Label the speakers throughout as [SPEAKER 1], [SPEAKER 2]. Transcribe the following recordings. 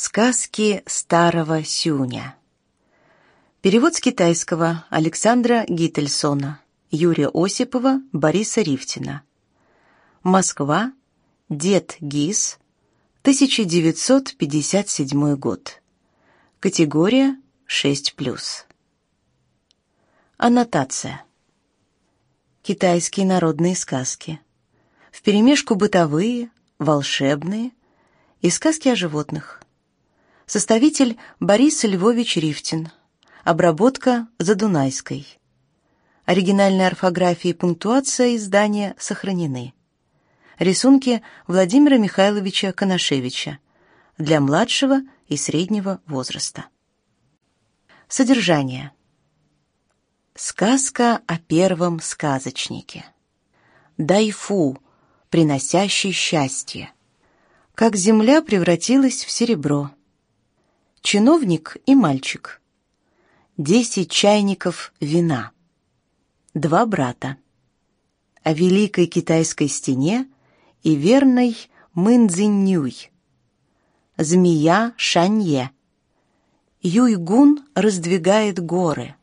[SPEAKER 1] Сказки старого Сюня. Перевод с китайского Александра Гительсона, Юрия Осипова, Бориса Ривтина. Москва. Дед Гис. 1957 год. Категория 6+. Аннотация. Китайские народные сказки. Вперемешку бытовые, волшебные и сказки о животных. Составитель Борис Львович Рифтин. Обработка Задунайской. Оригинальная орфография и пунктуация издания сохранены. Рисунки Владимира Михайловича Коношевича для младшего и среднего возраста. Содержание. Сказка о первом сказочнике. Дайфу, приносящий счастье. Как земля превратилась в серебро. Чиновник и мальчик. Десять чайников вина. Два брата. О великой китайской стене и верной Мэнцзиньюй. Змея Шанье. Юйгун раздвигает горы.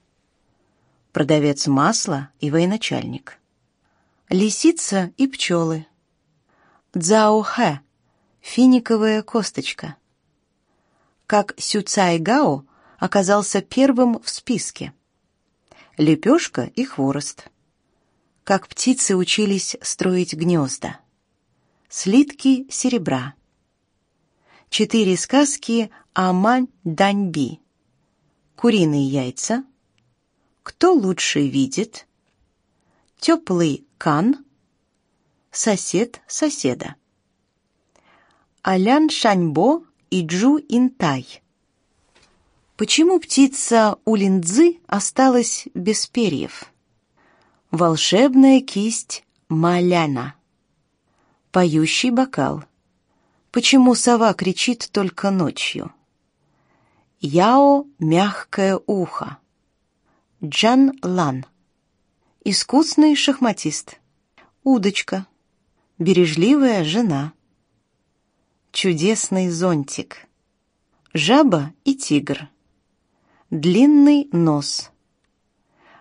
[SPEAKER 1] Продавец масла и военачальник. Лисица и пчелы. Цзаохэ. Финиковая косточка как Сюцай Гао оказался первым в списке. Лепешка и хворост. Как птицы учились строить гнезда. Слитки серебра. Четыре сказки о Мань-Даньби. Куриные яйца. Кто лучше видит? Теплый кан. Сосед соседа. Алян Шаньбо и Джу Интай. Почему птица Улиндзы осталась без перьев? Волшебная кисть Маляна. Поющий бокал. Почему сова кричит только ночью? Яо мягкое ухо. Джан Лан. Искусный шахматист. Удочка. Бережливая жена чудесный зонтик. Жаба и тигр. Длинный нос.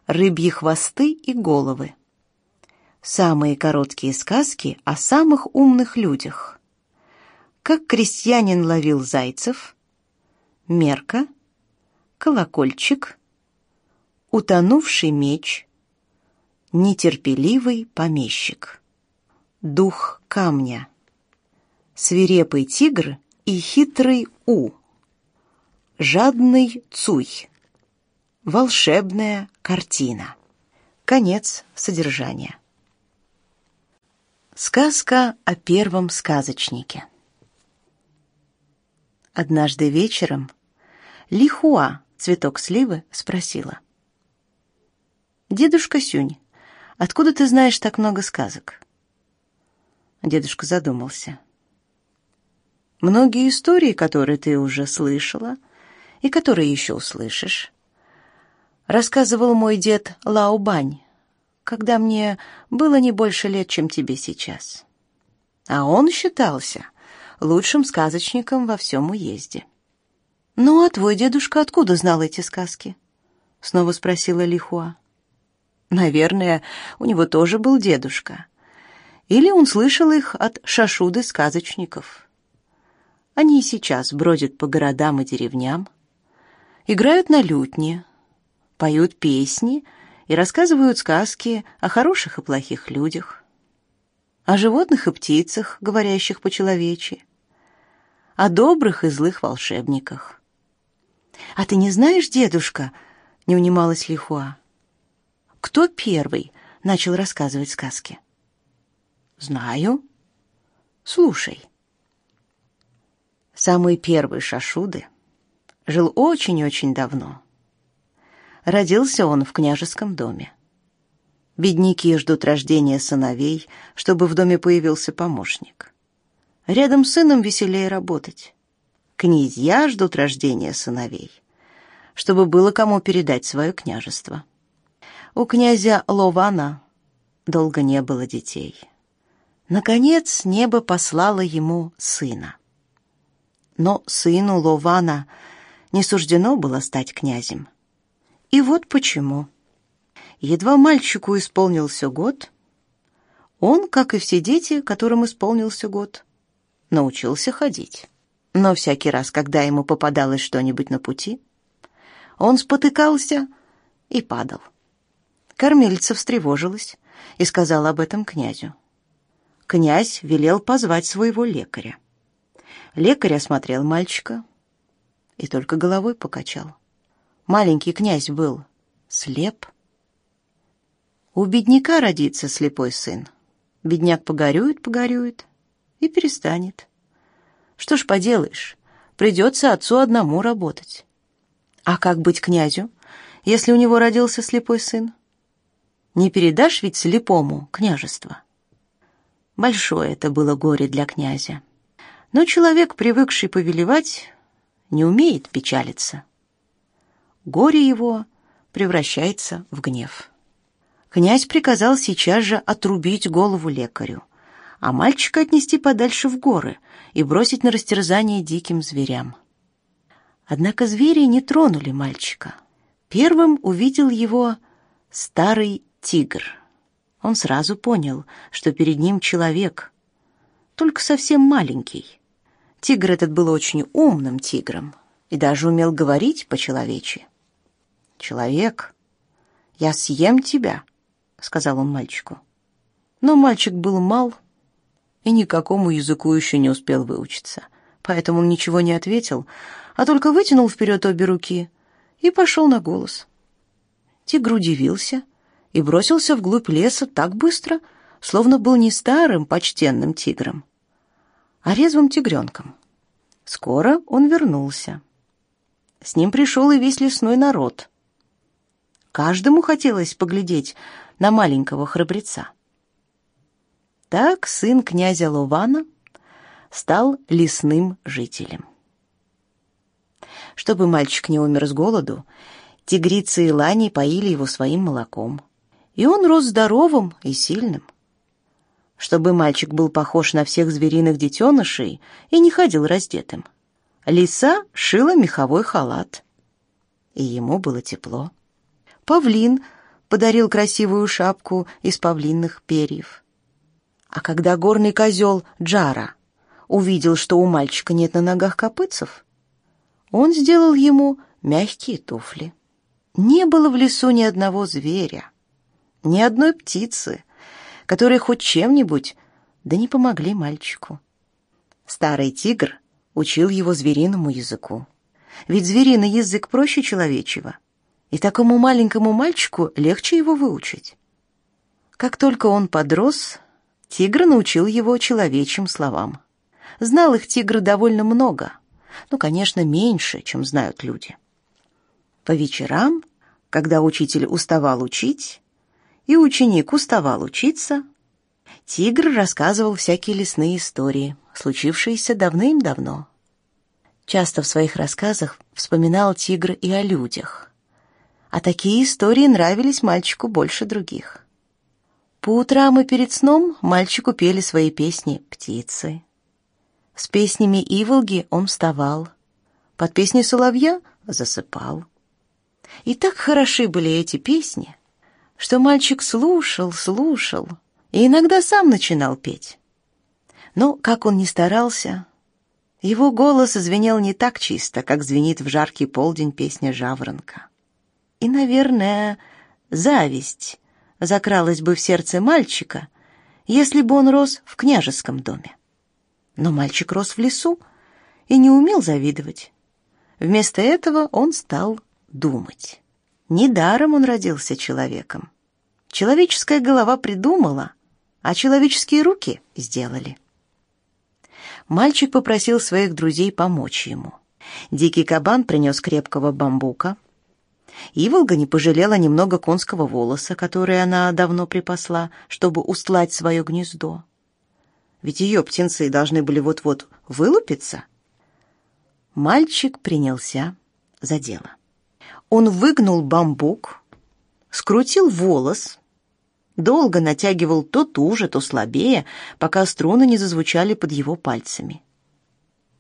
[SPEAKER 1] Рыбьи хвосты и головы. Самые короткие сказки о самых умных людях. Как крестьянин ловил зайцев. Мерка. Колокольчик. Утонувший меч. Нетерпеливый помещик. Дух камня свирепый тигр и хитрый У. Жадный Цуй. Волшебная картина. Конец содержания. Сказка о первом сказочнике. Однажды вечером Лихуа, цветок сливы, спросила: "Дедушка Сюнь, откуда ты знаешь так много сказок?" Дедушка задумался. Многие истории, которые ты уже слышала и которые еще услышишь, рассказывал мой дед Лао Бань, когда мне было не больше лет, чем тебе сейчас. А он считался лучшим сказочником во всем уезде. Ну а твой дедушка откуда знал эти сказки? снова спросила Лихуа. Наверное, у него тоже был дедушка. Или он слышал их от шашуды сказочников. Они и сейчас бродят по городам и деревням, играют на лютне, поют песни и рассказывают сказки о хороших и плохих людях, о животных и птицах, говорящих по-человечьи, о добрых и злых волшебниках. А ты не знаешь, дедушка, не унималась Лихуа. Кто первый начал рассказывать сказки? Знаю. Слушай. Самый первый Шашуды жил очень-очень давно. Родился он в княжеском доме. Бедняки ждут рождения сыновей, чтобы в доме появился помощник. Рядом с сыном веселее работать. Князья ждут рождения сыновей, чтобы было кому передать свое княжество. У князя Лована долго не было детей. Наконец небо послало ему сына. Но сыну Лована не суждено было стать князем. И вот почему. Едва мальчику исполнился год, он, как и все дети, которым исполнился год, научился ходить. Но всякий раз, когда ему попадалось что-нибудь на пути, он спотыкался и падал. Кормилица встревожилась и сказала об этом князю. Князь велел позвать своего лекаря. Лекарь осмотрел мальчика и только головой покачал. Маленький князь был слеп. У бедняка родится слепой сын. Бедняк погорюет, погорюет и перестанет. Что ж поделаешь, придется отцу одному работать. А как быть князю, если у него родился слепой сын? Не передашь ведь слепому княжество. Большое это было горе для князя. Но человек, привыкший повелевать, не умеет печалиться. Горе его превращается в гнев. Князь приказал сейчас же отрубить голову лекарю, а мальчика отнести подальше в горы и бросить на растерзание диким зверям. Однако звери не тронули мальчика. Первым увидел его старый тигр. Он сразу понял, что перед ним человек, только совсем маленький. Тигр этот был очень умным тигром и даже умел говорить по-человечи. «Человек, я съем тебя», — сказал он мальчику. Но мальчик был мал и никакому языку еще не успел выучиться, поэтому он ничего не ответил, а только вытянул вперед обе руки и пошел на голос. Тигр удивился и бросился вглубь леса так быстро, словно был не старым почтенным тигром, а резвым тигренком. Скоро он вернулся. С ним пришел и весь лесной народ. Каждому хотелось поглядеть на маленького храбреца. Так сын князя Лована стал лесным жителем. Чтобы мальчик не умер с голоду, тигрицы и лани поили его своим молоком. И он рос здоровым и сильным чтобы мальчик был похож на всех звериных детенышей и не ходил раздетым. Лиса шила меховой халат, и ему было тепло. Павлин подарил красивую шапку из павлинных перьев. А когда горный козел Джара увидел, что у мальчика нет на ногах копытцев, он сделал ему мягкие туфли. Не было в лесу ни одного зверя, ни одной птицы, которые хоть чем-нибудь, да не помогли мальчику. Старый тигр учил его звериному языку. Ведь звериный язык проще человечьего, и такому маленькому мальчику легче его выучить. Как только он подрос, тигр научил его человечьим словам. Знал их тигр довольно много, но, конечно, меньше, чем знают люди. По вечерам, когда учитель уставал учить, и ученик уставал учиться, тигр рассказывал всякие лесные истории, случившиеся давным-давно. Часто в своих рассказах вспоминал тигр и о людях. А такие истории нравились мальчику больше других. По утрам и перед сном мальчику пели свои песни птицы. С песнями Иволги он вставал, под песни соловья засыпал. И так хороши были эти песни — что мальчик слушал, слушал и иногда сам начинал петь. Но, как он ни старался, его голос звенел не так чисто, как звенит в жаркий полдень песня жаворонка. И, наверное, зависть закралась бы в сердце мальчика, если бы он рос в княжеском доме. Но мальчик рос в лесу и не умел завидовать. Вместо этого он стал думать. Недаром он родился человеком. Человеческая голова придумала, а человеческие руки сделали. Мальчик попросил своих друзей помочь ему. Дикий кабан принес крепкого бамбука. Иволга не пожалела немного конского волоса, который она давно припасла, чтобы устлать свое гнездо. Ведь ее птенцы должны были вот-вот вылупиться. Мальчик принялся за дело. Он выгнул бамбук, скрутил волос, Долго натягивал то туже, то слабее, пока струны не зазвучали под его пальцами.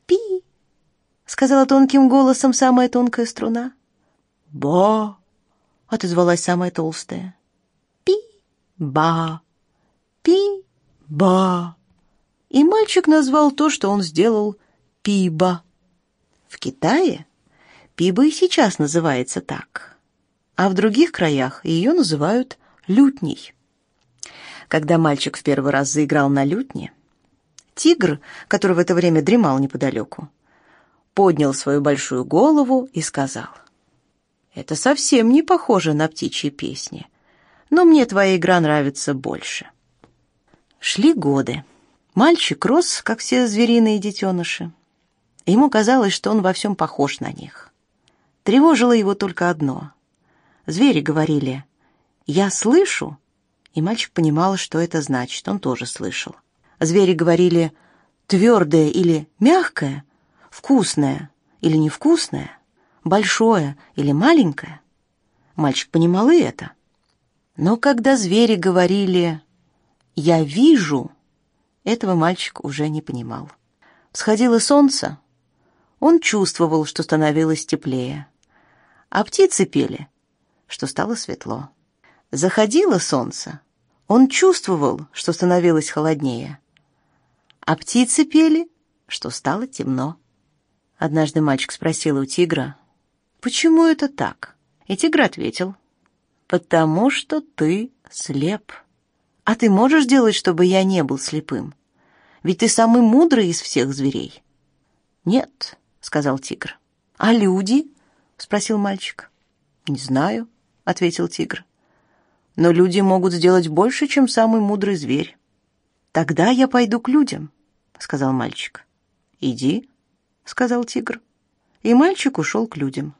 [SPEAKER 1] «Пи! — сказала тонким голосом самая тонкая струна.
[SPEAKER 2] «Ба!»
[SPEAKER 1] — отозвалась самая толстая.
[SPEAKER 2] «Ба!»
[SPEAKER 1] «Пи-ба!» И мальчик назвал то, что он сделал, «пиба». В Китае пиба и сейчас называется так, а в других краях ее называют лютней. Когда мальчик в первый раз заиграл на лютне, тигр, который в это время дремал неподалеку, поднял свою большую голову и сказал, «Это совсем не похоже на птичьи песни, но мне твоя игра нравится больше». Шли годы. Мальчик рос, как все звериные детеныши. Ему казалось, что он во всем похож на них. Тревожило его только одно. Звери говорили «Я слышу», и мальчик понимал, что это значит, он тоже слышал. Звери говорили «твердое» или «мягкое», «вкусное» или «невкусное», «большое» или «маленькое». Мальчик понимал и это. Но когда звери говорили «я вижу», этого мальчик уже не понимал. Всходило солнце, он чувствовал, что становилось теплее. А птицы пели, что стало светло. Заходило солнце, он чувствовал, что становилось холоднее. А птицы пели, что стало темно. Однажды мальчик спросил у тигра, «Почему это так?» И тигр ответил, «Потому что ты слеп». А ты можешь делать, чтобы я не был слепым? Ведь ты самый мудрый из всех зверей. Нет, сказал тигр. А люди? Спросил мальчик. Не знаю, ответил тигр. Но люди могут сделать больше, чем самый мудрый зверь. Тогда я пойду к людям, сказал мальчик. Иди, сказал тигр. И мальчик ушел к людям.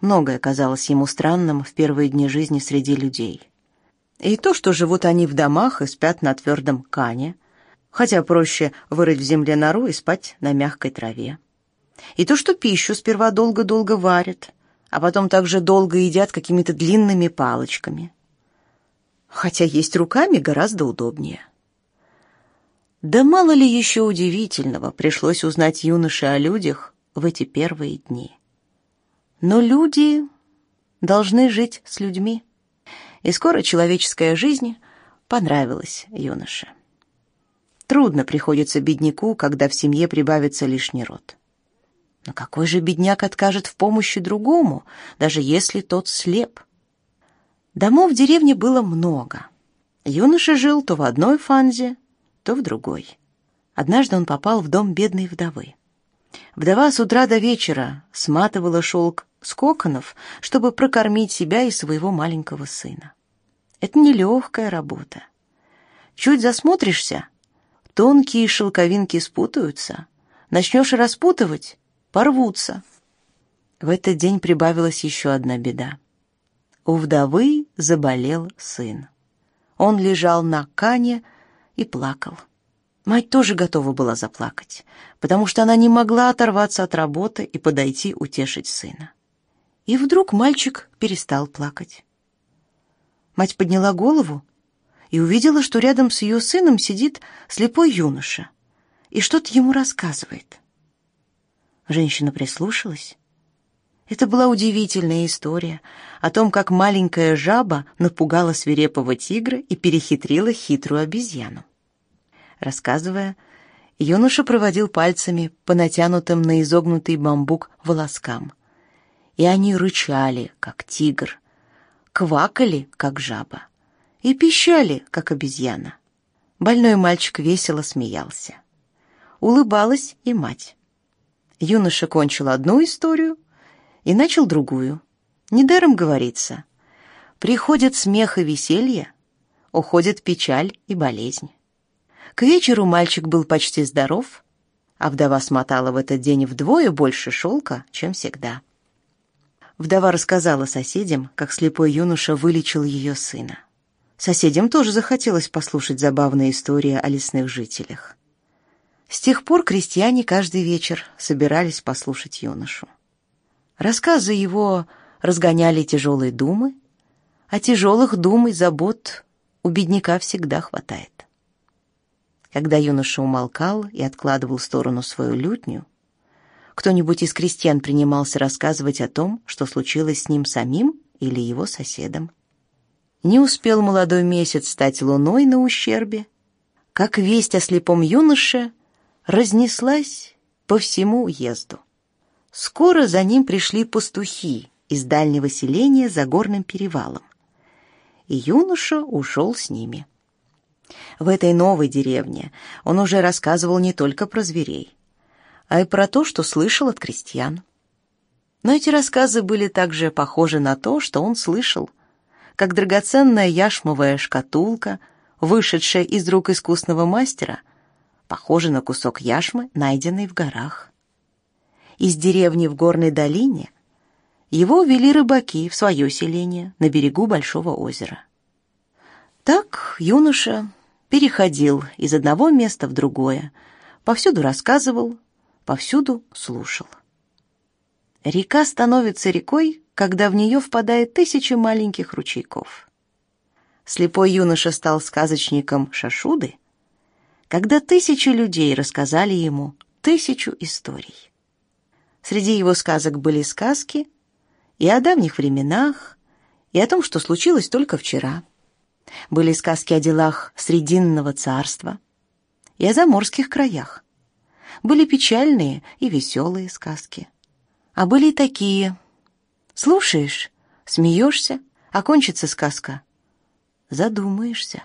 [SPEAKER 1] Многое казалось ему странным в первые дни жизни среди людей. И то, что живут они в домах и спят на твердом кане, хотя проще вырыть в земле нору и спать на мягкой траве. И то, что пищу сперва долго-долго варят, а потом также долго едят какими-то длинными палочками. Хотя есть руками гораздо удобнее. Да мало ли еще удивительного пришлось узнать юноше о людях в эти первые дни. Но люди должны жить с людьми и скоро человеческая жизнь понравилась юноше. Трудно приходится бедняку, когда в семье прибавится лишний род. Но какой же бедняк откажет в помощи другому, даже если тот слеп? Домов в деревне было много. Юноша жил то в одной фанзе, то в другой. Однажды он попал в дом бедной вдовы. Вдова с утра до вечера сматывала шелк с коконов, чтобы прокормить себя и своего маленького сына. Это нелегкая работа. Чуть засмотришься, тонкие шелковинки спутаются, начнешь распутывать, порвутся. В этот день прибавилась еще одна беда. У вдовы заболел сын. Он лежал на кане и плакал. Мать тоже готова была заплакать, потому что она не могла оторваться от работы и подойти утешить сына. И вдруг мальчик перестал плакать. Мать подняла голову и увидела, что рядом с ее сыном сидит слепой юноша и что-то ему рассказывает. Женщина прислушалась. Это была удивительная история о том, как маленькая жаба напугала свирепого тигра и перехитрила хитрую обезьяну. Рассказывая, юноша проводил пальцами по натянутым на изогнутый бамбук волоскам — и они рычали, как тигр, квакали, как жаба, и пищали, как обезьяна. Больной мальчик весело смеялся. Улыбалась и мать. Юноша кончил одну историю и начал другую. Недаром говорится, приходит смех и веселье, уходит печаль и болезнь. К вечеру мальчик был почти здоров, а вдова смотала в этот день вдвое больше шелка, чем всегда. Вдова рассказала соседям, как слепой юноша вылечил ее сына. Соседям тоже захотелось послушать забавные истории о лесных жителях. С тех пор крестьяне каждый вечер собирались послушать юношу. Рассказы его разгоняли тяжелые думы, а тяжелых дум и забот у бедняка всегда хватает. Когда юноша умолкал и откладывал в сторону свою лютню, кто-нибудь из крестьян принимался рассказывать о том, что случилось с ним самим или его соседом. Не успел молодой месяц стать луной на ущербе, как весть о слепом юноше разнеслась по всему уезду. Скоро за ним пришли пастухи из дальнего селения за горным перевалом, и юноша ушел с ними. В этой новой деревне он уже рассказывал не только про зверей, а и про то, что слышал от крестьян. Но эти рассказы были также похожи на то, что он слышал, как драгоценная яшмовая шкатулка, вышедшая из рук искусного мастера, похожа на кусок яшмы, найденный в горах. Из деревни в горной долине его вели рыбаки в свое селение на берегу большого озера. Так юноша переходил из одного места в другое, повсюду рассказывал, повсюду слушал. Река становится рекой, когда в нее впадает тысячи маленьких ручейков. Слепой юноша стал сказочником Шашуды, когда тысячи людей рассказали ему тысячу историй. Среди его сказок были сказки и о давних временах, и о том, что случилось только вчера. Были сказки о делах Срединного царства и о заморских краях. Были печальные и веселые сказки. А были и такие. Слушаешь, смеешься, а кончится сказка. Задумаешься.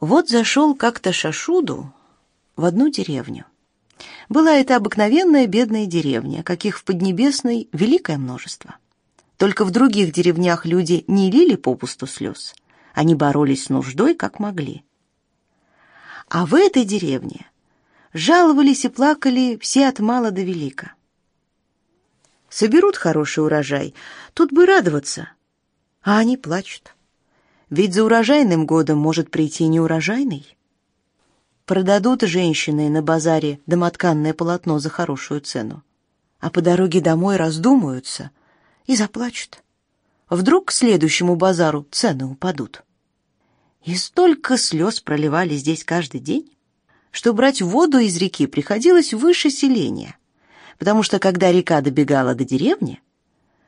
[SPEAKER 1] Вот зашел как-то Шашуду в одну деревню. Была это обыкновенная бедная деревня, каких в Поднебесной великое множество. Только в других деревнях люди не лили попусту слез. Они боролись с нуждой, как могли. А в этой деревне жаловались и плакали все от мала до велика. Соберут хороший урожай, тут бы радоваться, а они плачут. Ведь за урожайным годом может прийти неурожайный. Продадут женщины на базаре домотканное полотно за хорошую цену, а по дороге домой раздумаются и заплачут. Вдруг к следующему базару цены упадут. И столько слез проливали здесь каждый день, что брать воду из реки приходилось выше селения, потому что когда река добегала до деревни,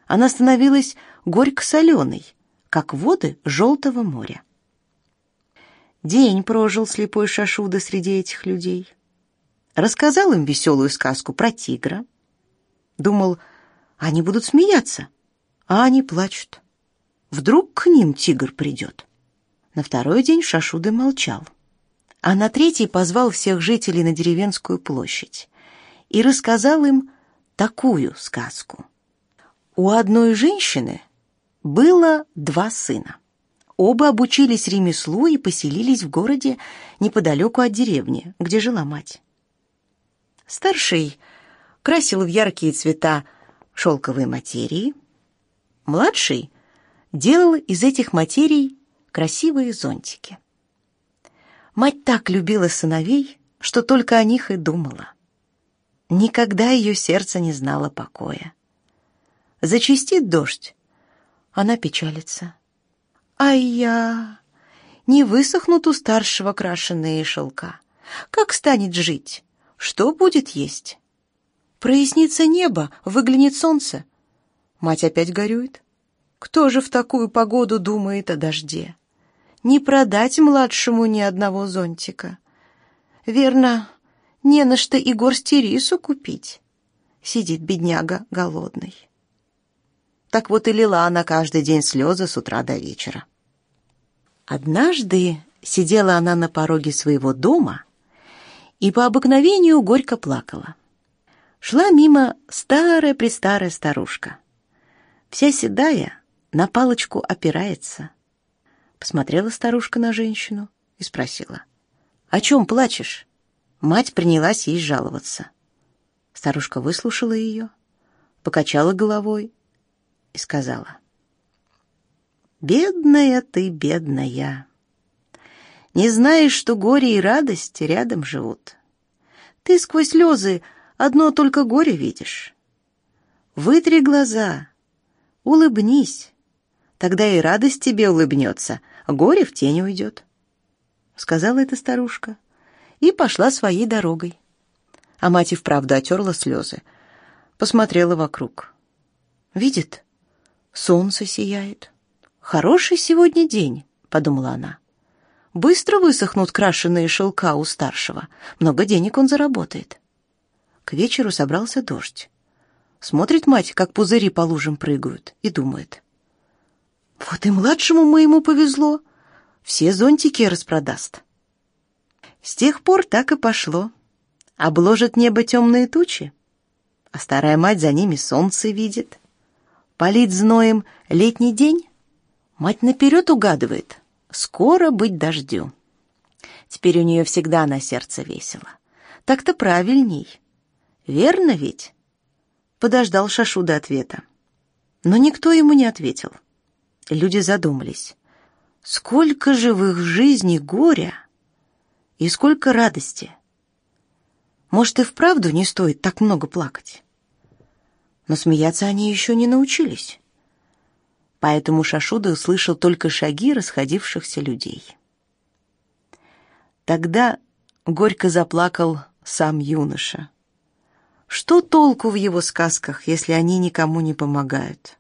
[SPEAKER 1] она становилась горько-соленой, как воды Желтого моря. День прожил слепой Шашуда среди этих людей. Рассказал им веселую сказку про тигра. Думал, они будут смеяться, а они плачут. Вдруг к ним тигр придет. На второй день Шашуда молчал, а на третий позвал всех жителей на деревенскую площадь и рассказал им такую сказку. У одной женщины было два сына. Оба обучились ремеслу и поселились в городе неподалеку от деревни, где жила мать. Старший красил в яркие цвета шелковые материи, младший делал из этих материй красивые зонтики. Мать так любила сыновей, что только о них и думала. Никогда ее сердце не знало покоя. Зачистит дождь, она печалится. А я... Не высохнут у старшего крашеные шелка. Как станет жить? Что будет есть? Прояснится небо, выглянет солнце. Мать опять горюет. Кто же в такую погоду думает о дожде? Не продать младшему ни одного зонтика. Верно, не на что и горсти рису купить. Сидит бедняга голодный. Так вот и лила она каждый день слезы с утра до вечера. Однажды сидела она на пороге своего дома и по обыкновению горько плакала. Шла мимо старая-престарая старушка. Вся седая, на палочку опирается. Посмотрела старушка на женщину и спросила. «О чем плачешь?» Мать принялась ей жаловаться. Старушка выслушала ее, покачала головой и сказала. «Бедная ты, бедная! Не знаешь, что горе и радость рядом живут. Ты сквозь слезы одно только горе видишь. Вытри глаза, улыбнись, тогда и радость тебе улыбнется, а горе в тень уйдет». Сказала эта старушка и пошла своей дорогой. А мать и вправду отерла слезы. Посмотрела вокруг. Видит, солнце сияет. Хороший сегодня день, подумала она. Быстро высохнут крашеные шелка у старшего. Много денег он заработает. К вечеру собрался дождь. Смотрит мать, как пузыри по лужам прыгают, и думает. Вот и младшему моему повезло. Все зонтики распродаст. С тех пор так и пошло. Обложат небо темные тучи, а старая мать за ними солнце видит. Полит зноем летний день, мать наперед угадывает, скоро быть дождю. Теперь у нее всегда на сердце весело. Так-то правильней. Верно ведь? Подождал Шашу до ответа. Но никто ему не ответил. Люди задумались. Сколько же в их жизни горя и сколько радости. Может, и вправду не стоит так много плакать. Но смеяться они еще не научились. Поэтому Шашуда услышал только шаги расходившихся людей. Тогда горько заплакал сам юноша. Что толку в его сказках, если они никому не помогают?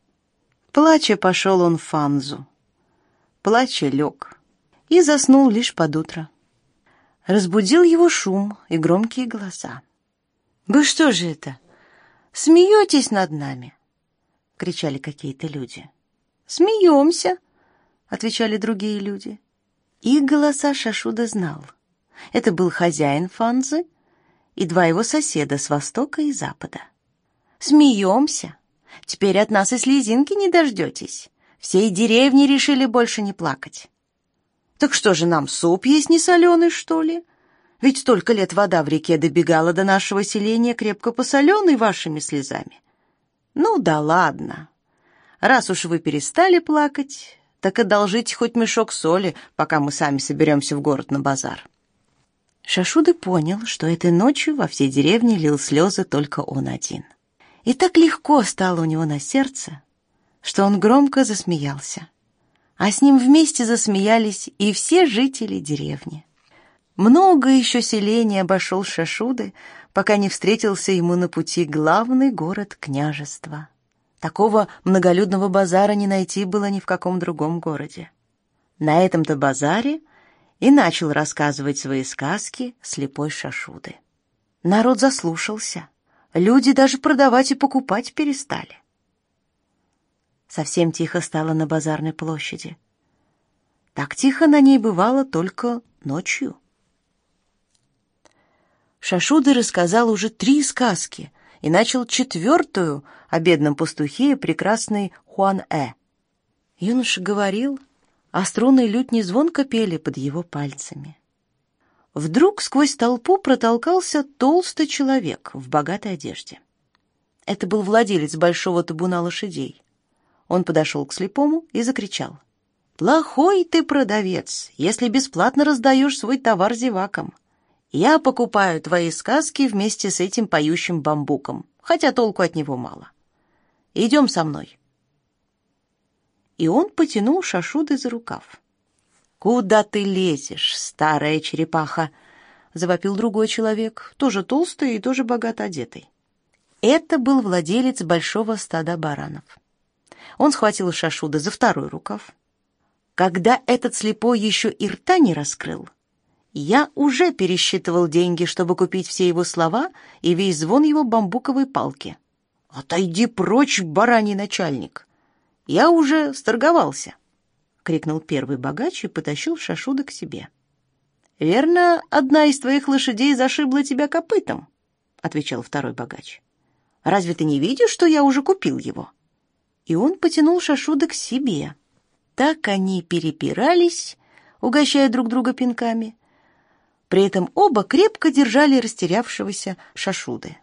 [SPEAKER 1] Плача пошел он в Фанзу. Плача лег и заснул лишь под утро. Разбудил его шум и громкие голоса. «Вы что же это? Смеетесь над нами?» — кричали какие-то люди. «Смеемся», — отвечали другие люди. Их голоса Шашуда знал. Это был хозяин Фанзы и два его соседа с востока и запада. «Смеемся. Теперь от нас и слезинки не дождетесь. Всей деревни решили больше не плакать. Так что же нам, суп есть не соленый, что ли? Ведь столько лет вода в реке добегала до нашего селения крепко посоленной вашими слезами. Ну да ладно. Раз уж вы перестали плакать, так одолжите хоть мешок соли, пока мы сами соберемся в город на базар. Шашуды понял, что этой ночью во всей деревне лил слезы только он один. И так легко стало у него на сердце, что он громко засмеялся а с ним вместе засмеялись и все жители деревни. Много еще селений обошел Шашуды, пока не встретился ему на пути главный город княжества. Такого многолюдного базара не найти было ни в каком другом городе. На этом-то базаре и начал рассказывать свои сказки слепой Шашуды. Народ заслушался. Люди даже продавать и покупать перестали. Совсем тихо стало на базарной площади. Так тихо на ней бывало только ночью. Шашуды рассказал уже три сказки и начал четвертую о бедном пастухе и прекрасной Хуан-э. Юноша говорил, а струны лютни звонко пели под его пальцами. Вдруг сквозь толпу протолкался толстый человек в богатой одежде. Это был владелец большого табуна лошадей. Он подошел к слепому и закричал. «Плохой ты продавец, если бесплатно раздаешь свой товар зевакам. Я покупаю твои сказки вместе с этим поющим бамбуком, хотя толку от него мало. Идем со мной». И он потянул Шашуды за рукав. «Куда ты лезешь, старая черепаха?» — завопил другой человек, тоже толстый и тоже богато одетый. Это был владелец большого стада баранов. Он схватил Шашуда за второй рукав. Когда этот слепой еще и рта не раскрыл, я уже пересчитывал деньги, чтобы купить все его слова и весь звон его бамбуковой палки. «Отойди прочь, бараний начальник! Я уже сторговался!» — крикнул первый богач и потащил Шашуда к себе. «Верно, одна из твоих лошадей зашибла тебя копытом», — отвечал второй богач. «Разве ты не видишь, что я уже купил его?» и он потянул Шашуда к себе. Так они перепирались, угощая друг друга пинками. При этом оба крепко держали растерявшегося Шашуды.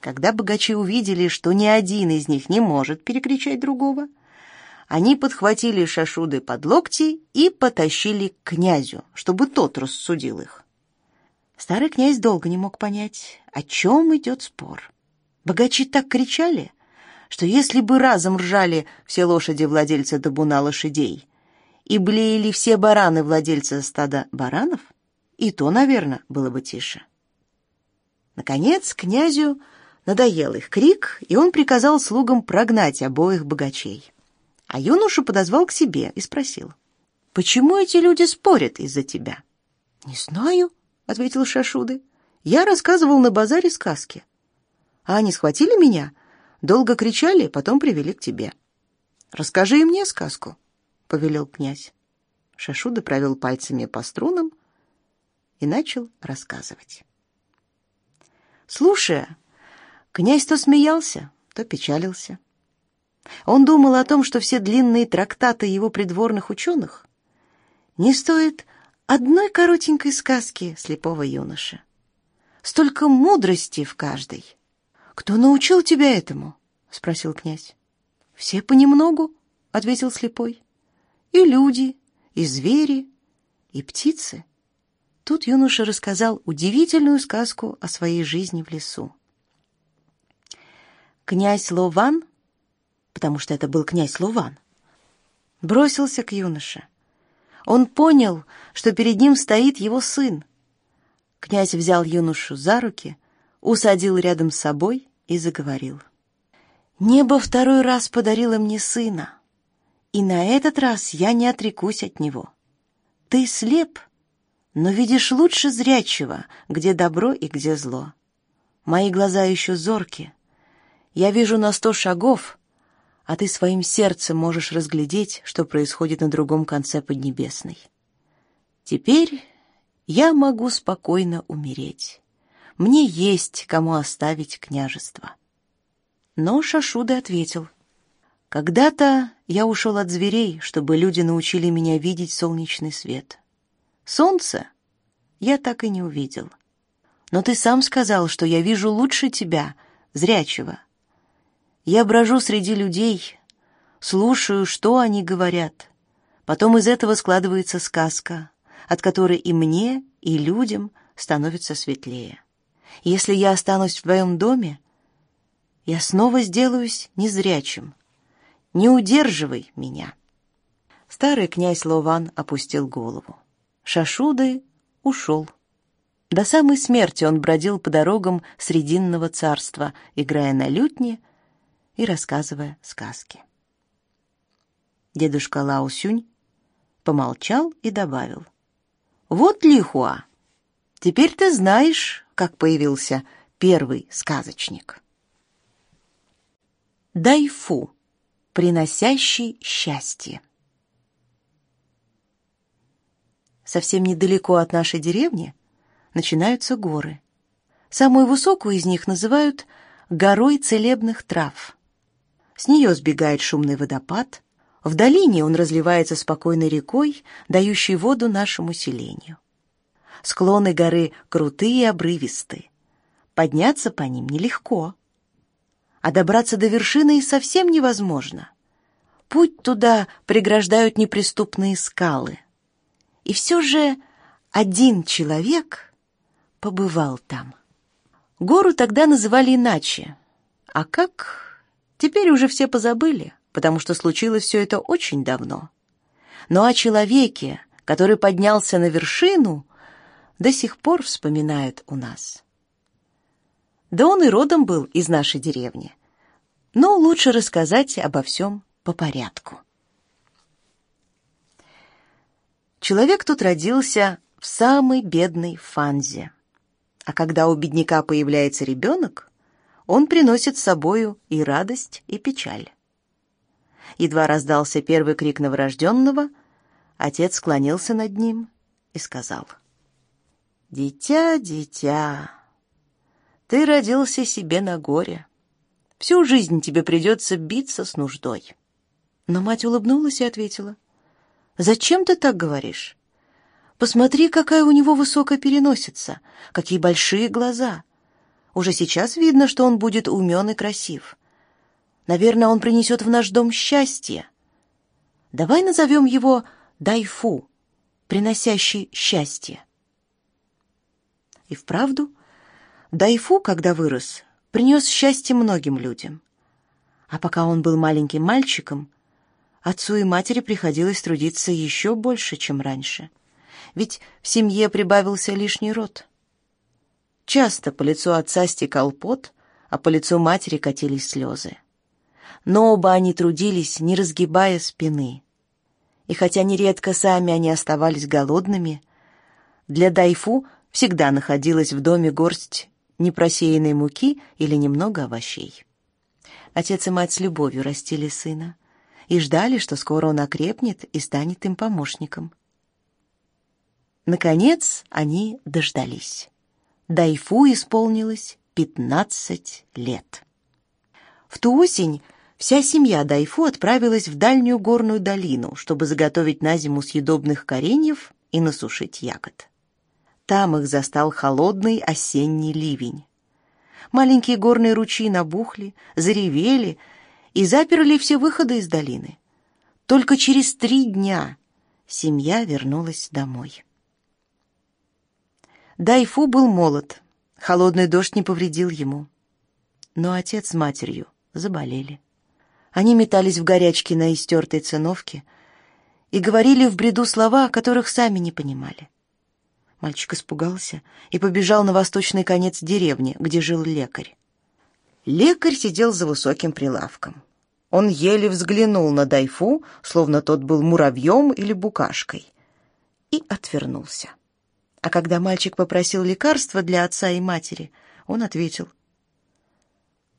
[SPEAKER 1] Когда богачи увидели, что ни один из них не может перекричать другого, они подхватили Шашуды под локти и потащили к князю, чтобы тот рассудил их. Старый князь долго не мог понять, о чем идет спор. Богачи так кричали, что если бы разом ржали все лошади владельца табуна лошадей и блеяли все бараны владельца стада баранов, и то, наверное, было бы тише. Наконец князю надоел их крик, и он приказал слугам прогнать обоих богачей. А юношу подозвал к себе и спросил, «Почему эти люди спорят из-за тебя?» «Не знаю», — ответил Шашуды. «Я рассказывал на базаре сказки. А они схватили меня, долго кричали, потом привели к тебе». «Расскажи и мне сказку», — повелел князь. Шашуда провел пальцами по струнам и начал рассказывать. Слушая, князь то смеялся, то печалился. Он думал о том, что все длинные трактаты его придворных ученых не стоят одной коротенькой сказки слепого юноши. Столько мудрости в каждой. Кто научил тебя этому? спросил князь. Все понемногу, ответил слепой. И люди, и звери, и птицы. Тут юноша рассказал удивительную сказку о своей жизни в лесу. Князь Лован потому что это был князь Луван, бросился к юноше. Он понял, что перед ним стоит его сын. Князь взял юношу за руки, усадил рядом с собой и заговорил. «Небо второй раз подарило мне сына, и на этот раз я не отрекусь от него. Ты слеп, но видишь лучше зрячего, где добро и где зло. Мои глаза еще зорки. Я вижу на сто шагов, а ты своим сердцем можешь разглядеть, что происходит на другом конце Поднебесной. Теперь я могу спокойно умереть. Мне есть кому оставить княжество. Но Шашуда ответил: когда-то я ушел от зверей, чтобы люди научили меня видеть солнечный свет. Солнце я так и не увидел. Но ты сам сказал, что я вижу лучше тебя, зрячего. Я брожу среди людей, слушаю, что они говорят. Потом из этого складывается сказка, от которой и мне, и людям становится светлее. Если я останусь в твоем доме, я снова сделаюсь незрячим. Не удерживай меня. Старый князь Лован опустил голову. Шашуды ушел. До самой смерти он бродил по дорогам Срединного царства, играя на лютне и рассказывая сказки. Дедушка Лао Сюнь помолчал и добавил. «Вот Лихуа, теперь ты знаешь, как появился первый сказочник». Дайфу, приносящий счастье. Совсем недалеко от нашей деревни начинаются горы. Самую высокую из них называют горой целебных трав. С нее сбегает шумный водопад. В долине он разливается спокойной рекой, дающей воду нашему селению. Склоны горы крутые и обрывистые. Подняться по ним нелегко. А добраться до вершины и совсем невозможно. Путь туда преграждают неприступные скалы. И все же один человек побывал там. Гору тогда называли иначе. А как Теперь уже все позабыли, потому что случилось все это очень давно. Но о человеке, который поднялся на вершину, до сих пор вспоминают у нас. Да он и родом был из нашей деревни. Но лучше рассказать обо всем по порядку. Человек тут родился в самой бедной Фанзе. А когда у бедняка появляется ребенок, он приносит с собою и радость, и печаль. Едва раздался первый крик новорожденного, отец склонился над ним и сказал: "Дитя, дитя, ты родился себе на горе. Всю жизнь тебе придется биться с нуждой". Но мать улыбнулась и ответила: "Зачем ты так говоришь? Посмотри, какая у него высокая переносица, какие большие глаза. Уже сейчас видно, что он будет умен и красив. Наверное, он принесет в наш дом счастье. Давай назовем его Дайфу, приносящий счастье. И вправду, Дайфу, когда вырос, принес счастье многим людям. А пока он был маленьким мальчиком, отцу и матери приходилось трудиться еще больше, чем раньше. Ведь в семье прибавился лишний род. Часто по лицу отца стекал пот, а по лицу матери катились слезы. Но оба они трудились, не разгибая спины. И хотя нередко сами они оставались голодными, для Дайфу всегда находилась в доме горсть непросеянной муки или немного овощей. Отец и мать с любовью растили сына и ждали, что скоро он окрепнет и станет им помощником. Наконец они дождались. Дайфу исполнилось пятнадцать лет. В ту осень вся семья Дайфу отправилась в дальнюю горную долину, чтобы заготовить на зиму съедобных кореньев и насушить ягод. Там их застал холодный осенний ливень. Маленькие горные ручьи набухли, заревели и заперли все выходы из долины. Только через три дня семья вернулась домой. Дайфу был молод, холодный дождь не повредил ему. Но отец с матерью заболели. Они метались в горячке на истертой циновке и говорили в бреду слова, которых сами не понимали. Мальчик испугался и побежал на восточный конец деревни, где жил лекарь. Лекарь сидел за высоким прилавком. Он еле взглянул на Дайфу, словно тот был муравьем или букашкой, и отвернулся. А когда мальчик попросил лекарства для отца и матери, он ответил: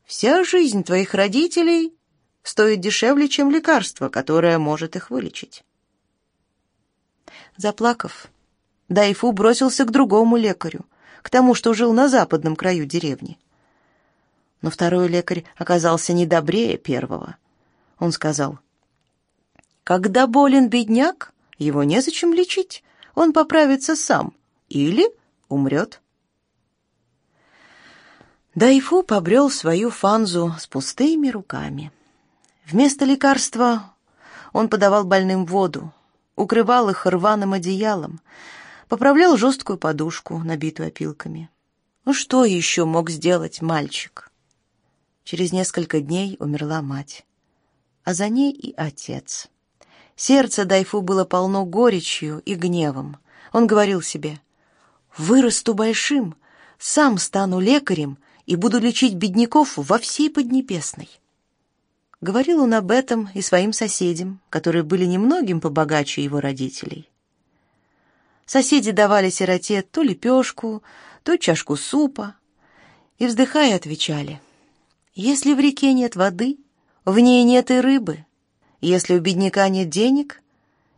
[SPEAKER 1] "Вся жизнь твоих родителей стоит дешевле, чем лекарство, которое может их вылечить". Заплакав, Дайфу бросился к другому лекарю, к тому, что жил на западном краю деревни. Но второй лекарь оказался не добрее первого. Он сказал: "Когда болен бедняк, его незачем лечить, он поправится сам или умрет. Дайфу побрел свою фанзу с пустыми руками. Вместо лекарства он подавал больным воду, укрывал их рваным одеялом, поправлял жесткую подушку, набитую опилками. Ну что еще мог сделать мальчик? Через несколько дней умерла мать, а за ней и отец. Сердце Дайфу было полно горечью и гневом. Он говорил себе — Вырасту большим, сам стану лекарем и буду лечить бедняков во всей Поднебесной. Говорил он об этом и своим соседям, которые были немногим побогаче его родителей. Соседи давали сироте то лепешку, то чашку супа, и, вздыхая, отвечали, «Если в реке нет воды, в ней нет и рыбы. Если у бедняка нет денег,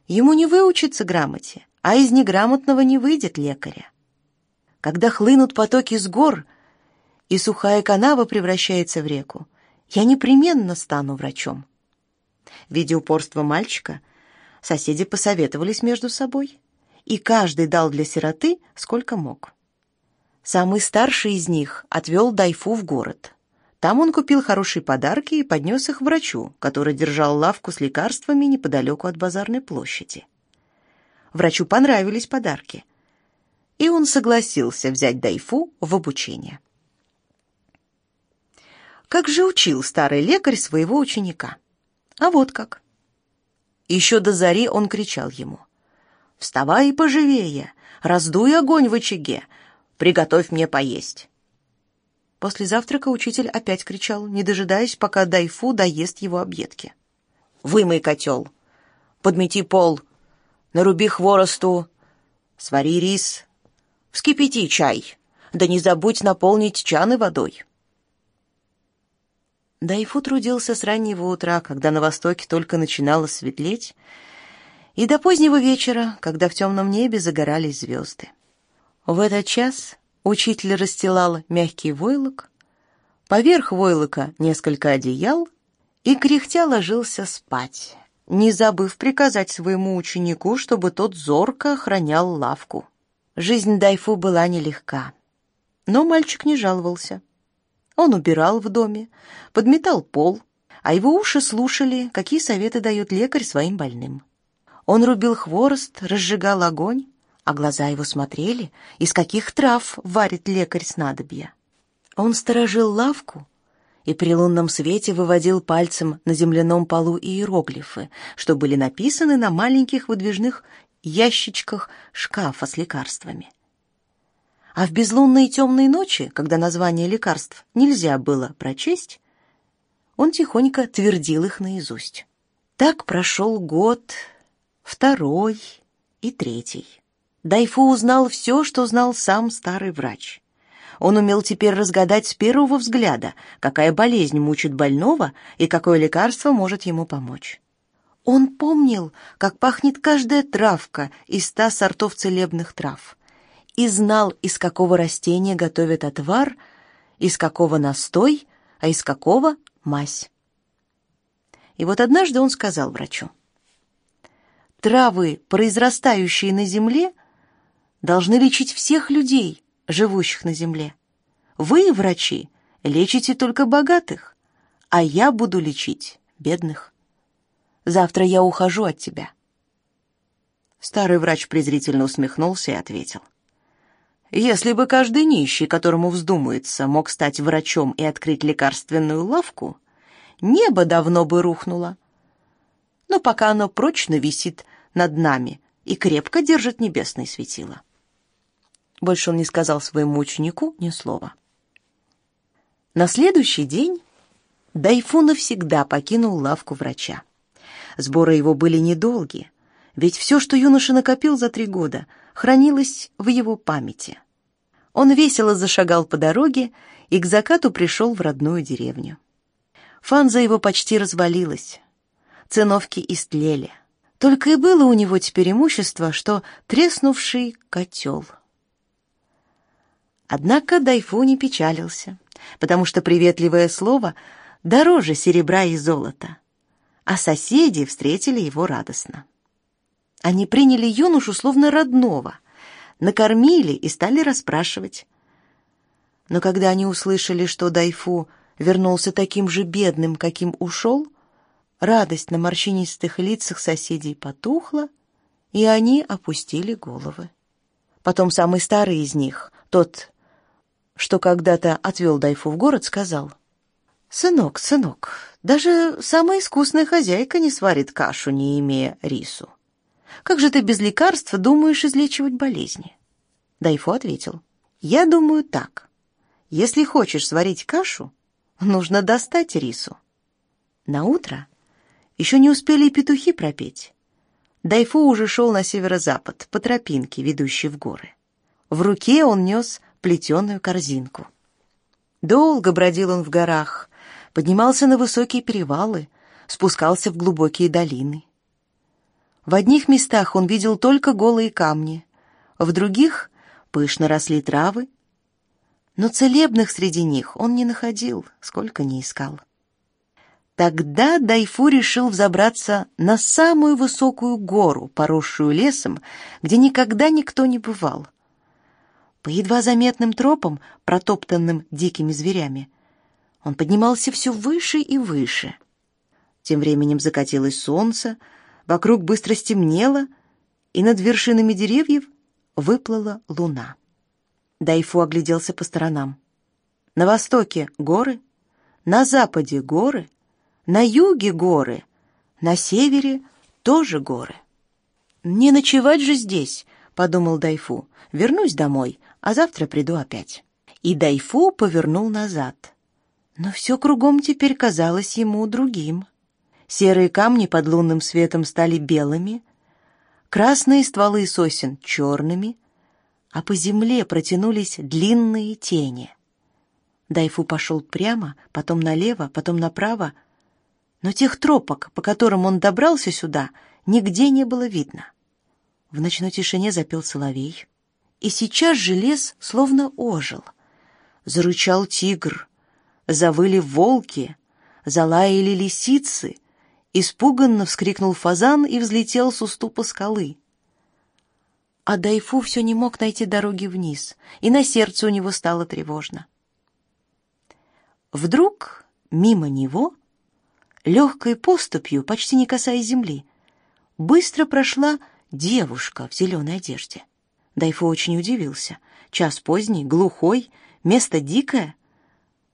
[SPEAKER 1] ему не выучиться грамоте, а из неграмотного не выйдет лекаря когда хлынут потоки с гор, и сухая канава превращается в реку, я непременно стану врачом. Видя упорство мальчика, соседи посоветовались между собой, и каждый дал для сироты сколько мог. Самый старший из них отвел Дайфу в город. Там он купил хорошие подарки и поднес их врачу, который держал лавку с лекарствами неподалеку от базарной площади. Врачу понравились подарки — и он согласился взять Дайфу в обучение. Как же учил старый лекарь своего ученика? А вот как. Еще до зари он кричал ему. «Вставай поживее, раздуй огонь в очаге, приготовь мне поесть». После завтрака учитель опять кричал, не дожидаясь, пока Дайфу доест его объедки. «Вымой котел, подмети пол, наруби хворосту, свари рис, Вскипяти чай, да не забудь наполнить чаны водой. Дайфу трудился с раннего утра, когда на востоке только начинало светлеть, и до позднего вечера, когда в темном небе загорались звезды. В этот час учитель расстилал мягкий войлок, поверх войлока несколько одеял и кряхтя ложился спать, не забыв приказать своему ученику, чтобы тот зорко охранял лавку. Жизнь Дайфу была нелегка. Но мальчик не жаловался. Он убирал в доме, подметал пол, а его уши слушали, какие советы дает лекарь своим больным. Он рубил хворост, разжигал огонь, а глаза его смотрели, из каких трав варит лекарь снадобья. Он сторожил лавку и при лунном свете выводил пальцем на земляном полу иероглифы, что были написаны на маленьких выдвижных ящичках шкафа с лекарствами. А в безлунные темные ночи, когда название лекарств нельзя было прочесть, он тихонько твердил их наизусть. Так прошел год, второй и третий. Дайфу узнал все, что знал сам старый врач. Он умел теперь разгадать с первого взгляда, какая болезнь мучит больного и какое лекарство может ему помочь. Он помнил, как пахнет каждая травка из ста сортов целебных трав, и знал, из какого растения готовят отвар, из какого настой, а из какого мазь. И вот однажды он сказал врачу, «Травы, произрастающие на земле, должны лечить всех людей, живущих на земле. Вы, врачи, лечите только богатых, а я буду лечить бедных. Завтра я ухожу от тебя». Старый врач презрительно усмехнулся и ответил, «Если бы каждый нищий, которому вздумается, мог стать врачом и открыть лекарственную лавку, небо давно бы рухнуло. Но пока оно прочно висит над нами и крепко держит небесное светило». Больше он не сказал своему ученику ни слова. На следующий день Дайфу навсегда покинул лавку врача. Сборы его были недолгие, ведь все, что юноша накопил за три года, хранилось в его памяти. Он весело зашагал по дороге и к закату пришел в родную деревню. Фанза его почти развалилась. Циновки истлели. Только и было у него теперь имущество, что треснувший котел. Однако Дайфу не печалился, потому что приветливое слово дороже серебра и золота а соседи встретили его радостно. Они приняли юношу словно родного, накормили и стали расспрашивать. Но когда они услышали, что Дайфу вернулся таким же бедным, каким ушел, радость на морщинистых лицах соседей потухла, и они опустили головы. Потом самый старый из них, тот, что когда-то отвел Дайфу в город, сказал — «Сынок, сынок, даже самая искусная хозяйка не сварит кашу, не имея рису. Как же ты без лекарства думаешь излечивать болезни?» Дайфу ответил, «Я думаю так. Если хочешь сварить кашу, нужно достать рису». На утро еще не успели и петухи пропеть. Дайфу уже шел на северо-запад, по тропинке, ведущей в горы. В руке он нес плетеную корзинку. Долго бродил он в горах, поднимался на высокие перевалы, спускался в глубокие долины. В одних местах он видел только голые камни, в других пышно росли травы, но целебных среди них он не находил, сколько ни искал. Тогда Дайфу решил взобраться на самую высокую гору, поросшую лесом, где никогда никто не бывал. По едва заметным тропам, протоптанным дикими зверями, он поднимался все выше и выше. Тем временем закатилось солнце, вокруг быстро стемнело, и над вершинами деревьев выплыла луна. Дайфу огляделся по сторонам. На востоке горы, на западе горы, на юге горы, на севере тоже горы. «Не ночевать же здесь», — подумал Дайфу. «Вернусь домой, а завтра приду опять». И Дайфу повернул назад. Но все кругом теперь казалось ему другим. Серые камни под лунным светом стали белыми, красные стволы сосен черными, а по земле протянулись длинные тени. Дайфу пошел прямо, потом налево, потом направо, но тех тропок, по которым он добрался сюда, нигде не было видно. В ночной тишине запел соловей, и сейчас же лес словно ожил. Зарычал тигр — завыли волки, залаяли лисицы, испуганно вскрикнул фазан и взлетел с уступа скалы. А Дайфу все не мог найти дороги вниз, и на сердце у него стало тревожно. Вдруг мимо него, легкой поступью, почти не касаясь земли, быстро прошла девушка в зеленой одежде. Дайфу очень удивился. Час поздний, глухой, место дикое —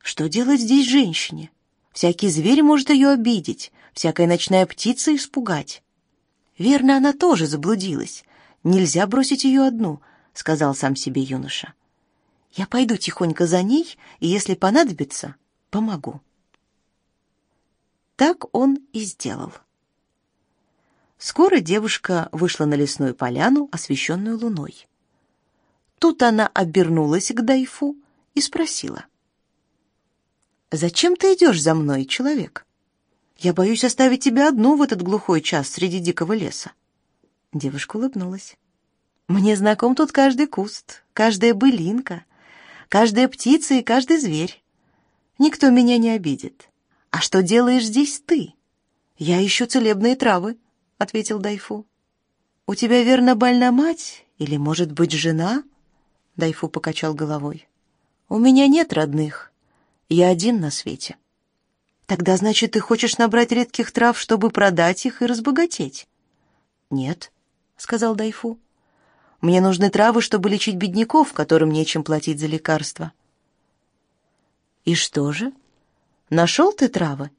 [SPEAKER 1] что делать здесь женщине? Всякий зверь может ее обидеть, всякая ночная птица испугать. Верно, она тоже заблудилась. Нельзя бросить ее одну, сказал сам себе юноша. Я пойду тихонько за ней, и если понадобится, помогу. Так он и сделал. Скоро девушка вышла на лесную поляну, освещенную луной. Тут она обернулась к Дайфу и спросила. «Зачем ты идешь за мной, человек? Я боюсь оставить тебя одну в этот глухой час среди дикого леса». Девушка улыбнулась. «Мне знаком тут каждый куст, каждая былинка, каждая птица и каждый зверь. Никто меня не обидит. А что делаешь здесь ты? Я ищу целебные травы, ответил Дайфу. У тебя верно больна мать или, может быть, жена? Дайфу покачал головой. У меня нет родных. Я один на свете. Тогда, значит, ты хочешь набрать редких трав, чтобы продать их и разбогатеть? Нет, сказал Дайфу. Мне нужны травы, чтобы лечить бедняков, которым нечем платить за лекарства. И что же? Нашел ты травы?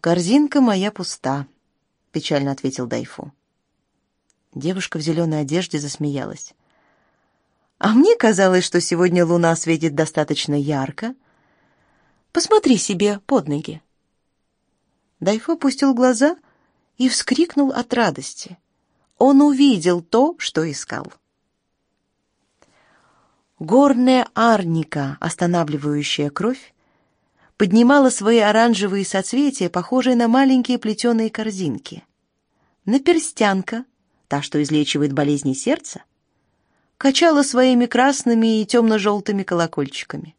[SPEAKER 1] Корзинка моя пуста, печально ответил Дайфу. Девушка в зеленой одежде засмеялась. А мне казалось, что сегодня луна светит достаточно ярко. Посмотри себе под ноги. Дайфу опустил глаза и вскрикнул от радости. Он увидел то, что искал. Горная арника, останавливающая кровь, поднимала свои оранжевые соцветия, похожие на маленькие плетеные корзинки. Наперстянка, та, что излечивает болезни сердца, качала своими красными и темно-желтыми колокольчиками.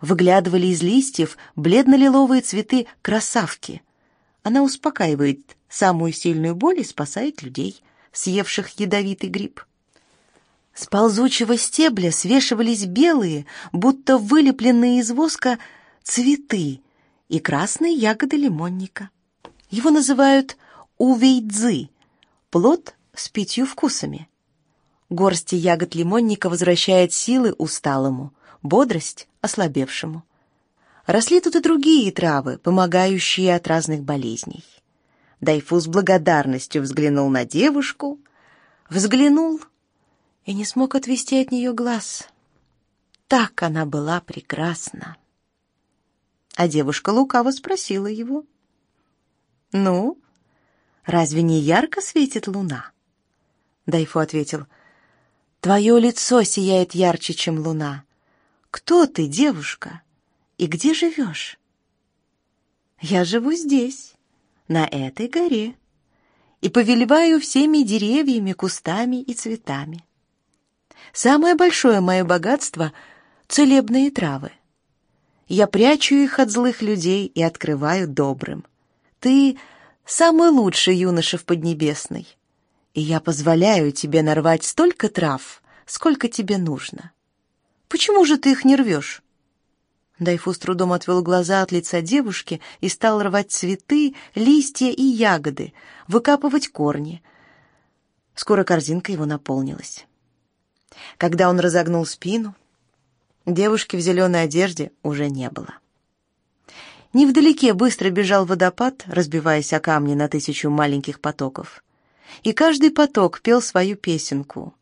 [SPEAKER 1] Выглядывали из листьев бледно-лиловые цветы красавки. Она успокаивает самую сильную боль и спасает людей, съевших ядовитый гриб. С ползучего стебля свешивались белые, будто вылепленные из воска, цветы и красные ягоды лимонника. Его называют увейдзы, плод с пятью вкусами. Горсти ягод лимонника возвращает силы усталому, бодрость ослабевшему. Росли тут и другие травы, помогающие от разных болезней. Дайфу с благодарностью взглянул на девушку, взглянул и не смог отвести от нее глаз. Так она была прекрасна. А девушка лукаво спросила его. «Ну, разве не ярко светит луна?» Дайфу ответил. «Твое лицо сияет ярче, чем луна. Кто ты, девушка, и где живешь?» «Я живу здесь, на этой горе, и повелеваю всеми деревьями, кустами и цветами. Самое большое мое богатство — целебные травы. Я прячу их от злых людей и открываю добрым. Ты самый лучший юноша в Поднебесной, и я позволяю тебе нарвать столько трав, сколько тебе нужно. Почему же ты их не рвешь?» Дайфу с трудом отвел глаза от лица девушки и стал рвать цветы, листья и ягоды, выкапывать корни. Скоро корзинка его наполнилась. Когда он разогнул спину, Девушки в зеленой одежде уже не было. Невдалеке быстро бежал водопад, разбиваясь о камни на тысячу маленьких потоков. И каждый поток пел свою песенку.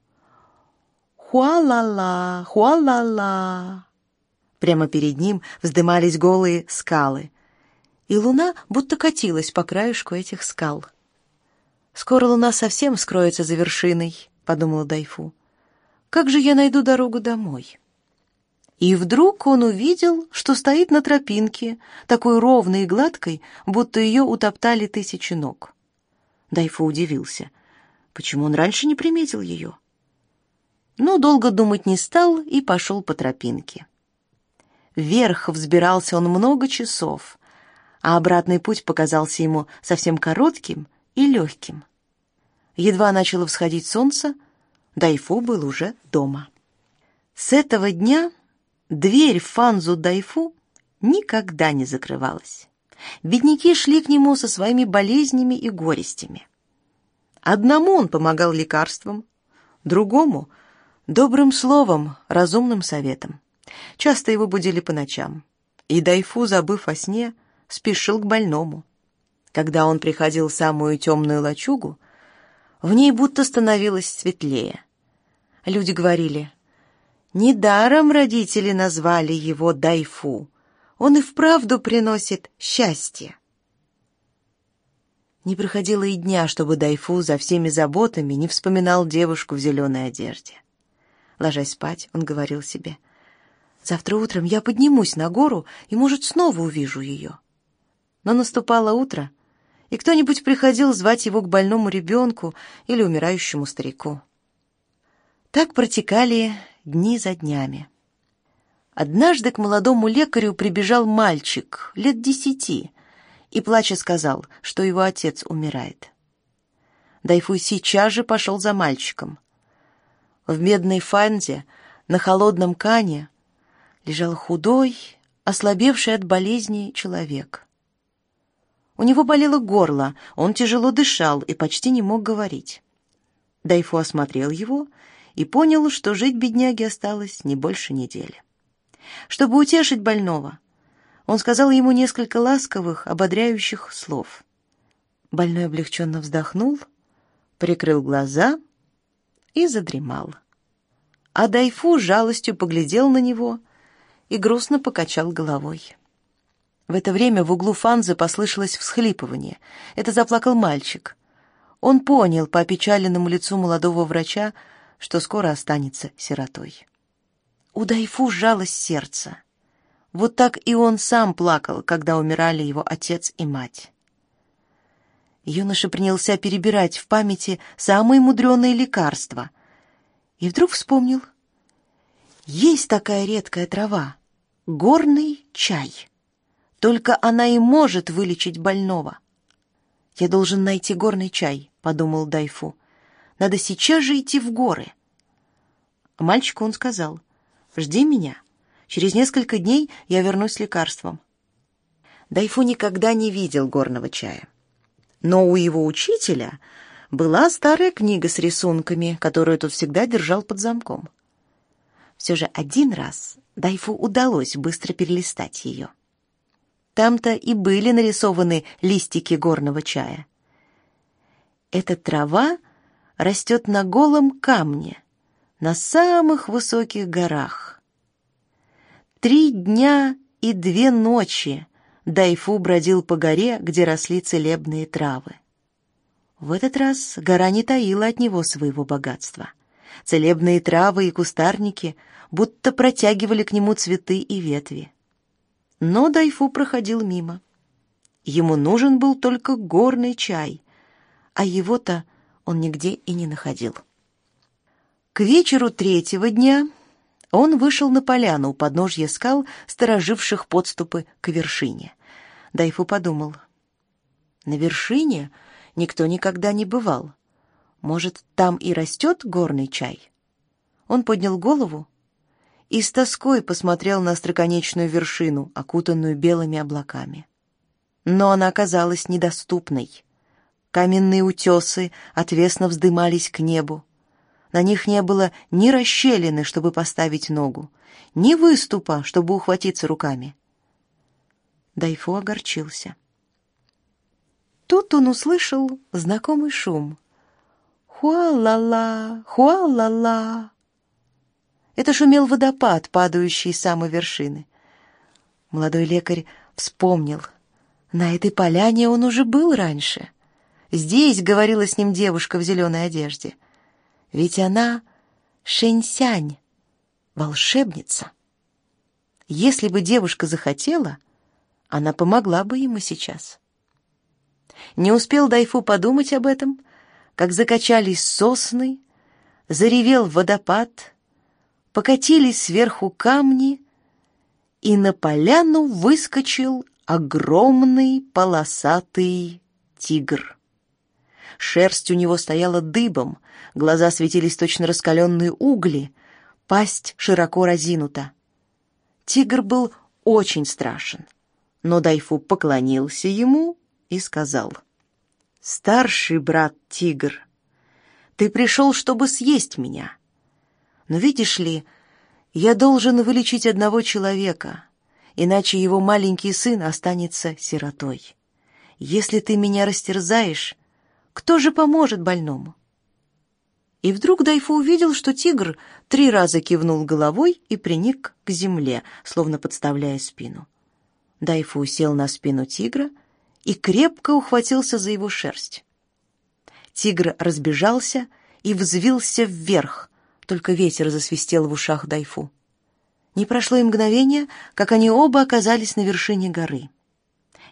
[SPEAKER 1] «Хуа-ла-ла, хуа-ла-ла». Прямо перед ним вздымались голые скалы, и луна будто катилась по краешку этих скал. «Скоро луна совсем скроется за вершиной», — подумала Дайфу. «Как же я найду дорогу домой?» И вдруг он увидел, что стоит на тропинке, такой ровной и гладкой, будто ее утоптали тысячи ног. Дайфу удивился. Почему он раньше не приметил ее? Но долго думать не стал и пошел по тропинке. Вверх взбирался он много часов, а обратный путь показался ему совсем коротким и легким. Едва начало всходить солнце, Дайфу был уже дома. С этого дня Дверь Фанзу Дайфу никогда не закрывалась. Бедняки шли к нему со своими болезнями и горестями. Одному он помогал лекарством, другому — добрым словом, разумным советом. Часто его будили по ночам. И Дайфу, забыв о сне, спешил к больному. Когда он приходил в самую темную лачугу, в ней будто становилось светлее. Люди говорили — Недаром родители назвали его Дайфу. Он и вправду приносит счастье. Не проходило и дня, чтобы Дайфу за всеми заботами не вспоминал девушку в зеленой одежде. Ложась спать, он говорил себе, «Завтра утром я поднимусь на гору и, может, снова увижу ее». Но наступало утро, и кто-нибудь приходил звать его к больному ребенку или умирающему старику. Так протекали дни за днями. Однажды к молодому лекарю прибежал мальчик лет десяти и, плача, сказал, что его отец умирает. Дайфуй сейчас же пошел за мальчиком. В медной фанзе на холодном кане лежал худой, ослабевший от болезни человек. У него болело горло, он тяжело дышал и почти не мог говорить. Дайфу осмотрел его и понял, что жить бедняге осталось не больше недели. Чтобы утешить больного, он сказал ему несколько ласковых, ободряющих слов. Больной облегченно вздохнул, прикрыл глаза и задремал. А Дайфу жалостью поглядел на него и грустно покачал головой. В это время в углу фанзы послышалось всхлипывание. Это заплакал мальчик. Он понял по опечаленному лицу молодого врача, что скоро останется сиротой. У Дайфу сжалось сердце. Вот так и он сам плакал, когда умирали его отец и мать. Юноша принялся перебирать в памяти самые мудреные лекарства. И вдруг вспомнил. Есть такая редкая трава — горный чай. Только она и может вылечить больного. «Я должен найти горный чай», — подумал Дайфу. Надо сейчас же идти в горы. Мальчику он сказал, «Жди меня. Через несколько дней я вернусь с лекарством». Дайфу никогда не видел горного чая. Но у его учителя была старая книга с рисунками, которую тот всегда держал под замком. Все же один раз Дайфу удалось быстро перелистать ее. Там-то и были нарисованы листики горного чая. Эта трава растет на голом камне, на самых высоких горах. Три дня и две ночи Дайфу бродил по горе, где росли целебные травы. В этот раз гора не таила от него своего богатства. Целебные травы и кустарники будто протягивали к нему цветы и ветви. Но Дайфу проходил мимо. Ему нужен был только горный чай, а его-то он нигде и не находил. К вечеру третьего дня он вышел на поляну у подножья скал, стороживших подступы к вершине. Дайфу подумал, на вершине никто никогда не бывал. Может, там и растет горный чай? Он поднял голову и с тоской посмотрел на остроконечную вершину, окутанную белыми облаками. Но она оказалась недоступной. Каменные утесы отвесно вздымались к небу. На них не было ни расщелины, чтобы поставить ногу, ни выступа, чтобы ухватиться руками. Дайфу огорчился. Тут он услышал знакомый шум. «Хуа-ла-ла! Хуа-ла-ла!» Это шумел водопад, падающий с самой вершины. Молодой лекарь вспомнил. На этой поляне он уже был раньше. Здесь говорила с ним девушка в зеленой одежде. Ведь она Шэньсянь, волшебница. Если бы девушка захотела, она помогла бы ему сейчас. Не успел Дайфу подумать об этом, как закачались сосны, заревел водопад, покатились сверху камни, и на поляну выскочил огромный полосатый тигр. Шерсть у него стояла дыбом, глаза светились точно раскаленные угли, пасть широко разинута. Тигр был очень страшен, но Дайфу поклонился ему и сказал, «Старший брат Тигр, ты пришел, чтобы съесть меня. Но видишь ли, я должен вылечить одного человека, иначе его маленький сын останется сиротой. Если ты меня растерзаешь, кто же поможет больному? И вдруг Дайфу увидел, что тигр три раза кивнул головой и приник к земле, словно подставляя спину. Дайфу сел на спину тигра и крепко ухватился за его шерсть. Тигр разбежался и взвился вверх, только ветер засвистел в ушах Дайфу. Не прошло и мгновение, как они оба оказались на вершине горы.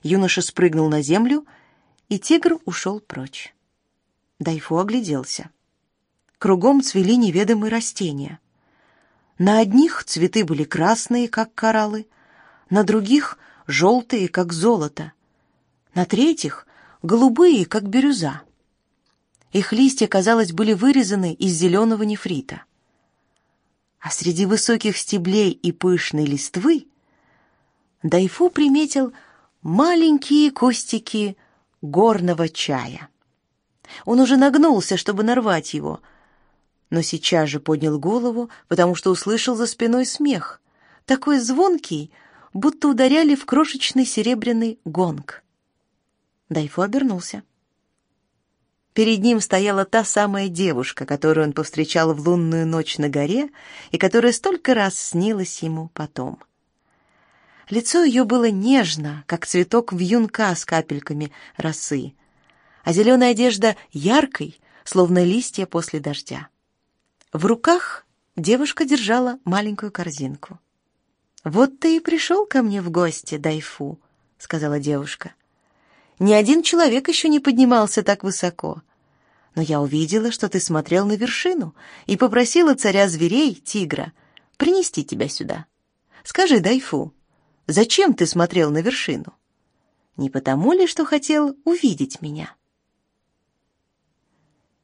[SPEAKER 1] Юноша спрыгнул на землю, и тигр ушел прочь. Дайфу огляделся. Кругом цвели неведомые растения. На одних цветы были красные, как кораллы, на других — желтые, как золото, на третьих — голубые, как бирюза. Их листья, казалось, были вырезаны из зеленого нефрита. А среди высоких стеблей и пышной листвы Дайфу приметил маленькие кустики горного чая. Он уже нагнулся, чтобы нарвать его — но сейчас же поднял голову, потому что услышал за спиной смех, такой звонкий, будто ударяли в крошечный серебряный гонг. Дайфу обернулся. Перед ним стояла та самая девушка, которую он повстречал в лунную ночь на горе и которая столько раз снилась ему потом. Лицо ее было нежно, как цветок вьюнка с капельками росы, а зеленая одежда яркой, словно листья после дождя. В руках девушка держала маленькую корзинку. «Вот ты и пришел ко мне в гости, Дайфу», — сказала девушка. «Ни один человек еще не поднимался так высоко. Но я увидела, что ты смотрел на вершину и попросила царя зверей, тигра, принести тебя сюда. Скажи, Дайфу, зачем ты смотрел на вершину? Не потому ли, что хотел увидеть меня?»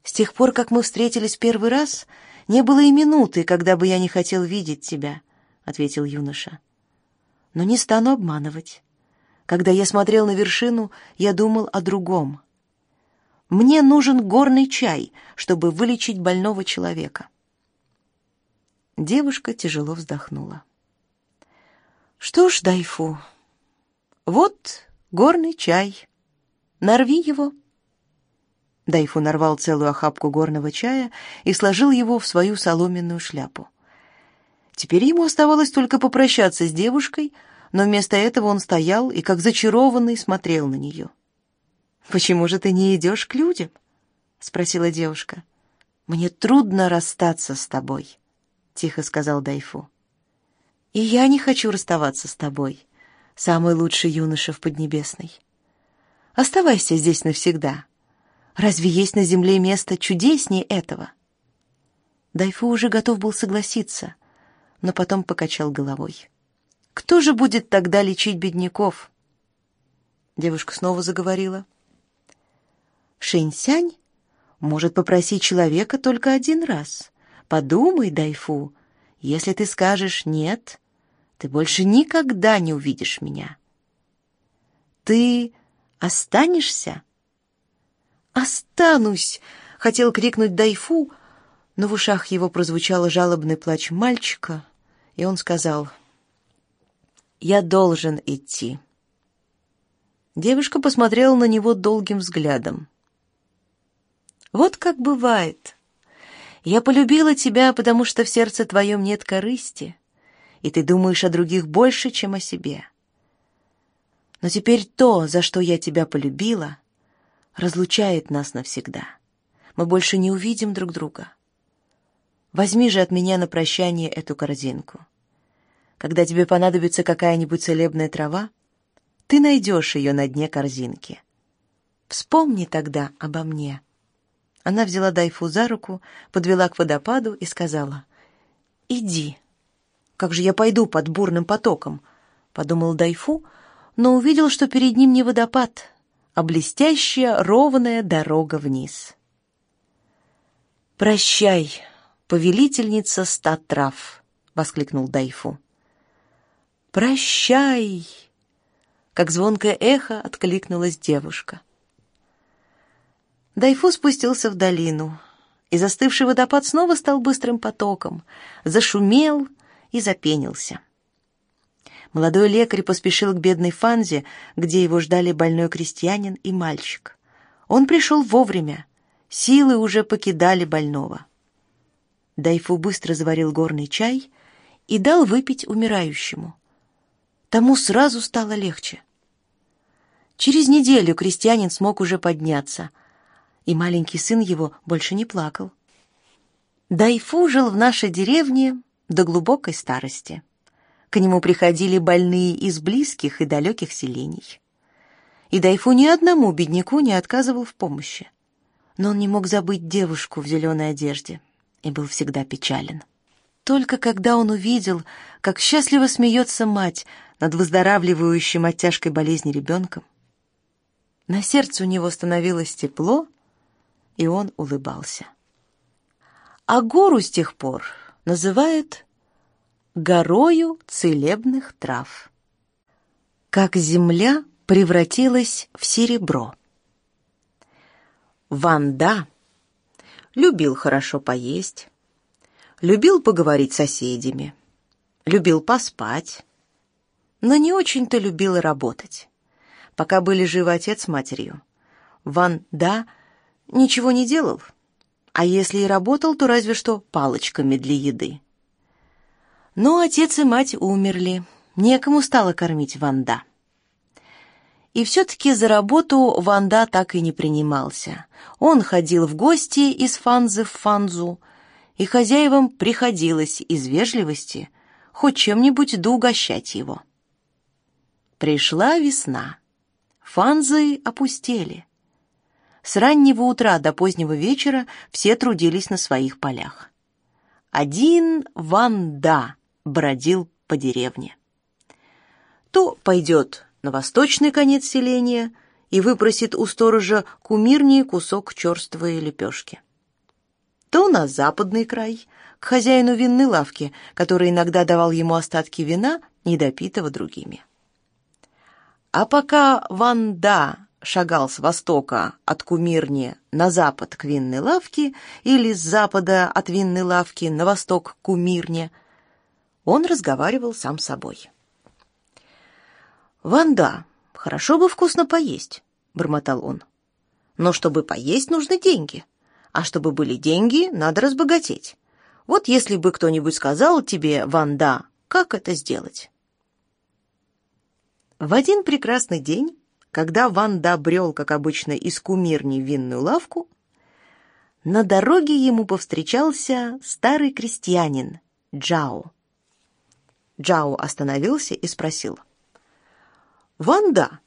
[SPEAKER 1] С тех пор, как мы встретились первый раз, не было и минуты, когда бы я не хотел видеть тебя, ответил юноша. Но не стану обманывать. Когда я смотрел на вершину, я думал о другом. Мне нужен горный чай, чтобы вылечить больного человека. Девушка тяжело вздохнула. Что ж, Дайфу, вот горный чай. Нарви его. Дайфу нарвал целую охапку горного чая и сложил его в свою соломенную шляпу. Теперь ему оставалось только попрощаться с девушкой, но вместо этого он стоял и, как зачарованный, смотрел на нее. «Почему же ты не идешь к людям?» — спросила девушка. «Мне трудно расстаться с тобой», — тихо сказал Дайфу. «И я не хочу расставаться с тобой, самый лучший юноша в Поднебесной. Оставайся здесь навсегда, Разве есть на земле место чудеснее этого? Дайфу уже готов был согласиться, но потом покачал головой. Кто же будет тогда лечить бедняков? Девушка снова заговорила. Шэньсянь может попросить человека только один раз. Подумай, Дайфу, если ты скажешь «нет», ты больше никогда не увидишь меня. Ты останешься? «Останусь!» — хотел крикнуть Дайфу, но в ушах его прозвучал жалобный плач мальчика, и он сказал, «Я должен идти». Девушка посмотрела на него долгим взглядом. «Вот как бывает. Я полюбила тебя, потому что в сердце твоем нет корысти, и ты думаешь о других больше, чем о себе. Но теперь то, за что я тебя полюбила — разлучает нас навсегда. Мы больше не увидим друг друга. Возьми же от меня на прощание эту корзинку. Когда тебе понадобится какая-нибудь целебная трава, ты найдешь ее на дне корзинки. Вспомни тогда обо мне. Она взяла Дайфу за руку, подвела к водопаду и сказала, «Иди». «Как же я пойду под бурным потоком?» — подумал Дайфу, но увидел, что перед ним не водопад, а блестящая ровная дорога вниз. «Прощай, повелительница ста трав!» — воскликнул Дайфу. «Прощай!» — как звонкое эхо откликнулась девушка. Дайфу спустился в долину, и застывший водопад снова стал быстрым потоком, зашумел и запенился. Молодой лекарь поспешил к бедной Фанзе, где его ждали больной крестьянин и мальчик. Он пришел вовремя. Силы уже покидали больного. Дайфу быстро заварил горный чай и дал выпить умирающему. Тому сразу стало легче. Через неделю крестьянин смог уже подняться, и маленький сын его больше не плакал. Дайфу жил в нашей деревне до глубокой старости. К нему приходили больные из близких и далеких селений. И Дайфу ни одному бедняку не отказывал в помощи. Но он не мог забыть девушку в зеленой одежде и был всегда печален. Только когда он увидел, как счастливо смеется мать над выздоравливающим от тяжкой болезни ребенком, на сердце у него становилось тепло, и он улыбался. А гору с тех пор называют горою целебных трав. Как земля превратилась в серебро. Ванда любил хорошо поесть, любил поговорить с соседями, любил поспать, но не очень-то любил работать. Пока были живы отец с матерью, Ванда ничего не делал, а если и работал, то разве что палочками для еды. Но отец и мать умерли, некому стало кормить Ванда. И все-таки за работу Ванда так и не принимался. Он ходил в гости из Фанзы в Фанзу, и хозяевам приходилось из вежливости хоть чем-нибудь да угощать его. Пришла весна. Фанзы опустели. С раннего утра до позднего вечера все трудились на своих полях. Один Ванда бродил по деревне. То пойдет на восточный конец селения и выпросит у сторожа кумирнее кусок черствой лепешки. То на западный край, к хозяину винной лавки, который иногда давал ему остатки вина, недопитого другими. А пока Ванда шагал с востока от кумирни на запад к винной лавке или с запада от винной лавки на восток к кумирне, он разговаривал сам с собой. «Ванда, хорошо бы вкусно поесть», — бормотал он. «Но чтобы поесть, нужны деньги. А чтобы были деньги, надо разбогатеть. Вот если бы кто-нибудь сказал тебе, Ванда, как это сделать?» В один прекрасный день, когда Ванда брел, как обычно, из кумирни в винную лавку, на дороге ему повстречался старый крестьянин Джао. Джао остановился и спросил. «Ванда,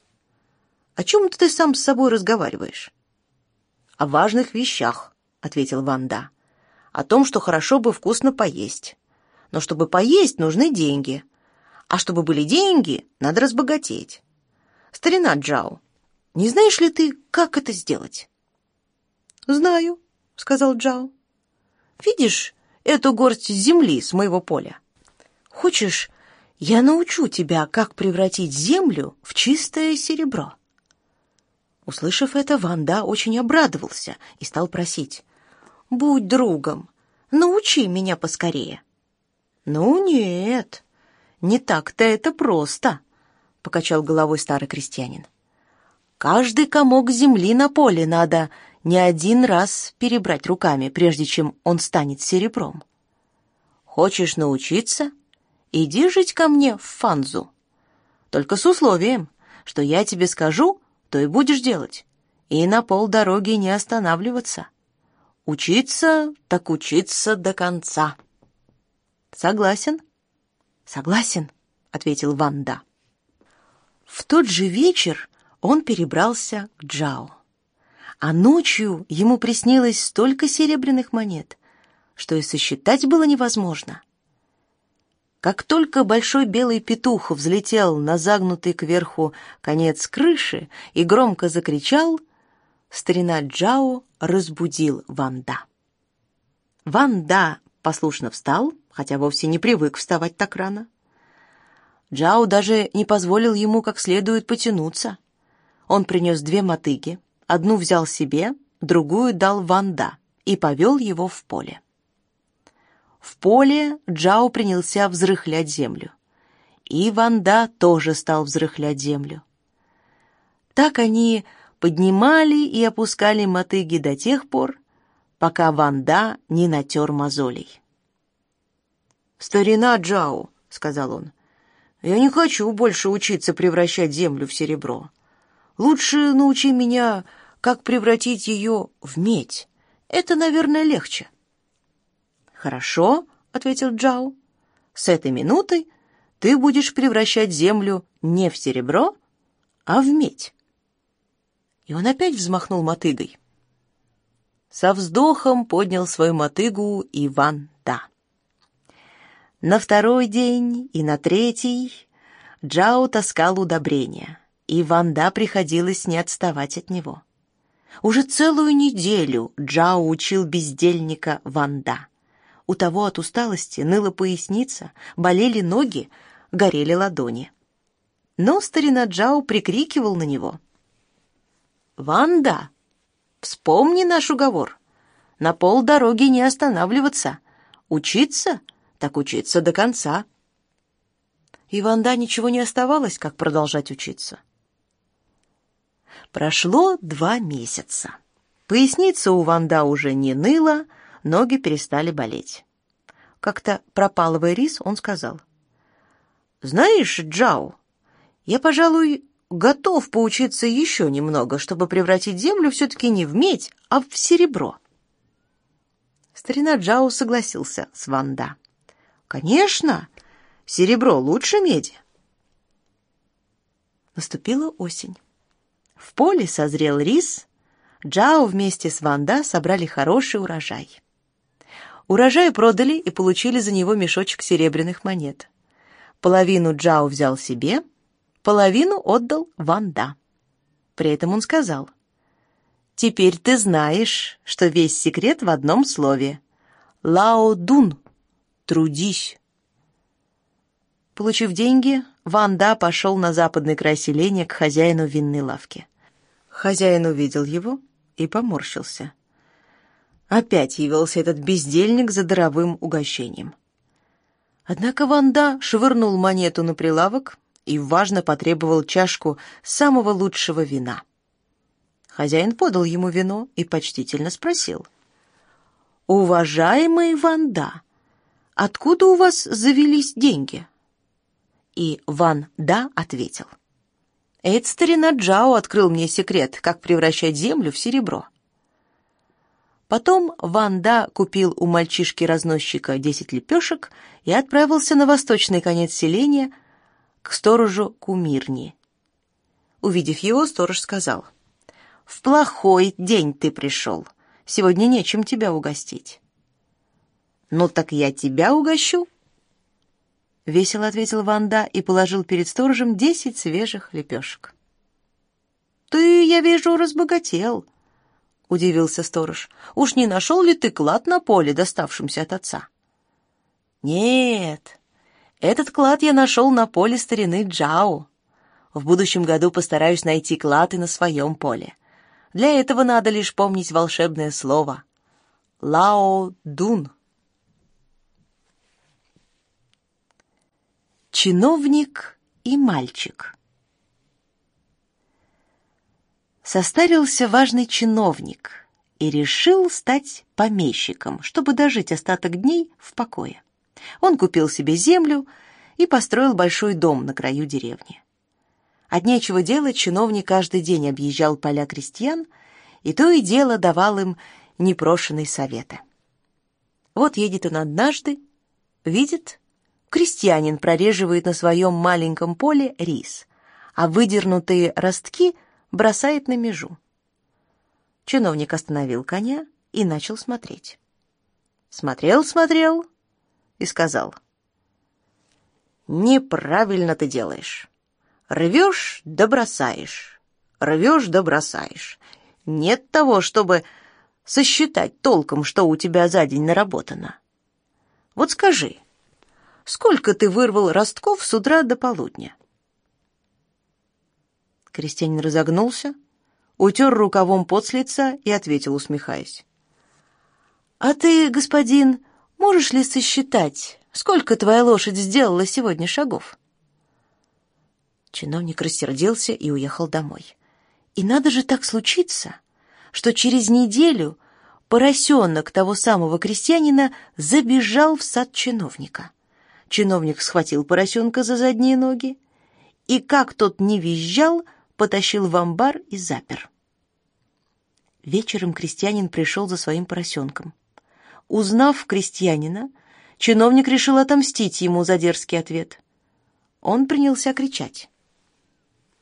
[SPEAKER 1] о чем ты сам с собой разговариваешь?» «О важных вещах», — ответил Ванда. «О том, что хорошо бы вкусно поесть. Но чтобы поесть, нужны деньги. А чтобы были деньги, надо разбогатеть. Старина Джао, не знаешь ли ты, как это сделать?» «Знаю», — сказал Джао. «Видишь эту горсть земли с моего поля? Хочешь, я научу тебя, как превратить землю в чистое серебро. Услышав это, Ванда очень обрадовался и стал просить: "Будь другом, научи меня поскорее". "Ну нет, не так-то это просто", покачал головой старый крестьянин. "Каждый комок земли на поле надо не один раз перебрать руками, прежде чем он станет серебром. Хочешь научиться? Иди жить ко мне в Фанзу. Только с условием, что я тебе скажу, то и будешь делать. И на полдороги не останавливаться. Учиться, так учиться до конца. Согласен? Согласен, ответил Ванда. В тот же вечер он перебрался к Джао. А ночью ему приснилось столько серебряных монет, что и сосчитать было невозможно. Как только большой белый петух взлетел на загнутый кверху конец крыши и громко закричал, старина Джао разбудил Ванда. Ванда послушно встал, хотя вовсе не привык вставать так рано. Джао даже не позволил ему как следует потянуться. Он принес две мотыги, одну взял себе, другую дал Ванда и повел его в поле. В поле Джао принялся взрыхлять землю. И Ванда тоже стал взрыхлять землю. Так они поднимали и опускали мотыги до тех пор, пока Ванда не натер мозолей. «Старина Джао», — сказал он, — «я не хочу больше учиться превращать землю в серебро. Лучше научи меня, как превратить ее в медь. Это, наверное, легче». «Хорошо», — ответил Джао. «С этой минуты ты будешь превращать землю не в серебро, а в медь». И он опять взмахнул мотыгой. Со вздохом поднял свою мотыгу Иван Да. На второй день и на третий Джао таскал удобрения, и Ванда приходилось не отставать от него. Уже целую неделю Джао учил бездельника Ванда. У того от усталости ныла поясница, болели ноги, горели ладони. Но старина Джао прикрикивал на него. «Ванда, вспомни наш уговор. На полдороги не останавливаться. Учиться так учиться до конца. И Ванда ничего не оставалось, как продолжать учиться. Прошло два месяца. Поясница у Ванда уже не ныла, ноги перестали болеть. Как-то пропалывая рис, он сказал. «Знаешь, Джао, я, пожалуй, готов поучиться еще немного, чтобы превратить землю все-таки не в медь, а в серебро». Старина Джао согласился с Ванда. Конечно, серебро лучше меди. Наступила осень. В поле созрел рис. Джао вместе с Ванда собрали хороший урожай. Урожай продали и получили за него мешочек серебряных монет. Половину Джао взял себе, половину отдал Ванда. При этом он сказал, «Теперь ты знаешь, что весь секрет в одном слове. Лао Дун Трудись. Получив деньги, Ван Да пошел на западный край селения к хозяину винной лавки. Хозяин увидел его и поморщился. Опять явился этот бездельник за даровым угощением. Однако Ван Да швырнул монету на прилавок и важно потребовал чашку самого лучшего вина. Хозяин подал ему вино и почтительно спросил. «Уважаемый Ван Да, откуда у вас завелись деньги?» И Ван Да ответил. «Это старина Джао открыл мне секрет, как превращать землю в серебро». Потом Ван Да купил у мальчишки-разносчика десять лепешек и отправился на восточный конец селения к сторожу Кумирни. Увидев его, сторож сказал, «В плохой день ты пришел. Сегодня нечем тебя угостить». «Ну так я тебя угощу», — весело ответил Ванда и положил перед сторожем десять свежих лепешек. «Ты, я вижу, разбогател», — удивился сторож. «Уж не нашел ли ты клад на поле, доставшемся от отца?» «Нет, этот клад я нашел на поле старины Джао. В будущем году постараюсь найти клад и на своем поле. Для этого надо лишь помнить волшебное слово. Лао-дун». Чиновник и мальчик. Состарился важный чиновник и решил стать помещиком, чтобы дожить остаток дней в покое. Он купил себе землю и построил большой дом на краю деревни. От нечего делать чиновник каждый день объезжал поля крестьян и то и дело давал им непрошенные советы. Вот едет он однажды, видит, крестьянин прореживает на своем маленьком поле рис, а выдернутые ростки бросает на межу. Чиновник остановил коня и начал смотреть. Смотрел, смотрел и сказал. «Неправильно ты делаешь. Рвешь да бросаешь, рвешь да бросаешь. Нет того, чтобы сосчитать толком, что у тебя за день наработано. Вот скажи, Сколько ты вырвал ростков с утра до полудня?» Крестьянин разогнулся, утер рукавом пот с лица и ответил, усмехаясь. «А ты, господин, можешь ли сосчитать, сколько твоя лошадь сделала сегодня шагов?» Чиновник рассердился и уехал домой. И надо же так случиться, что через неделю поросенок того самого крестьянина забежал в сад чиновника. Чиновник схватил поросенка за задние ноги и, как тот не визжал, потащил в амбар и запер. Вечером крестьянин пришел за своим поросенком. Узнав крестьянина, чиновник решил отомстить ему за дерзкий ответ. Он принялся кричать.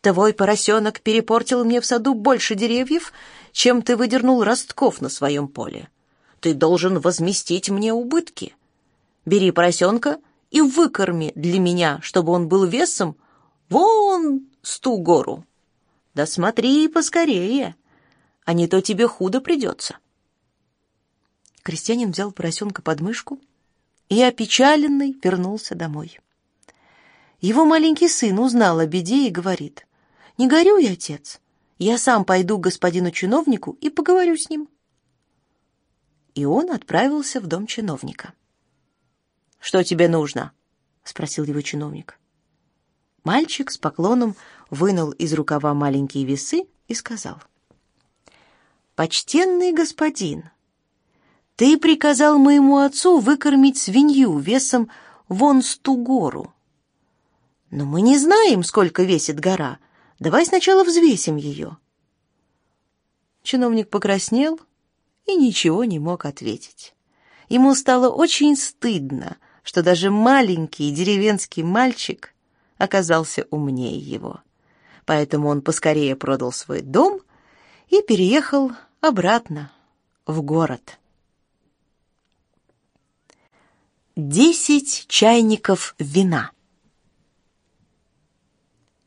[SPEAKER 1] «Твой поросенок перепортил мне в саду больше деревьев, чем ты выдернул ростков на своем поле. Ты должен возместить мне убытки. Бери поросенка и выкорми для меня, чтобы он был весом вон с ту гору. Да смотри поскорее, а не то тебе худо придется». Крестьянин взял поросенка под мышку и, опечаленный, вернулся домой. Его маленький сын узнал о беде и говорит, «Не горюй, отец, я сам пойду к господину чиновнику и поговорю с ним». И он отправился в дом чиновника. «Что тебе нужно?» — спросил его чиновник. Мальчик с поклоном вынул из рукава маленькие весы и сказал. «Почтенный господин, ты приказал моему отцу выкормить свинью весом вон с ту гору. Но мы не знаем, сколько весит гора. Давай сначала взвесим ее». Чиновник покраснел и ничего не мог ответить. Ему стало очень стыдно, что даже маленький деревенский мальчик оказался умнее его. Поэтому он поскорее продал свой дом и переехал обратно в город. Десять чайников вина.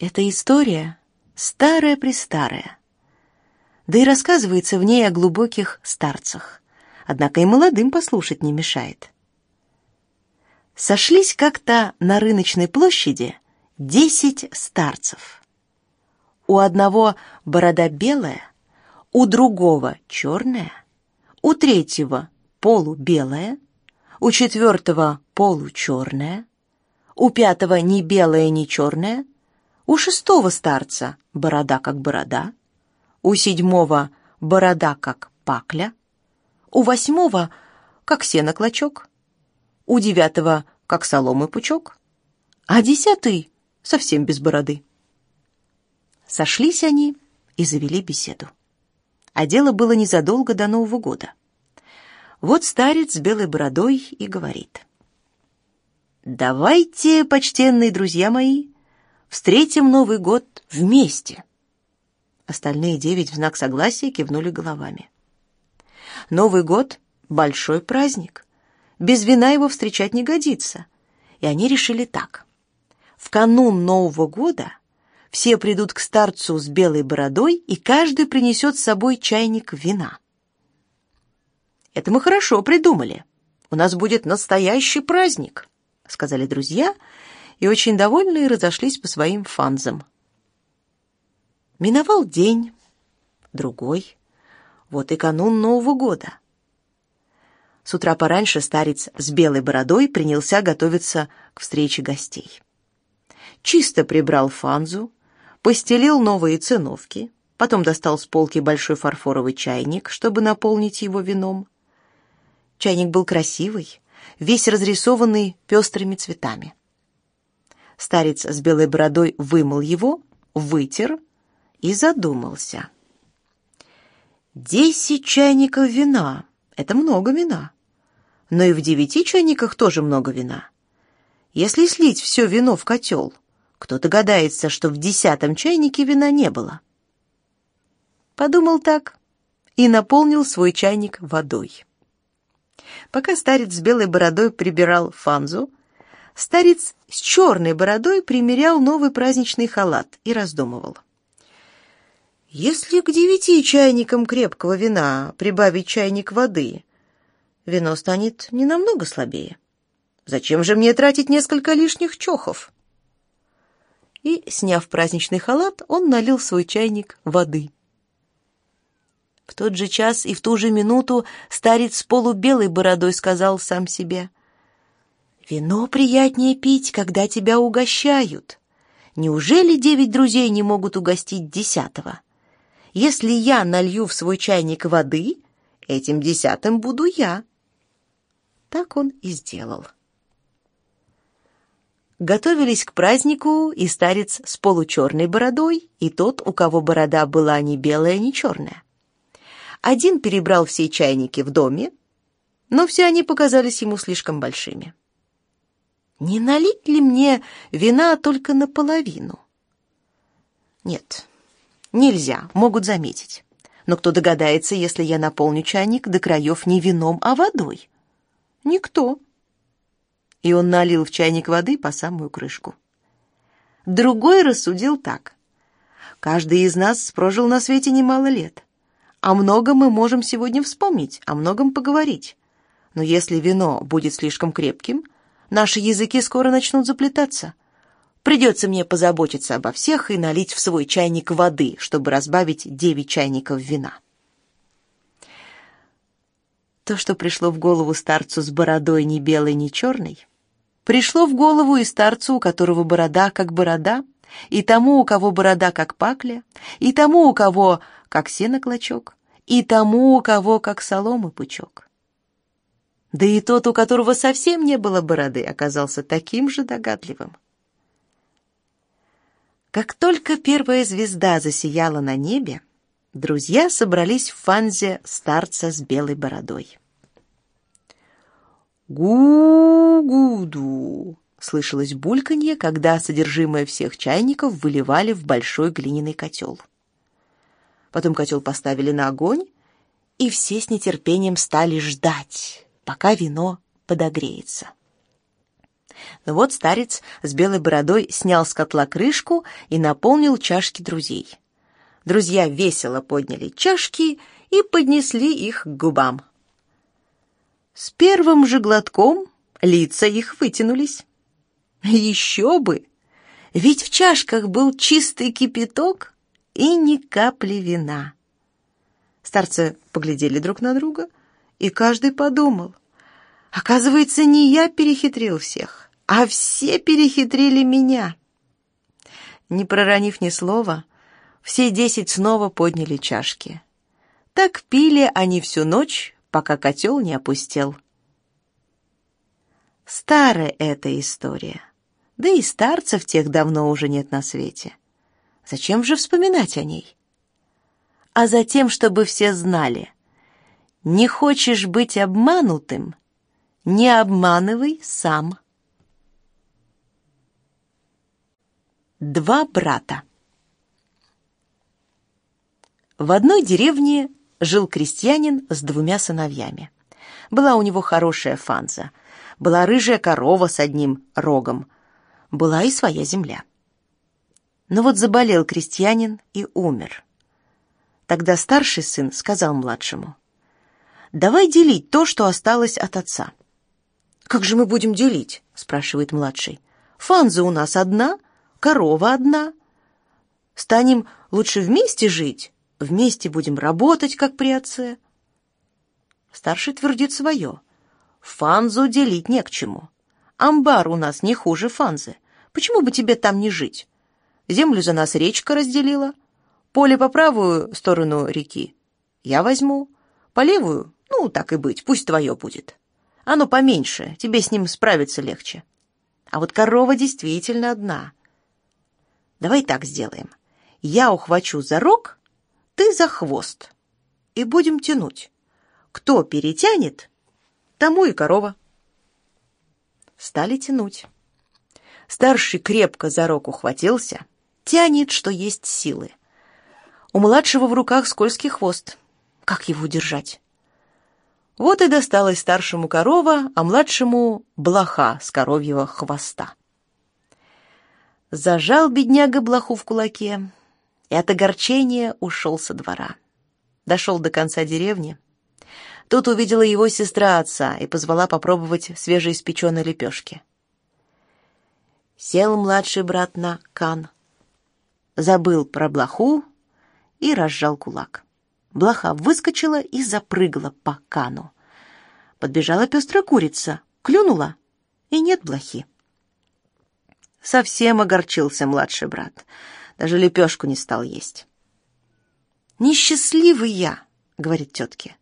[SPEAKER 1] Эта история старая-престарая, да и рассказывается в ней о глубоких старцах, однако и молодым послушать не мешает. Сошлись как-то на рыночной площади десять старцев. У одного борода белая, у другого черная, у третьего полубелая, у четвертого получерная, у пятого ни белая, ни черная, у шестого старца борода как борода, у седьмого борода как пакля, у восьмого как сено клочок, у девятого как соломы пучок, а десятый совсем без бороды. Сошлись они и завели беседу. А дело было незадолго до Нового года. Вот старец с белой бородой и говорит. «Давайте, почтенные друзья мои, встретим Новый год вместе». Остальные девять в знак согласия кивнули головами. Новый год — большой праздник. Без вина его встречать не годится. И они решили так. В канун Нового года все придут к старцу с белой бородой, и каждый принесет с собой чайник вина. Это мы хорошо придумали. У нас будет настоящий праздник, сказали друзья, и очень довольные разошлись по своим фанзам. Миновал день, другой, вот и канун Нового года. С утра пораньше старец с белой бородой принялся готовиться к встрече гостей. Чисто прибрал фанзу, постелил новые циновки, потом достал с полки большой фарфоровый чайник, чтобы наполнить его вином. Чайник был красивый, весь разрисованный пестрыми цветами. Старец с белой бородой вымыл его, вытер и задумался. Десять чайников вина — это много вина. Но и в девяти чайниках тоже много вина. Если слить все вино в котел, кто догадается, что в десятом чайнике вина не было. Подумал так и наполнил свой чайник водой. Пока старец с белой бородой прибирал фанзу, старец с черной бородой примерял новый праздничный халат и раздумывал. Если к девяти чайникам крепкого вина прибавить чайник воды, вино станет не намного слабее. Зачем же мне тратить несколько лишних чохов? И, сняв праздничный халат, он налил в свой чайник воды. В тот же час и в ту же минуту старец с полубелой бородой сказал сам себе. «Вино приятнее пить, когда тебя угощают. Неужели девять друзей не могут угостить десятого? Если я налью в свой чайник воды, этим десятым буду я». Так он и сделал. Готовились к празднику и старец с получерной бородой, и тот, у кого борода была ни белая, ни черная. Один перебрал все чайники в доме, но все они показались ему слишком большими. Не налить ли мне вина только наполовину? Нет, нельзя, могут заметить. Но кто догадается, если я наполню чайник до краев не вином, а водой? Никто. И он налил в чайник воды по самую крышку. Другой рассудил так. Каждый из нас прожил на свете немало лет. О многом мы можем сегодня вспомнить, о многом поговорить. Но если вино будет слишком крепким, наши языки скоро начнут заплетаться. Придется мне позаботиться обо всех и налить в свой чайник воды, чтобы разбавить девять чайников вина. То, что пришло в голову старцу с бородой ни белой, ни черной, пришло в голову и старцу, у которого борода как борода, и тому, у кого борода как пакля, и тому, у кого как сено клочок, и тому, у кого как соломы пучок. Да и тот, у которого совсем не было бороды, оказался таким же догадливым. Как только первая звезда засияла на небе, друзья собрались в фанзе старца с белой бородой. «Гу-гуду!» — слышалось бульканье, когда содержимое всех чайников выливали в большой глиняный котел. Потом котел поставили на огонь, и все с нетерпением стали ждать, пока вино подогреется. Но вот старец с белой бородой снял с котла крышку и наполнил чашки друзей. Друзья весело подняли чашки и поднесли их к губам. С первым же глотком лица их вытянулись. Еще бы! Ведь в чашках был чистый кипяток и ни капли вина. Старцы поглядели друг на друга — и каждый подумал, оказывается, не я перехитрил всех, а все перехитрили меня. Не проронив ни слова, все десять снова подняли чашки. Так пили они всю ночь, пока котел не опустел. Старая эта история. Да и старцев тех давно уже нет на свете. Зачем же вспоминать о ней? А затем, чтобы все знали — не хочешь быть обманутым? Не обманывай сам. Два брата. В одной деревне жил крестьянин с двумя сыновьями. Была у него хорошая фанза, была рыжая корова с одним рогом, была и своя земля. Но вот заболел крестьянин и умер. Тогда старший сын сказал младшему: Давай делить то, что осталось от отца. Как же мы будем делить? спрашивает младший. Фанза у нас одна, корова одна. Станем лучше вместе жить, вместе будем работать, как при отце. Старший твердит свое. Фанзу делить не к чему. Амбар у нас не хуже фанзы. Почему бы тебе там не жить? Землю за нас речка разделила. Поле по правую сторону реки я возьму, по левую ну, так и быть, пусть твое будет. Оно поменьше, тебе с ним справиться легче. А вот корова действительно одна. Давай так сделаем. Я ухвачу за рог, ты за хвост. И будем тянуть. Кто перетянет, тому и корова. Стали тянуть. Старший крепко за рог ухватился, тянет, что есть силы. У младшего в руках скользкий хвост. Как его удержать? Вот и досталось старшему корова, а младшему блоха с коровьего хвоста. Зажал бедняга блоху в кулаке и от огорчения ушел со двора. Дошел до конца деревни. Тут увидела его сестра отца и позвала попробовать свежеиспеченной лепешки. Сел младший брат на кан, забыл про блоху и разжал кулак. Блоха выскочила и запрыгала по кану. Подбежала пестрая курица, клюнула, и нет блохи. Совсем огорчился младший брат, даже лепешку не стал есть. «Несчастливый я», — говорит тетке.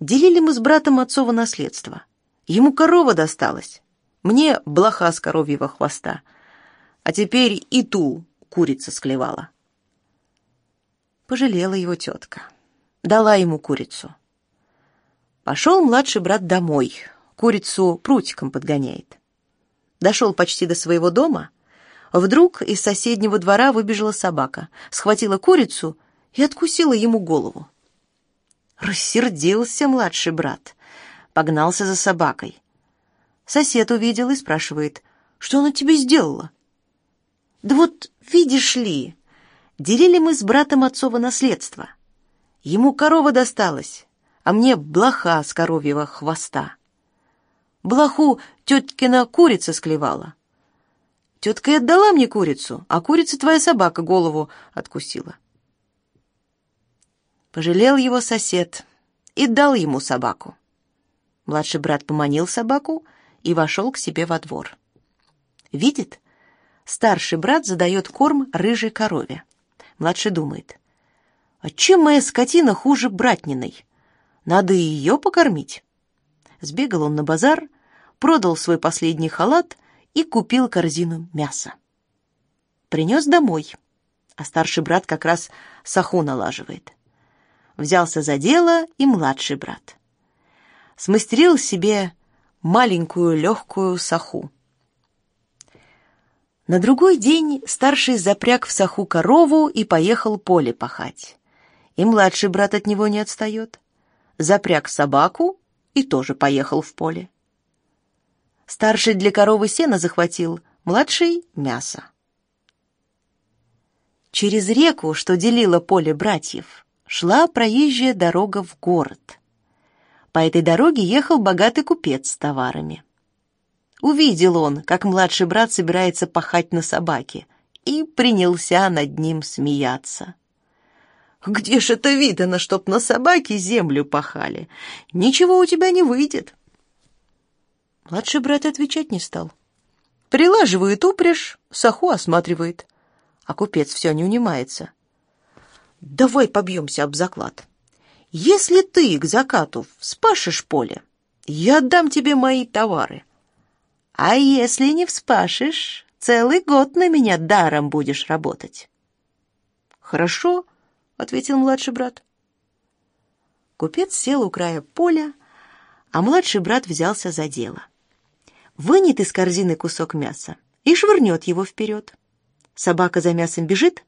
[SPEAKER 1] Делили мы с братом отцово наследство. Ему корова досталась, Мне блоха с коровьего хвоста, а теперь и ту курица склевала. Пожалела его тетка. Дала ему курицу. Пошел младший брат домой, курицу прутиком подгоняет. Дошел почти до своего дома, вдруг из соседнего двора выбежала собака, схватила курицу и откусила ему голову. Рассердился младший брат, погнался за собакой. Сосед увидел и спрашивает, что она тебе сделала? Да вот, видишь ли, делили мы с братом отцово наследство. Ему корова досталась, а мне блоха с коровьего хвоста. Блоху теткина курица склевала. Тетка и отдала мне курицу, а курица твоя собака голову откусила. Пожалел его сосед и дал ему собаку. Младший брат поманил собаку и вошел к себе во двор. Видит, старший брат задает корм рыжей корове. Младший думает, а чем моя скотина хуже братниной? Надо ее покормить. Сбегал он на базар, продал свой последний халат и купил корзину мяса. Принес домой, а старший брат как раз саху налаживает. Взялся за дело и младший брат. Смастерил себе маленькую легкую саху. На другой день старший запряг в саху корову и поехал поле пахать. И младший брат от него не отстает запряг собаку и тоже поехал в поле. Старший для коровы сено захватил, младший — мясо. Через реку, что делила поле братьев, шла проезжая дорога в город. По этой дороге ехал богатый купец с товарами. Увидел он, как младший брат собирается пахать на собаке, и принялся над ним смеяться. Где ж это видано, чтоб на собаке землю пахали? Ничего у тебя не выйдет. Младший брат отвечать не стал. Прилаживает упряжь, саху осматривает. А купец все не унимается. Давай побьемся об заклад. Если ты к закату вспашешь поле, я отдам тебе мои товары. А если не вспашешь, целый год на меня даром будешь работать. Хорошо, — ответил младший брат. Купец сел у края поля, а младший брат взялся за дело. Вынет из корзины кусок мяса и швырнет его вперед. Собака за мясом бежит,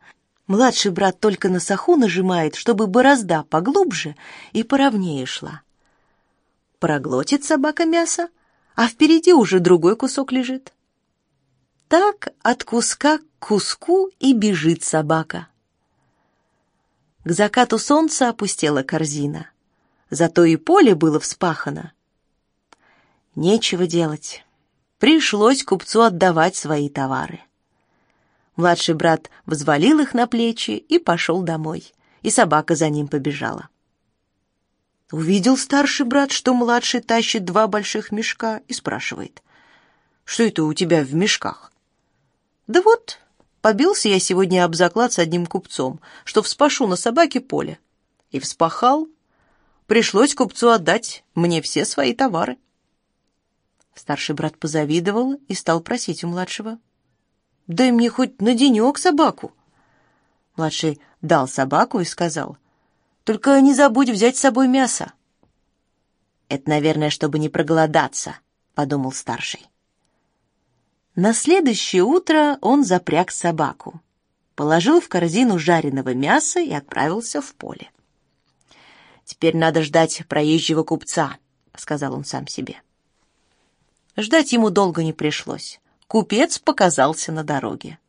[SPEAKER 1] младший брат только на саху нажимает, чтобы борозда поглубже и поровнее шла. Проглотит собака мясо, а впереди уже другой кусок лежит. Так от куска к куску и бежит собака. К закату солнца опустела корзина. Зато и поле было вспахано. Нечего делать. Пришлось купцу отдавать свои товары. Младший брат взвалил их на плечи и пошел домой, и собака за ним побежала. Увидел старший брат, что младший тащит два больших мешка, и спрашивает, «Что это у тебя в мешках?» «Да вот, Побился я сегодня об заклад с одним купцом, что вспашу на собаке поле. И вспахал. Пришлось купцу отдать мне все свои товары. Старший брат позавидовал и стал просить у младшего. «Дай мне хоть на денек собаку». Младший дал собаку и сказал, «Только не забудь взять с собой мясо». «Это, наверное, чтобы не проголодаться», — подумал старший. На следующее утро он запряг собаку, положил в корзину жареного мяса и отправился в поле. «Теперь надо ждать проезжего купца», — сказал он сам себе. Ждать ему долго не пришлось. Купец показался на дороге.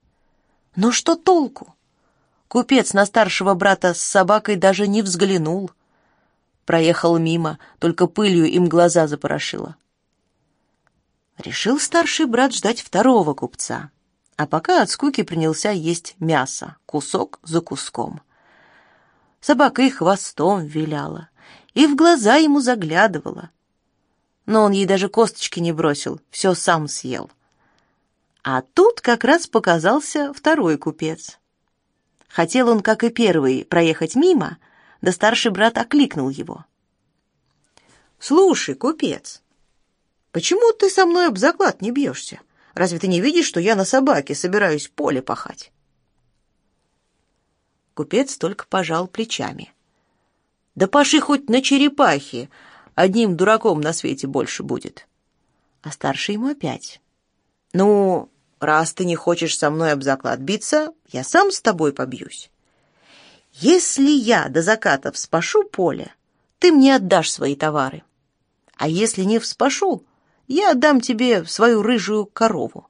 [SPEAKER 1] Но что толку? Купец на старшего брата с собакой даже не взглянул. Проехал мимо, только пылью им глаза запорошило. Решил старший брат ждать второго купца, а пока от скуки принялся есть мясо, кусок за куском. Собака и хвостом виляла, и в глаза ему заглядывала. Но он ей даже косточки не бросил, все сам съел. А тут как раз показался второй купец. Хотел он, как и первый, проехать мимо, да старший брат окликнул его. «Слушай, купец, Почему ты со мной об заклад не бьешься? Разве ты не видишь, что я на собаке собираюсь поле пахать?» Купец только пожал плечами. «Да паши хоть на черепахе, одним дураком на свете больше будет». А старший ему опять. «Ну, раз ты не хочешь со мной об заклад биться, я сам с тобой побьюсь. Если я до заката вспашу поле, ты мне отдашь свои товары. А если не вспашу, я отдам тебе свою рыжую корову.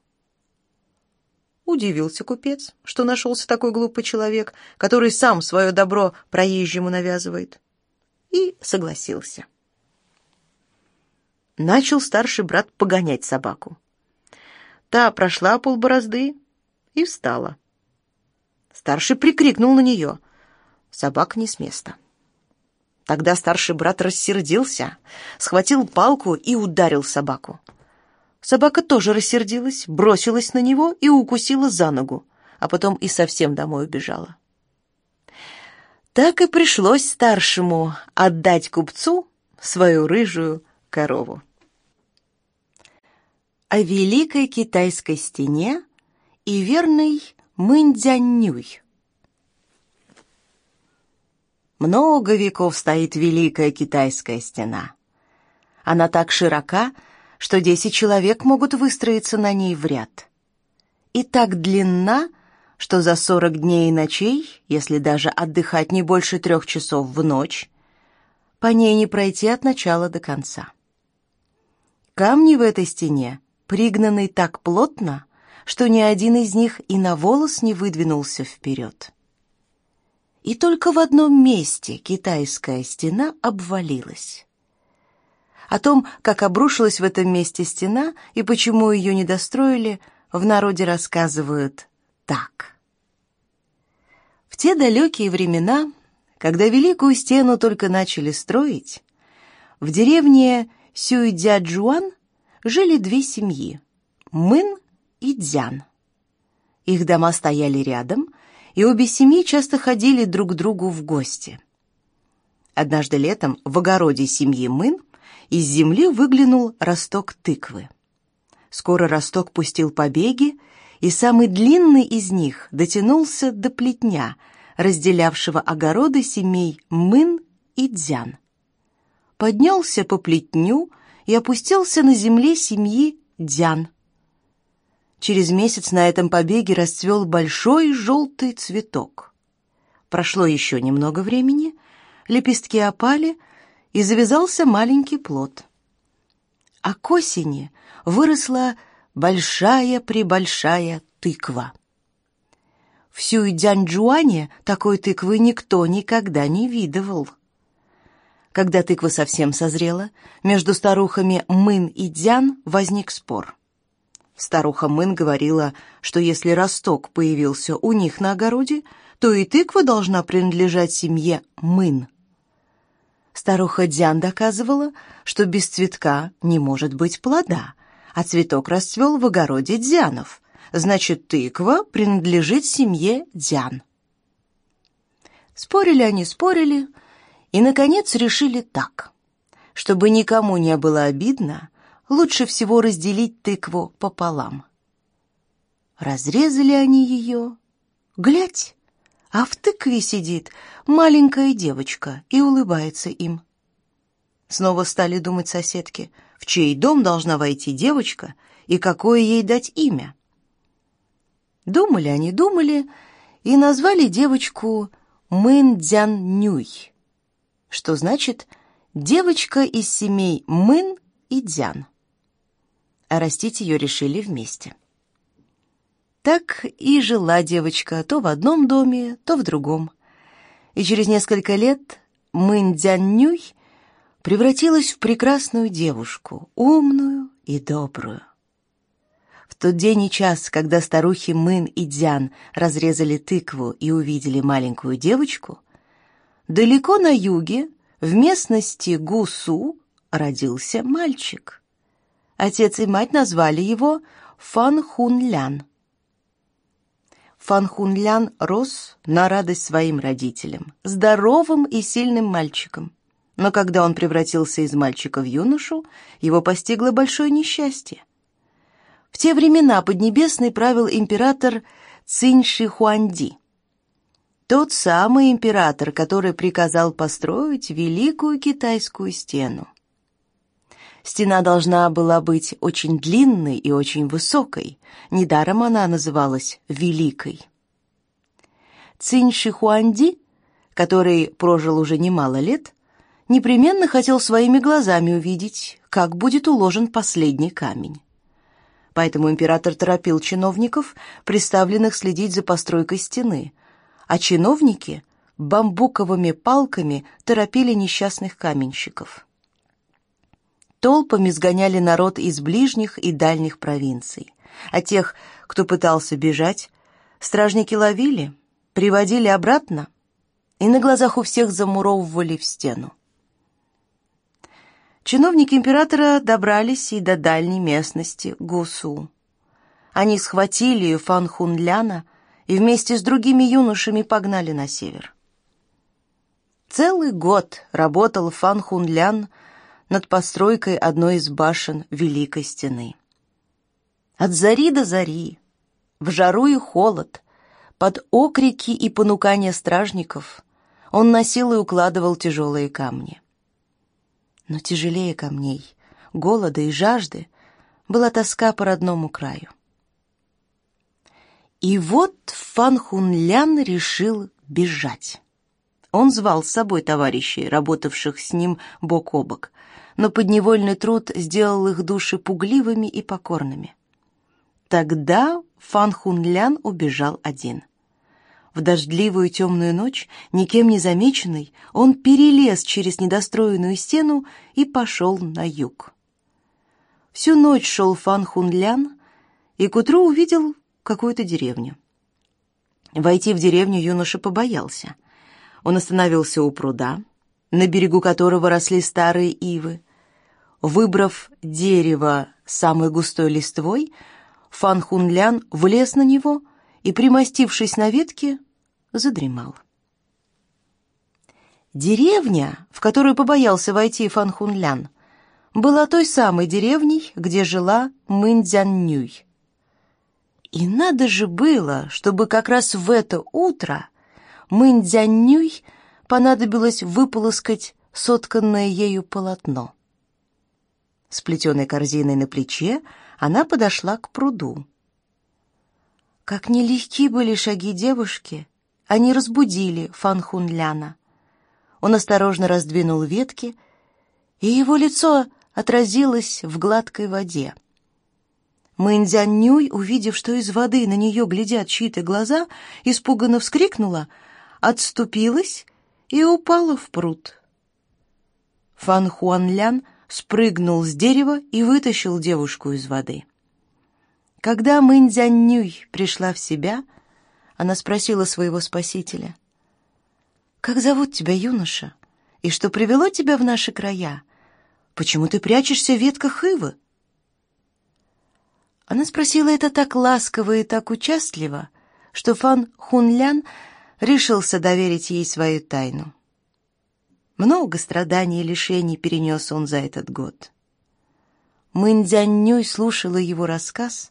[SPEAKER 1] Удивился купец, что нашелся такой глупый человек, который сам свое добро проезжему навязывает. И согласился. Начал старший брат погонять собаку. Та прошла полборозды и встала. Старший прикрикнул на нее. Собака не с места. Тогда старший брат рассердился, схватил палку и ударил собаку. Собака тоже рассердилась, бросилась на него и укусила за ногу, а потом и совсем домой убежала. Так и пришлось старшему отдать купцу свою рыжую корову. О Великой Китайской стене и верной Мэньцзяннюй. Много веков стоит Великая Китайская стена. Она так широка, что десять человек могут выстроиться на ней в ряд. И так длинна, что за сорок дней и ночей, если даже отдыхать не больше трех часов в ночь, по ней не пройти от начала до конца. Камни в этой стене пригнаны так плотно, что ни один из них и на волос не выдвинулся вперед. И только в одном месте китайская стена обвалилась. О том, как обрушилась в этом месте стена и почему ее не достроили, в народе рассказывают так. В те далекие времена, когда Великую стену только начали строить, в деревне Сюйдзяджуан жили две семьи – Мын и Дзян. Их дома стояли рядом – и обе семьи часто ходили друг к другу в гости. Однажды летом в огороде семьи Мын из земли выглянул росток тыквы. Скоро росток пустил побеги, и самый длинный из них дотянулся до плетня, разделявшего огороды семей Мын и Дзян. Поднялся по плетню и опустился на земле семьи Дзян – Через месяц на этом побеге расцвел большой желтый цветок. Прошло еще немного времени, лепестки опали, и завязался маленький плод. А к осени выросла большая-пребольшая тыква. В Сюйдзянджуане такой тыквы никто никогда не видывал. Когда тыква совсем созрела, между старухами Мын и Дзян возник спор — Старуха Мын говорила, что если росток появился у них на огороде, то и тыква должна принадлежать семье Мын. Старуха Дзян доказывала, что без цветка не может быть плода, а цветок расцвел в огороде Дзянов, значит, тыква принадлежит семье Дзян. Спорили они, спорили, и, наконец, решили так. Чтобы никому не было обидно, лучше всего разделить тыкву пополам. Разрезали они ее. Глядь, а в тыкве сидит маленькая девочка и улыбается им. Снова стали думать соседки, в чей дом должна войти девочка и какое ей дать имя. Думали они, думали, и назвали девочку Мэн Дзян Нюй, что значит «девочка из семей Мэн и Дзян» а растить ее решили вместе. Так и жила девочка то в одном доме, то в другом. И через несколько лет Мын Дзяннюй превратилась в прекрасную девушку, умную и добрую. В тот день и час, когда старухи Мын и Дзян разрезали тыкву и увидели маленькую девочку, далеко на юге, в местности Гусу, родился мальчик. Отец и мать назвали его Фан Хун Лян. Фан Хун Лян рос на радость своим родителям, здоровым и сильным мальчиком. Но когда он превратился из мальчика в юношу, его постигло большое несчастье. В те времена Поднебесный правил император Цинь Хуанди. Тот самый император, который приказал построить Великую Китайскую стену. Стена должна была быть очень длинной и очень высокой, недаром она называлась Великой. Цинь Хуанди, который прожил уже немало лет, непременно хотел своими глазами увидеть, как будет уложен последний камень. Поэтому император торопил чиновников, представленных следить за постройкой стены, а чиновники бамбуковыми палками торопили несчастных каменщиков. Толпами сгоняли народ из ближних и дальних провинций, а тех, кто пытался бежать, стражники ловили, приводили обратно и на глазах у всех замуровывали в стену. Чиновники императора добрались и до дальней местности Гусу. Они схватили Фан Хунляна и вместе с другими юношами погнали на север. Целый год работал Фан Хунлян над постройкой одной из башен Великой Стены. От зари до зари, в жару и холод, под окрики и понукания стражников он носил и укладывал тяжелые камни но тяжелее камней, голода и жажды была тоска по родному краю. И вот Фан Хунлян решил бежать. Он звал с собой товарищей, работавших с ним бок о бок, но подневольный труд сделал их души пугливыми и покорными. Тогда Фан Хунлян убежал один. В дождливую темную ночь, никем не замеченный, он перелез через недостроенную стену и пошел на юг. Всю ночь шел Фан Хунлян и к утру увидел какую-то деревню. Войти в деревню юноша побоялся. Он остановился у пруда, на берегу которого росли старые ивы. Выбрав дерево самой густой листвой, Фан Хунлян влез на него и, примостившись на ветке, задремал. Деревня, в которую побоялся войти Фан Хунлян, была той самой деревней, где жила Мэнцзяннюй. И надо же было, чтобы как раз в это утро Мэнцзяннюй понадобилось выполоскать сотканное ею полотно. С плетеной корзиной на плече она подошла к пруду. Как нелегки были шаги девушки, они разбудили Фан Хунляна. Он осторожно раздвинул ветки, и его лицо отразилось в гладкой воде. Мэнзянь-Нюй, увидев, что из воды на нее глядят чьи-то глаза, испуганно вскрикнула, отступилась и упала в пруд. Фан Хуанлян спрыгнул с дерева и вытащил девушку из воды. Когда Мэнзянь-Нюй пришла в себя, она спросила своего спасителя. «Как зовут тебя, юноша? И что привело тебя в наши края? Почему ты прячешься в ветках ивы?» Она спросила это так ласково и так участливо, что Фан Хунлян решился доверить ей свою тайну. Много страданий и лишений перенес он за этот год. Мэнзянь слушала его рассказ,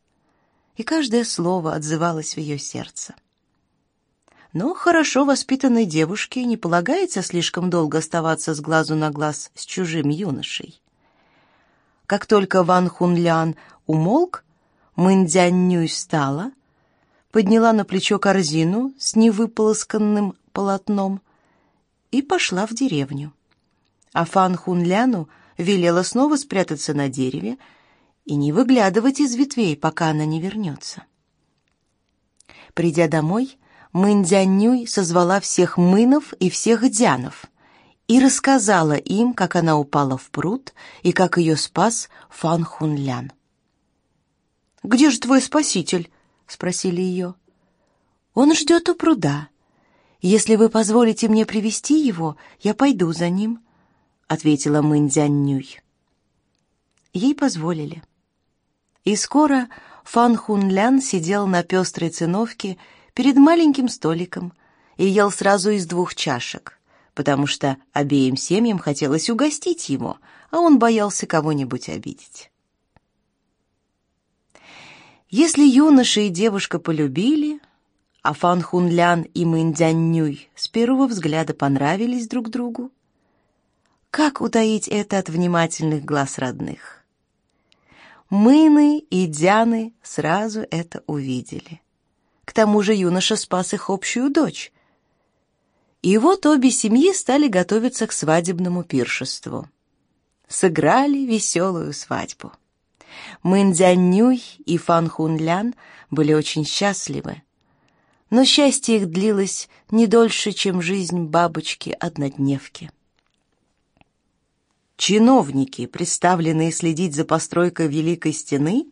[SPEAKER 1] и каждое слово отзывалось в ее сердце. Но хорошо воспитанной девушке не полагается слишком долго оставаться с глазу на глаз с чужим юношей. Как только Ван Хунлян умолк, Мэнзянь встала, подняла на плечо корзину с невыполосканным полотном и пошла в деревню. А Фан Хунляну велела снова спрятаться на дереве и не выглядывать из ветвей, пока она не вернется. Придя домой, Мэнзянюй созвала всех мынов и всех дзянов и рассказала им, как она упала в пруд и как ее спас Фан Хунлян. «Где же твой спаситель?» — спросили ее. «Он ждет у пруда. Если вы позволите мне привести его, я пойду за ним», — ответила Мэнзянюй. Ей позволили. И скоро Фан Хунлян сидел на пестрой циновке перед маленьким столиком и ел сразу из двух чашек, потому что обеим семьям хотелось угостить его, а он боялся кого-нибудь обидеть. Если юноша и девушка полюбили, а Фан Хунлян и Мэн Дзяннюй с первого взгляда понравились друг другу, как утаить это от внимательных глаз родных? Мыны и Дзяны сразу это увидели. К тому же юноша спас их общую дочь. И вот обе семьи стали готовиться к свадебному пиршеству. Сыграли веселую свадьбу. Мэн Дзяннюй и Фан Хунлян были очень счастливы. Но счастье их длилось не дольше, чем жизнь бабочки-однодневки. Чиновники, представленные следить за постройкой Великой Стены,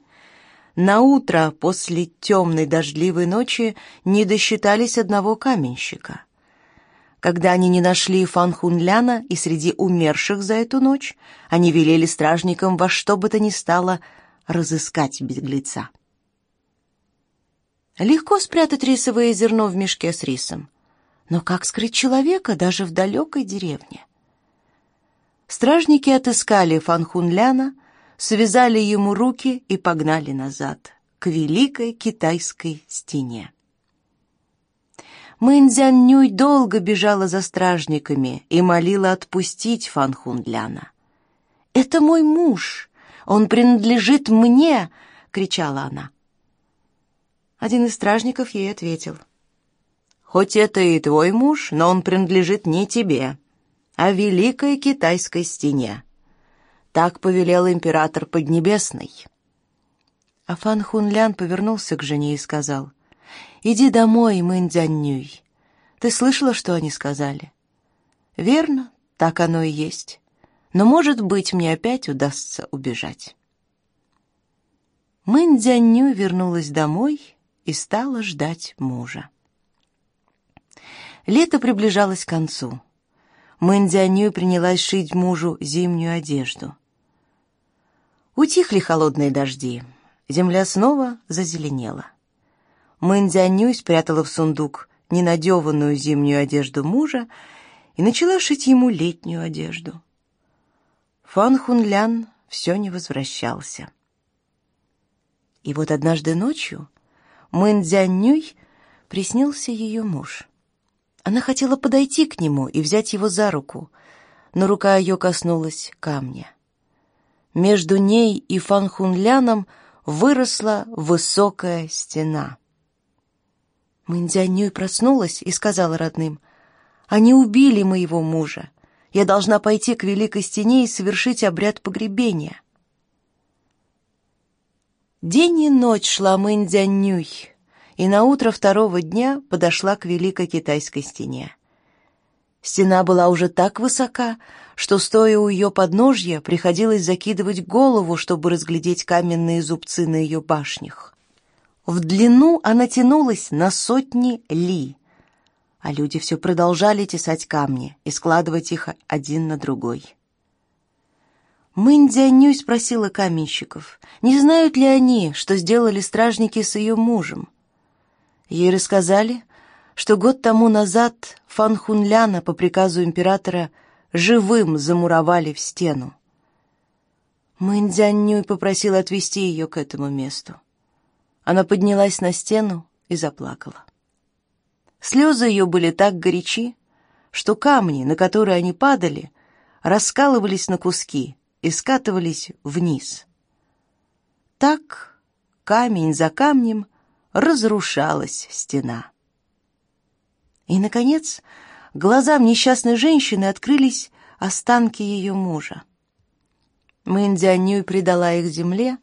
[SPEAKER 1] на утро после темной дождливой ночи не досчитались одного каменщика. Когда они не нашли Фан Хунляна и среди умерших за эту ночь, они велели стражникам во что бы то ни стало разыскать беглеца. Легко спрятать рисовое зерно в мешке с рисом, но как скрыть человека даже в далекой деревне? Стражники отыскали Фанхунляна, связали ему руки и погнали назад, к великой китайской стене. Мэнзянь долго бежала за стражниками и молила отпустить Фанхунляна. «Это мой муж! Он принадлежит мне!» — кричала она. Один из стражников ей ответил. «Хоть это и твой муж, но он принадлежит не тебе о Великой Китайской стене. Так повелел император Поднебесной. А Фан Хунлян повернулся к жене и сказал, «Иди домой, Мэн Дзяннюй. Ты слышала, что они сказали?» «Верно, так оно и есть. Но, может быть, мне опять удастся убежать». Мэн Дзяннюй вернулась домой и стала ждать мужа. Лето приближалось к концу. Мэндианью принялась шить мужу зимнюю одежду. Утихли холодные дожди. Земля снова зазеленела. Мэндианью спрятала в сундук ненадеванную зимнюю одежду мужа и начала шить ему летнюю одежду. Фан Хунлян все не возвращался. И вот однажды ночью Мэн приснился ее муж. Она хотела подойти к нему и взять его за руку, но рука ее коснулась камня. Между ней и Фанхунляном выросла высокая стена. Мындзянюй проснулась и сказала родным, «Они убили моего мужа. Я должна пойти к Великой Стене и совершить обряд погребения». День и ночь шла Мындзянюй, и на утро второго дня подошла к Великой Китайской стене. Стена была уже так высока, что, стоя у ее подножья, приходилось закидывать голову, чтобы разглядеть каменные зубцы на ее башнях. В длину она тянулась на сотни ли, а люди все продолжали тесать камни и складывать их один на другой. Мэнь спросила каменщиков, не знают ли они, что сделали стражники с ее мужем. Ей рассказали, что год тому назад Фан Хунляна по приказу императора живым замуровали в стену. Мэн Дзяннюй попросил отвезти ее к этому месту. Она поднялась на стену и заплакала. Слезы ее были так горячи, что камни, на которые они падали, раскалывались на куски и скатывались вниз. Так, камень за камнем — разрушалась стена. И, наконец, глазам несчастной женщины открылись останки ее мужа. Мэндианюй придала их земле,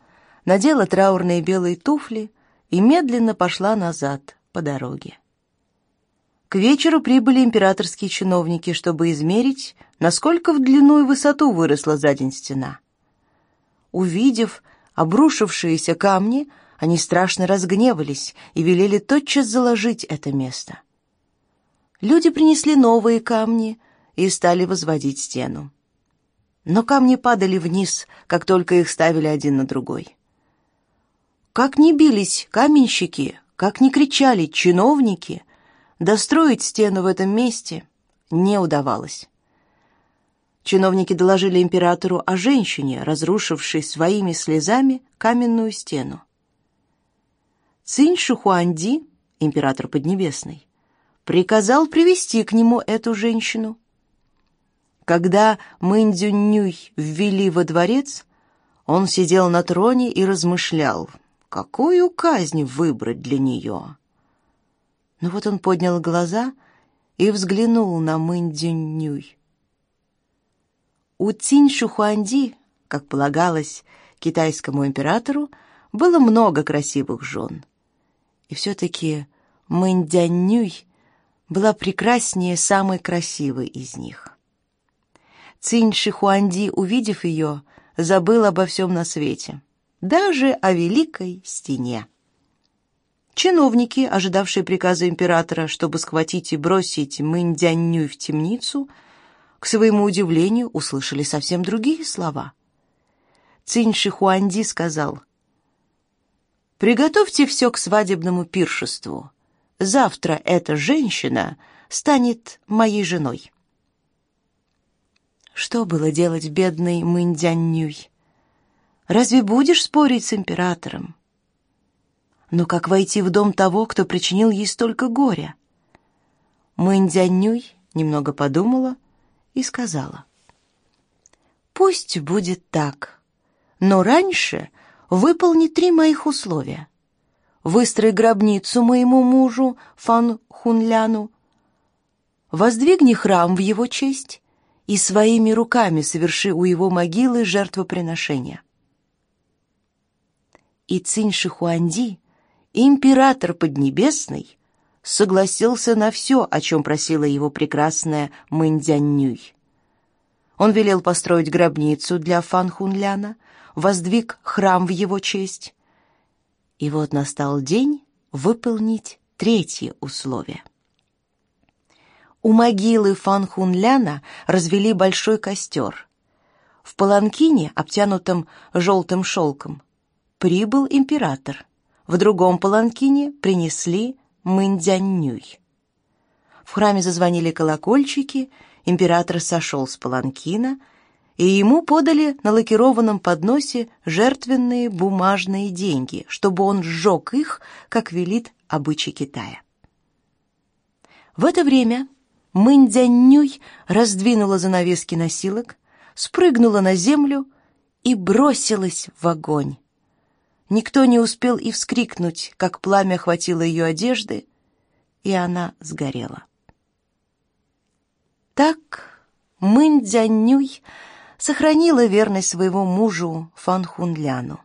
[SPEAKER 1] надела траурные белые туфли и медленно пошла назад по дороге. К вечеру прибыли императорские чиновники, чтобы измерить, насколько в длину и высоту выросла за день стена. Увидев обрушившиеся камни, они страшно разгневались и велели тотчас заложить это место. Люди принесли новые камни и стали возводить стену. Но камни падали вниз, как только их ставили один на другой. Как ни бились каменщики, как ни кричали чиновники, достроить стену в этом месте не удавалось. Чиновники доложили императору о женщине, разрушившей своими слезами каменную стену. Цинь Шухуанди, император Поднебесный, приказал привести к нему эту женщину. Когда Мэнь-Дюнь-Нюй ввели во дворец, он сидел на троне и размышлял, какую казнь выбрать для нее. Но вот он поднял глаза и взглянул на Мэнь-Дюнь-Нюй. У Цинь Шухуанди, как полагалось китайскому императору, было много красивых жен. И все-таки Дянь-Нюй была прекраснее самой красивой из них. Цинь Шихуанди, увидев ее, забыл обо всем на свете, даже о великой стене. Чиновники, ожидавшие приказа императора, чтобы схватить и бросить Мэнь-Дянь-Нюй в темницу, к своему удивлению услышали совсем другие слова. Цинь Шихуанди сказал, «Приготовьте все к свадебному пиршеству. Завтра эта женщина станет моей женой». Что было делать бедной Мындянь-Нюй? Разве будешь спорить с императором? Но как войти в дом того, кто причинил ей столько горя? Мындянь-Нюй немного подумала и сказала. «Пусть будет так, но раньше выполни три моих условия. Выстрой гробницу моему мужу Фан Хунляну, воздвигни храм в его честь и своими руками соверши у его могилы жертвоприношение. И Цинь Шихуанди, император Поднебесный, согласился на все, о чем просила его прекрасная Мэньцзянь-Нюй. Он велел построить гробницу для Фан Хунляна, воздвиг храм в его честь. И вот настал день выполнить третье условие. У могилы Фан Хунляна развели большой костер. В паланкине, обтянутом желтым шелком, прибыл император. В другом паланкине принесли Мындянь-Нюй. В храме зазвонили колокольчики, император сошел с паланкина, и ему подали на лакированном подносе жертвенные бумажные деньги, чтобы он сжег их, как велит обычай Китая. В это время Мындянь-Нюй раздвинула занавески носилок, спрыгнула на землю и бросилась в огонь. Никто не успел и вскрикнуть, как пламя охватило ее одежды, и она сгорела. Так Мындянь-Нюй сохранила верность своему мужу Фан Хунляну.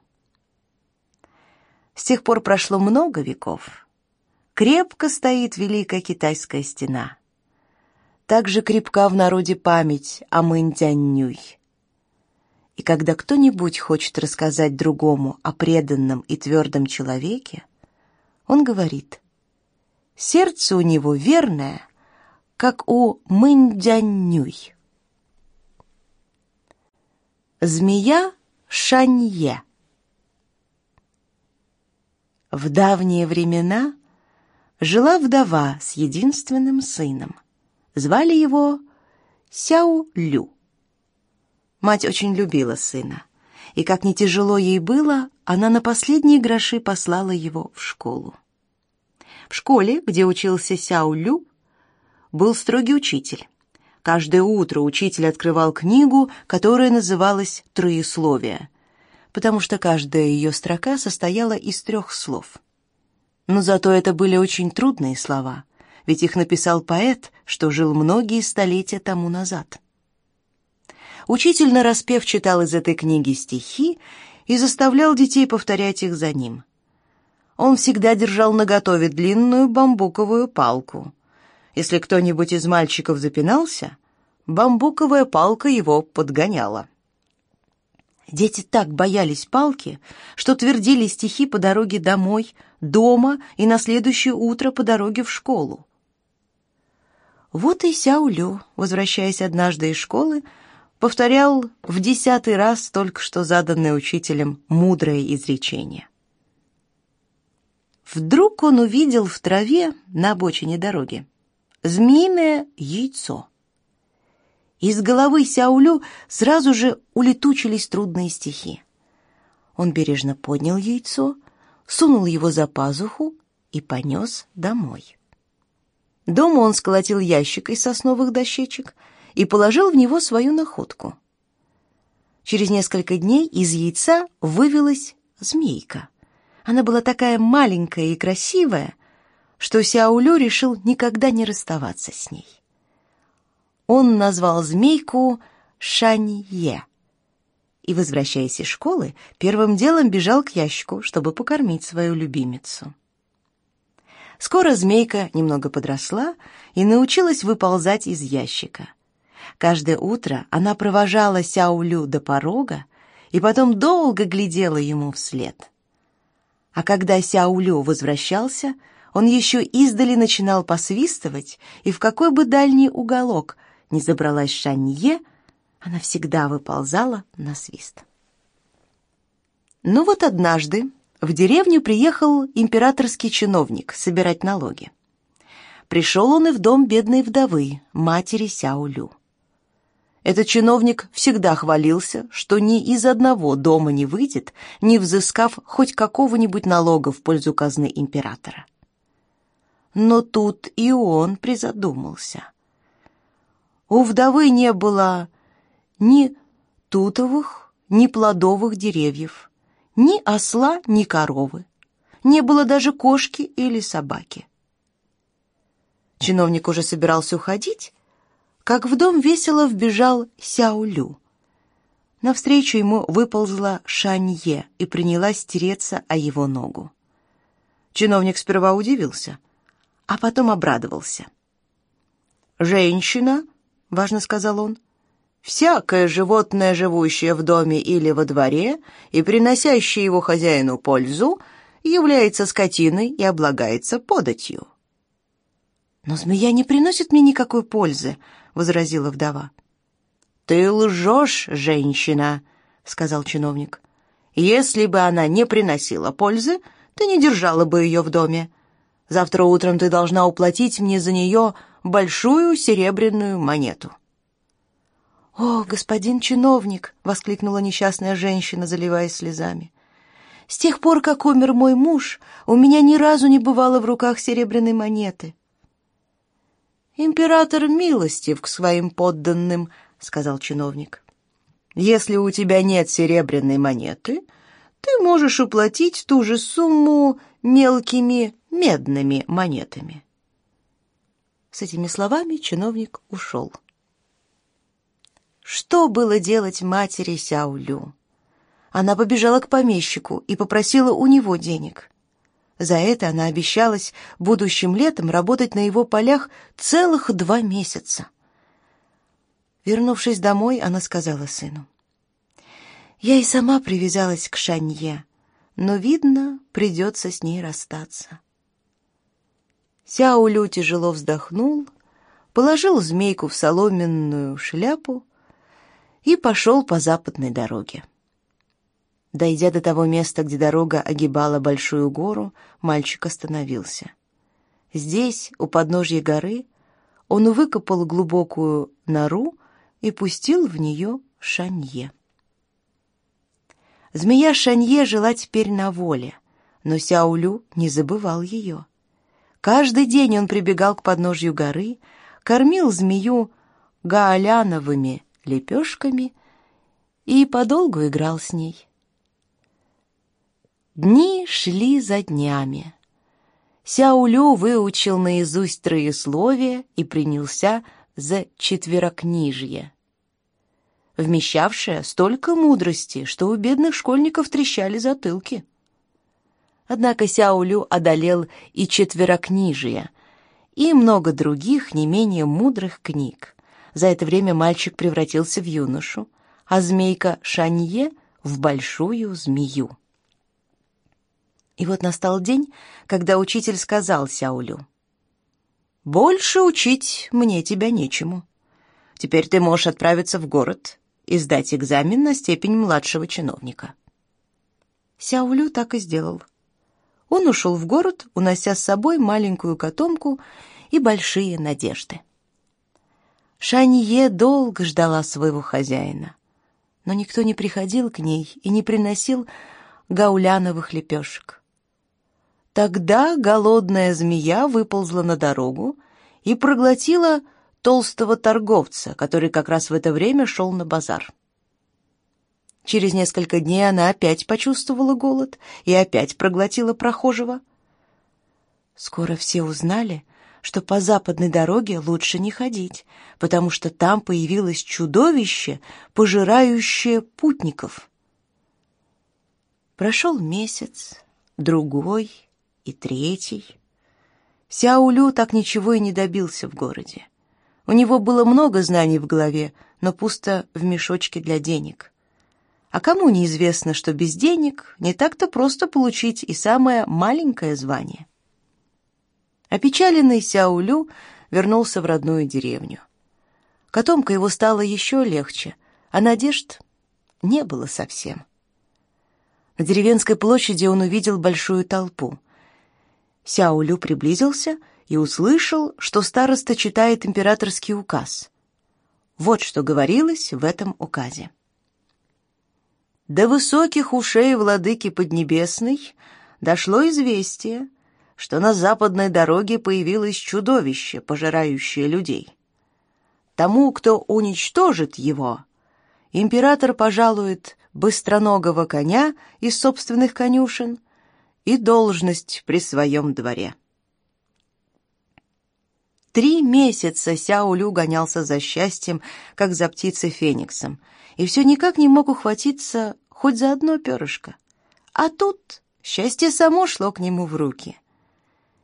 [SPEAKER 1] С тех пор прошло много веков. Крепко стоит Великая Китайская стена — также крепка в народе память о Мэнтянь-Нюй. И когда кто-нибудь хочет рассказать другому о преданном и твердом человеке, он говорит, сердце у него верное, как у Мэнтянь-Нюй. Змея Шанье В давние времена жила вдова с единственным сыном – Звали его Сяо Лю. Мать очень любила сына, и как не тяжело ей было, она на последние гроши послала его в школу. В школе, где учился Сяо Лю, был строгий учитель. Каждое утро учитель открывал книгу, которая называлась «Троесловие», потому что каждая ее строка состояла из трех слов. Но зато это были очень трудные слова, ведь их написал поэт, что жил многие столетия тому назад. Учитель нараспев читал из этой книги стихи и заставлял детей повторять их за ним. Он всегда держал наготове длинную бамбуковую палку. Если кто-нибудь из мальчиков запинался, бамбуковая палка его подгоняла. Дети так боялись палки, что твердили стихи по дороге домой, дома и на следующее утро по дороге в школу. Вот и Сяолю, возвращаясь однажды из школы, повторял в десятый раз только что заданное учителем мудрое изречение. Вдруг он увидел в траве на обочине дороги змеиное яйцо. Из головы Сяулю сразу же улетучились трудные стихи. Он бережно поднял яйцо, сунул его за пазуху и понес домой. Дома он сколотил ящик из сосновых дощечек и положил в него свою находку. Через несколько дней из яйца вывелась змейка. Она была такая маленькая и красивая, что Сяолю решил никогда не расставаться с ней. Он назвал змейку Шанье и, возвращаясь из школы, первым делом бежал к ящику, чтобы покормить свою любимицу. Скоро змейка немного подросла и научилась выползать из ящика. Каждое утро она провожала Сяулю до порога и потом долго глядела ему вслед. А когда Сяулю возвращался, он еще издали начинал посвистывать, и в какой бы дальний уголок ни забралась Шанье, она всегда выползала на свист. Ну вот однажды в деревню приехал императорский чиновник собирать налоги. Пришел он и в дом бедной вдовы, матери Сяолю. Этот чиновник всегда хвалился, что ни из одного дома не выйдет, не взыскав хоть какого-нибудь налога в пользу казны императора. Но тут и он призадумался. У вдовы не было ни тутовых, ни плодовых деревьев, ни осла, ни коровы. Не было даже кошки или собаки. Чиновник уже собирался уходить, как в дом весело вбежал Сяолю. Навстречу ему выползла Шанье и принялась тереться о его ногу. Чиновник сперва удивился, а потом обрадовался. «Женщина», — важно сказал он, — «всякое животное, живущее в доме или во дворе и приносящее его хозяину пользу, является скотиной и облагается податью». «Но змея не приносит мне никакой пользы», — возразила вдова. «Ты лжешь, женщина», — сказал чиновник. «Если бы она не приносила пользы, ты не держала бы ее в доме. Завтра утром ты должна уплатить мне за нее большую серебряную монету». «О, господин чиновник!» — воскликнула несчастная женщина, заливаясь слезами. «С тех пор, как умер мой муж, у меня ни разу не бывало в руках серебряной монеты. «Император милостив к своим подданным», — сказал чиновник. «Если у тебя нет серебряной монеты, ты можешь уплатить ту же сумму мелкими медными монетами». С этими словами чиновник ушел. Что было делать матери Сяолю? Она побежала к помещику и попросила у него денег. За это она обещалась будущим летом работать на его полях целых два месяца. Вернувшись домой, она сказала сыну. «Я и сама привязалась к Шанье, но, видно, придется с ней расстаться». Сяолю тяжело вздохнул, положил змейку в соломенную шляпу и пошел по западной дороге. Дойдя до того места, где дорога огибала большую гору, мальчик остановился. Здесь, у подножья горы, он выкопал глубокую нору и пустил в нее Шанье. Змея Шанье жила теперь на воле, но Сяулю не забывал ее. Каждый день он прибегал к подножью горы, кормил змею гаоляновыми лепешками и подолгу играл с ней. Дни шли за днями. Сяулю выучил наизусть троесловие и принялся за четверокнижье, вмещавшее столько мудрости, что у бедных школьников трещали затылки. Однако Сяулю одолел и четверокнижие, и много других не менее мудрых книг. За это время мальчик превратился в юношу, а змейка Шанье — в большую змею. И вот настал день, когда учитель сказал Сяулю, «Больше учить мне тебя нечему. Теперь ты можешь отправиться в город и сдать экзамен на степень младшего чиновника». Сяулю так и сделал. Он ушел в город, унося с собой маленькую котомку и большие надежды. Шанье долго ждала своего хозяина, но никто не приходил к ней и не приносил гауляновых лепешек. Тогда голодная змея выползла на дорогу и проглотила толстого торговца, который как раз в это время шел на базар. Через несколько дней она опять почувствовала голод и опять проглотила прохожего. Скоро все узнали, что по западной дороге лучше не ходить, потому что там появилось чудовище, пожирающее путников. Прошел месяц, другой и третий. Сяолю так ничего и не добился в городе. У него было много знаний в голове, но пусто в мешочке для денег. А кому неизвестно, что без денег не так-то просто получить и самое маленькое звание. Опечаленный Сяолю вернулся в родную деревню. Котомка его стало еще легче, а надежд не было совсем. На деревенской площади он увидел большую толпу. Сяолю приблизился и услышал, что староста читает императорский указ. Вот что говорилось в этом указе. До высоких ушей владыки Поднебесной дошло известие, что на западной дороге появилось чудовище, пожирающее людей. Тому, кто уничтожит его, император пожалует быстроногого коня из собственных конюшен и должность при своем дворе. Три месяца Сяолю гонялся за счастьем, как за птицей фениксом, и все никак не мог ухватиться хоть за одно перышко. А тут счастье само шло к нему в руки.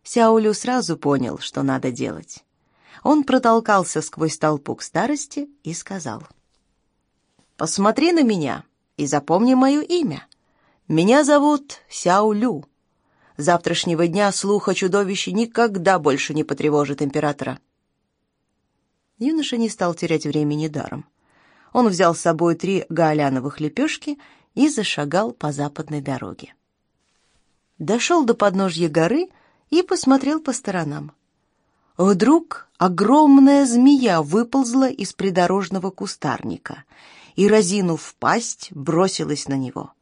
[SPEAKER 1] Сяолю сразу понял, что надо делать. Он протолкался сквозь толпу к старости и сказал. «Посмотри на меня и запомни мое имя. Меня зовут Сяолю завтрашнего дня слух о чудовище никогда больше не потревожит императора. Юноша не стал терять времени даром. Он взял с собой три гаоляновых лепешки и зашагал по западной дороге. Дошел до подножья горы и посмотрел по сторонам. Вдруг огромная змея выползла из придорожного кустарника и, разинув пасть, бросилась на него —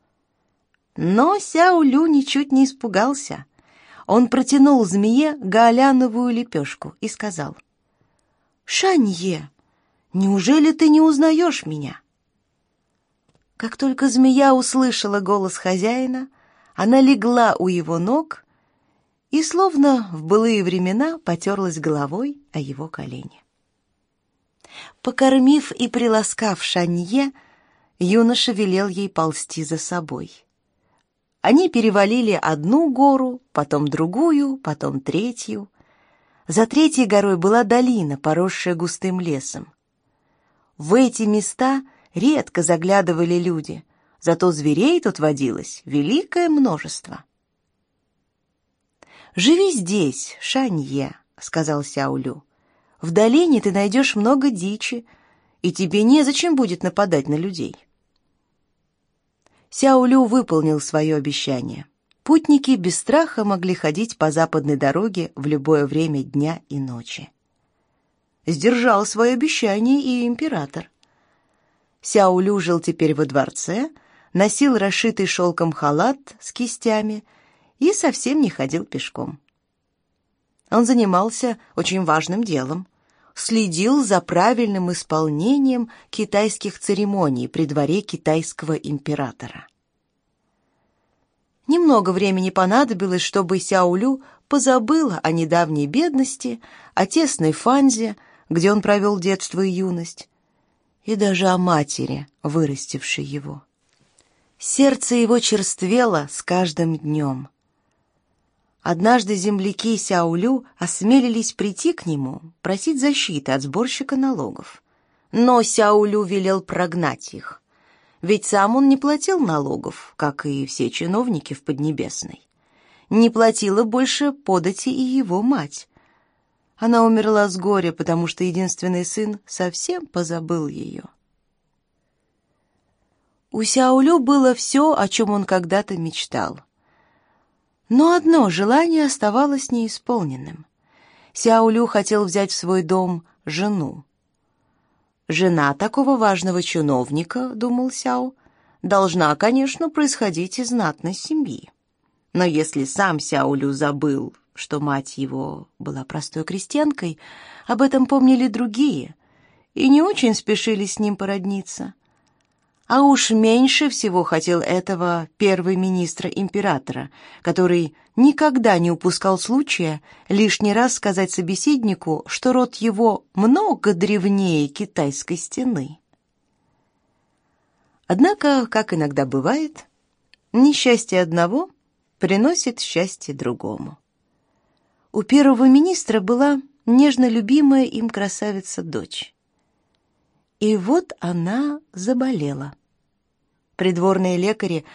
[SPEAKER 1] но Сяолю ничуть не испугался. Он протянул змее гаоляновую лепешку и сказал, «Шанье, неужели ты не узнаешь меня?» Как только змея услышала голос хозяина, она легла у его ног и, словно в былые времена, потерлась головой о его колени. Покормив и приласкав Шанье, юноша велел ей ползти за собой — они перевалили одну гору, потом другую, потом третью. За третьей горой была долина, поросшая густым лесом. В эти места редко заглядывали люди, зато зверей тут водилось великое множество. «Живи здесь, Шанье», — сказал Сяолю. «В долине ты найдешь много дичи, и тебе незачем будет нападать на людей». Сяолю выполнил свое обещание. Путники без страха могли ходить по западной дороге в любое время дня и ночи. Сдержал свое обещание и император. Сяолю жил теперь во дворце, носил расшитый шелком халат с кистями и совсем не ходил пешком. Он занимался очень важным делом следил за правильным исполнением китайских церемоний при дворе китайского императора. Немного времени понадобилось, чтобы Сяолю позабыла о недавней бедности, о тесной фанзе, где он провел детство и юность, и даже о матери, вырастившей его. Сердце его черствело с каждым днем. Однажды земляки Сяолю осмелились прийти к нему, просить защиты от сборщика налогов. Но Сяолю велел прогнать их, ведь сам он не платил налогов, как и все чиновники в Поднебесной. Не платила больше подати и его мать. Она умерла с горя, потому что единственный сын совсем позабыл ее. У Сяолю было все, о чем он когда-то мечтал — но одно желание оставалось неисполненным. Сяолю хотел взять в свой дом жену. Жена такого важного чиновника, думал Сяо, должна, конечно, происходить из знатной семьи. Но если сам Сяолю забыл, что мать его была простой крестьянкой, об этом помнили другие и не очень спешили с ним породниться. А уж меньше всего хотел этого первый министр императора, который никогда не упускал случая лишний раз сказать собеседнику, что род его много древнее китайской стены. Однако, как иногда бывает, несчастье одного приносит счастье другому. У первого министра была нежно любимая им красавица-дочь. И вот она заболела. Придворные лекари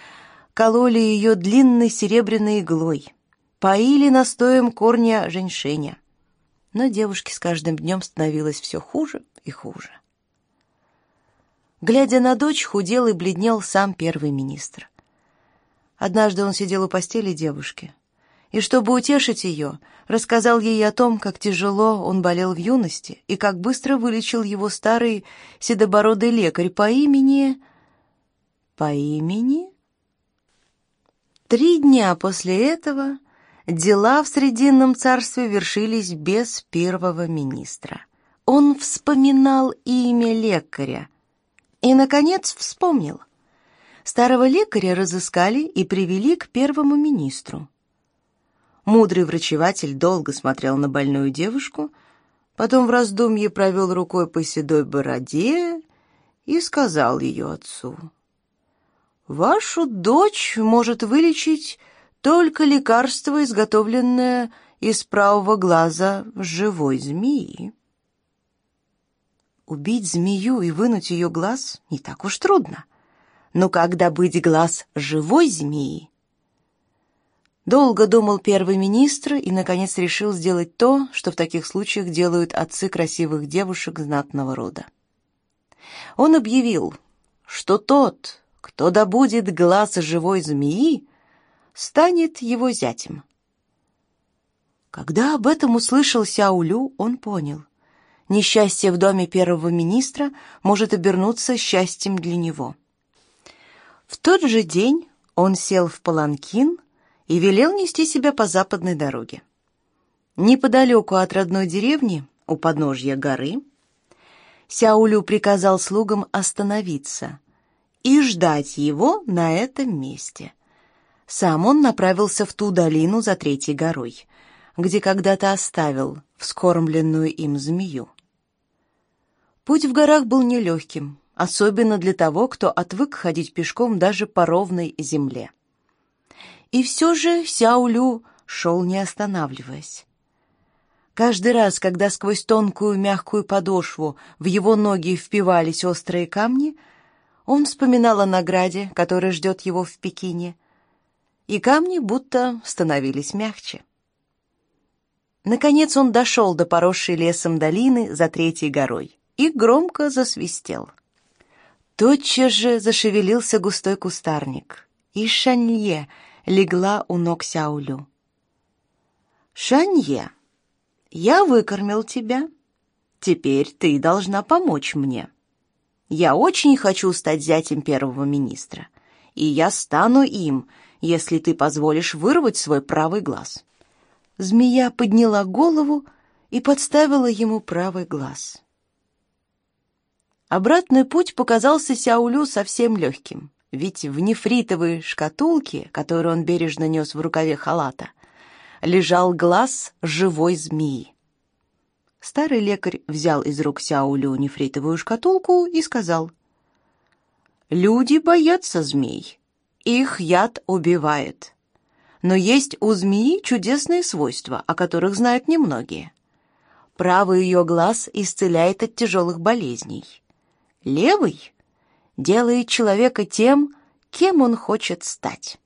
[SPEAKER 1] кололи ее длинной серебряной иглой, поили настоем корня женьшеня. Но девушке с каждым днем становилось все хуже и хуже. Глядя на дочь, худел и бледнел сам первый министр. Однажды он сидел у постели девушки и, чтобы утешить ее, рассказал ей о том, как тяжело он болел в юности и как быстро вылечил его старый седобородый лекарь по имени... По имени? Три дня после этого дела в Срединном царстве вершились без первого министра. Он вспоминал имя лекаря и, наконец, вспомнил. Старого лекаря разыскали и привели к первому министру. Мудрый врачеватель долго смотрел на больную девушку, потом в раздумье провел рукой по седой бороде и сказал ее отцу. «Вашу дочь может вылечить только лекарство, изготовленное из правого глаза живой змеи». Убить змею и вынуть ее глаз не так уж трудно. Но как добыть глаз живой змеи, Долго думал первый министр и, наконец, решил сделать то, что в таких случаях делают отцы красивых девушек знатного рода. Он объявил, что тот, кто добудет глаз живой змеи, станет его зятем. Когда об этом услышал Сяулю, он понял. Несчастье в доме первого министра может обернуться счастьем для него. В тот же день он сел в паланкин и велел нести себя по западной дороге. Неподалеку от родной деревни, у подножья горы, Сяулю приказал слугам остановиться и ждать его на этом месте. Сам он направился в ту долину за третьей горой, где когда-то оставил вскормленную им змею. Путь в горах был нелегким, особенно для того, кто отвык ходить пешком даже по ровной земле. И все же Сяолю шел не останавливаясь. Каждый раз, когда сквозь тонкую мягкую подошву в его ноги впивались острые камни, он вспоминал о награде, которая ждет его в Пекине, и камни будто становились мягче. Наконец он дошел до поросшей лесом долины за третьей горой и громко засвистел. Тотчас же зашевелился густой кустарник, и Шанье — легла у ног Сяолю. «Шанье, я выкормил тебя. Теперь ты должна помочь мне. Я очень хочу стать зятем первого министра, и я стану им, если ты позволишь вырвать свой правый глаз». Змея подняла голову и подставила ему правый глаз. Обратный путь показался Сяулю совсем легким ведь в нефритовой шкатулке, которую он бережно нес в рукаве халата, лежал глаз живой змеи. Старый лекарь взял из рук Сяолю нефритовую шкатулку и сказал, «Люди боятся змей, их яд убивает. Но есть у змеи чудесные свойства, о которых знают немногие. Правый ее глаз исцеляет от тяжелых болезней. Левый делает человека тем, кем он хочет стать.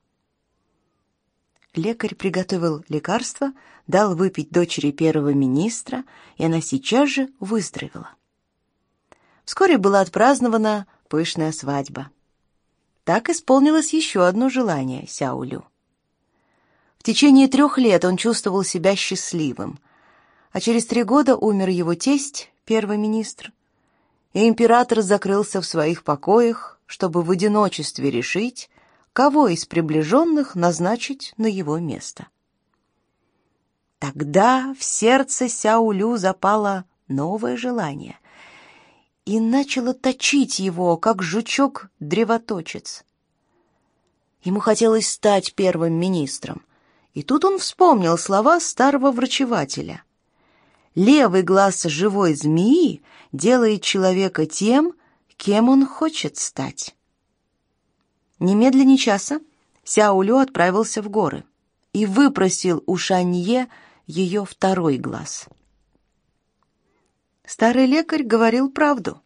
[SPEAKER 1] Лекарь приготовил лекарство, дал выпить дочери первого министра, и она сейчас же выздоровела. Вскоре была отпразднована пышная свадьба. Так исполнилось еще одно желание Сяулю. В течение трех лет он чувствовал себя счастливым. А через три года умер его тесть, первый министр, и император закрылся в своих покоях, чтобы в одиночестве решить, кого из приближенных назначить на его место. Тогда в сердце Сяулю запало новое желание и начало точить его, как жучок-древоточец. Ему хотелось стать первым министром, и тут он вспомнил слова старого врачевателя. «Левый глаз живой змеи делает человека тем, кем он хочет стать». Немедленно часа Сяолю отправился в горы и выпросил у Шанье ее второй глаз. Старый лекарь говорил правду.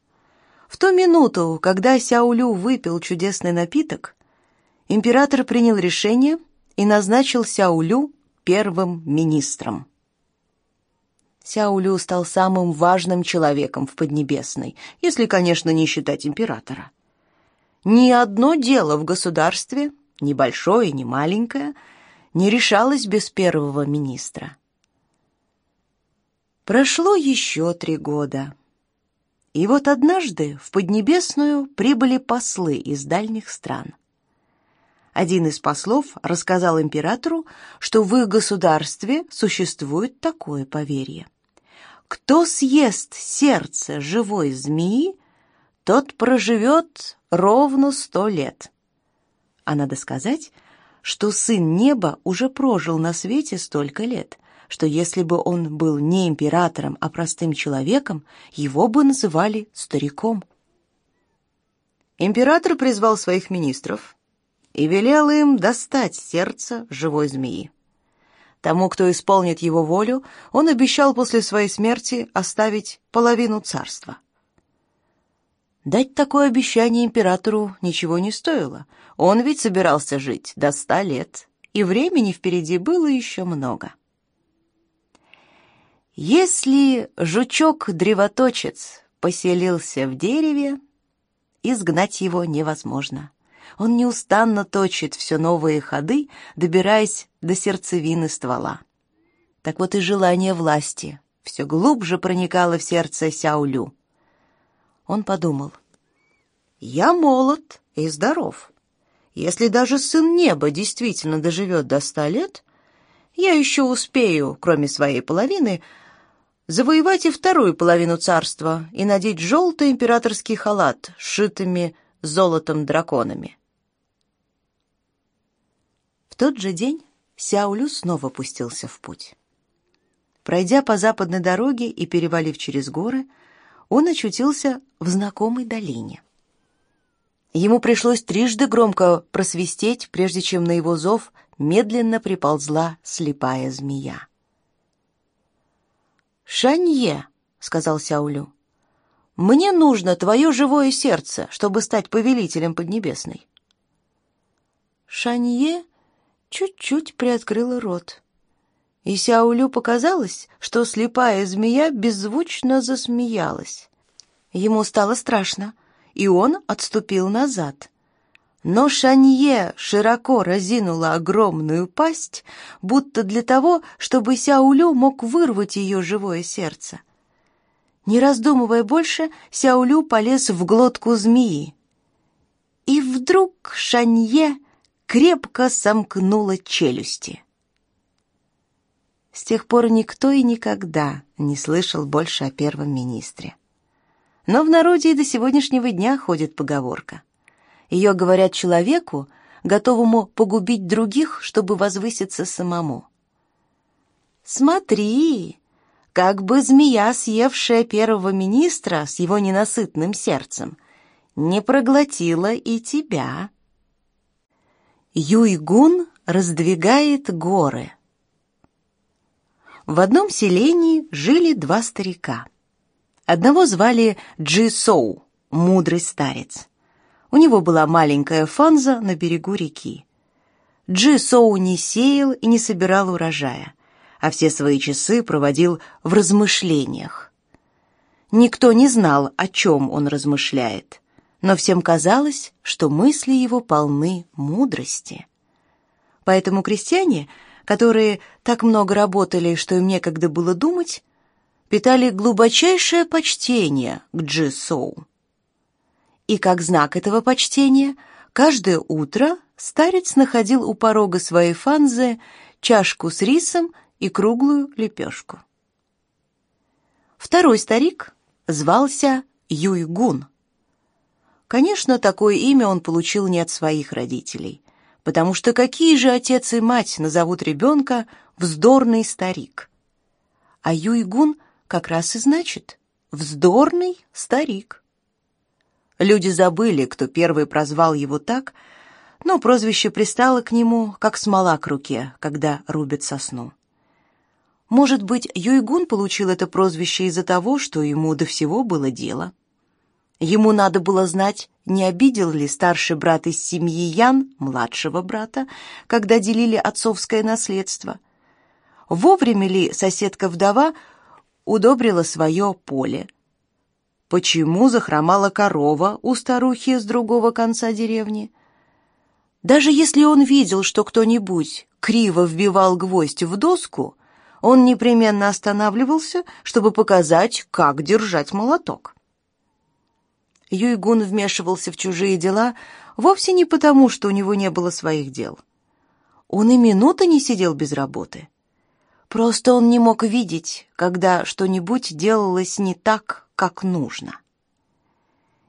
[SPEAKER 1] В ту минуту, когда Сяолю выпил чудесный напиток, император принял решение и назначил Сяолю первым министром. Сяолю стал самым важным человеком в Поднебесной, если, конечно, не считать императора. Ни одно дело в государстве, ни большое, ни маленькое, не решалось без первого министра. Прошло еще три года. И вот однажды в Поднебесную прибыли послы из дальних стран. Один из послов рассказал императору, что в их государстве существует такое поверье. Кто съест сердце живой змеи, тот проживет ровно сто лет. А надо сказать, что сын неба уже прожил на свете столько лет, что если бы он был не императором, а простым человеком, его бы называли стариком. Император призвал своих министров и велел им достать сердце живой змеи. Тому, кто исполнит его волю, он обещал после своей смерти оставить половину царства. Дать такое обещание императору ничего не стоило. Он ведь собирался жить до ста лет, и времени впереди было еще много. Если жучок-древоточец поселился в дереве, изгнать его невозможно. Он неустанно точит все новые ходы, добираясь до сердцевины ствола. Так вот и желание власти все глубже проникало в сердце Сяолю. Он подумал, «Я молод и здоров. Если даже сын неба действительно доживет до ста лет, я еще успею, кроме своей половины, завоевать и вторую половину царства и надеть желтый императорский халат с шитыми золотом драконами. Тот же день Сяолю снова пустился в путь. Пройдя по западной дороге и перевалив через горы, он очутился в знакомой долине. Ему пришлось трижды громко просвистеть, прежде чем на его зов медленно приползла слепая змея. «Шанье», — сказал Сяолю, — «мне нужно твое живое сердце, чтобы стать повелителем Поднебесной». Шанье чуть-чуть приоткрыла рот. И Сяолю показалось, что слепая змея беззвучно засмеялась. Ему стало страшно, и он отступил назад — но Шанье широко разинула огромную пасть, будто для того, чтобы Сяулю мог вырвать ее живое сердце. Не раздумывая больше, Сяулю полез в глотку змеи. И вдруг Шанье крепко сомкнула челюсти. С тех пор никто и никогда не слышал больше о первом министре. Но в народе и до сегодняшнего дня ходит поговорка. Ее говорят человеку, готовому погубить других, чтобы возвыситься самому. «Смотри, как бы змея, съевшая первого министра с его ненасытным сердцем, не проглотила и тебя». Юйгун раздвигает горы. В одном селении жили два старика. Одного звали Джи Соу, мудрый старец. У него была маленькая фанза на берегу реки. Джи Соу не сеял и не собирал урожая, а все свои часы проводил в размышлениях. Никто не знал, о чем он размышляет, но всем казалось, что мысли его полны мудрости. Поэтому крестьяне, которые так много работали, что им некогда было думать, питали глубочайшее почтение к Джи Соу. И как знак этого почтения, каждое утро старец находил у порога своей фанзы чашку с рисом и круглую лепешку. Второй старик звался Юйгун. Конечно, такое имя он получил не от своих родителей, потому что какие же отец и мать назовут ребенка «вздорный старик»? А Юйгун как раз и значит «вздорный старик». Люди забыли, кто первый прозвал его так, но прозвище пристало к нему, как смола к руке, когда рубят сосну. Может быть, Юйгун получил это прозвище из-за того, что ему до всего было дело. Ему надо было знать, не обидел ли старший брат из семьи Ян младшего брата, когда делили отцовское наследство. Вовремя ли соседка-вдова удобрила свое поле. Почему захромала корова у старухи с другого конца деревни? Даже если он видел, что кто-нибудь криво вбивал гвоздь в доску, он непременно останавливался, чтобы показать, как держать молоток. Юйгун вмешивался в чужие дела вовсе не потому, что у него не было своих дел. Он и минуты не сидел без работы. Просто он не мог видеть, когда что-нибудь делалось не так, как нужно.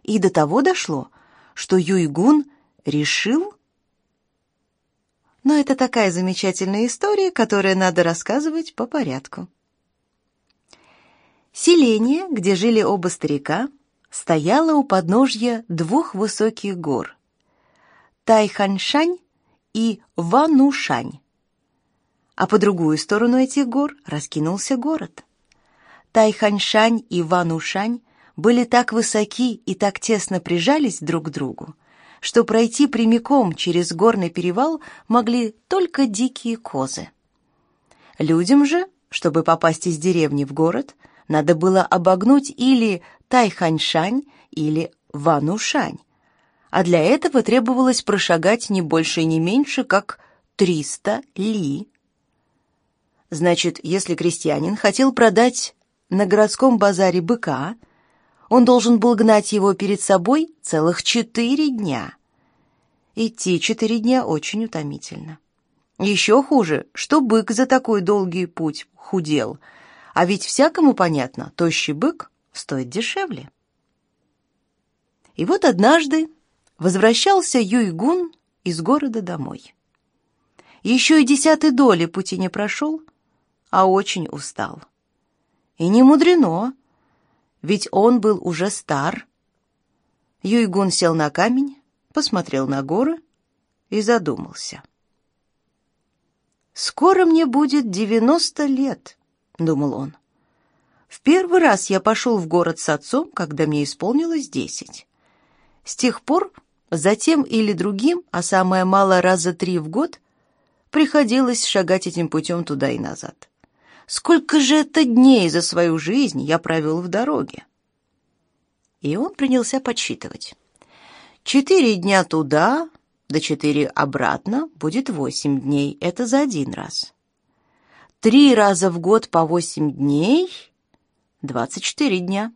[SPEAKER 1] И до того дошло, что Юйгун решил... Но это такая замечательная история, которую надо рассказывать по порядку. Селение, где жили оба старика, стояла у подножья двух высоких гор — Тайханьшань и Ванушань. А по другую сторону этих гор раскинулся город. Тайханьшань и Ванушань были так высоки и так тесно прижались друг к другу, что пройти прямиком через горный перевал могли только дикие козы. Людям же, чтобы попасть из деревни в город, надо было обогнуть или Тайханьшань или Ванушань. А для этого требовалось прошагать не больше и не меньше, как 300 ли. Значит, если крестьянин хотел продать на городском базаре быка, он должен был гнать его перед собой целых четыре дня. Идти четыре дня очень утомительно. Еще хуже, что бык за такой долгий путь худел, а ведь всякому понятно, тощий бык стоит дешевле. И вот однажды возвращался Юйгун из города домой. Еще и десятой доли пути не прошел, а очень устал. И не мудрено, ведь он был уже стар. Юйгун сел на камень, посмотрел на горы и задумался. «Скоро мне будет девяносто лет», — думал он. В первый раз я пошел в город с отцом, когда мне исполнилось десять. С тех пор, затем или другим, а самое мало раза три в год, приходилось шагать этим путем туда и назад. Сколько же это дней за свою жизнь я провел в дороге? И он принялся подсчитывать. Четыре дня туда, до четыре обратно будет восемь дней. Это за один раз. Три раза в год по восемь дней 24 дня.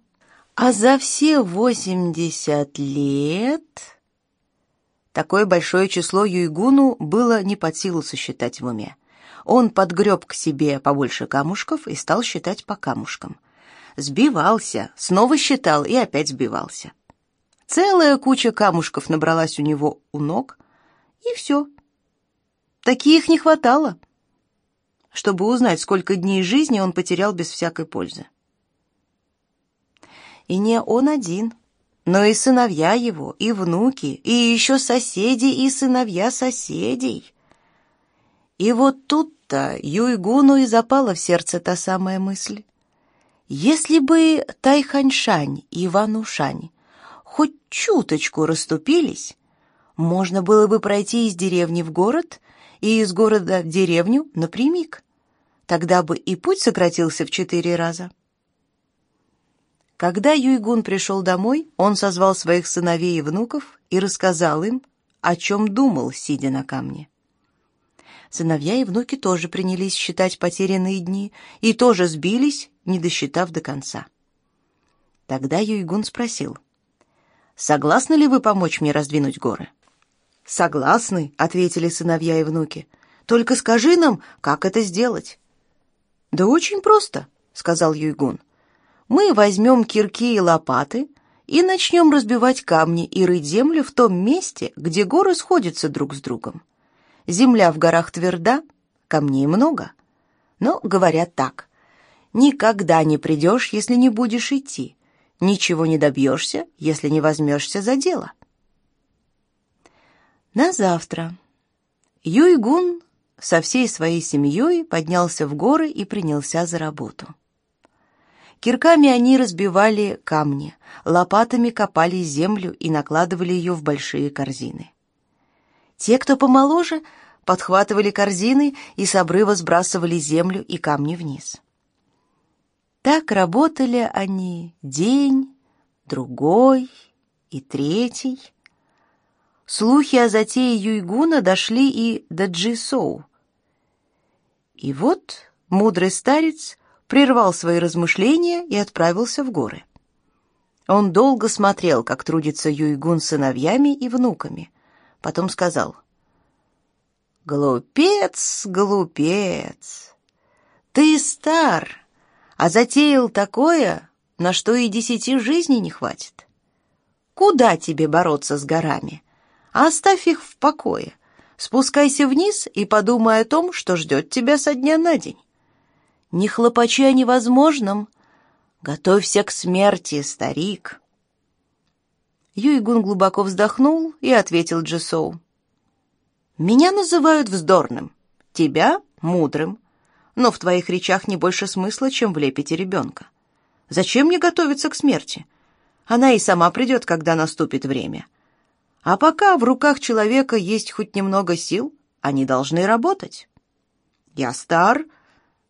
[SPEAKER 1] А за все 80 лет... Такое большое число Юйгуну было не под силу сосчитать в уме. Он подгреб к себе побольше камушков и стал считать по камушкам. Сбивался, снова считал и опять сбивался. Целая куча камушков набралась у него у ног, и все. Таких не хватало, чтобы узнать, сколько дней жизни он потерял без всякой пользы. И не он один, но и сыновья его, и внуки, и еще соседи и сыновья соседей. И вот тут-то Юйгуну и запала в сердце та самая мысль. Если бы Тайханьшань и Ванушань хоть чуточку расступились, можно было бы пройти из деревни в город и из города в деревню напрямик. Тогда бы и путь сократился в четыре раза. Когда Юйгун пришел домой, он созвал своих сыновей и внуков и рассказал им, о чем думал, сидя на камне. Сыновья и внуки тоже принялись считать потерянные дни и тоже сбились, не досчитав до конца. Тогда Юйгун спросил, «Согласны ли вы помочь мне раздвинуть горы?» «Согласны», — ответили сыновья и внуки. «Только скажи нам, как это сделать?» «Да очень просто», — сказал Юйгун. «Мы возьмем кирки и лопаты и начнем разбивать камни и рыть землю в том месте, где горы сходятся друг с другом. Земля в горах тверда, камней много. Но говорят так, никогда не придешь, если не будешь идти, ничего не добьешься, если не возьмешься за дело». На завтра Юйгун со всей своей семьей поднялся в горы и принялся за работу. Кирками они разбивали камни, лопатами копали землю и накладывали ее в большие корзины. Те, кто помоложе, подхватывали корзины и с обрыва сбрасывали землю и камни вниз. Так работали они день, другой и третий, Слухи о затее Юйгуна дошли и до Джисоу. И вот мудрый старец прервал свои размышления и отправился в горы. Он долго смотрел, как трудится Юйгун с сыновьями и внуками. Потом сказал, «Глупец, глупец, ты стар, а затеял такое, на что и десяти жизней не хватит. Куда тебе бороться с горами?» Оставь их в покое. Спускайся вниз и подумай о том, что ждет тебя со дня на день. Не хлопачи о невозможном. Готовься к смерти, старик. Юйгун глубоко вздохнул и ответил Джисоу. «Меня называют вздорным, тебя — мудрым, но в твоих речах не больше смысла, чем в лепете ребенка. Зачем мне готовиться к смерти? Она и сама придет, когда наступит время. А пока в руках человека есть хоть немного сил, они должны работать. Я стар,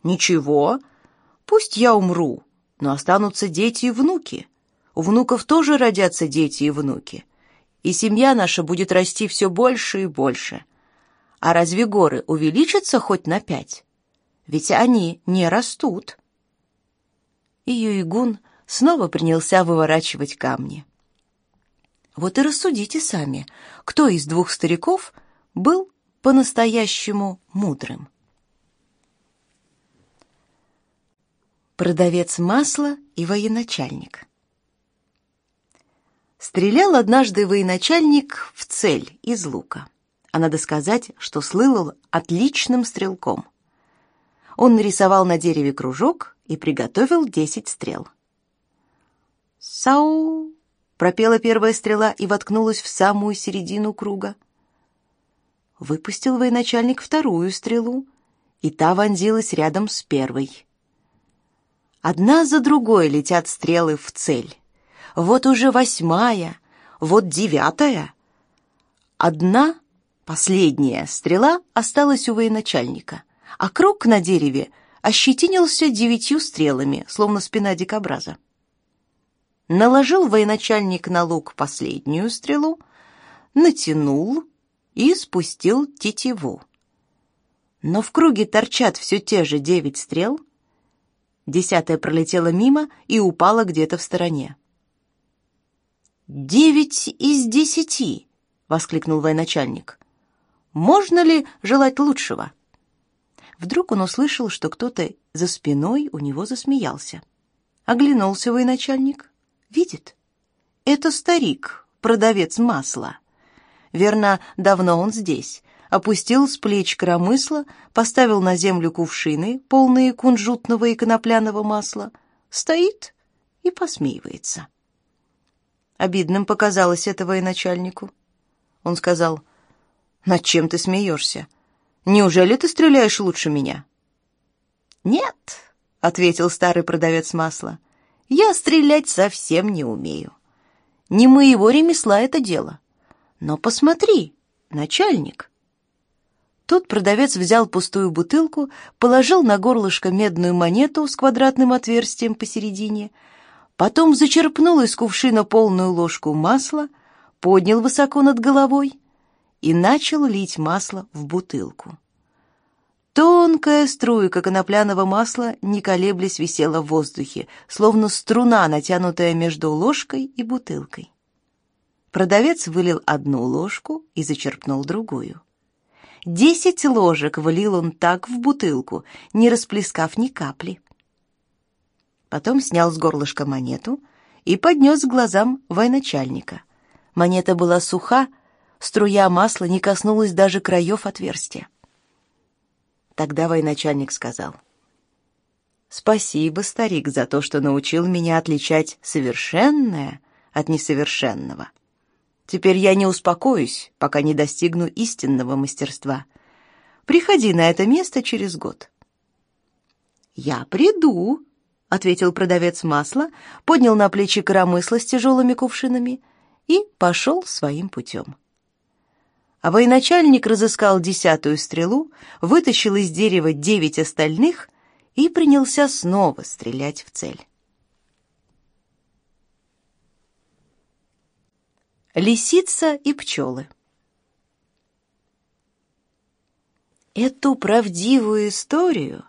[SPEAKER 1] ничего, пусть я умру, но останутся дети и внуки. У внуков тоже родятся дети и внуки. И семья наша будет расти все больше и больше. А разве горы увеличатся хоть на пять? Ведь они не растут. И Юйгун снова принялся выворачивать камни. Вот и рассудите сами, кто из двух стариков был по-настоящему мудрым. Продавец масла и военачальник. Стрелял однажды военачальник в цель из лука. А надо сказать, что слыл отличным стрелком. Он нарисовал на дереве кружок и приготовил десять стрел. «Сау!» пропела первая стрела и воткнулась в самую середину круга. Выпустил военачальник вторую стрелу, и та вонзилась рядом с первой. Одна за другой летят стрелы в цель. Вот уже восьмая, вот девятая. Одна, последняя стрела осталась у военачальника, а круг на дереве ощетинился девятью стрелами, словно спина дикобраза наложил военачальник на лук последнюю стрелу, натянул и спустил тетиву. Но в круге торчат все те же девять стрел. Десятая пролетела мимо и упала где-то в стороне. «Девять из десяти!» — воскликнул военачальник. «Можно ли желать лучшего?» Вдруг он услышал, что кто-то за спиной у него засмеялся. Оглянулся военачальник видит. Это старик, продавец масла. Верно, давно он здесь. Опустил с плеч коромысла, поставил на землю кувшины, полные кунжутного и конопляного масла, стоит и посмеивается. Обидным показалось этого и начальнику. Он сказал, «Над чем ты смеешься? Неужели ты стреляешь лучше меня?» «Нет», — ответил старый продавец масла, — я стрелять совсем не умею. Не моего ремесла это дело. Но посмотри, начальник. Тут продавец взял пустую бутылку, положил на горлышко медную монету с квадратным отверстием посередине, потом зачерпнул из кувшина полную ложку масла, поднял высоко над головой и начал лить масло в бутылку. Тонкая струйка конопляного масла, не колеблясь, висела в воздухе, словно струна, натянутая между ложкой и бутылкой. Продавец вылил одну ложку и зачерпнул другую. Десять ложек влил он так в бутылку, не расплескав ни капли. Потом снял с горлышка монету и поднес к глазам военачальника. Монета была суха, струя масла не коснулась даже краев отверстия. Тогда военачальник сказал, «Спасибо, старик, за то, что научил меня отличать совершенное от несовершенного. Теперь я не успокоюсь, пока не достигну истинного мастерства. Приходи на это место через год». «Я приду», — ответил продавец масла, поднял на плечи коромысло с тяжелыми кувшинами и пошел своим путем. А военачальник разыскал десятую стрелу, вытащил из дерева девять остальных и принялся снова стрелять в цель. Лисица и пчелы Эту правдивую историю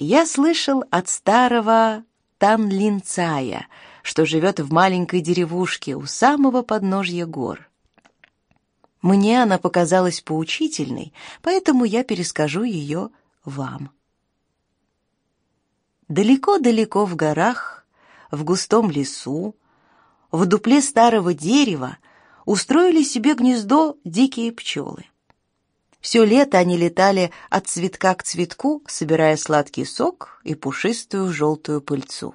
[SPEAKER 1] я слышал от старого Танлинцая, что живет в маленькой деревушке у самого подножья гор. Мне она показалась поучительной, поэтому я перескажу ее вам. Далеко-далеко в горах, в густом лесу, в дупле старого дерева устроили себе гнездо дикие пчелы. Все лето они летали от цветка к цветку, собирая сладкий сок и пушистую желтую пыльцу.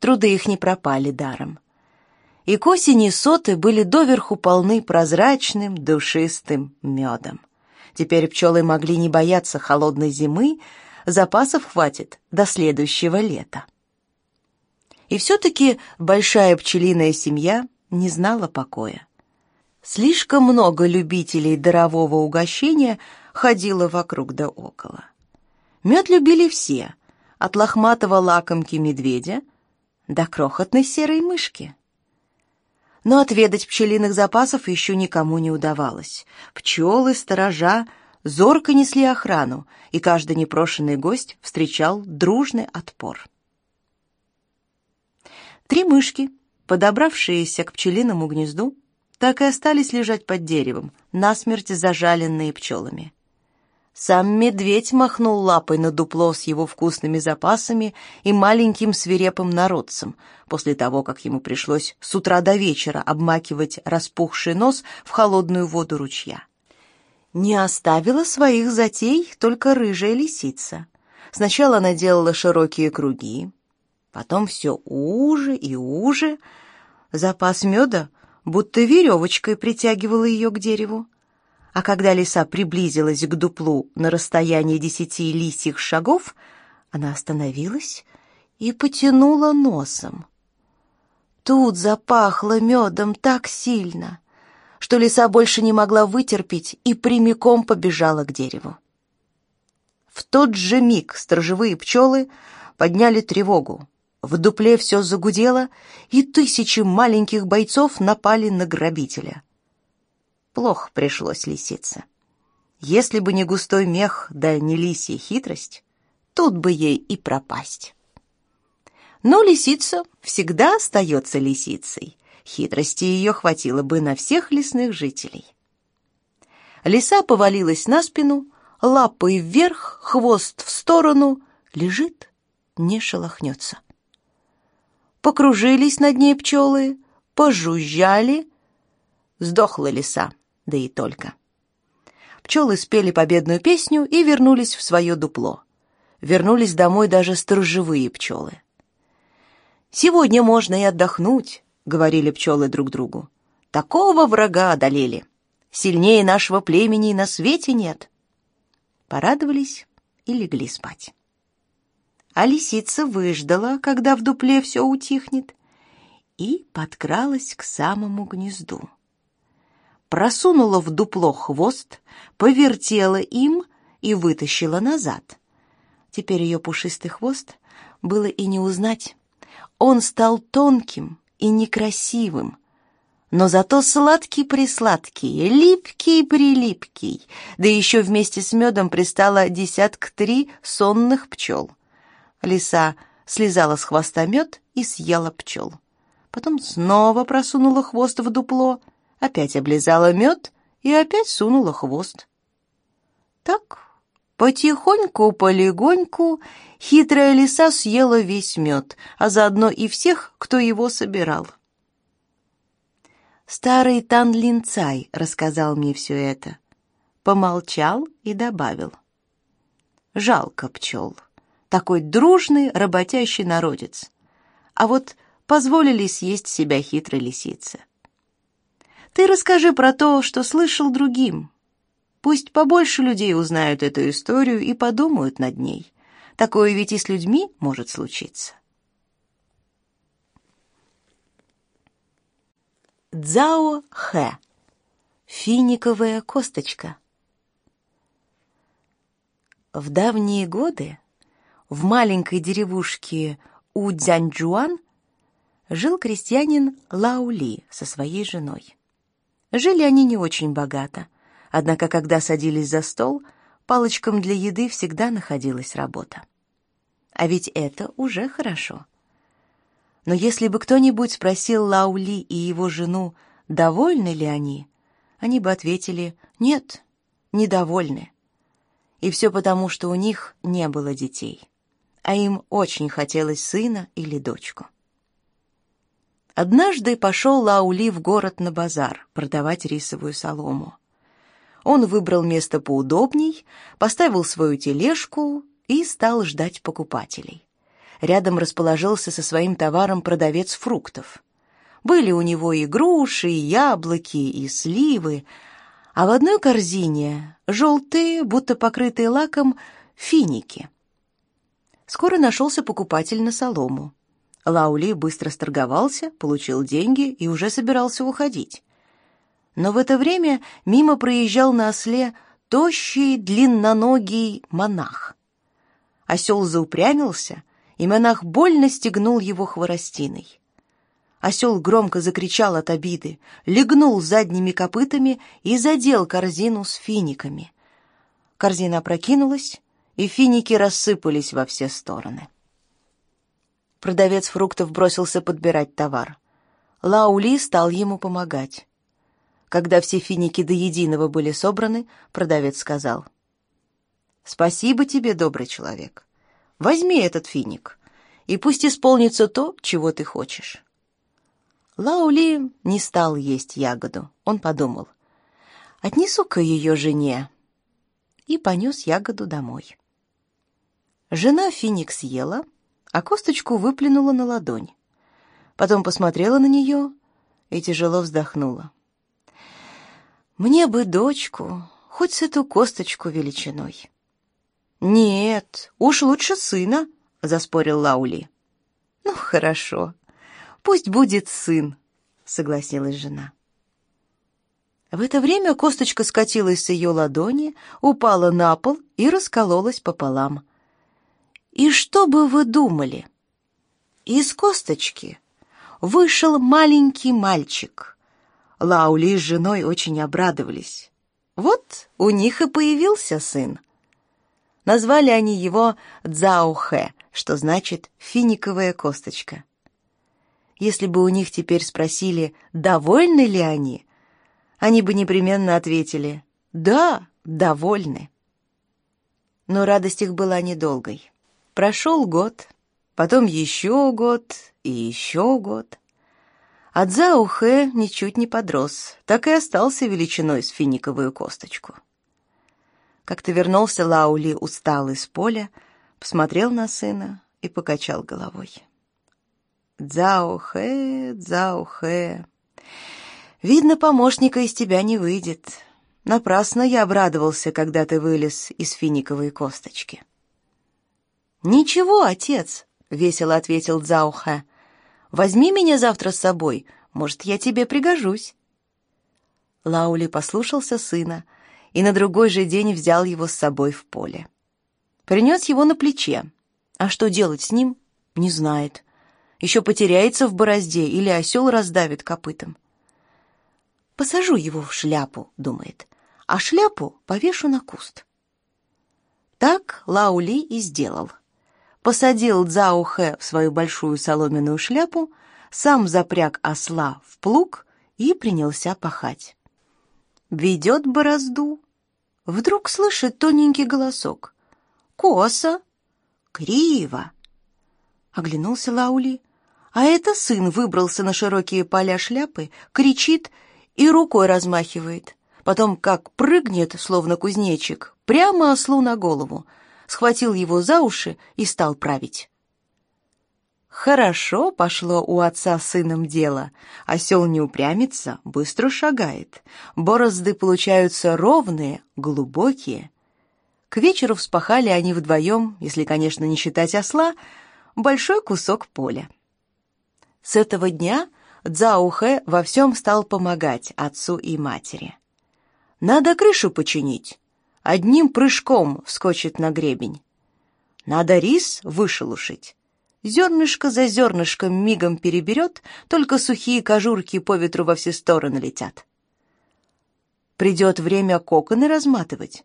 [SPEAKER 1] Труды их не пропали даром и к осени соты были доверху полны прозрачным, душистым медом. Теперь пчелы могли не бояться холодной зимы, запасов хватит до следующего лета. И все-таки большая пчелиная семья не знала покоя. Слишком много любителей дарового угощения ходило вокруг да около. Мед любили все, от лохматого лакомки медведя до крохотной серой мышки но отведать пчелиных запасов еще никому не удавалось. Пчелы, сторожа, зорко несли охрану, и каждый непрошенный гость встречал дружный отпор. Три мышки, подобравшиеся к пчелиному гнезду, так и остались лежать под деревом, насмерть зажаленные пчелами. Сам медведь махнул лапой на дупло с его вкусными запасами и маленьким свирепым народцем, после того, как ему пришлось с утра до вечера обмакивать распухший нос в холодную воду ручья. Не оставила своих затей только рыжая лисица. Сначала она делала широкие круги, потом все уже и уже. Запас меда будто веревочкой притягивала ее к дереву. А когда лиса приблизилась к дуплу на расстоянии десяти лисьих шагов, она остановилась и потянула носом. Тут запахло медом так сильно, что лиса больше не могла вытерпеть и прямиком побежала к дереву. В тот же миг сторожевые пчелы подняли тревогу. В дупле все загудело, и тысячи маленьких бойцов напали на грабителя — Плохо пришлось лисице. Если бы не густой мех, да не лисья хитрость, тут бы ей и пропасть. Но лисица всегда остается лисицей. Хитрости ее хватило бы на всех лесных жителей. Лиса повалилась на спину, лапой вверх, хвост в сторону, лежит, не шелохнется. Покружились над ней пчелы, пожужжали, сдохла лиса да и только. Пчелы спели победную песню и вернулись в свое дупло. Вернулись домой даже сторожевые пчелы. «Сегодня можно и отдохнуть», — говорили пчелы друг другу. «Такого врага одолели. Сильнее нашего племени на свете нет». Порадовались и легли спать. А лисица выждала, когда в дупле все утихнет, и подкралась к самому гнезду просунула в дупло хвост, повертела им и вытащила назад. Теперь ее пушистый хвост было и не узнать. Он стал тонким и некрасивым, но зато сладкий-присладкий, липкий-прилипкий, да еще вместе с медом пристало десятка три сонных пчел. Лиса слезала с хвоста мед и съела пчел. Потом снова просунула хвост в дупло, опять облизала мед и опять сунула хвост. Так, потихоньку-полегоньку, хитрая лиса съела весь мед, а заодно и всех, кто его собирал. Старый Тан Линцай рассказал мне все это. Помолчал и добавил. Жалко пчел. Такой дружный, работящий народец. А вот позволили съесть себя хитрой лисице. Ты расскажи про то, что слышал другим. Пусть побольше людей узнают эту историю и подумают над ней. Такое ведь и с людьми может случиться. Цзао Хэ. Финиковая косточка. В давние годы в маленькой деревушке Удзяньчжуан жил крестьянин Лаули со своей женой. Жили они не очень богато, однако когда садились за стол, палочкам для еды всегда находилась работа. А ведь это уже хорошо. Но если бы кто-нибудь спросил Лаули и его жену, довольны ли они, они бы ответили «нет, недовольны». И все потому, что у них не было детей, а им очень хотелось сына или дочку. Однажды пошел Лаули в город на базар продавать рисовую солому. Он выбрал место поудобней, поставил свою тележку и стал ждать покупателей. Рядом расположился со своим товаром продавец фруктов. Были у него и груши, и яблоки, и сливы, а в одной корзине желтые, будто покрытые лаком, финики. Скоро нашелся покупатель на солому. Лаули быстро сторговался, получил деньги и уже собирался уходить. Но в это время мимо проезжал на осле тощий, длинноногий монах. Осел заупрямился, и монах больно стегнул его хворостиной. Осел громко закричал от обиды, легнул задними копытами и задел корзину с финиками. Корзина опрокинулась, и финики рассыпались во все стороны. Продавец фруктов бросился подбирать товар. Лаули стал ему помогать. Когда все финики до единого были собраны, продавец сказал, «Спасибо тебе, добрый человек. Возьми этот финик, и пусть исполнится то, чего ты хочешь». Лаули не стал есть ягоду. Он подумал, «Отнесу-ка ее жене» и понес ягоду домой. Жена финик съела, а косточку выплюнула на ладонь. Потом посмотрела на нее и тяжело вздохнула. «Мне бы дочку, хоть с эту косточку величиной». «Нет, уж лучше сына», — заспорил Лаули. «Ну, хорошо, пусть будет сын», — согласилась жена. В это время косточка скатилась с ее ладони, упала на пол и раскололась пополам. И что бы вы думали? Из косточки вышел маленький мальчик. Лаули с женой очень обрадовались. Вот у них и появился сын. Назвали они его Цзаохэ, что значит «финиковая косточка». Если бы у них теперь спросили, довольны ли они, они бы непременно ответили «да, довольны». Но радость их была недолгой. Прошел год, потом еще год и еще год. А Цзаохэ ничуть не подрос, так и остался величиной с финиковую косточку. Как-то вернулся Лаули усталый с поля, посмотрел на сына и покачал головой. «Дзаухэ, дзаухэ, видно, помощника из тебя не выйдет. Напрасно я обрадовался, когда ты вылез из финиковой косточки». «Ничего, отец», — весело ответил Дзаухэ. «Возьми меня завтра с собой, может, я тебе пригожусь». Лаули послушался сына — и на другой же день взял его с собой в поле. Принес его на плече, а что делать с ним, не знает. Еще потеряется в борозде или осел раздавит копытом. Посажу его в шляпу, думает, а шляпу повешу на куст. Так Лаули и сделал. Посадил Цзаухэ в свою большую соломенную шляпу, сам запряг осла в плуг и принялся пахать. Ведет борозду. Вдруг слышит тоненький голосок. «Косо! Криво!» Оглянулся Лаули. А это сын выбрался на широкие поля шляпы, кричит и рукой размахивает. Потом как прыгнет, словно кузнечик, прямо ослу на голову, схватил его за уши и стал править. Хорошо пошло у отца с сыном дело. Осел не упрямится, быстро шагает. Борозды получаются ровные, глубокие. К вечеру вспахали они вдвоем, если, конечно, не считать осла, большой кусок поля. С этого дня Цзаухэ во всем стал помогать отцу и матери. Надо крышу починить. Одним прыжком вскочит на гребень. Надо рис вышелушить. Зернышко за зернышком мигом переберет, только сухие кожурки по ветру во все стороны летят. Придет время коконы разматывать.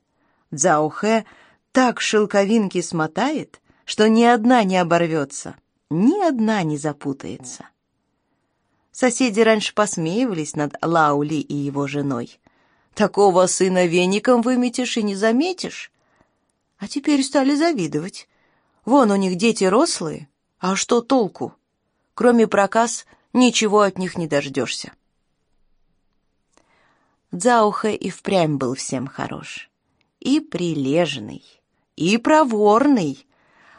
[SPEAKER 1] Цзаухэ так шелковинки смотает, что ни одна не оборвется, ни одна не запутается. Соседи раньше посмеивались над Лаули и его женой. Такого сына веником выметишь и не заметишь. А теперь стали завидовать. Вон у них дети рослые, а что толку? Кроме проказ, ничего от них не дождешься. Дзауха и впрямь был всем хорош. И прилежный, и проворный,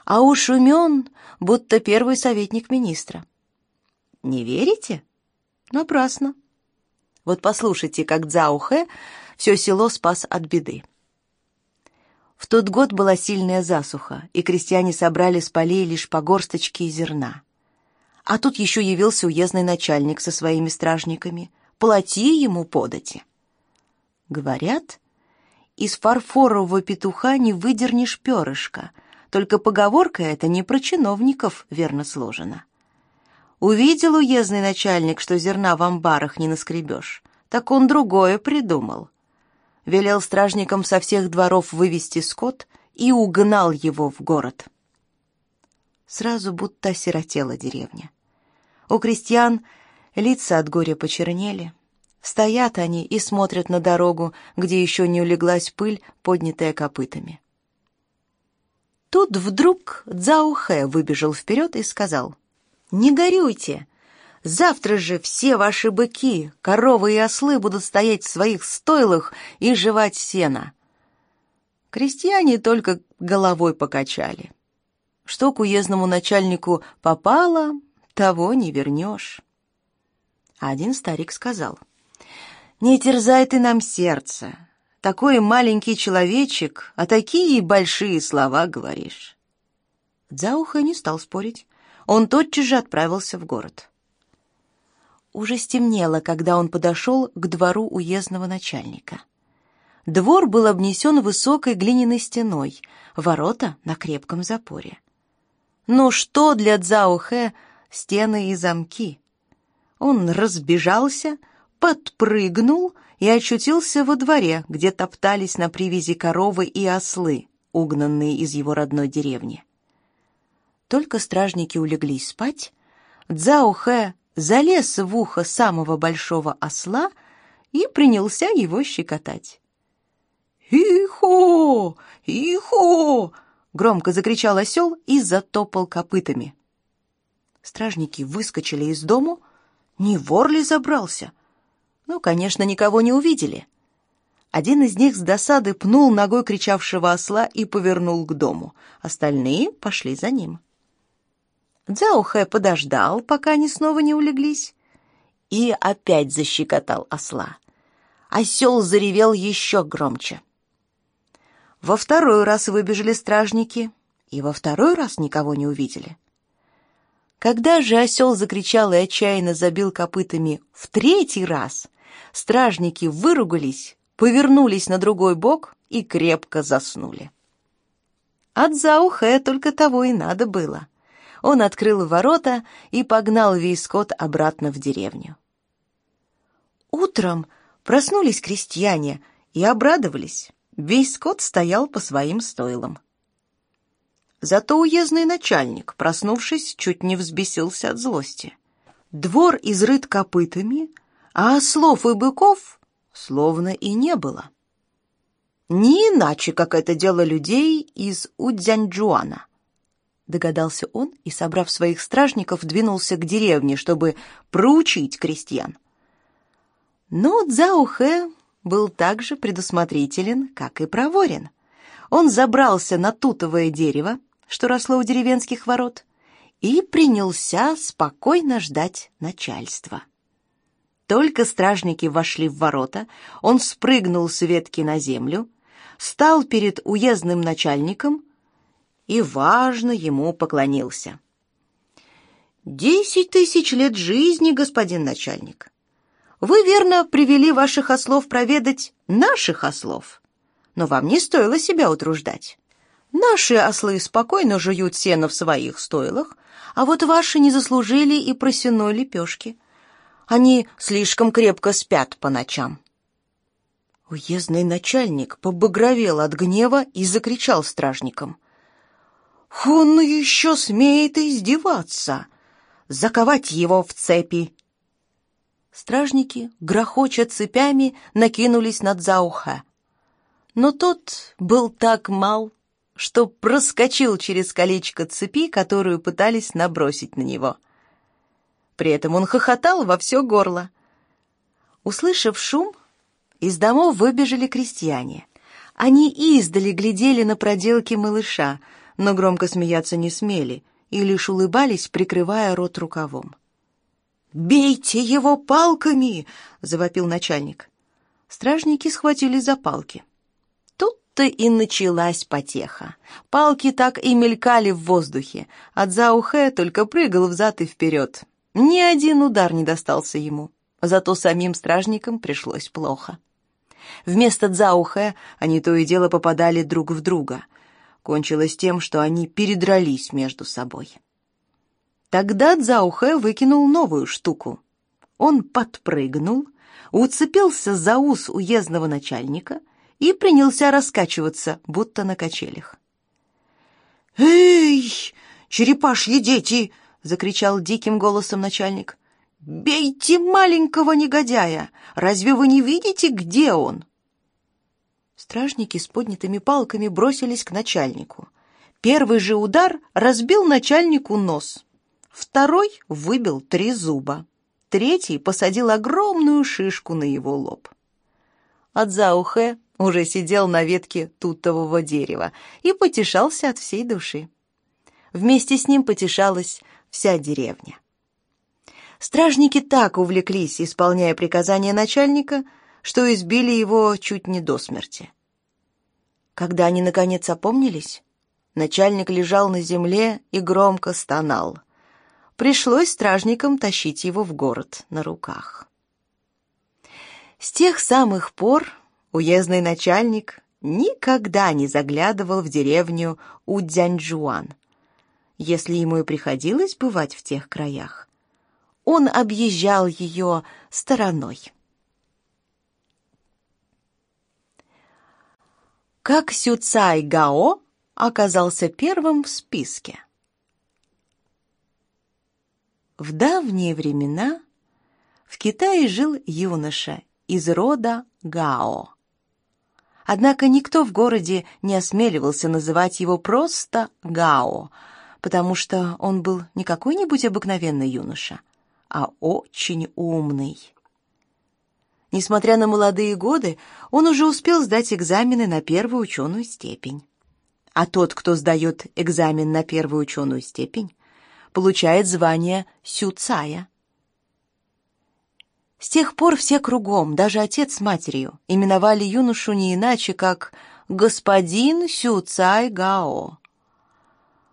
[SPEAKER 1] а уж умен, будто первый советник министра. Не верите? Напрасно. Вот послушайте, как Цзаухэ все село спас от беды. В тот год была сильная засуха, и крестьяне собрали с полей лишь по горсточке зерна. А тут еще явился уездный начальник со своими стражниками. Плати ему подати. Говорят, из фарфорового петуха не выдернешь перышко, только поговорка эта не про чиновников верно сложена. Увидел уездный начальник, что зерна в амбарах не наскребешь, так он другое придумал. Велел стражникам со всех дворов вывести скот и угнал его в город. Сразу будто осиротела деревня. У крестьян лица от горя почернели. Стоят они и смотрят на дорогу, где еще не улеглась пыль, поднятая копытами. Тут вдруг Цзаухэ выбежал вперед и сказал — не горюйте. Завтра же все ваши быки, коровы и ослы будут стоять в своих стойлах и жевать сено. Крестьяне только головой покачали. Что к уездному начальнику попало, того не вернешь. Один старик сказал, «Не терзай ты нам сердце. Такой маленький человечек, а такие большие слова говоришь». Дзауха не стал спорить он тотчас же отправился в город. Уже стемнело, когда он подошел к двору уездного начальника. Двор был обнесен высокой глиняной стеной, ворота на крепком запоре. Но что для Цзаохэ стены и замки? Он разбежался, подпрыгнул и очутился во дворе, где топтались на привязи коровы и ослы, угнанные из его родной деревни. Только стражники улеглись спать, Цзао залез в ухо самого большого осла и принялся его щекотать. «Ихо! Ихо!» — громко закричал осел и затопал копытами. Стражники выскочили из дому. Не вор ли забрался? Ну, конечно, никого не увидели. Один из них с досады пнул ногой кричавшего осла и повернул к дому. Остальные пошли за ним. Дзяухэ подождал, пока они снова не улеглись, и опять защекотал осла. Осел заревел еще громче. Во второй раз выбежали стражники, и во второй раз никого не увидели. Когда же осел закричал и отчаянно забил копытами в третий раз, стражники выругались, повернулись на другой бок и крепко заснули. От Заухэ только того и надо было — он открыл ворота и погнал весь скот обратно в деревню. Утром Проснулись крестьяне и обрадовались. Весь скот стоял по своим стойлам. Зато уездный начальник, проснувшись, чуть не взбесился от злости. Двор изрыт копытами, а ослов и быков словно и не было. Не иначе, как это дело людей из Удзяньчжуана. Догадался он и, собрав своих стражников, двинулся к деревне, чтобы проучить крестьян. Но Цзаухэ был так же предусмотрителен, как и проворен. Он забрался на тутовое дерево, что росло у деревенских ворот, и принялся спокойно ждать начальства. Только стражники вошли в ворота, он спрыгнул с ветки на землю, стал перед уездным начальником и важно ему поклонился. «Десять тысяч лет жизни, господин начальник. Вы, верно, привели ваших ослов проведать наших ослов, но вам не стоило себя утруждать. Наши ослы спокойно жуют сено в своих стойлах, а вот ваши не заслужили и просеной лепешки. Они слишком крепко спят по ночам». Уездный начальник побагровел от гнева и закричал стражникам. «Он еще смеет издеваться! Заковать его в цепи!» Стражники, грохоча цепями, накинулись над Зауха. Но тот был так мал, что проскочил через колечко цепи, которую пытались набросить на него. При этом он хохотал во все горло. Услышав шум, из домов выбежали крестьяне. Они издали глядели на проделки малыша, но громко смеяться не смели и лишь улыбались, прикрывая рот рукавом. «Бейте его палками!» — завопил начальник. Стражники схватили за палки. Тут-то и началась потеха. Палки так и мелькали в воздухе. От Заухэ только прыгал взад и вперед. Ни один удар не достался ему. Зато самим стражникам пришлось плохо. Вместо Цзаухэ они то и дело попадали друг в друга. Кончилось тем, что они передрались между собой. Тогда Цзаухэ выкинул новую штуку. Он подпрыгнул, уцепился за ус уездного начальника и принялся раскачиваться, будто на качелях. «Эй, черепашьи дети!» — закричал диким голосом начальник. «Бейте маленького негодяя! Разве вы не видите, где он?» Стражники с поднятыми палками бросились к начальнику. Первый же удар разбил начальнику нос. Второй выбил три зуба. Третий посадил огромную шишку на его лоб. Адзаухэ уже сидел на ветке тутового дерева и потешался от всей души. Вместе с ним потешалась вся деревня. Стражники так увлеклись, исполняя приказания начальника, что избили его чуть не до смерти. Когда они, наконец, опомнились, начальник лежал на земле и громко стонал пришлось стражникам тащить его в город на руках. С тех самых пор уездный начальник никогда не заглядывал в деревню Удзяньчжуан. Если ему и приходилось бывать в тех краях, он объезжал ее стороной. Как Сюцай Гао оказался первым в списке? В давние времена в Китае жил юноша из рода Гао. Однако никто в городе не осмеливался называть его просто Гао, потому что он был не какой-нибудь обыкновенный юноша, а очень умный. Несмотря на молодые годы, он уже успел сдать экзамены на первую ученую степень. А тот, кто сдает экзамен на первую ученую степень, получает звание Сюцая. С тех пор все кругом, даже отец с матерью, именовали юношу не иначе, как «господин Сюцай Гао».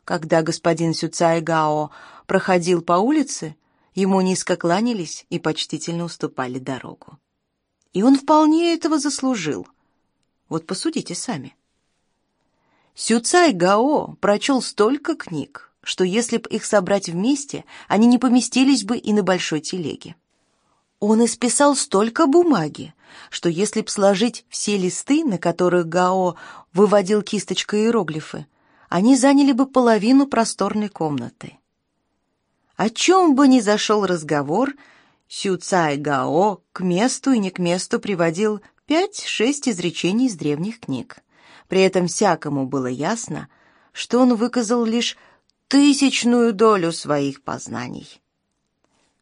[SPEAKER 1] Когда господин Сюцай Гао проходил по улице, ему низко кланялись и почтительно уступали дорогу. И он вполне этого заслужил. Вот посудите сами. Сюцай Гао прочел столько книг, что если б их собрать вместе, они не поместились бы и на большой телеге. Он исписал столько бумаги, что если б сложить все листы, на которых Гао выводил кисточкой иероглифы, они заняли бы половину просторной комнаты. О чем бы ни зашел разговор, Сю Цай Гао к месту и не к месту приводил пять-шесть изречений из древних книг. При этом всякому было ясно, что он выказал лишь тысячную долю своих познаний.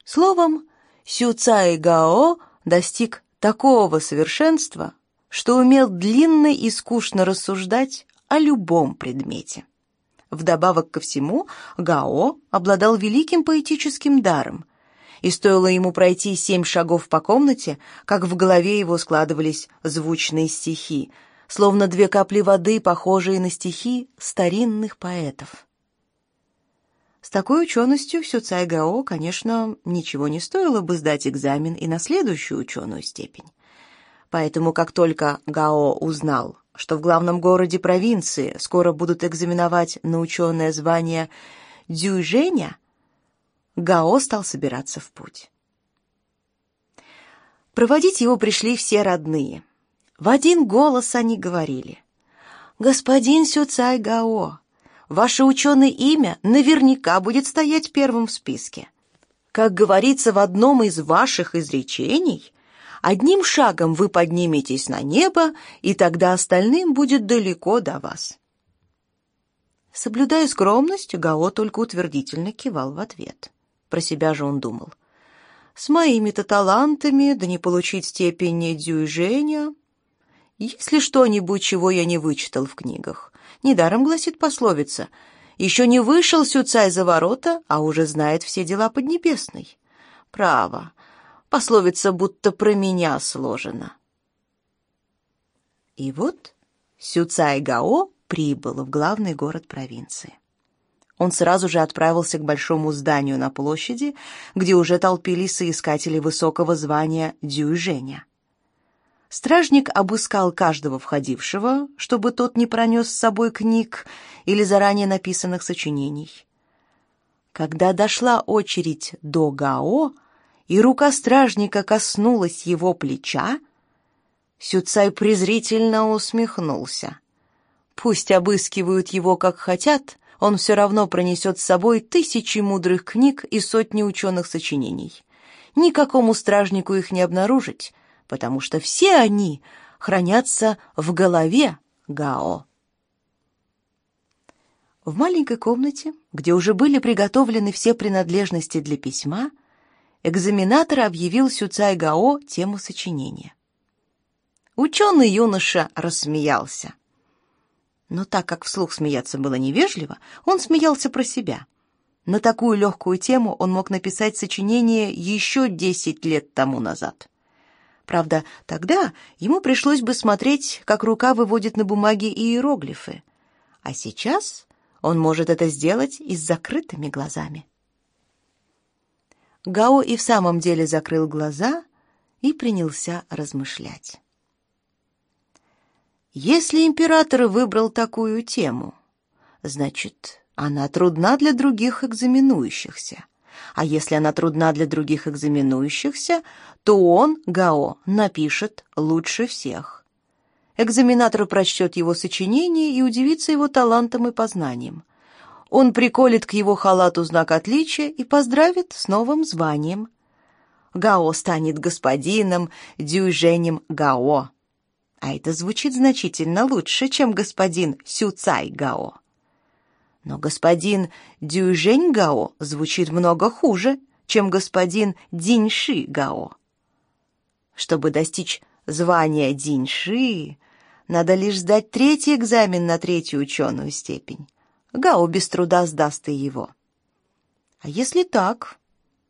[SPEAKER 1] Словом, Сю Цай Гао достиг такого совершенства, что умел длинно и скучно рассуждать о любом предмете. Вдобавок ко всему, Гао обладал великим поэтическим даром, и стоило ему пройти семь шагов по комнате, как в голове его складывались звучные стихи, словно две капли воды, похожие на стихи старинных поэтов. С такой ученостью Сюцай Гао, конечно, ничего не стоило бы сдать экзамен и на следующую ученую степень. Поэтому, как только Гао узнал, что в главном городе провинции скоро будут экзаменовать на ученое звание Дюйжэня, Гао стал собираться в путь. Проводить его пришли все родные. В один голос они говорили. «Господин Сюцай Гао, ваше ученое имя наверняка будет стоять первым в списке. Как говорится в одном из ваших изречений, одним шагом вы подниметесь на небо, и тогда остальным будет далеко до вас. Соблюдая скромность, Гао только утвердительно кивал в ответ. Про себя же он думал. С моими-то талантами, да не получить степень дюйжения. Есть ли что-нибудь, чего я не вычитал в книгах? Недаром гласит пословица «Еще не вышел Сюцай за ворота, а уже знает все дела Поднебесной». Право, пословица будто про меня сложена. И вот Сюцай Гао прибыл в главный город провинции. Он сразу же отправился к большому зданию на площади, где уже толпились соискатели высокого звания Дюйжэня. Стражник обыскал каждого входившего, чтобы тот не пронес с собой книг или заранее написанных сочинений. Когда дошла очередь до Гао, и рука стражника коснулась его плеча, Сюцай презрительно усмехнулся. Пусть обыскивают его как хотят, он все равно пронесет с собой тысячи мудрых книг и сотни ученых сочинений. Никакому стражнику их не обнаружить, потому что все они хранятся в голове Гао. В маленькой комнате, где уже были приготовлены все принадлежности для письма, экзаменатор объявил Сюцай Гао тему сочинения. Ученый юноша рассмеялся. Но так как вслух смеяться было невежливо, он смеялся про себя. На такую легкую тему он мог написать сочинение еще десять лет тому назад. Правда, тогда ему пришлось бы смотреть, как рука выводит на бумаге иероглифы. А сейчас он может это сделать и с закрытыми глазами. Гао и в самом деле закрыл глаза и принялся размышлять. Если император выбрал такую тему, значит, она трудна для других экзаменующихся. А если она трудна для других экзаменующихся, то он, Гао, напишет лучше всех. Экзаменатор прочтет его сочинение и удивится его талантом и познанием. Он приколет к его халату знак отличия и поздравит с новым званием. Гао станет господином Дюйженем Гао. А это звучит значительно лучше, чем господин Сюцай Гао. Но господин Дюжень Гао звучит много хуже, чем господин Диньши Гао. Чтобы достичь звания Диньши, надо лишь сдать третий экзамен на третью ученую степень. Гао без труда сдаст и его. А если так,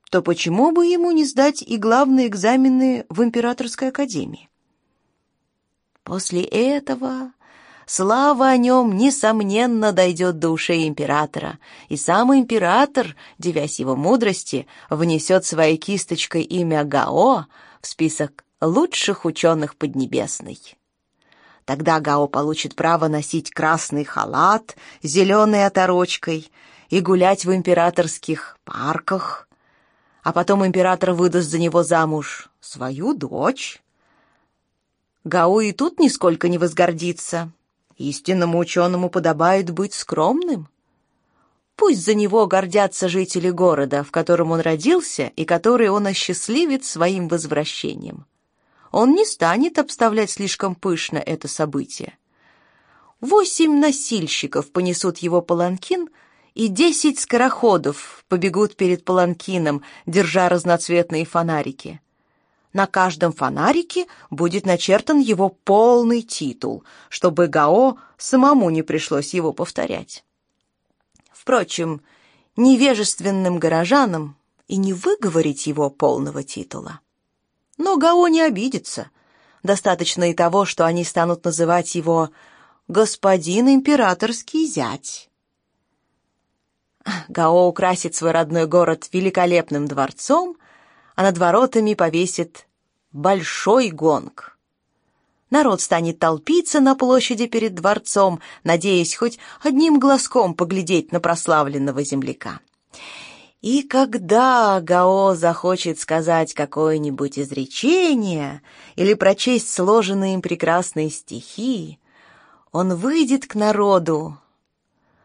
[SPEAKER 1] то почему бы ему не сдать и главные экзамены в Императорской академии? После этого Слава о нем, несомненно, дойдет до ушей императора, и сам император, девясь его мудрости, внесет своей кисточкой имя Гао в список лучших ученых Поднебесной. Тогда Гао получит право носить красный халат с зеленой оторочкой и гулять в императорских парках, а потом император выдаст за него замуж свою дочь, Гау и тут нисколько не возгордится. Истинному ученому подобает быть скромным. Пусть за него гордятся жители города, в котором он родился и который он осчастливит своим возвращением. Он не станет обставлять слишком пышно это событие. Восемь носильщиков понесут его паланкин, и десять скороходов побегут перед паланкином, держа разноцветные фонарики. На каждом фонарике будет начертан его полный титул, чтобы Гао самому не пришлось его повторять. Впрочем, невежественным горожанам и не выговорить его полного титула. Но Гао не обидится. Достаточно и того, что они станут называть его «господин императорский зять». Гао украсит свой родной город великолепным дворцом, а над воротами повесит большой гонг. Народ станет толпиться на площади перед дворцом, надеясь хоть одним глазком поглядеть на прославленного земляка. И когда Гао захочет сказать какое-нибудь изречение или прочесть сложенные им прекрасные стихи, он выйдет к народу,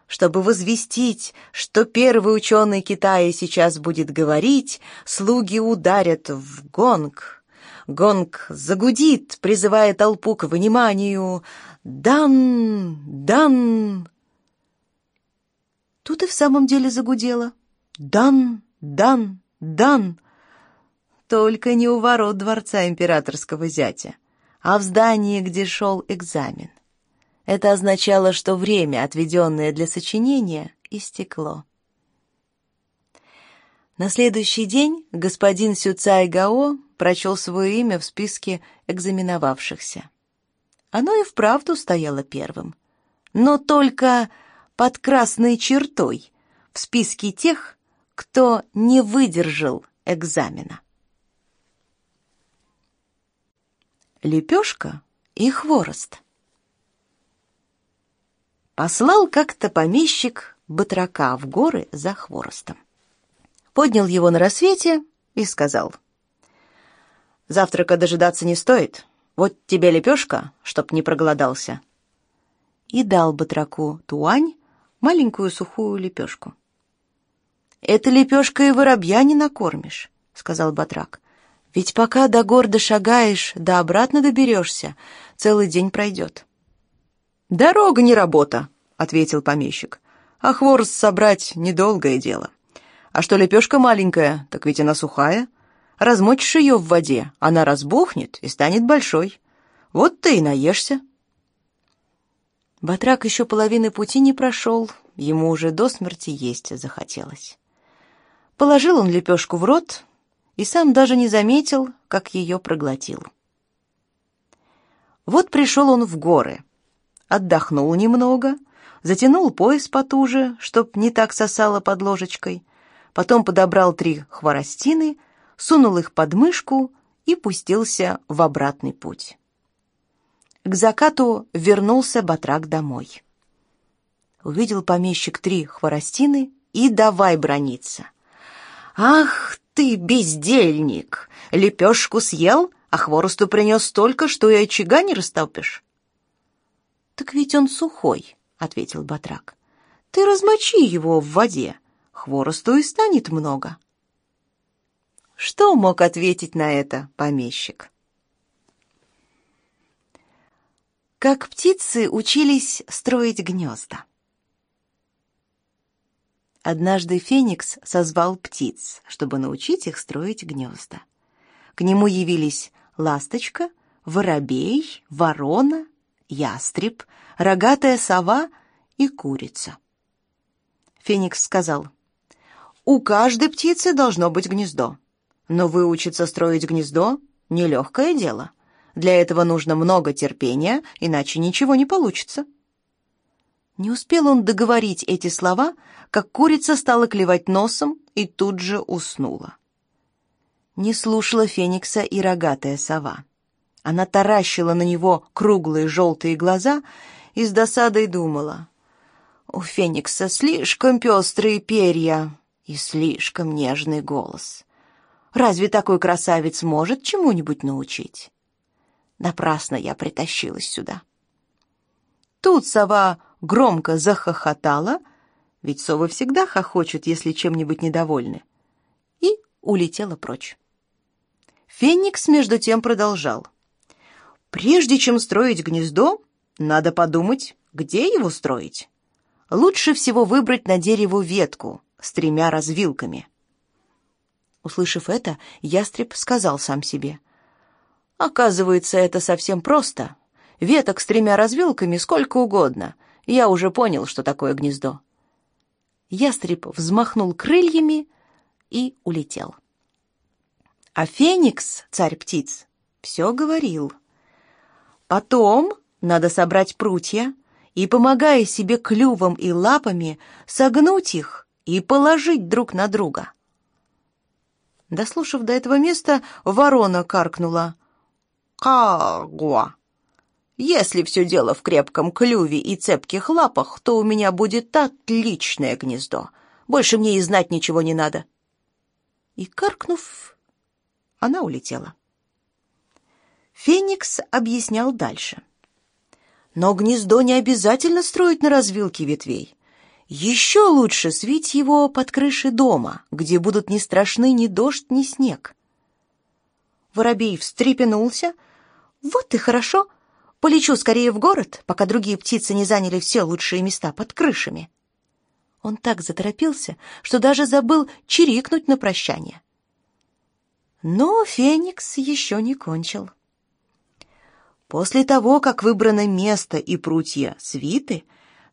[SPEAKER 1] чтобы возвестить, что первый ученый Китая сейчас будет говорить, слуги ударят в гонг — Гонг загудит, призывая толпу к вниманию. «Дан! Дан!» Тут и в самом деле загудело. «Дан! Дан! Дан!» Только не у ворот дворца императорского зятя, а в здании, где шел экзамен. Это означало, что время, отведенное для сочинения, истекло. На следующий день господин Сюцай Гао прочел свое имя в списке экзаменовавшихся. Оно и вправду стояло первым, но только под красной чертой в списке тех, кто не выдержал экзамена. Лепешка и хворост. Послал как-то помещик батрака в горы за хворостом. Поднял его на рассвете и сказал — Завтрака дожидаться не стоит. Вот тебе лепешка, чтоб не проголодался». И дал батраку туань маленькую сухую лепешку. «Это лепешка и воробья не накормишь», — сказал батрак. «Ведь пока до города шагаешь, да обратно доберешься, целый день пройдет». «Дорога не работа», — ответил помещик. «А хворост собрать — недолгое дело. А что лепешка маленькая, так ведь она сухая. Размочишь ее в воде, она разбухнет и станет большой. Вот ты и наешься. Батрак еще половины пути не прошел, ему уже до смерти есть захотелось. Положил он лепешку в рот и сам даже не заметил, как ее проглотил. Вот пришел он в горы, отдохнул немного, затянул пояс потуже, чтоб не так сосало под ложечкой, потом подобрал три хворостины сунул их под мышку и пустился в обратный путь. К закату вернулся батрак домой. Увидел помещик три хворостины и давай брониться. «Ах ты, бездельник! Лепешку съел, а хворосту принес столько, что и очага не растопишь». «Так ведь он сухой», — ответил батрак. «Ты размочи его в воде, хворосту и станет много». Что мог ответить на это помещик? Как птицы учились строить гнезда. Однажды Феникс созвал птиц, чтобы научить их строить гнезда. К нему явились ласточка, воробей, ворона, ястреб, рогатая сова и курица. Феникс сказал, «У каждой птицы должно быть гнездо. Но выучиться строить гнездо — нелегкое дело. Для этого нужно много терпения, иначе ничего не получится. Не успел он договорить эти слова, как курица стала клевать носом и тут же уснула. Не слушала Феникса и рогатая сова. Она таращила на него круглые желтые глаза и с досадой думала. У Феникса слишком пестрые перья и слишком нежный голос. Разве такой красавец может чему-нибудь научить? Напрасно я притащилась сюда. Тут сова громко захохотала, ведь совы всегда хохочут, если чем-нибудь недовольны, и улетела прочь. Феникс между тем продолжал. Прежде чем строить гнездо, надо подумать, где его строить. Лучше всего выбрать на дереву ветку с тремя развилками. Услышав это, ястреб сказал сам себе. «Оказывается, это совсем просто. Веток с тремя развилками сколько угодно. Я уже понял, что такое гнездо». Ястреб взмахнул крыльями и улетел. А Феникс, царь птиц, все говорил. Потом надо собрать прутья и, помогая себе клювом и лапами, согнуть их и положить друг на друга. Дослушав до этого места, ворона каркнула. «Кагуа! Если все дело в крепком клюве и цепких лапах, то у меня будет отличное гнездо. Больше мне и знать ничего не надо». И, каркнув, она улетела. Феникс объяснял дальше. Но гнездо не обязательно строить на развилке ветвей. Еще лучше свить его под крышей дома, где будут не страшны ни дождь, ни снег. Воробей встрепенулся. «Вот и хорошо. Полечу скорее в город, пока другие птицы не заняли все лучшие места под крышами». Он так заторопился, что даже забыл чирикнуть на прощание. Но Феникс еще не кончил. После того, как выбрано место и прутья свиты,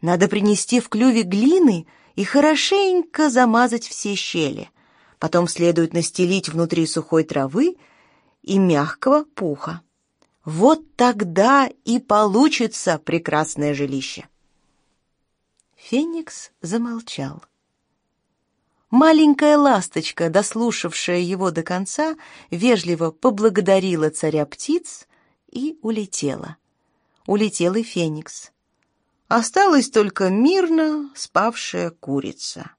[SPEAKER 1] надо принести в клюве глины и хорошенько замазать все щели. Потом следует настелить внутри сухой травы и мягкого пуха. Вот тогда и получится прекрасное жилище. Феникс замолчал. Маленькая ласточка, дослушавшая его до конца, вежливо поблагодарила царя птиц и улетела. Улетел и Феникс. Осталась только мирно спавшая курица.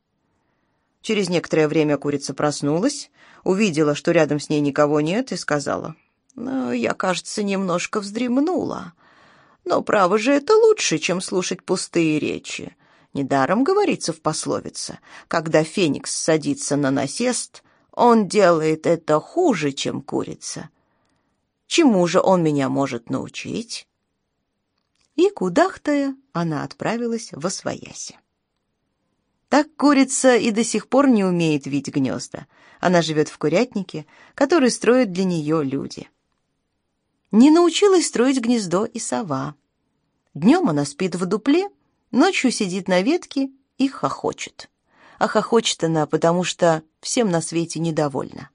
[SPEAKER 1] Через некоторое время курица проснулась, увидела, что рядом с ней никого нет, и сказала, «Ну, «Я, кажется, немножко вздремнула. Но, право же, это лучше, чем слушать пустые речи. Недаром говорится в пословице, когда феникс садится на насест, он делает это хуже, чем курица. Чему же он меня может научить?» И, кудахтая, она отправилась во свояси. Так курица и до сих пор не умеет вить гнезда. Она живет в курятнике, который строят для нее люди. Не научилась строить гнездо и сова. Днем она спит в дупле, ночью сидит на ветке и хохочет. А хохочет она, потому что всем на свете недовольна.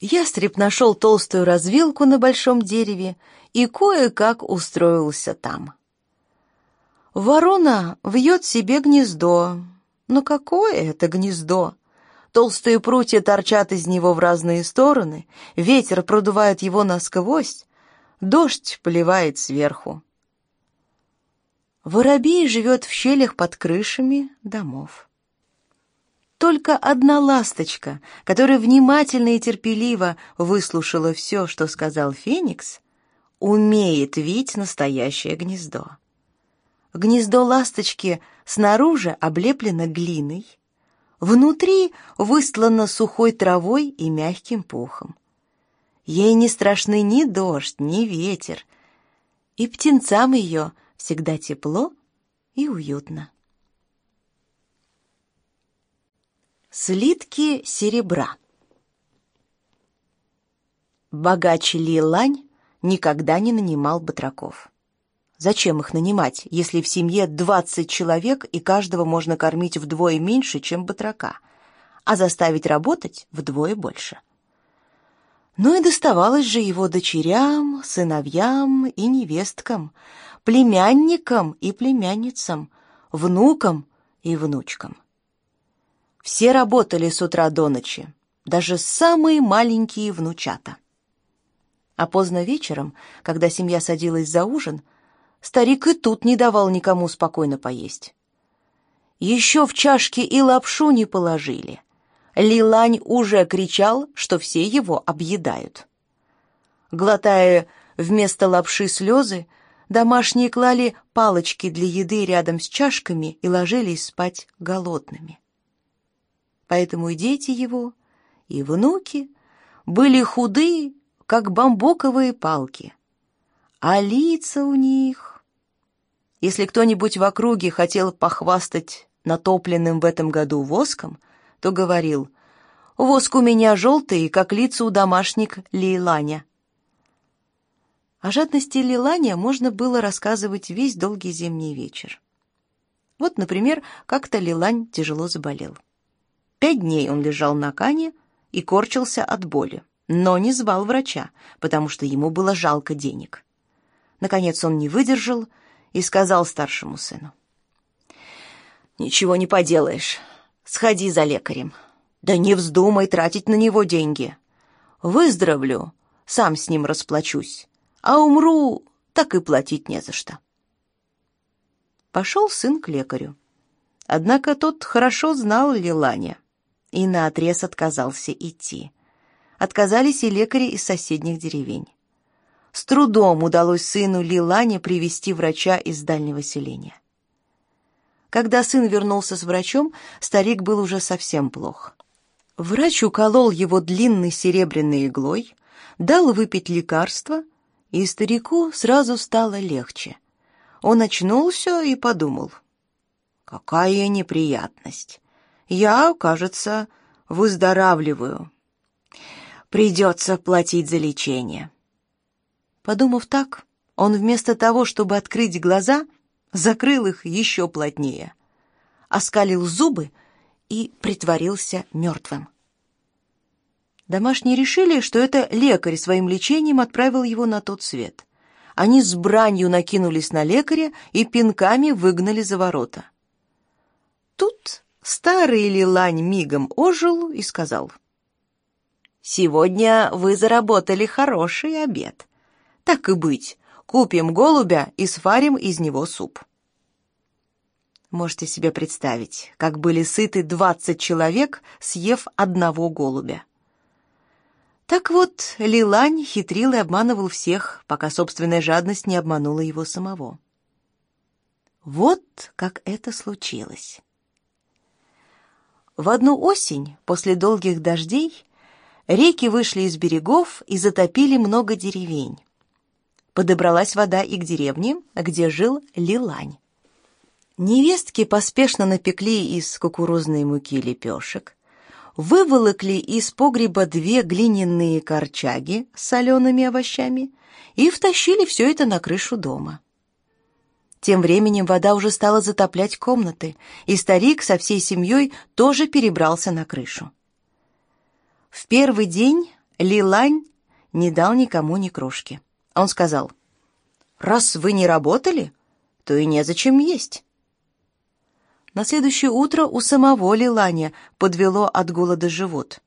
[SPEAKER 1] Ястреб нашел толстую развилку на большом дереве и кое-как устроился там. Ворона вьет себе гнездо. Но какое это гнездо? Толстые прутья торчат из него в разные стороны, ветер продувает его насквозь, дождь поливает сверху. Воробей живет в щелях под крышами домов. Только одна ласточка, которая внимательно и терпеливо выслушала все, что сказал Феникс, умеет вить настоящее гнездо. Гнездо ласточки снаружи облеплено глиной, внутри выстлано сухой травой и мягким пухом. Ей не страшны ни дождь, ни ветер, и птенцам ее всегда тепло и уютно. Слитки серебра. Богач Ли Лань никогда не нанимал батраков. Зачем их нанимать, если в семье 20 человек и каждого можно кормить вдвое меньше, чем батрака, а заставить работать вдвое больше? Ну и доставалось же его дочерям, сыновьям и невесткам, племянникам и племянницам, внукам и внучкам. Все работали с утра до ночи, даже самые маленькие внучата. А поздно вечером, когда семья садилась за ужин, старик и тут не давал никому спокойно поесть. Еще в чашке и лапшу не положили. Лилань уже кричал, что все его объедают. Глотая Вместо лапши слезы домашние клали палочки для еды рядом с чашками и ложились спать голодными. Поэтому и дети его, и внуки были худые, как бамбуковые палки, а лица у них... Если кто-нибудь в округе хотел похвастать натопленным в этом году воском, то говорил «Воск у меня желтый, как лица у домашних Лейланя». О жадности Лилания можно было рассказывать весь долгий зимний вечер. Вот, например, как-то Лилань тяжело заболел. Пять дней он лежал на кане и корчился от боли, но не звал врача, потому что ему было жалко денег. Наконец он не выдержал и сказал старшему сыну. «Ничего не поделаешь. Сходи за лекарем. Да не вздумай тратить на него деньги. Выздоровлю, сам с ним расплачусь а умру, так и платить не за что. Пошел сын к лекарю. Однако тот хорошо знал Лиланя и наотрез отказался идти. Отказались и лекари из соседних деревень. С трудом удалось сыну Лилане привести врача из дальнего селения. Когда сын вернулся с врачом, старик был уже совсем плох. Врач уколол его длинной серебряной иглой, дал выпить лекарство и старику сразу стало легче. Он очнулся и подумал, какая неприятность. Я, кажется, выздоравливаю. Придется платить за лечение. Подумав так, он вместо того, чтобы открыть глаза, закрыл их еще плотнее, оскалил зубы и притворился мертвым. Домашние решили, что это лекарь своим лечением отправил его на тот свет. Они с бранью накинулись на лекаря и пинками выгнали за ворота. Тут старый Лилань мигом ожил и сказал, «Сегодня вы заработали хороший обед. Так и быть, купим голубя и сварим из него суп». Можете себе представить, как были сыты двадцать человек, съев одного голубя. Так вот, Лилань хитрил и обманывал всех, пока собственная жадность не обманула его самого. Вот как это случилось. В одну осень, после долгих дождей, реки вышли из берегов и затопили много деревень. Подобралась вода и к деревне, где жил Лилань. Невестки поспешно напекли из кукурузной муки лепешек, выволокли из погреба две глиняные корчаги с солеными овощами и втащили все это на крышу дома. Тем временем вода уже стала затоплять комнаты, и старик со всей семьей тоже перебрался на крышу. В первый день Лилань не дал никому ни крошки. Он сказал, «Раз вы не работали, то и незачем есть». На следующее утро у самого Лиланя подвело от голода живот,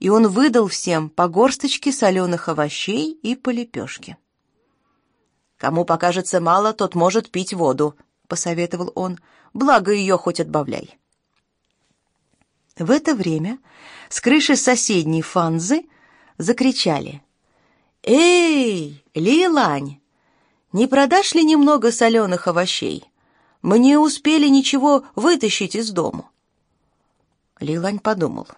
[SPEAKER 1] и он выдал всем по горсточке соленых овощей и по лепешке. «Кому покажется мало, тот может пить воду», — посоветовал он, «благо ее хоть отбавляй». В это время с крыши соседней фанзы закричали. «Эй, Лилань, не продашь ли немного соленых овощей?» Мы не успели ничего вытащить из дому. Лилань подумал.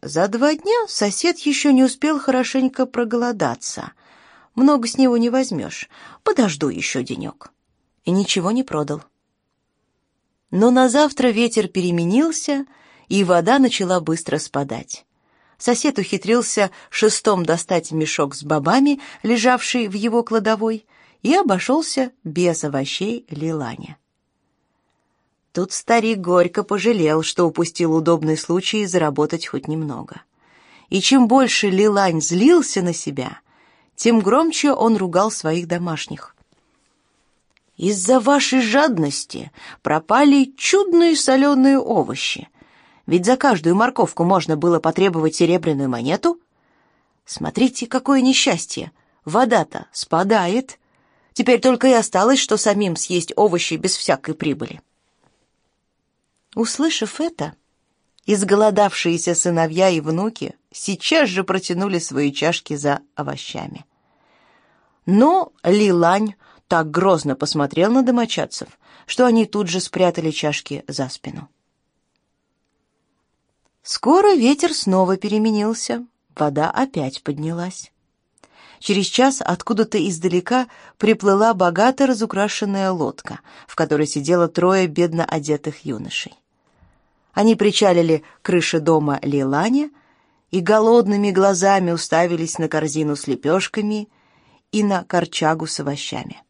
[SPEAKER 1] За два дня сосед еще не успел хорошенько проголодаться. Много с него не возьмешь. Подожду еще денек. И ничего не продал. Но на завтра ветер переменился, и вода начала быстро спадать. Сосед ухитрился шестом достать мешок с бобами, лежавший в его кладовой, и обошелся без овощей Лиланя. Тут старик горько пожалел, что упустил удобный случай заработать хоть немного. И чем больше Лилань злился на себя, тем громче он ругал своих домашних. «Из-за вашей жадности пропали чудные соленые овощи. Ведь за каждую морковку можно было потребовать серебряную монету. Смотрите, какое несчастье! Вода-то спадает. Теперь только и осталось, что самим съесть овощи без всякой прибыли». Услышав это, изголодавшиеся сыновья и внуки сейчас же протянули свои чашки за овощами. Но Лилань так грозно посмотрел на домочадцев, что они тут же спрятали чашки за спину. Скоро ветер снова переменился, вода опять поднялась. Через час откуда-то издалека приплыла богато разукрашенная лодка, в которой сидело трое бедно одетых юношей. Они причалили к крыше дома Лилани и голодными глазами уставились на корзину с лепешками и на корчагу с овощами.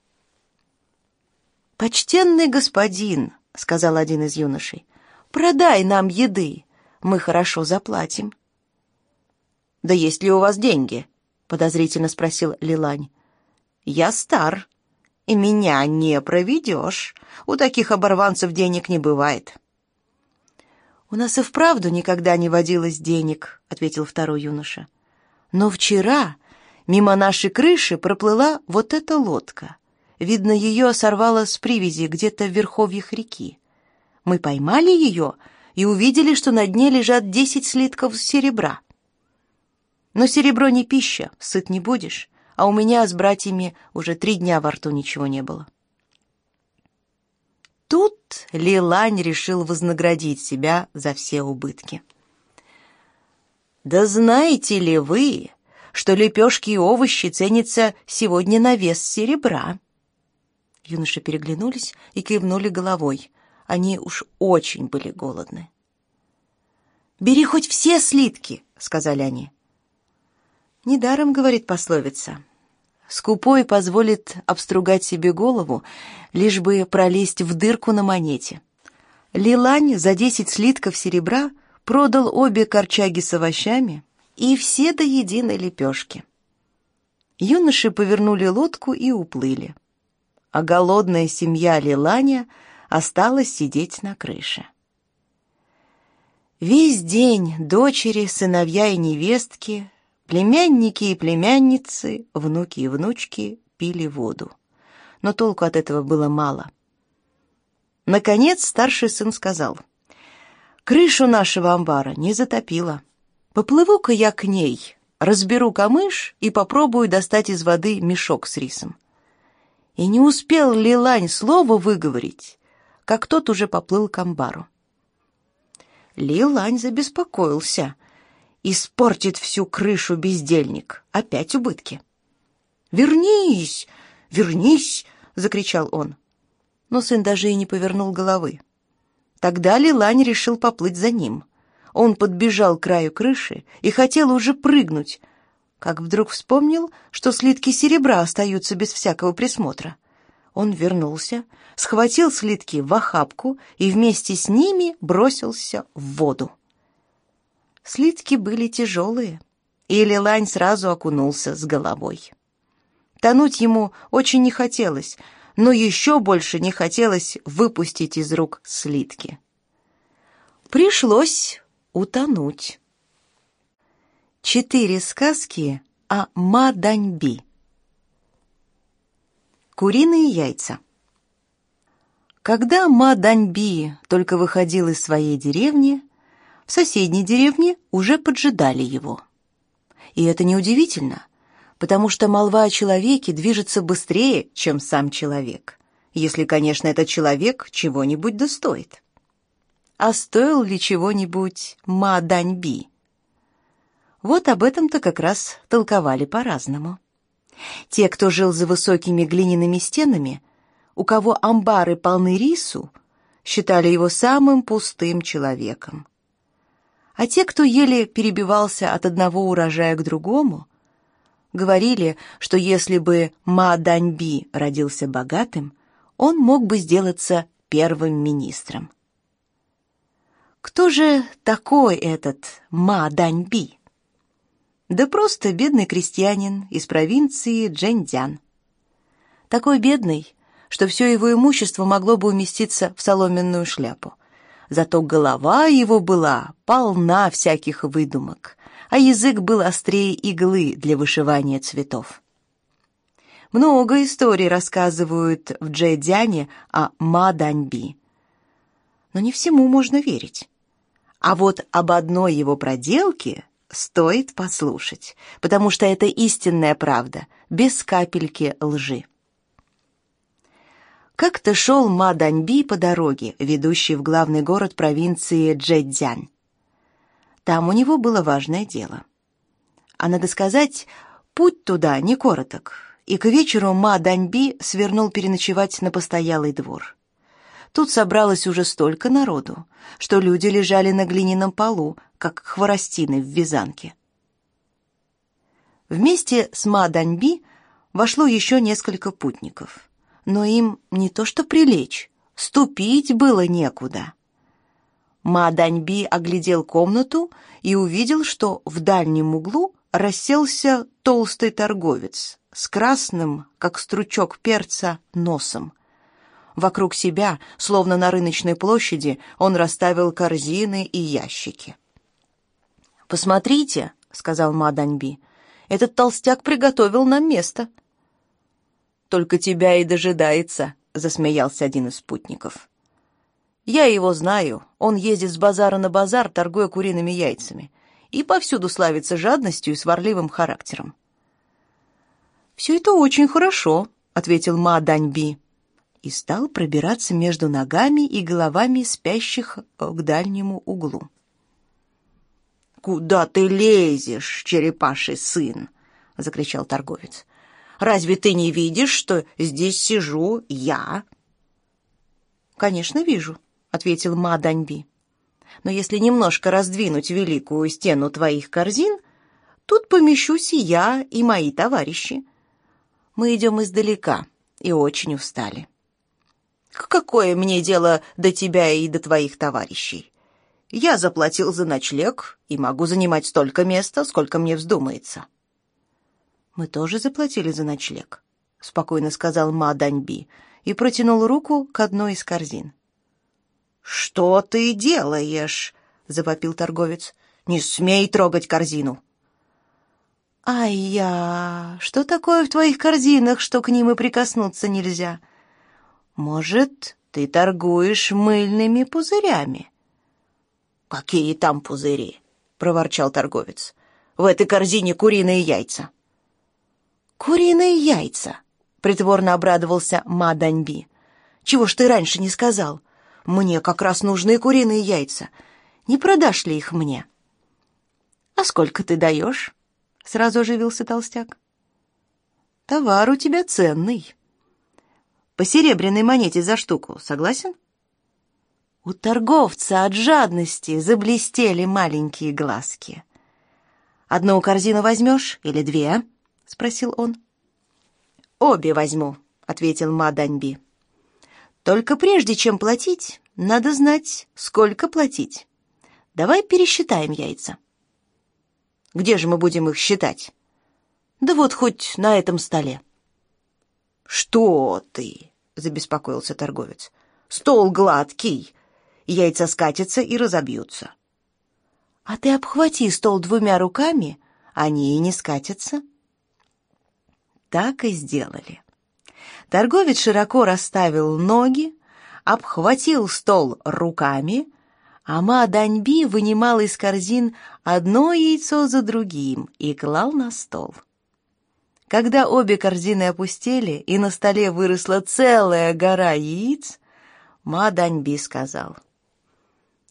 [SPEAKER 1] «Почтенный господин», — сказал один из юношей, — «продай нам еды, мы хорошо заплатим». «Да есть ли у вас деньги?» — подозрительно спросил Лилань. «Я стар, и меня не проведешь. У таких оборванцев денег не бывает». «У нас и вправду никогда не водилось денег», — ответил второй юноша. «Но вчера мимо нашей крыши проплыла вот эта лодка». Видно, ее сорвало с привязи где-то в верховьях реки. Мы поймали ее и увидели, что на дне лежат десять слитков серебра. Но серебро не пища, сыт не будешь, а у меня с братьями уже три дня во рту ничего не было. Тут Лилань решил вознаградить себя за все убытки. «Да знаете ли вы, что лепешки и овощи ценятся сегодня на вес серебра?» Юноши переглянулись и кивнули головой. Они уж очень были голодны. «Бери хоть все слитки», — сказали они. «Недаром, — говорит пословица, — скупой позволит обстругать себе голову, лишь бы пролезть в дырку на монете». Лилань за десять слитков серебра продал обе корчаги с овощами и все до единой лепешки. Юноши повернули лодку и уплыли а голодная семья Лиланя осталась сидеть на крыше. Весь день дочери, сыновья и невестки, племянники и племянницы, внуки и внучки пили воду. Но толку от этого было мало. Наконец старший сын сказал, «Крышу нашего амбара не затопило. Поплыву-ка я к ней, разберу камыш и попробую достать из воды мешок с рисом». И не успел Лилань слово выговорить, как тот уже поплыл к амбару. Лилань забеспокоился. Испортит всю крышу бездельник. Опять убытки. «Вернись! Вернись!» — закричал он. Но сын даже и не повернул головы. Тогда Лилань решил поплыть за ним. Он подбежал к краю крыши и хотел уже прыгнуть, как вдруг вспомнил, что слитки серебра остаются без всякого присмотра. Он вернулся, схватил слитки в охапку и вместе с ними бросился в воду. Слитки были тяжелые, и Лилань сразу окунулся с головой. Тонуть ему очень не хотелось, но еще больше не хотелось выпустить из рук слитки. Пришлось утонуть. Четыре сказки о Маданьби. Куриные яйца. Когда Маданьби только выходил из своей деревни, в соседней деревне уже поджидали его. И это неудивительно, потому что молва о человеке движется быстрее, чем сам человек, если, конечно, этот человек чего-нибудь достоит. А стоил ли чего-нибудь Маданьби? Вот об этом-то как раз толковали по-разному. Те, кто жил за высокими глиняными стенами, у кого амбары полны рису, считали его самым пустым человеком. А те, кто еле перебивался от одного урожая к другому, говорили, что если бы Ма Даньби родился богатым, он мог бы сделаться первым министром. Кто же такой этот Ма Даньби? Да просто бедный крестьянин из провинции Джэньцзян. Такой бедный, что все его имущество могло бы уместиться в соломенную шляпу. Зато голова его была полна всяких выдумок, а язык был острее иглы для вышивания цветов. Много историй рассказывают в Джэйдзяне о Ма Даньби. Но не всему можно верить. А вот об одной его проделке стоит послушать, потому что это истинная правда, без капельки лжи. Как-то шел Ма Даньби по дороге, ведущей в главный город провинции Джэцзянь. Там у него было важное дело. А надо сказать, путь туда не короток, и к вечеру Ма Даньби свернул переночевать на постоялый двор. Тут собралось уже столько народу, что люди лежали на глиняном полу, как хворостины в вязанке. Вместе с Ма Даньби вошло еще несколько путников, но им не то что прилечь, ступить было некуда. Ма Даньби оглядел комнату и увидел, что в дальнем углу расселся толстый торговец с красным, как стручок перца, носом. Вокруг себя, словно на рыночной площади, он расставил корзины и ящики. «Посмотрите», — сказал Ма Даньби, — «этот толстяк приготовил нам место». «Только тебя и дожидается», — засмеялся один из спутников. Я его знаю. Он ездит с базара на базар, торгуя куриными яйцами, и повсюду славится жадностью и сварливым характером. «Все это очень хорошо», — ответил Ма Даньби и стал пробираться между ногами и головами спящих к дальнему углу. «Куда ты лезешь, черепаший сын?» — закричал торговец. «Разве ты не видишь, что здесь сижу я?» «Конечно, вижу», ответил Ма Даньби. Но если немножко раздвинуть великую стену твоих корзин, тут помещусь и я, и мои товарищи. Мы идем издалека и очень устали. Какое мне дело до тебя и до твоих товарищей? Я заплатил за ночлег и могу занимать столько места, сколько мне вздумается. Мы тоже заплатили за ночлег, спокойно сказал Ма Даньби и протянул руку к одной из корзин. «Что ты делаешь?» — завопил торговец. «Не смей трогать корзину!» «Ай я! Что такое в твоих корзинах, что к ним и прикоснуться нельзя? Может, ты торгуешь мыльными пузырями?» «Какие там пузыри?» — проворчал торговец. «В этой корзине куриные яйца». «Куриные яйца!» — притворно обрадовался Ма Даньби. «Чего ж ты раньше не сказал? Мне как раз нужны куриные яйца. Не продашь ли их мне?» «А сколько ты даешь?» — сразу оживился толстяк. «Товар у тебя ценный. По серебряной монете за штуку, согласен?» У торговца от жадности заблестели маленькие глазки. «Одну корзину возьмешь или две?» — спросил он. «Обе возьму», — ответил Маданьби. Только прежде чем платить, надо знать, сколько платить. Давай пересчитаем яйца. Где же мы будем их считать? Да вот хоть на этом столе. Что ты? забеспокоился торговец. Стол гладкий, яйца скатятся и разобьются. А ты обхвати стол двумя руками, они и не скатятся. Так и сделали. Торговец широко расставил ноги, обхватил стол руками, а Ма Даньби вынимал из корзин одно яйцо за другим и клал на стол. Когда обе корзины опустели и на столе выросла целая гора яиц, Ма Даньби сказал,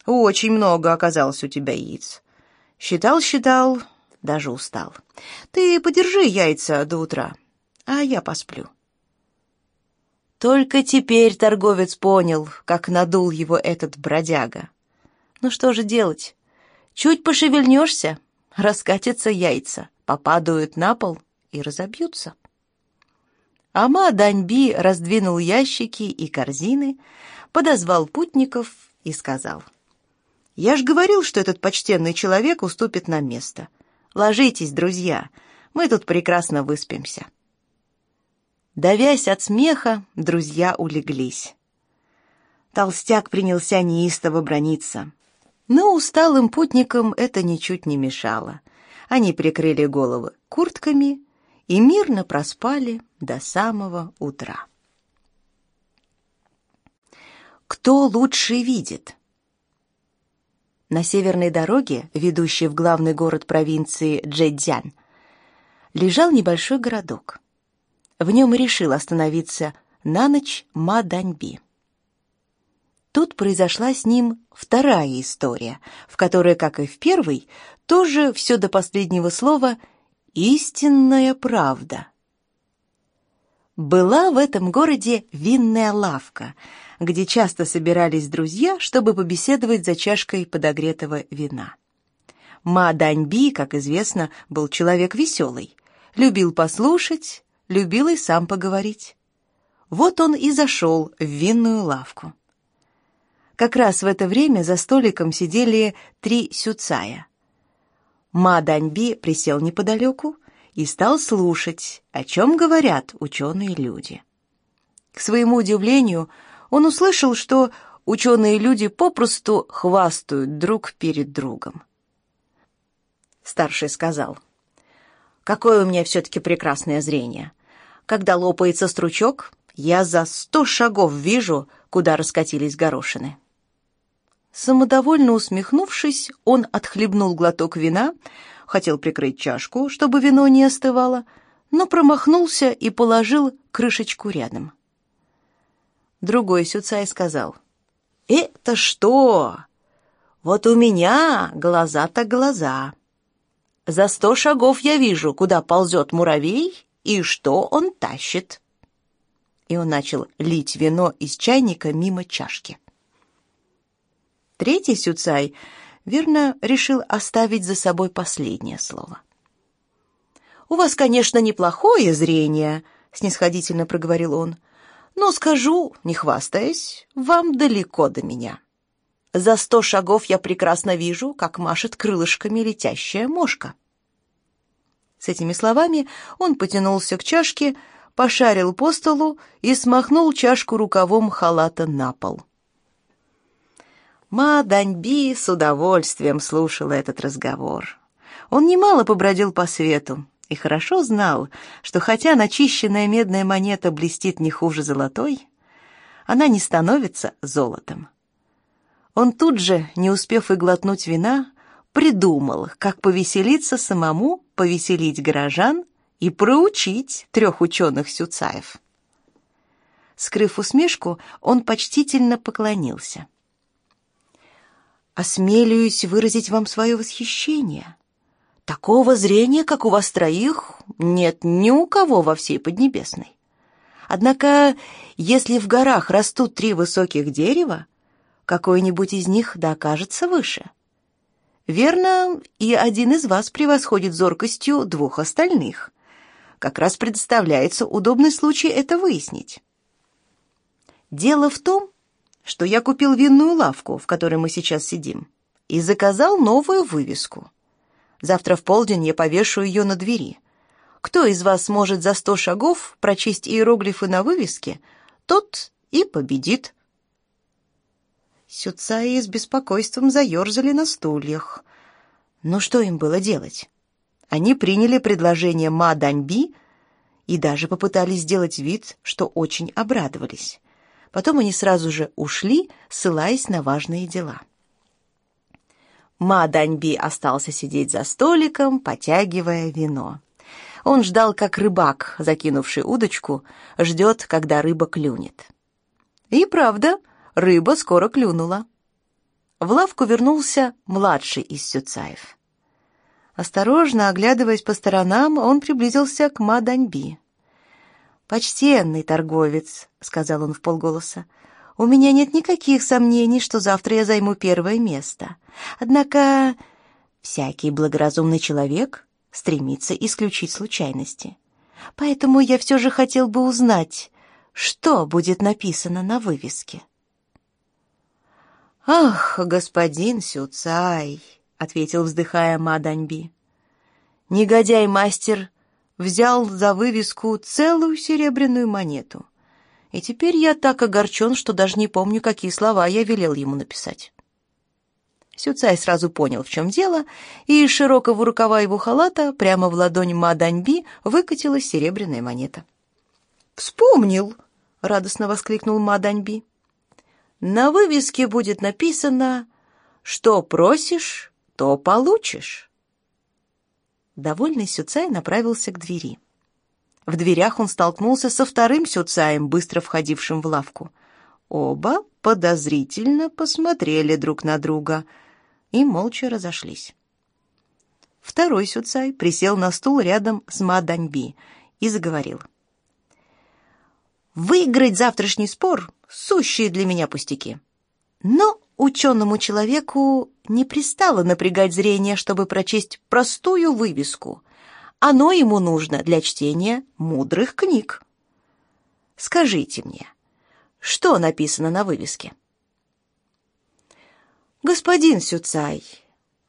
[SPEAKER 1] «Очень много оказалось у тебя яиц. Считал-считал, даже устал. Ты подержи яйца до утра, а я посплю». Только теперь торговец понял, как надул его этот бродяга. Ну что же делать? Чуть пошевельнешься, раскатятся яйца, попадают на пол и разобьются. Ама Даньби раздвинул ящики и корзины, подозвал путников и сказал. «Я ж говорил, что этот почтенный человек уступит нам место. Ложитесь, друзья, мы тут прекрасно выспимся». Давясь от смеха, друзья улеглись. Толстяк принялся неистово брониться. Но усталым путникам это ничуть не мешало. Они прикрыли головы куртками и мирно проспали до самого утра. Кто лучше видит? На северной дороге, ведущей в главный город провинции Джэцзян, лежал небольшой городок. В нем решил остановиться на ночь Ма Даньби. Тут произошла с ним вторая история, в которой, как и в первой, тоже все до последнего слова «истинная правда». Была в этом городе винная лавка, где часто собирались друзья, чтобы побеседовать за чашкой подогретого вина. Ма Даньби, как известно, был человек веселый, любил послушать, любил и сам поговорить. Вот он и зашел в винную лавку. Как раз в это время за столиком сидели три сюцая. Ма Даньби присел неподалеку и стал слушать, о чем говорят ученые люди. К своему удивлению, он услышал, что ученые люди попросту хвастают друг перед другом. Старший сказал, «Какое у меня все-таки прекрасное зрение. Когда лопается стручок, я за сто шагов вижу, куда раскатились горошины». Самодовольно усмехнувшись, он отхлебнул глоток вина, хотел прикрыть чашку, чтобы вино не остывало, но промахнулся и положил крышечку рядом. Другой Сюцай сказал, «Это что? Вот у меня глаза-то глаза. За сто шагов я вижу, куда ползет муравей и что он тащит». И он начал лить вино из чайника мимо чашки. Третий Сюцай, верно, решил оставить за собой последнее слово. «У вас, конечно, неплохое зрение», — снисходительно проговорил он, «но скажу, не хвастаясь, вам далеко до меня. За сто шагов я прекрасно вижу, как машет крылышками летящая мошка». С этими словами он потянулся к чашке, пошарил по столу и смахнул чашку рукавом халата на пол. Ма Даньби с удовольствием слушала этот разговор. Он немало побродил по свету и хорошо знал, что хотя начищенная медная монета блестит не хуже золотой, она не становится золотом. Он тут же, не успев и глотнуть вина, придумал, как повеселиться самому, повеселить горожан и проучить трех ученых Сюцаев. Скрыв усмешку, он почтительно поклонился — осмелюсь выразить вам свое восхищение. Такого зрения, как у вас троих, нет ни у кого во всей Поднебесной. Однако, если в горах растут три высоких дерева, какое-нибудь из них да окажется выше. Верно, и один из вас превосходит зоркостью двух остальных. Как раз предоставляется удобный случай это выяснить. Дело в том, что я купил винную лавку, в которой мы сейчас сидим, и заказал новую вывеску. Завтра в полдень я повешу ее на двери. Кто из вас сможет за сто шагов прочесть иероглифы на вывеске, тот и победит. Сюцаи с беспокойством заерзали на стульях. Но что им было делать? Они приняли предложение Ма Даньби и даже попытались сделать вид, что очень обрадовались. Потом они сразу же ушли, ссылаясь на важные дела. Ма Даньби остался сидеть за столиком, потягивая вино. Он ждал, как рыбак, закинувший удочку, ждет, когда рыба клюнет. И правда, рыба скоро клюнула. В лавку вернулся младший из Сюцаев. Осторожно, оглядываясь по сторонам, он приблизился к Ма Даньби. «Почтенный торговец», — сказал он вполголоса, — «у меня нет никаких сомнений, что завтра я займу первое место. Однако всякий благоразумный человек стремится исключить случайности. Поэтому я все же хотел бы узнать, что будет написано на вывеске». «Ах, господин Сюцай», — ответил, вздыхая Маданьби, — «негодяй-мастер взял за вывеску целую серебряную монету. И теперь я так огорчен, что даже не помню, какие слова я велел ему написать. Сюцай сразу понял, в чем дело, и из широкого рукава его халата прямо в ладонь Маданьби выкатилась серебряная монета. «Вспомнил!» — радостно воскликнул Маданьби. «На вывеске будет написано Что просишь, то получишь. Довольный Сюцай направился к двери. В дверях он столкнулся со вторым Сюцаем, быстро входившим в лавку. Оба подозрительно посмотрели друг на друга и молча разошлись. Второй Сюцай присел на стул рядом с Маданьби и заговорил. «Выиграть завтрашний спор — сущие для меня пустяки. Но ученому человеку не пристало напрягать зрение, чтобы прочесть простую вывеску. Оно ему нужно для чтения мудрых книг. Скажите мне, что написано на вывеске? Господин Сюцай,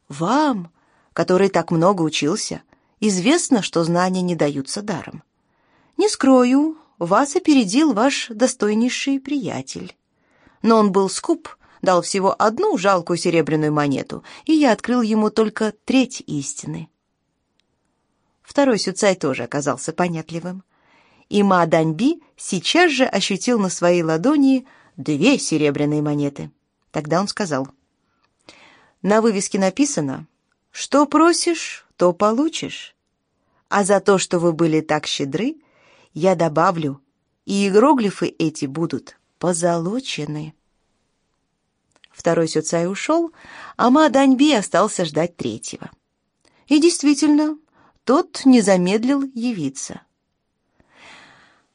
[SPEAKER 1] вам, который так много учился, известно, что знания не даются даром. Не скрою, вас опередил ваш достойнейший приятель. Но он был скуп, дал всего одну жалкую серебряную монету, и я открыл ему только треть истины. Второй Сюцай тоже оказался понятливым и Ма Даньби сейчас же ощутил на своей ладони две серебряные монеты. Тогда он сказал, «На вывеске написано, что просишь, то получишь. А за то, что вы были так щедры, я добавлю, и иероглифы эти будут позолочены». Второй Сюцай ушел, а Ма Даньби остался ждать третьего. И действительно, тот не замедлил явиться.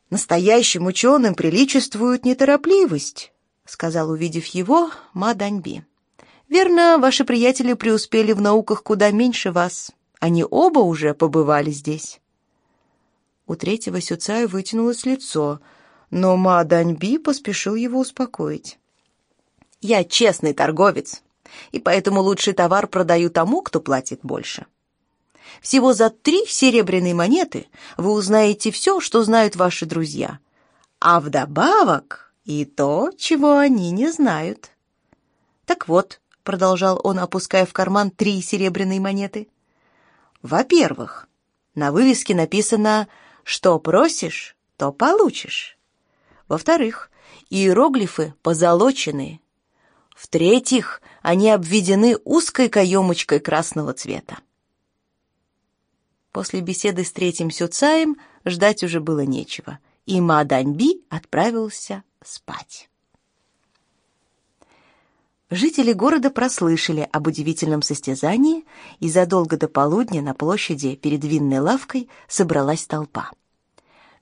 [SPEAKER 1] Настоящим ученым приличествует неторопливость, сказал, увидев его, Маданьби. Верно, ваши приятели преуспели в науках куда меньше вас. Они оба уже побывали здесь. У третьего Сюцая вытянулось лицо, но Ма Даньби поспешил его успокоить. «Я честный торговец, и поэтому лучший товар продаю тому, кто платит больше. Всего за три серебряные монеты вы узнаете все, что знают ваши друзья. А вдобавок и то, чего они не знают. Так вот, продолжал он, опуская в карман три серебряные монеты. Во-первых, на вывеске написано «Что просишь, то получишь». Во-вторых, иероглифы позолоченные. В-третьих, они обведены узкой каемочкой красного цвета. После беседы с третьим Сюцаем ждать уже было нечего, и Ма Даньби отправился спать. Жители города прослышали об удивительном состязании, и задолго до полудня на площади перед винной лавкой собралась толпа.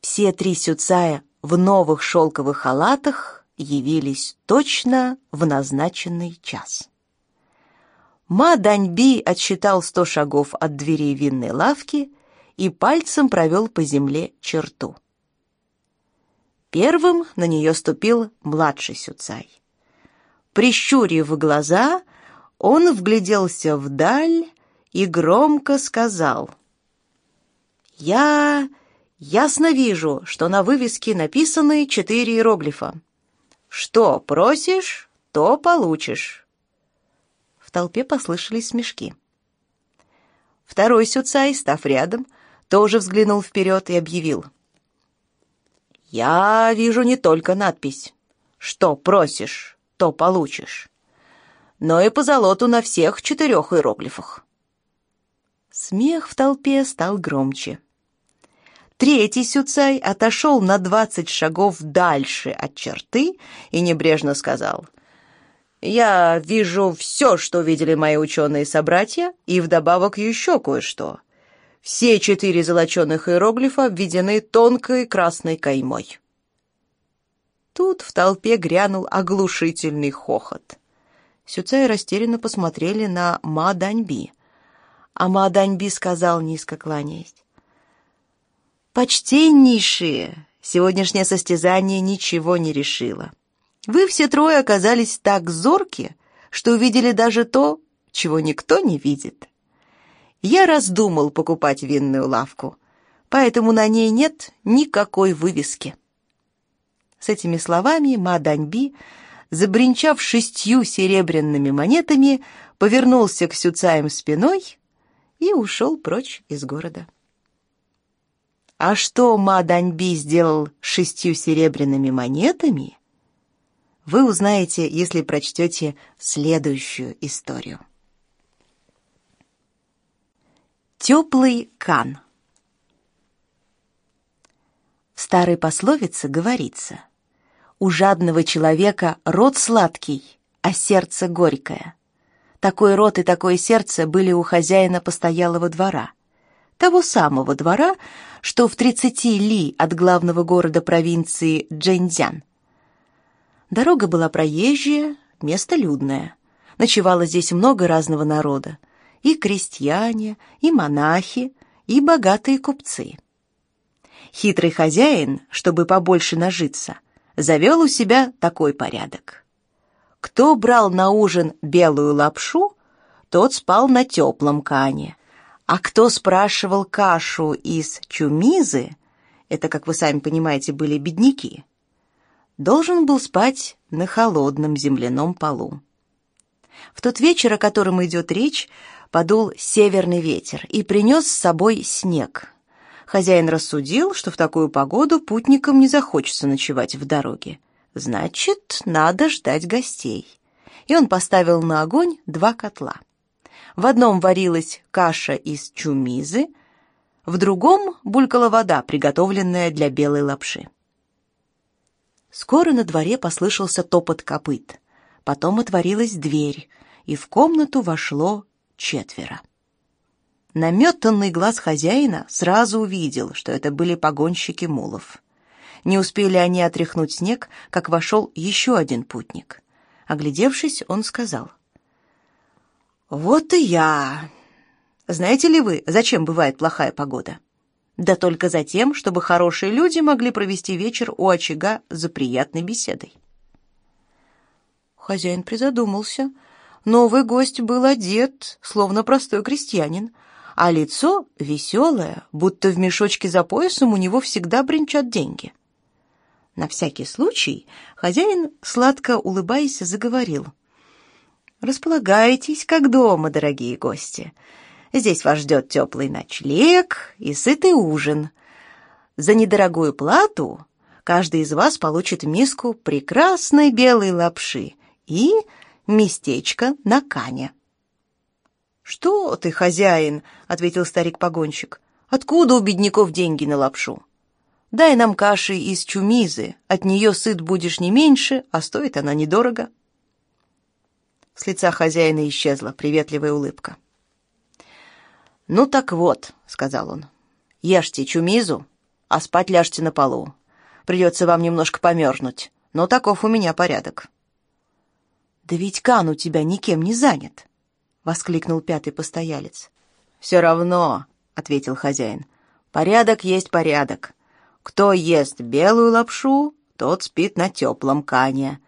[SPEAKER 1] Все три Сюцая в новых шелковых халатах явились точно в назначенный час. Ма Даньби отсчитал сто шагов от дверей винной лавки и пальцем провел по земле черту. Первым на нее ступил младший Сюцай. Прищурив глаза, он вгляделся вдаль и громко сказал: "Я ясно вижу, что на вывеске написаны четыре иероглифа. Что просишь, то получишь. В толпе послышались смешки. Второй Сюцай, став рядом, тоже взглянул вперед и объявил. «Я вижу не только надпись «Что просишь, то получишь», но и по золоту на всех четырех иероглифах». Смех в толпе стал громче. Третий Сюцай отошел на двадцать шагов дальше от черты и небрежно сказал — я вижу все, что видели мои ученые-собратья, и вдобавок еще кое-что. Все четыре золоченых иероглифа введены тонкой красной каймой. Тут в толпе грянул оглушительный хохот. Сюцай растерянно посмотрели на Ма Даньби. А Ма Даньби сказал, низко кланяясь, «Почтеннейшие, сегодняшнее состязание ничего не решило. Вы все трое оказались так зорки, что увидели даже то, чего никто не видит. Я раздумал покупать винную лавку, поэтому на ней нет никакой вывески. С этими словами Маданьби, забринчав шестью серебряными монетами, повернулся к Сюцаем спиной и ушел прочь из города. А что Маданьби сделал шестью серебряными монетами — вы узнаете, если прочтете следующую историю. Теплый кан. В старой пословице говорится «У жадного человека рот сладкий, а сердце горькое». Такой рот и такое сердце были у хозяина постоялого двора. Того самого двора, что в 30 ли от главного города провинции Джэньцзян. Дорога была проезжая, место людное. Ночевало здесь много разного народа. И крестьяне, и монахи, и богатые купцы. Хитрый хозяин, чтобы побольше нажиться, завел у себя такой порядок. Кто брал на ужин белую лапшу, тот спал на теплом кане. А кто спрашивал кашу из чумизы, это, как вы сами понимаете, были бедняки, должен был спать на холодном земляном полу. В тот вечер, о котором идет речь, подул северный ветер и принес с собой снег. Хозяин рассудил, что в такую погоду путникам не захочется ночевать в дороге. Значит, надо ждать гостей. И он поставил на огонь два котла. В одном варилась каша из чумизы, в другом булькала вода, приготовленная для белой лапши. Скоро на дворе послышался топот копыт. Потом отворилась дверь, и в комнату вошло четверо. Наметанный глаз хозяина сразу увидел, что это были погонщики мулов. Не успели они отряхнуть снег, как вошел еще один путник. Оглядевшись, он сказал. «Вот и я. Знаете ли вы, зачем бывает плохая погода? Да только за тем, чтобы хорошие люди могли провести вечер у очага за приятной беседой». Хозяин призадумался. Новый гость был одет, словно простой крестьянин, а лицо веселое, будто в мешочке за поясом у него всегда бренчат деньги. На всякий случай хозяин, сладко улыбаясь, заговорил. «Располагайтесь, как дома, дорогие гости. Здесь вас ждет теплый ночлег и сытый ужин. За недорогую плату каждый из вас получит миску прекрасной белой лапши и местечко на кане». «Что ты, хозяин?» — ответил старик-погонщик. «Откуда у бедняков деньги на лапшу?» Дай нам каши из чумизы, от нее сыт будешь не меньше, а стоит она недорого». С лица хозяина исчезла приветливая улыбка. «Ну так вот», — сказал он, — «ешьте чумизу, а спать ляжьте на полу. Придется вам немножко померзнуть, но таков у меня порядок». «Да ведь Кан у тебя никем не занят», — воскликнул пятый постоялец. «Все равно», — ответил хозяин, — «порядок есть порядок. Кто ест белую лапшу, тот спит на теплом кане,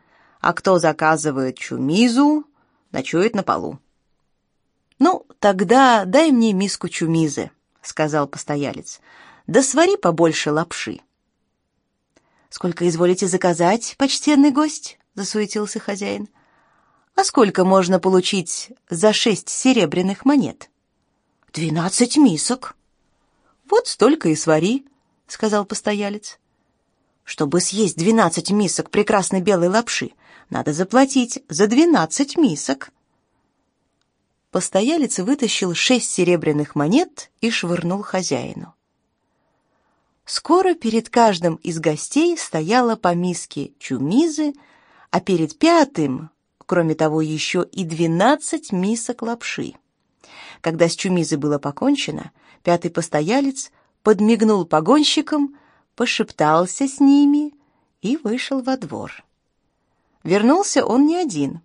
[SPEAKER 1] а кто заказывает чумизу, ночует на полу. «Ну, тогда дай мне миску чумизы», — сказал постоялец. «Да свари побольше лапши». «Сколько изволите заказать, почтенный гость?» — засуетился хозяин. «А сколько можно получить за шесть серебряных монет?» «Двенадцать мисок». «Вот столько и свари», сказал постоялец. Чтобы съесть двенадцать мисок прекрасной белой лапши, надо заплатить за двенадцать мисок. Постоялец вытащил шесть серебряных монет и швырнул хозяину. Скоро перед каждым из гостей стояла по миске чумизы, а перед пятым, кроме того, еще и двенадцать мисок лапши. Когда с чумизой было покончено, пятый постоялец подмигнул погонщикам, пошептался с ними и вышел во двор. Вернулся он не один.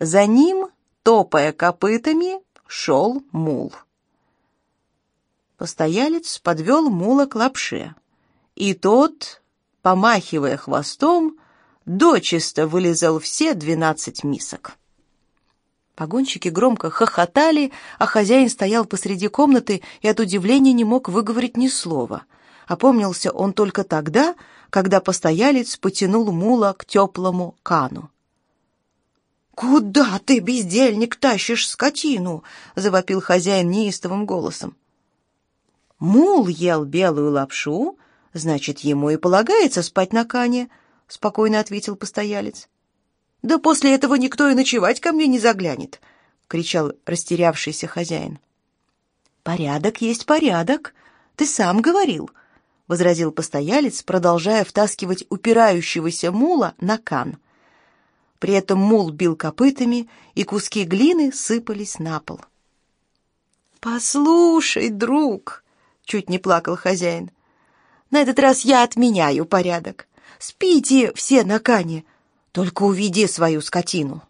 [SPEAKER 1] За ним, топая копытами, шел мул. Постоялец подвел мула к лапше, и тот, помахивая хвостом, дочисто вылезал все двенадцать мисок. Погонщики громко хохотали, а хозяин стоял посреди комнаты и от удивления не мог выговорить ни слова. Опомнился он только тогда, когда постоялец потянул мула к теплому кану. «Куда ты, бездельник, тащишь скотину?» — завопил хозяин неистовым голосом. «Мул ел белую лапшу, значит, ему и полагается спать на кане», — спокойно ответил постоялец. Да после этого никто и ночевать ко мне не заглянет, кричал растерявшийся хозяин. Порядок есть порядок, ты сам говорил, возразил постоялец, продолжая втаскивать упирающегося мула на кан. При этом мул бил копытами, и куски глины сыпались на пол. «Послушай, друг!» — чуть не плакал хозяин. «На этот раз я отменяю порядок. Спите все на кане, только уведи свою скотину».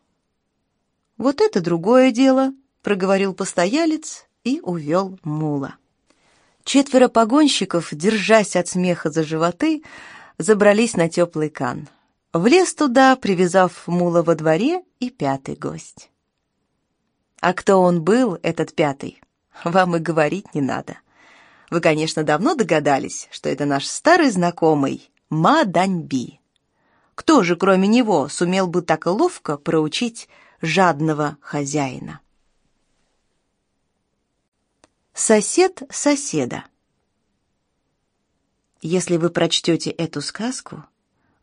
[SPEAKER 1] «Вот это другое дело», — проговорил постоялец и увел мула. Четверо погонщиков, держась от смеха за животы, забрались на теплый кан. Влез туда, привязав мула во дворе, и пятый гость. А кто он был, этот пятый, вам и говорить не надо. Вы, конечно, давно догадались, что это наш старый знакомый Ма Даньби. Кто же, кроме него, сумел бы так ловко проучить жадного хозяина? Сосед соседа. Если вы прочтете эту сказку,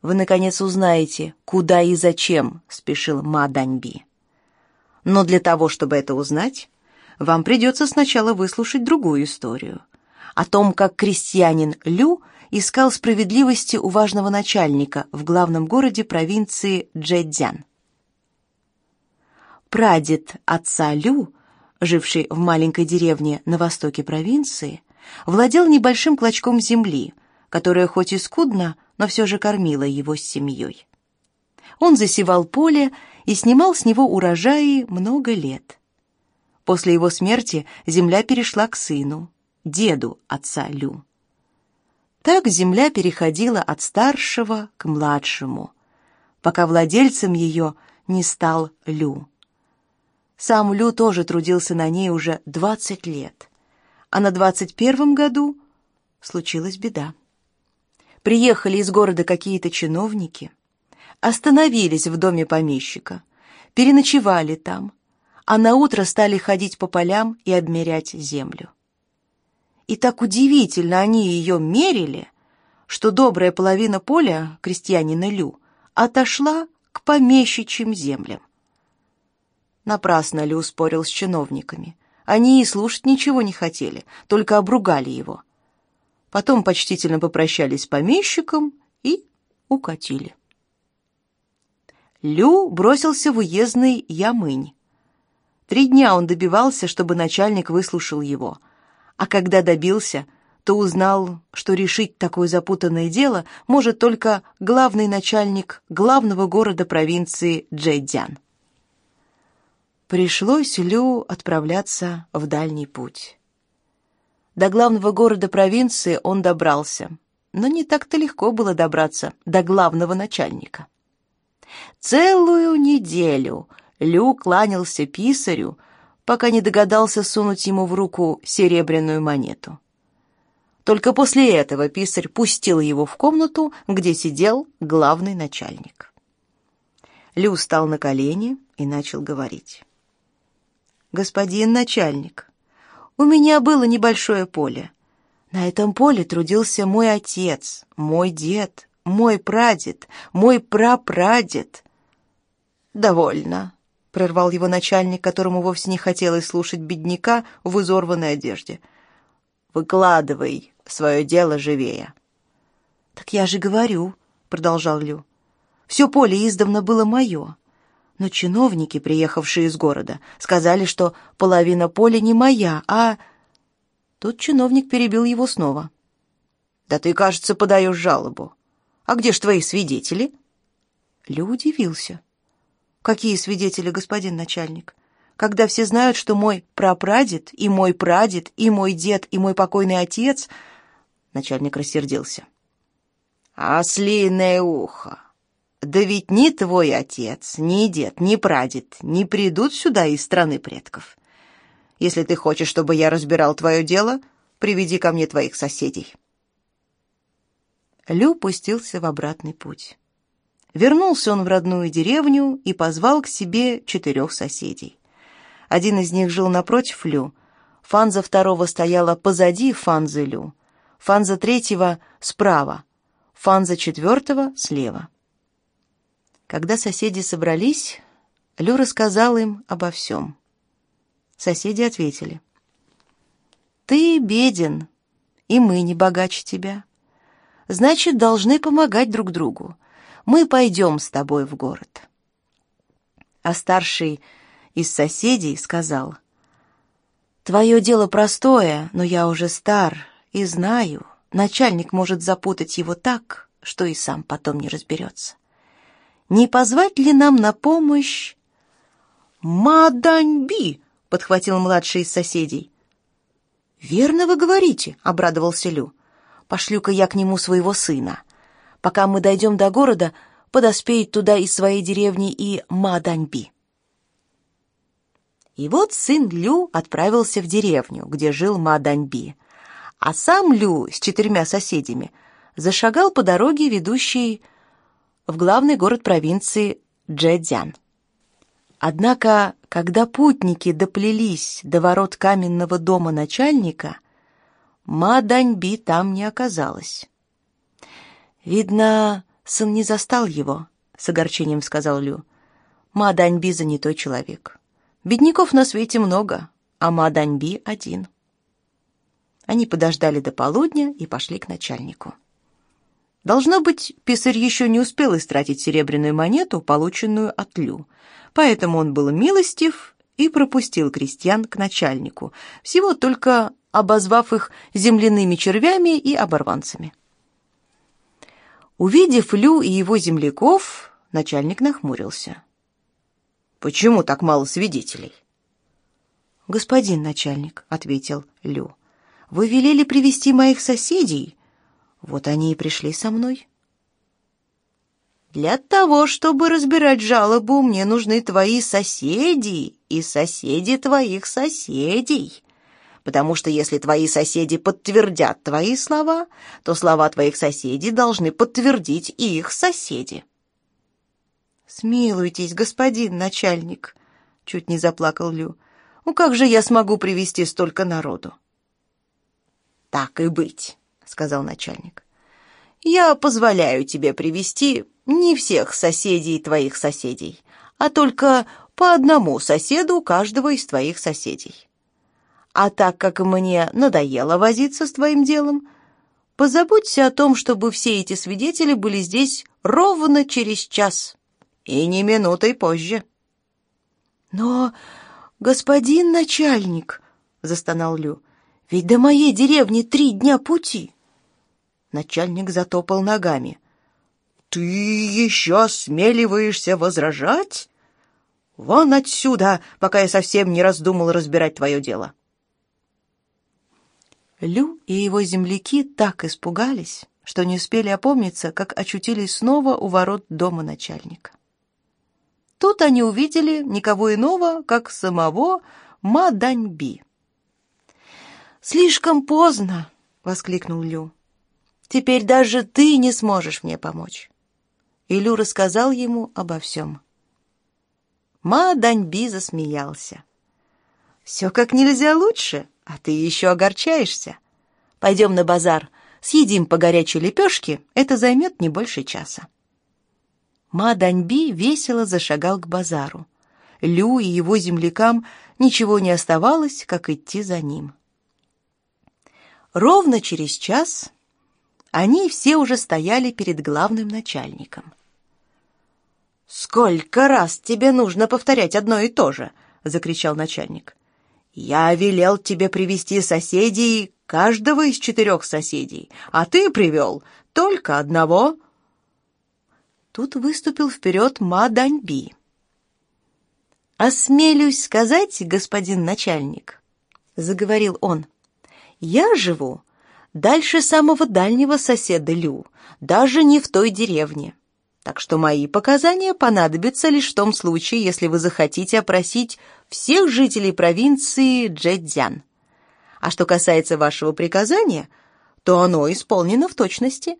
[SPEAKER 1] вы, наконец, узнаете, куда и зачем спешил Ма Даньби. Но для того, чтобы это узнать, вам придется сначала выслушать другую историю. О том, как крестьянин Лю искал справедливости у важного начальника в главном городе провинции Джэцзян. Прадед отца Лю, живший в маленькой деревне на востоке провинции, владел небольшим клочком земли, которая хоть и скудно, но все же кормила его с семьей. Он засевал поле и снимал с него урожаи много лет. После его смерти земля перешла к сыну, деду отца Лю. Так земля переходила от старшего к младшему, пока владельцем ее не стал Лю. Сам Лю тоже трудился на ней уже 20 лет, а на 21 году случилась беда приехали из города какие-то чиновники, остановились в доме помещика, переночевали там, а на утро стали ходить по полям и обмерять землю. И так удивительно они ее мерили, что добрая половина поля крестьянина Лю отошла к помещичьим землям. Напрасно Лю спорил с чиновниками. Они и слушать ничего не хотели, только обругали его потом почтительно попрощались с помещиком и укатили. Лю бросился в уездный Ямынь. Три дня он добивался, чтобы начальник выслушал его, а когда добился, то узнал, что решить такое запутанное дело может только главный начальник главного города провинции Джэйдзян. Пришлось Лю отправляться в дальний путь. До главного города провинции он добрался, но не так-то легко было добраться до главного начальника. Целую неделю Лю кланялся писарю, пока не догадался сунуть ему в руку серебряную монету. Только после этого писарь пустил его в комнату, где сидел главный начальник. Лю встал на колени и начал говорить. «Господин начальник, у меня было небольшое поле. На этом поле трудился мой отец, мой дед, мой прадед, мой прапрадед. «Довольно», — прервал его начальник, которому вовсе не хотелось слушать бедняка в изорванной одежде. «Выкладывай свое дело живее». «Так я же говорю», — продолжал Лю. «Все поле издавна было мое. Но чиновники, приехавшие из города, сказали, что половина поля не моя, а... Тут чиновник перебил его снова. «Да ты, кажется, подаешь жалобу. А где ж твои свидетели?» Лю удивился. «Какие свидетели, господин начальник? Когда все знают, что мой прапрадед, и мой прадед, и мой дед, и мой покойный отец...» Начальник рассердился. «Ослиное ухо! Да ведь ни твой отец, ни дед, ни прадед не придут сюда из страны предков. Если ты хочешь, чтобы я разбирал твое дело, приведи ко мне твоих соседей. Лю пустился в обратный путь. Вернулся он в родную деревню и позвал к себе четырех соседей. Один из них жил напротив Лю. Фанза второго стояла позади Фанзы Лю. Фанза третьего справа. Фанза четвертого слева. Когда соседи собрались, Лю рассказал им обо всем. Соседи ответили. «Ты беден, и мы не богаче тебя. Значит, должны помогать друг другу. Мы пойдем с тобой в город». А старший из соседей сказал, «Твое дело простое, но я уже стар и знаю, начальник может запутать его так, что и сам потом не разберется. Не позвать ли нам на помощь «Маданьби!» — подхватил младший из соседей. «Верно вы говорите», — обрадовался Лю. «Пошлю-ка я к нему своего сына. Пока мы дойдем до города, подоспеет туда из своей деревни и Маданьби». И вот сын Лю отправился в деревню, где жил Маданьби, а сам Лю с четырьмя соседями зашагал по дороге, ведущей в главный город провинции Джэцзян. Однако, когда путники доплелись до ворот каменного дома начальника, Ма Даньби там не оказалось. «Видно, сын не застал его», — с огорчением сказал Лю. «Ма Даньби занятой человек. Бедняков на свете много, а Ма Даньби один». Они подождали до полудня и пошли к начальнику. Должно быть, писарь еще не успел истратить серебряную монету, полученную от Лю — поэтому он был милостив и пропустил крестьян к начальнику, всего только обозвав их земляными червями и оборванцами. Увидев Лю и его земляков, начальник нахмурился. «Почему так мало свидетелей?» «Господин начальник», — ответил Лю, — «вы велели привести моих соседей. Вот они и пришли со мной». Для того, чтобы разбирать жалобу, мне нужны твои соседи и соседи твоих соседей. Потому что если твои соседи подтвердят твои слова, то слова твоих соседей должны подтвердить и их соседи. Смилуйтесь, господин начальник, чуть не заплакал Лю. Ну как же я смогу привести столько народу? Так и быть, сказал начальник. Я позволяю тебе привести не всех соседей твоих соседей, а только по одному соседу каждого из твоих соседей. А так как мне надоело возиться с твоим делом, позаботься о том, чтобы все эти свидетели были здесь ровно через час и не минутой позже. Но, господин начальник, застонал Лю, ведь до моей деревни три дня пути. Начальник затопал ногами. «Ты еще осмеливаешься возражать? Вон отсюда, пока я совсем не раздумал разбирать твое дело». Лю и его земляки так испугались, что не успели опомниться, как очутились снова у ворот дома начальника. Тут они увидели никого иного, как самого Маданьби. «Слишком поздно!» — воскликнул Лю. «Теперь даже ты не сможешь мне помочь. Илю рассказал ему обо всем. Ма Даньби засмеялся. «Все как нельзя лучше, а ты еще огорчаешься. Пойдем на базар, съедим по горячей лепешке, это займет не больше часа». Ма Даньби весело зашагал к базару. Лю и его землякам ничего не оставалось, как идти за ним. Ровно через час они все уже стояли перед главным начальником. «Сколько раз тебе нужно повторять одно и то же?» — закричал начальник. «Я велел тебе привести соседей, каждого из четырех соседей, а ты привел только одного». Тут выступил вперед Ма Даньби. «Осмелюсь сказать, господин начальник», — заговорил он, — «я живу дальше самого дальнего соседа Лю, даже не в той деревне. Так что мои показания понадобятся лишь в том случае, если вы захотите опросить всех жителей провинции Джэцзян. А что касается вашего приказания, то оно исполнено в точности.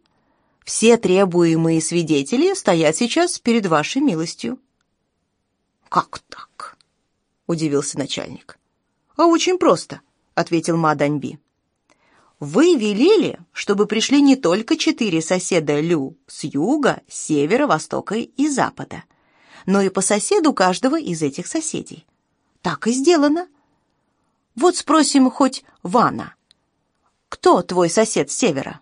[SPEAKER 1] Все требуемые свидетели стоят сейчас перед вашей милостью. Как так? удивился начальник. А очень просто, ответил Ма Даньби. Вы велели, чтобы пришли не только четыре соседа Лю с юга, севера, востока и запада, но и по соседу каждого из этих соседей. Так и сделано. Вот спросим хоть Вана. Кто твой сосед с севера?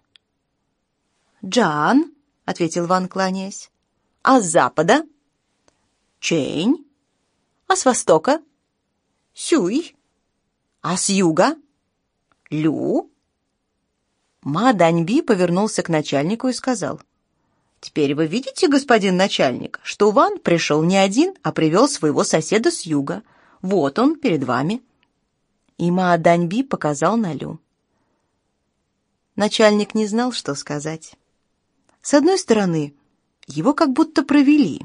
[SPEAKER 1] Джан, ответил Ван, кланяясь. А с запада? Чень. А с востока? Сюй. А с юга? Лю. Ма Даньби повернулся к начальнику и сказал: Теперь вы видите, господин начальник, что Ван пришел не один, а привел своего соседа с юга. Вот он перед вами. И Ма Даньби показал на Лю. Начальник не знал, что сказать. С одной стороны, его как будто провели.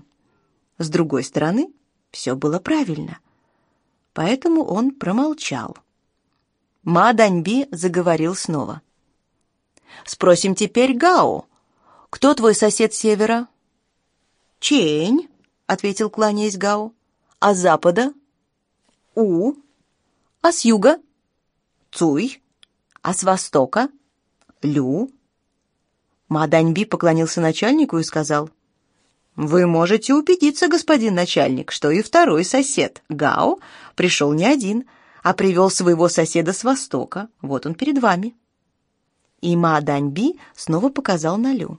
[SPEAKER 1] С другой стороны, все было правильно. Поэтому он промолчал. Ма Даньби заговорил снова. «Спросим теперь Гао, кто твой сосед с севера? Чень, ответил, кланяясь Гао. А с запада? У. А с юга? Цуй. А с востока? Лю. Маданьби поклонился начальнику и сказал: вы можете убедиться, господин начальник, что и второй сосед, Гао, пришел не один, а привел своего соседа с востока. Вот он перед вами. И Ма Даньби снова показал на Лю.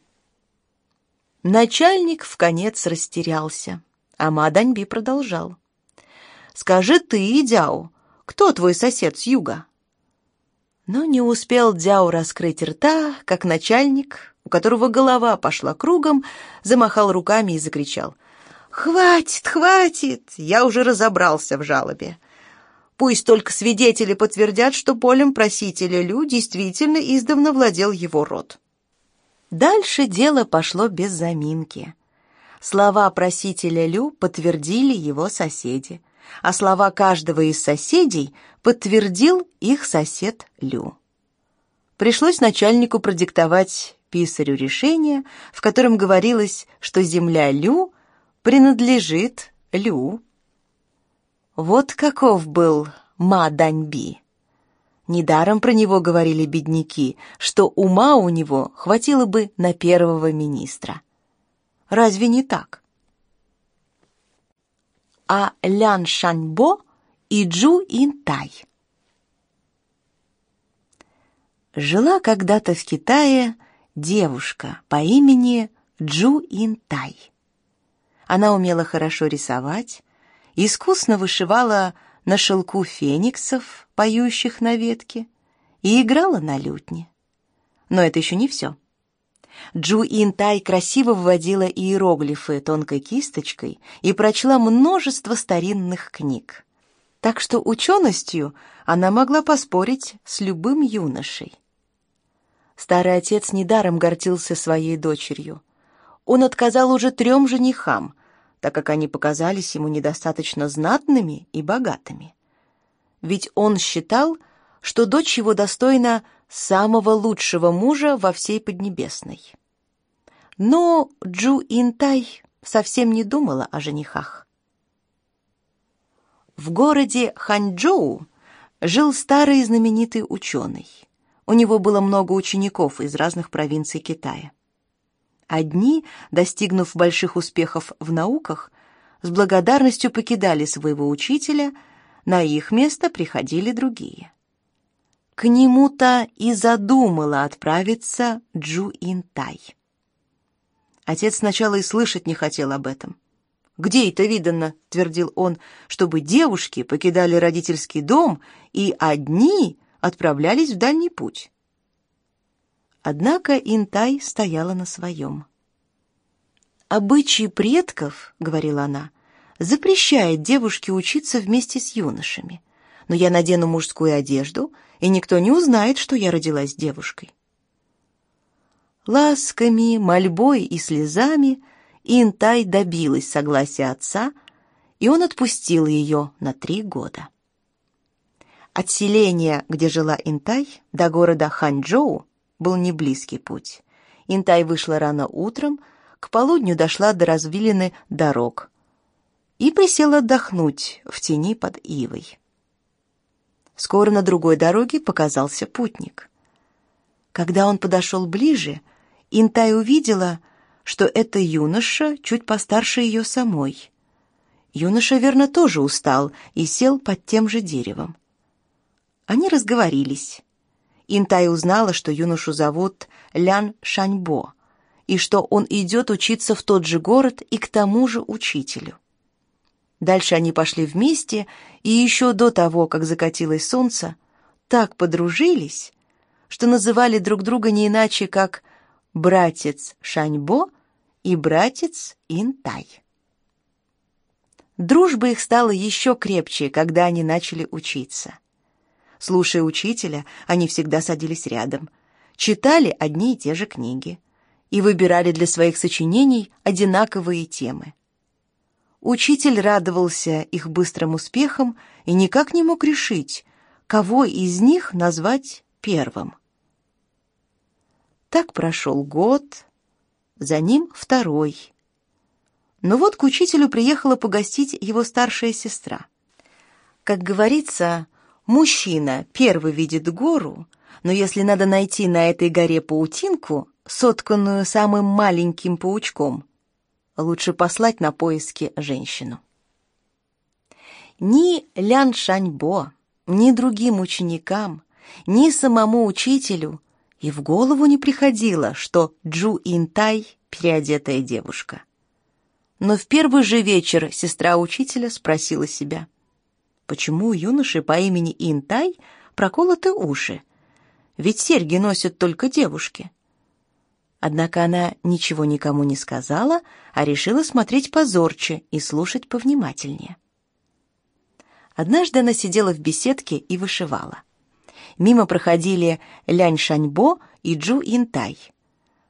[SPEAKER 1] Начальник в конец растерялся, а Маданьби продолжал. «Скажи ты, Дяо, кто твой сосед с юга?» Но не успел Дяо раскрыть рта, как начальник, у которого голова пошла кругом, замахал руками и закричал. «Хватит, хватит! Я уже разобрался в жалобе. Пусть только свидетели подтвердят, что полем просителя Лю действительно издавна владел его род». Дальше дело пошло без заминки. Слова просителя Лю подтвердили его соседи, а слова каждого из соседей подтвердил их сосед Лю. Пришлось начальнику продиктовать писарю решение, в котором говорилось, что земля Лю принадлежит Лю. Вот каков был Ма Даньби. Недаром про него говорили бедняки, что ума у него хватило бы на первого министра. Разве не так? А Лян Шаньбо и Джу Интай. Жила когда-то в Китае девушка по имени Джу Интай. Она умела хорошо рисовать, искусно вышивала на шелку фениксов, поющих на ветке, и играла на лютне. Но это еще не все. Джу Интай красиво вводила иероглифы тонкой кисточкой и прочла множество старинных книг. Так что ученостью она могла поспорить с любым юношей. Старый отец недаром гордился своей дочерью. Он отказал уже трем женихам — так как они показались ему недостаточно знатными и богатыми. Ведь он считал, что дочь его достойна самого лучшего мужа во всей Поднебесной. Но Джу Интай совсем не думала о женихах. В городе Ханчжоу жил старый знаменитый ученый. У него было много учеников из разных провинций Китая. Одни, достигнув больших успехов в науках, с благодарностью покидали своего учителя, на их место приходили другие. К нему-то и задумала отправиться Джу Интай. Отец сначала и слышать не хотел об этом. «Где это видано?» — твердил он, чтобы девушки покидали родительский дом и одни отправлялись в дальний путь. Однако Интай стояла на своем. «Обычаи предков, — говорила она, — запрещает девушке учиться вместе с юношами. Но я надену мужскую одежду, и никто не узнает, что я родилась девушкой». Ласками, мольбой и слезами Интай добилась согласия отца, и он отпустил ее на три года. От селения, где жила Интай, до города Ханчжоу был не близкий путь. Интай вышла рано утром, к полудню дошла до развилины дорог и присела отдохнуть в тени под ивой. Скоро на другой дороге показался путник. Когда он подошел ближе, Интай увидела, что это юноша чуть постарше ее самой. Юноша, верно, тоже устал и сел под тем же деревом. Они разговорились. Интай узнала, что юношу зовут Лян Шаньбо, и что он идет учиться в тот же город и к тому же учителю. Дальше они пошли вместе, и еще до того, как закатилось солнце, так подружились, что называли друг друга не иначе, как «братец Шаньбо» и «братец Интай». Дружба их стала еще крепче, когда они начали учиться. Слушая учителя, они всегда садились рядом, читали одни и те же книги и выбирали для своих сочинений одинаковые темы. Учитель радовался их быстрым успехам и никак не мог решить, кого из них назвать первым. Так прошел год, за ним второй. Но вот к учителю приехала погостить его старшая сестра. Как говорится, мужчина первый видит гору, но если надо найти на этой горе паутинку, сотканную самым маленьким паучком, лучше послать на поиски женщину. Ни Лян Шаньбо, ни другим ученикам, ни самому учителю и в голову не приходило, что Джу Интай — переодетая девушка. Но в первый же вечер сестра учителя спросила себя, почему у юноши по имени Интай проколоты уши, ведь серьги носят только девушки. Однако она ничего никому не сказала, а решила смотреть позорче и слушать повнимательнее. Однажды она сидела в беседке и вышивала. Мимо проходили Лянь Шаньбо и Джу Интай.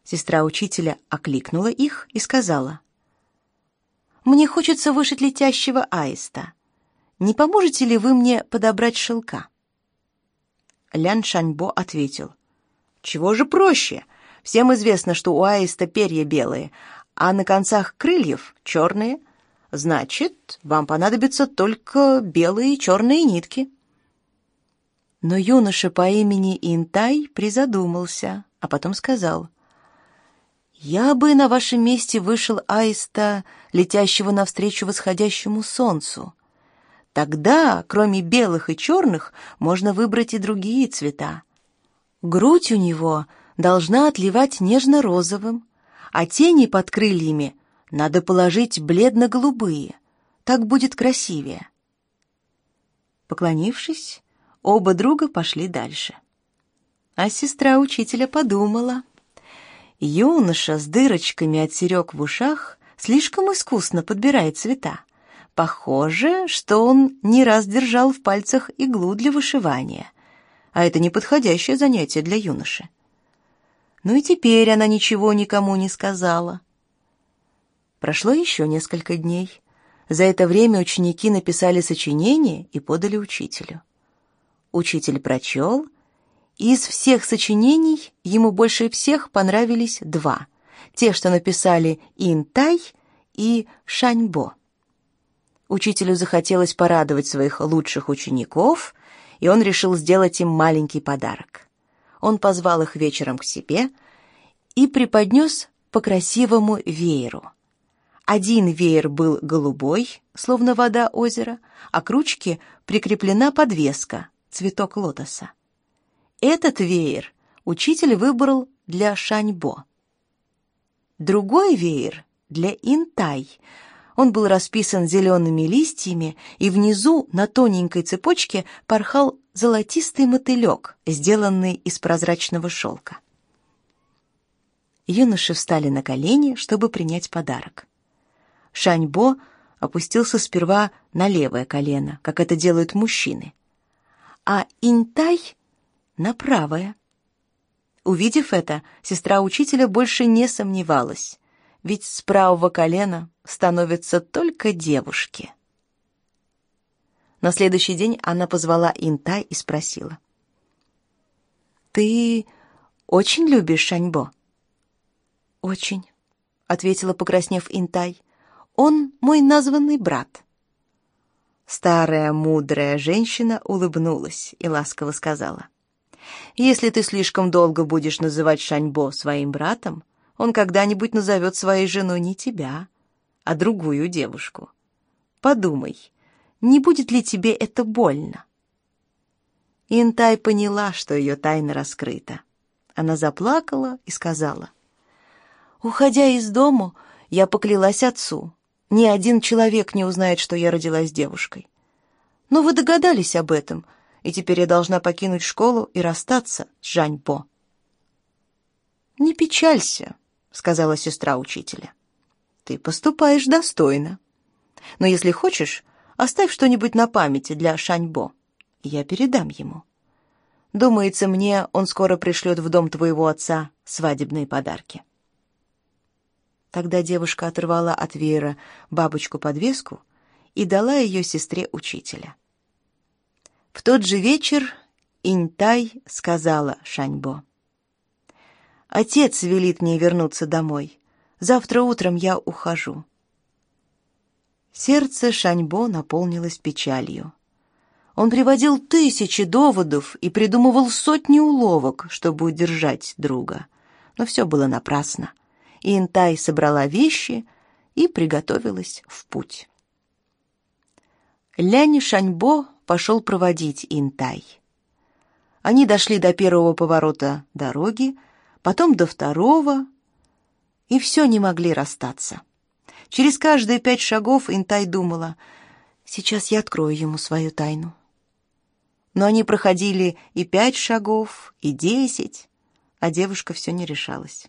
[SPEAKER 1] Сестра учителя окликнула их и сказала, «Мне хочется вышить летящего аиста. Не поможете ли вы мне подобрать шелка?» Лян Шаньбо ответил, «Чего же проще? Всем известно, что у аиста перья белые, а на концах крыльев черные. Значит, вам понадобятся только белые и черные нитки». Но юноша по имени Интай призадумался, а потом сказал, «Я бы на вашем месте вышел аиста, летящего навстречу восходящему солнцу. Тогда, кроме белых и черных, можно выбрать и другие цвета. Грудь у него должна отливать нежно-розовым, а тени под крыльями надо положить бледно-голубые. Так будет красивее». Поклонившись, Оба друга пошли дальше. А сестра учителя подумала. Юноша с дырочками от серег в ушах слишком искусно подбирает цвета. Похоже, что он не раз держал в пальцах иглу для вышивания, а это неподходящее занятие для юноши. Ну и теперь она ничего никому не сказала. Прошло еще несколько дней. За это время ученики написали сочинение и подали учителю. Учитель прочел. Из всех сочинений ему больше всех понравились два. Те, что написали Интай и Шаньбо. Учителю захотелось порадовать своих лучших учеников, и он решил сделать им маленький подарок. Он позвал их вечером к себе и преподнес по красивому вееру. Один веер был голубой, словно вода озера, а к ручке прикреплена подвеска, цветок лотоса. Этот веер учитель выбрал для Шаньбо. Другой веер для Интай. Он был расписан зелеными листьями, и внизу на тоненькой цепочке порхал золотистый мотылек, сделанный из прозрачного шелка. Юноши встали на колени, чтобы принять подарок. Шаньбо опустился сперва на левое колено, как это делают мужчины а Интай — на правое. Увидев это, сестра учителя больше не сомневалась, ведь с правого колена становятся только девушки. На следующий день она позвала Интай и спросила. «Ты очень любишь Шаньбо?» «Очень», — ответила, покраснев Интай. «Он мой названный брат». Старая мудрая женщина улыбнулась и ласково сказала. Если ты слишком долго будешь называть Шаньбо своим братом, он когда-нибудь назовет своей женой не тебя, а другую девушку. Подумай, не будет ли тебе это больно? Интай поняла, что ее тайна раскрыта. Она заплакала и сказала, «Уходя из дому, я поклялась отцу. Ни один человек не узнает, что я родилась девушкой. Но вы догадались об этом, и теперь я должна покинуть школу и расстаться с Жаньпо». «Не печалься», — сказала сестра учителя. «Ты поступаешь достойно. Но если хочешь, оставь что-нибудь на памяти для Шаньбо. Я передам ему. Думается мне, он скоро пришлет в дом твоего отца свадебные подарки». Тогда девушка оторвала от веера бабочку-подвеску и дала ее сестре учителя. В тот же вечер Интай сказала Шаньбо. «Отец велит мне вернуться домой. Завтра утром я ухожу». Сердце Шаньбо наполнилось печалью. Он приводил тысячи доводов и придумывал сотни уловок, чтобы удержать друга. Но все было напрасно. Интай собрала вещи и приготовилась в путь. Лянь Шаньбо пошел проводить Интай. Они дошли до первого поворота дороги, потом до второго, и все не могли расстаться. Через каждые пять шагов Интай думала, «Сейчас я открою ему свою тайну». Но они проходили и пять шагов, и десять, а девушка все не решалась.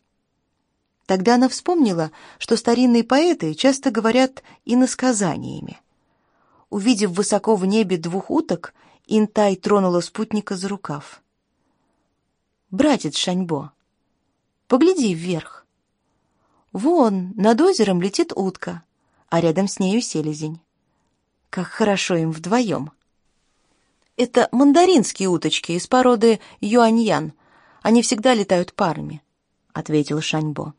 [SPEAKER 1] Тогда она вспомнила, что старинные поэты часто говорят иносказаниями. Увидев высоко в небе двух уток, Интай тронула спутника за рукав. «Братец Шаньбо, погляди вверх. Вон, над озером летит утка, а рядом с нею селезень. Как хорошо им вдвоем!» Это мандаринские уточки из породы юаньян. Они всегда летают парами, — ответил Шаньбо.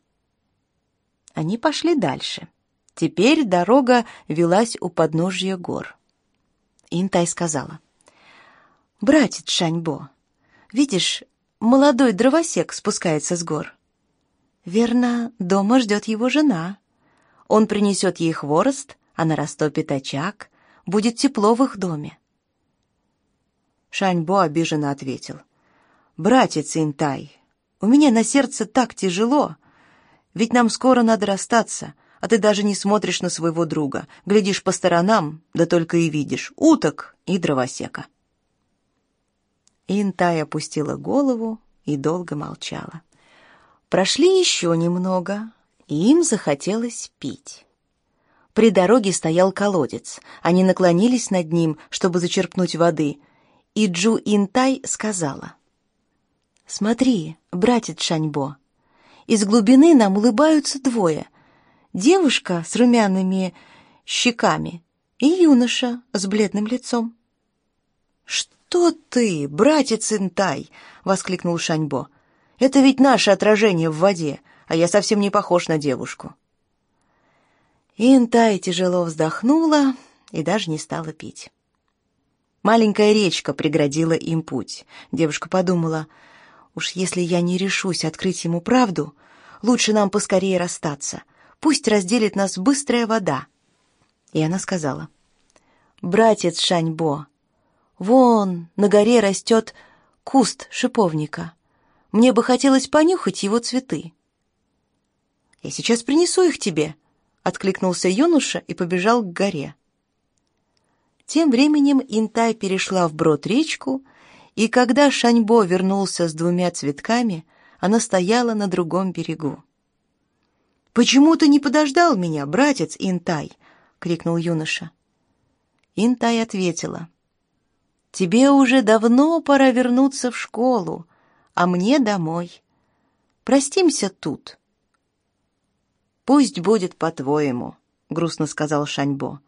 [SPEAKER 1] Они пошли дальше. Теперь дорога велась у подножья гор. Интай сказала. «Братец Шаньбо, видишь, молодой дровосек спускается с гор. Верно, дома ждет его жена. Он принесет ей хворост, она растопит очаг, будет тепло в их доме. Шаньбо обиженно ответил. «Братец Интай, у меня на сердце так тяжело, ведь нам скоро надо расстаться, а ты даже не смотришь на своего друга, глядишь по сторонам, да только и видишь уток и дровосека». Интай опустила голову и долго молчала. Прошли еще немного, и им захотелось пить. При дороге стоял колодец. Они наклонились над ним, чтобы зачерпнуть воды, и Джу Интай сказала. «Смотри, братец Шаньбо, из глубины нам улыбаются двое. Девушка с румяными щеками и юноша с бледным лицом. «Что ты, братец Интай!» — воскликнул Шаньбо. «Это ведь наше отражение в воде, а я совсем не похож на девушку». Интай тяжело вздохнула и даже не стала пить. Маленькая речка преградила им путь. Девушка подумала, Уж если я не решусь открыть ему правду, лучше нам поскорее расстаться. Пусть разделит нас быстрая вода. И она сказала, «Братец Шаньбо, вон на горе растет куст шиповника. Мне бы хотелось понюхать его цветы». «Я сейчас принесу их тебе», — откликнулся юноша и побежал к горе. Тем временем Интай перешла вброд речку и когда Шаньбо вернулся с двумя цветками, она стояла на другом берегу. «Почему ты не подождал меня, братец Интай?» — крикнул юноша. Интай ответила. «Тебе уже давно пора вернуться в школу, а мне домой. Простимся тут». «Пусть будет по-твоему», — грустно сказал Шаньбо.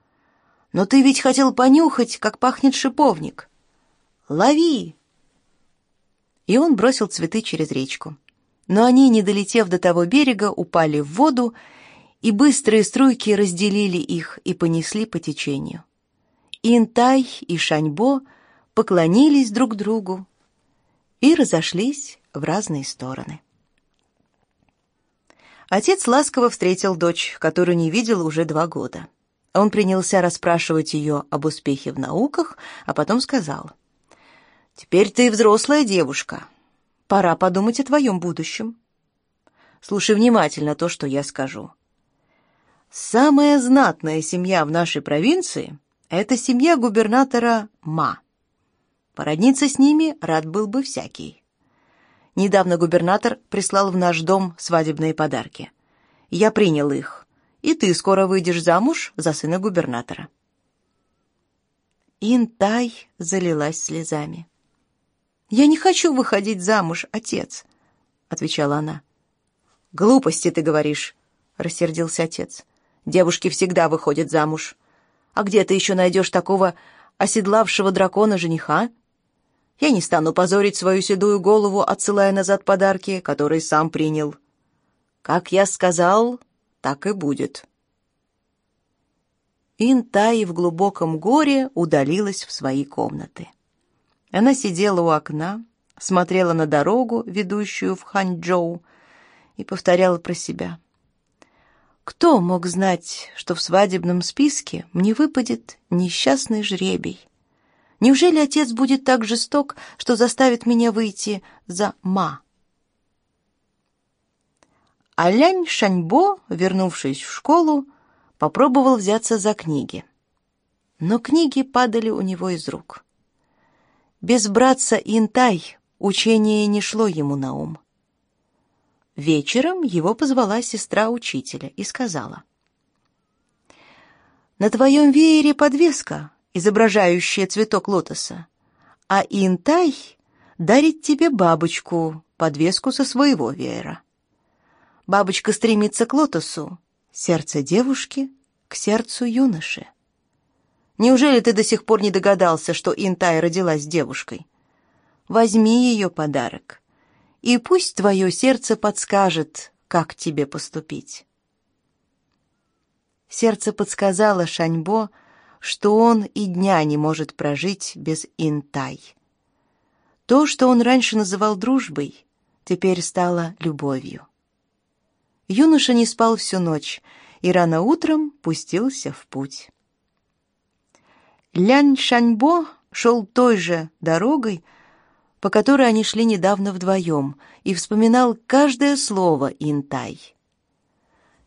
[SPEAKER 1] «Но ты ведь хотел понюхать, как пахнет шиповник. Лови!» и он бросил цветы через речку. Но они, не долетев до того берега, упали в воду, и быстрые струйки разделили их и понесли по течению. Интай и Шаньбо поклонились друг другу и разошлись в разные стороны. Отец ласково встретил дочь, которую не видел уже два года. Он принялся расспрашивать ее об успехе в науках, а потом сказал, «Теперь ты взрослая девушка. Пора подумать о твоем будущем. Слушай внимательно то, что я скажу. Самая знатная семья в нашей провинции — это семья губернатора Ма. Породниться с ними рад был бы всякий. Недавно губернатор прислал в наш дом свадебные подарки. Я принял их, и ты скоро выйдешь замуж за сына губернатора. Интай залилась слезами. «Я не хочу выходить замуж, отец», — отвечала она. «Глупости ты говоришь», — рассердился отец. «Девушки всегда выходят замуж. А где ты еще найдешь такого оседлавшего дракона жениха? Я не стану позорить свою седую голову, отсылая назад подарки, которые сам принял. Как я сказал, так и будет». Интай в глубоком горе удалилась в свои комнаты. Она сидела у окна, смотрела на дорогу, ведущую в Ханчжоу, и повторяла про себя. Кто мог знать, что в свадебном списке мне выпадет несчастный жребий? Неужели отец будет так жесток, что заставит меня выйти за Ма? А Лянь Шаньбо, вернувшись в школу, попробовал взяться за книги. Но книги падали у него из рук. Без братца Интай учение не шло ему на ум. Вечером его позвала сестра учителя и сказала. «На твоем веере подвеска, изображающая цветок лотоса, а Интай дарит тебе бабочку, подвеску со своего веера. Бабочка стремится к лотосу, сердце девушки к сердцу юноши. Неужели ты до сих пор не догадался, что Интай родилась девушкой? Возьми ее подарок, и пусть твое сердце подскажет, как тебе поступить. Сердце подсказало Шаньбо, что он и дня не может прожить без Интай. То, что он раньше называл дружбой, теперь стало любовью. Юноша не спал всю ночь и рано утром пустился в путь. Лянь Шаньбо шел той же дорогой, по которой они шли недавно вдвоем, и вспоминал каждое слово Интай.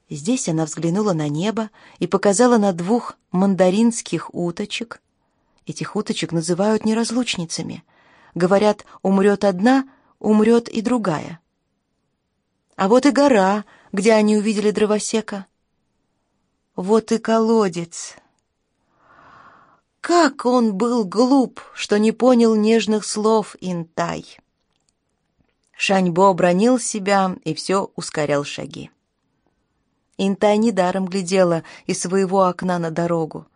[SPEAKER 1] Здесь она взглянула на небо и показала на двух мандаринских уточек. Этих уточек называют неразлучницами. Говорят, умрет одна, умрет и другая. А вот и гора, где они увидели дровосека. Вот и колодец, как он был глуп, что не понял нежных слов Интай. Шаньбо бронил себя и все ускорял шаги. Интай недаром глядела из своего окна на дорогу.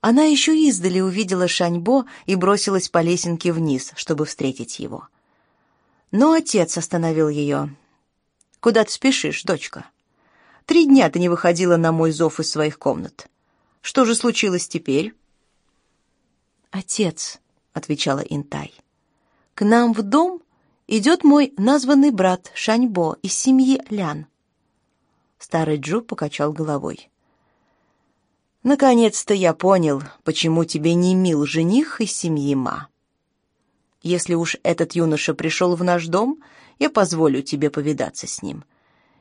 [SPEAKER 1] Она еще издали увидела Шаньбо и бросилась по лесенке вниз, чтобы встретить его. Но отец остановил ее. «Куда ты спешишь, дочка? Три дня ты не выходила на мой зов из своих комнат. Что же случилось теперь?» «Отец», — отвечала Интай, — «к нам в дом идет мой названный брат Шаньбо из семьи Лян». Старый Джу покачал головой. «Наконец-то я понял, почему тебе не мил жених из семьи Ма. Если уж этот юноша пришел в наш дом, я позволю тебе повидаться с ним.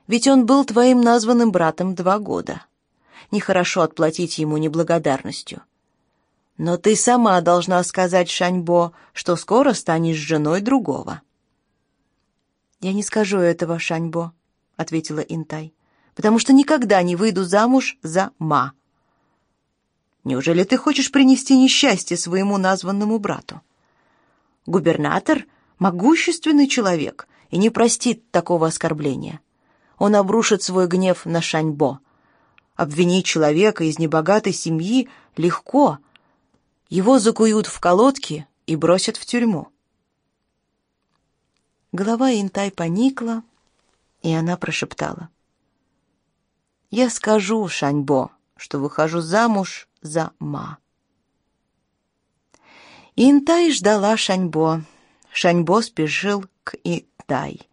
[SPEAKER 1] Ведь он был твоим названным братом два года. Нехорошо отплатить ему неблагодарностью». Но ты сама должна сказать Шаньбо, что скоро станешь женой другого. Я не скажу этого, Шаньбо, ответила Интай, потому что никогда не выйду замуж за Ма. Неужели ты хочешь принести несчастье своему названному брату? Губернатор могущественный человек и не простит такого оскорбления. Он обрушит свой гнев на Шаньбо. Обвинить человека из небогатой семьи легко, его закуют в колодки и бросят в тюрьму. Голова Интай поникла, и она прошептала. «Я скажу Шаньбо, что выхожу замуж за Ма». Интай ждала Шаньбо. Шаньбо спешил к Итай.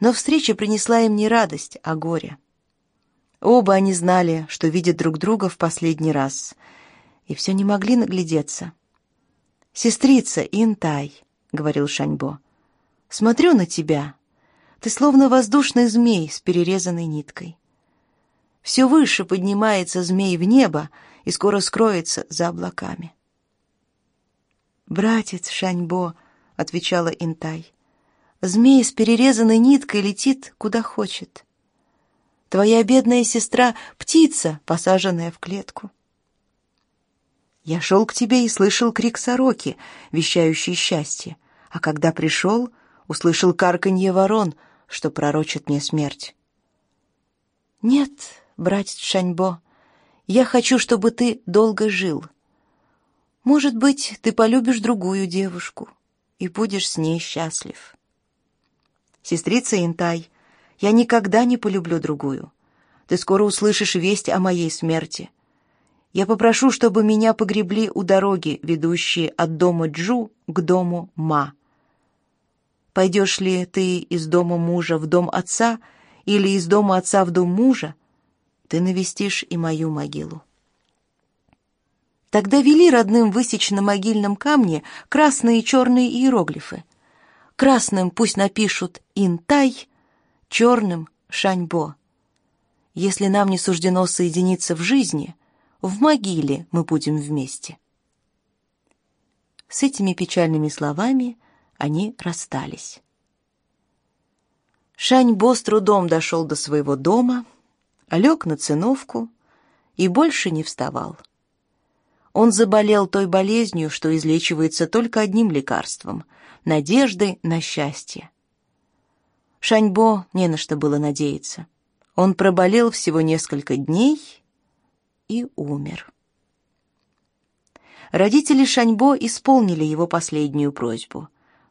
[SPEAKER 1] Но встреча принесла им не радость, а горе. Оба они знали, что видят друг друга в последний раз, и все не могли наглядеться. «Сестрица Интай», — говорил Шаньбо, — «смотрю на тебя. Ты словно воздушный змей с перерезанной ниткой. Все выше поднимается змей в небо и скоро скроется за облаками». «Братец Шаньбо», — отвечала Интай, — «змей с перерезанной ниткой летит, куда хочет. Твоя бедная сестра — птица, посаженная в клетку». Я шел к тебе и слышал крик сороки, вещающий счастье, а когда пришел, услышал карканье ворон, что пророчит мне смерть. Нет, братец Шаньбо, я хочу, чтобы ты долго жил. Может быть, ты полюбишь другую девушку и будешь с ней счастлив. Сестрица Интай, я никогда не полюблю другую. Ты скоро услышишь весть о моей смерти. Я попрошу, чтобы меня погребли у дороги, ведущей от дома Джу к дому Ма. Пойдешь ли ты из дома мужа в дом отца или из дома отца в дом мужа, ты навестишь и мою могилу. Тогда вели родным высечь на могильном камне красные и черные иероглифы. Красным пусть напишут «Интай», черным «Шаньбо». Если нам не суждено соединиться в жизни — в могиле мы будем вместе. С этими печальными словами они расстались. Шаньбо с трудом дошел до своего дома, лег на циновку и больше не вставал. Он заболел той болезнью, что излечивается только одним лекарством — надеждой на счастье. Шаньбо не на что было надеяться. Он проболел всего несколько дней и умер. Родители Шаньбо исполнили его последнюю просьбу.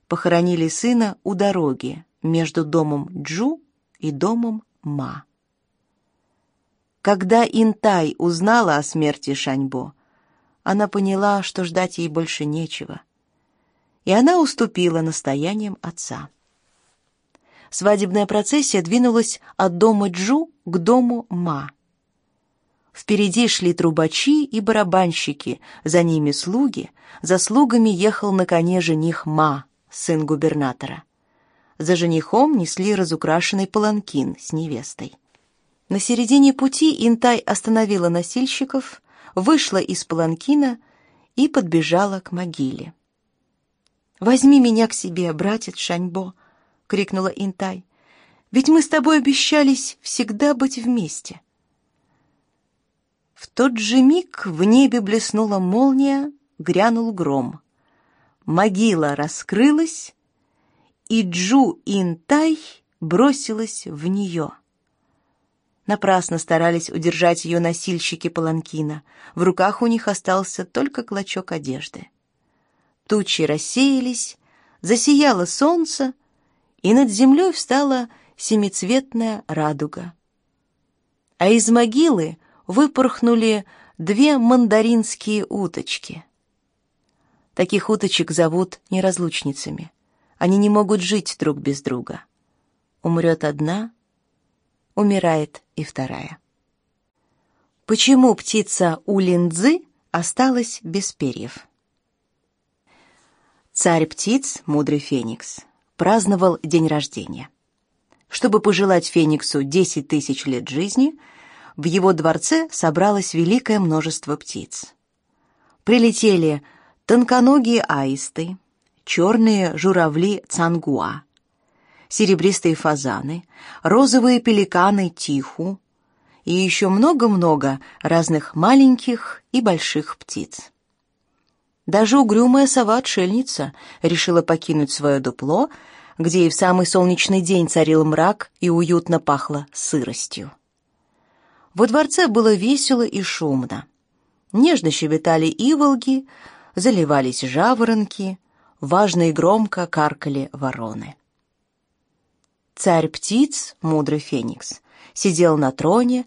[SPEAKER 1] Похоронили сына у дороги между домом Джу и домом Ма. Когда Интай узнала о смерти Шаньбо, она поняла, что ждать ей больше нечего. И она уступила настояниям отца. Свадебная процессия двинулась от дома Джу к дому Ма – Впереди шли трубачи и барабанщики, за ними слуги, за слугами ехал на коне жених Ма, сын губернатора. За женихом несли разукрашенный паланкин с невестой. На середине пути Интай остановила носильщиков, вышла из паланкина и подбежала к могиле. «Возьми меня к себе, братец Шаньбо!» — крикнула Интай. «Ведь мы с тобой обещались всегда быть вместе». В тот же миг в небе блеснула молния, грянул гром. Могила раскрылась, и Джу Интай бросилась в нее. Напрасно старались удержать ее носильщики паланкина. В руках у них остался только клочок одежды. Тучи рассеялись, засияло солнце, и над землей встала семицветная радуга. А из могилы выпорхнули две мандаринские уточки. Таких уточек зовут неразлучницами. Они не могут жить друг без друга. Умрет одна, умирает и вторая. Почему птица Улиндзы осталась без перьев? Царь птиц, мудрый феникс, праздновал день рождения. Чтобы пожелать фениксу 10 тысяч лет жизни – в его дворце собралось великое множество птиц. Прилетели тонконогие аисты, черные журавли цангуа, серебристые фазаны, розовые пеликаны тиху и еще много-много разных маленьких и больших птиц. Даже угрюмая сова-отшельница решила покинуть свое дупло, где и в самый солнечный день царил мрак и уютно пахло сыростью. Во дворце было весело и шумно. Нежно щебетали иволги, заливались жаворонки, важно и громко каркали вороны. Царь птиц, мудрый феникс, сидел на троне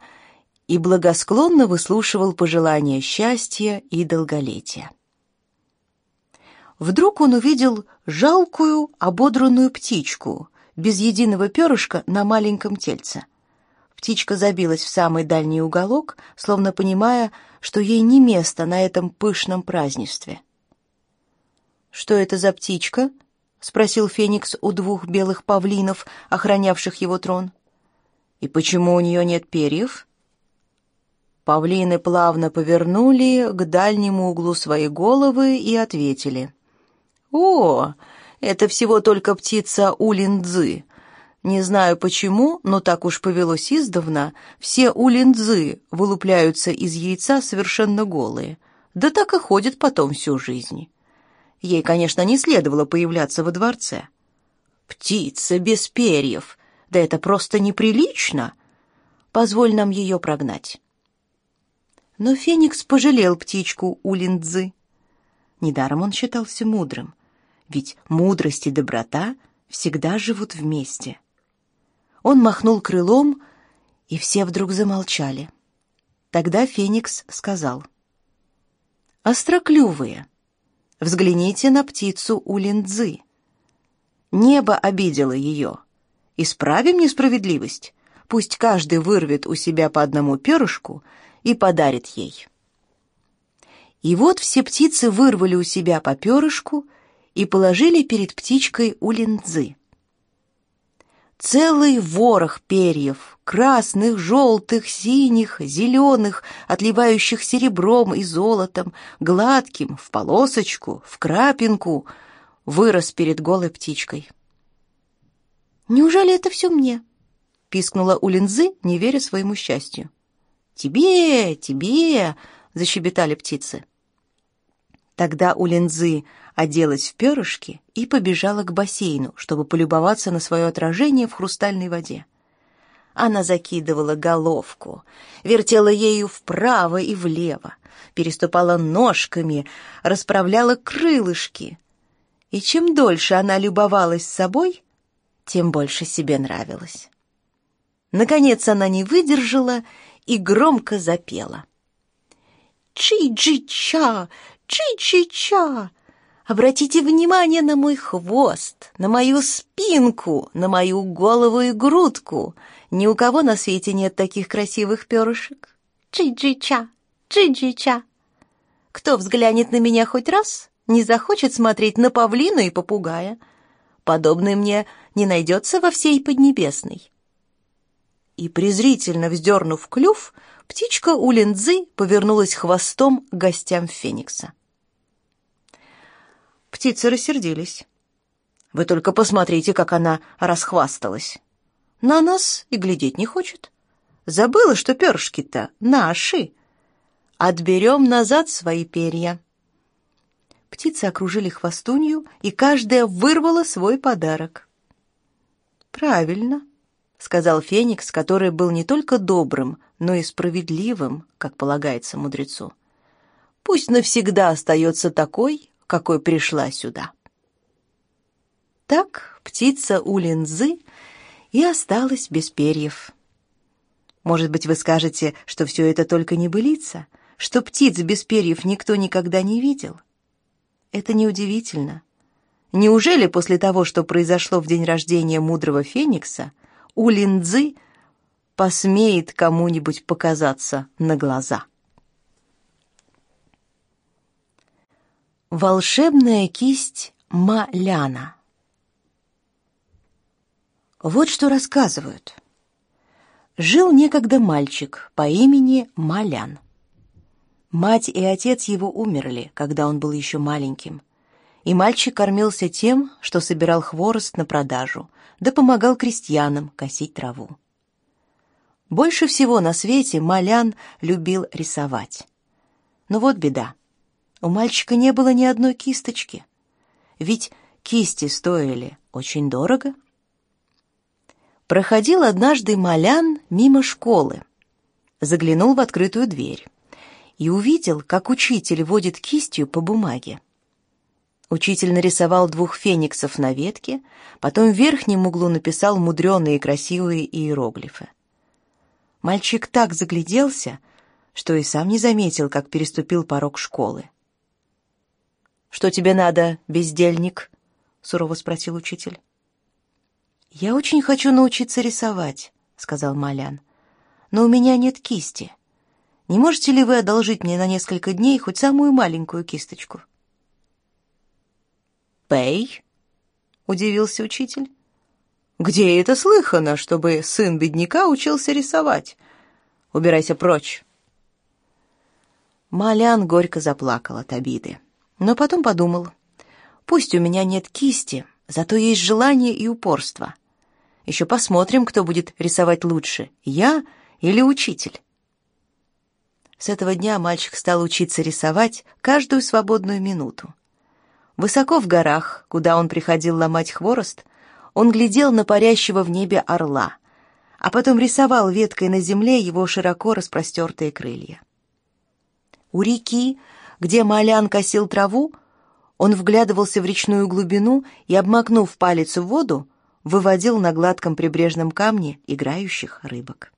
[SPEAKER 1] и благосклонно выслушивал пожелания счастья и долголетия. Вдруг он увидел жалкую, ободранную птичку, без единого перышка на маленьком тельце. Птичка забилась в самый дальний уголок, словно понимая, что ей не место на этом пышном празднестве. «Что это за птичка?» — спросил Феникс у двух белых павлинов, охранявших его трон. «И почему у нее нет перьев?» Павлины плавно повернули к дальнему углу своей головы и ответили. «О, это всего только птица улиндзы. Не знаю почему, но так уж повелось издавна, все улиндзы вылупляются из яйца совершенно голые. Да так и ходят потом всю жизнь. Ей, конечно, не следовало появляться во дворце. Птица без перьев, да это просто неприлично. Позволь нам ее прогнать. Но Феникс пожалел птичку Улиндзы. Недаром он считался мудрым, ведь мудрость и доброта всегда живут вместе. Он махнул крылом, и все вдруг замолчали. Тогда Феникс сказал: "Остроклювые, взгляните на птицу Улиндзы. Небо обидело ее. Исправим несправедливость. Пусть каждый вырвет у себя по одному перышку и подарит ей". И вот все птицы вырвали у себя по перышку и положили перед птичкой Улиндзы. Целый ворох перьев, красных, желтых, синих, зеленых, отливающих серебром и золотом, гладким, в полосочку, в крапинку, вырос перед голой птичкой. «Неужели это все мне?» — пискнула Улинзы, не веря своему счастью. «Тебе, тебе!» — защебетали птицы. Тогда Улинзы оделась в перышки и побежала к бассейну, чтобы полюбоваться на свое отражение в хрустальной воде. Она закидывала головку, вертела ею вправо и влево, переступала ножками, расправляла крылышки. И чем дольше она любовалась собой, тем больше себе нравилось. Наконец она не выдержала и громко запела. «Чи-джи-ча! Чи-чи-ча! Обратите внимание на мой хвост, на мою спинку, на мою голову и грудку. Ни у кого на свете нет таких красивых перышек. Джи-джи-ча, джи-джи-ча. Кто взглянет на меня хоть раз, не захочет смотреть на павлина и попугая. Подобный мне не найдется во всей Поднебесной. И презрительно вздернув клюв, птичка Улиндзы повернулась хвостом к гостям Феникса. Птицы рассердились. Вы только посмотрите, как она расхвасталась. На нас и глядеть не хочет. Забыла, что перышки-то наши. Отберем назад свои перья. Птицы окружили хвостунью, и каждая вырвала свой подарок. Правильно, сказал Феникс, который был не только добрым, но и справедливым, как полагается мудрецу. Пусть навсегда остается такой, какой пришла сюда. Так птица Улинзы и осталась без перьев. Может быть, вы скажете, что все это только небылица, что птиц без перьев никто никогда не видел? Это неудивительно. Неужели после того, что произошло в день рождения мудрого феникса, Улинзы посмеет кому-нибудь показаться на глаза? Волшебная кисть Маляна. Вот что рассказывают. Жил некогда мальчик по имени Малян. Мать и отец его умерли, когда он был еще маленьким, и мальчик кормился тем, что собирал хворост на продажу, да помогал крестьянам косить траву. Больше всего на свете Малян любил рисовать. Но вот беда. У мальчика не было ни одной кисточки. Ведь кисти стоили очень дорого. Проходил однажды Малян мимо школы. Заглянул в открытую дверь и увидел, как учитель водит кистью по бумаге. Учитель нарисовал двух фениксов на ветке, потом в верхнем углу написал мудреные красивые иероглифы. Мальчик так загляделся, что и сам не заметил, как переступил порог школы. «Что тебе надо, бездельник?» — сурово спросил учитель. «Я очень хочу научиться рисовать», — сказал Малян. «Но у меня нет кисти. Не можете ли вы одолжить мне на несколько дней хоть самую маленькую кисточку?» «Пей?» — удивился учитель. «Где это слыхано, чтобы сын бедняка учился рисовать? Убирайся прочь!» Малян горько заплакал от обиды, но потом подумал, «Пусть у меня нет кисти, зато есть желание и упорство. Еще посмотрим, кто будет рисовать лучше, я или учитель». С этого дня мальчик стал учиться рисовать каждую свободную минуту. Высоко в горах, куда он приходил ломать хворост, он глядел на парящего в небе орла, а потом рисовал веткой на земле его широко распростертые крылья. У реки, где Малян косил траву, он вглядывался в речную глубину и, обмакнув палец в воду, выводил на гладком прибрежном камне играющих рыбок.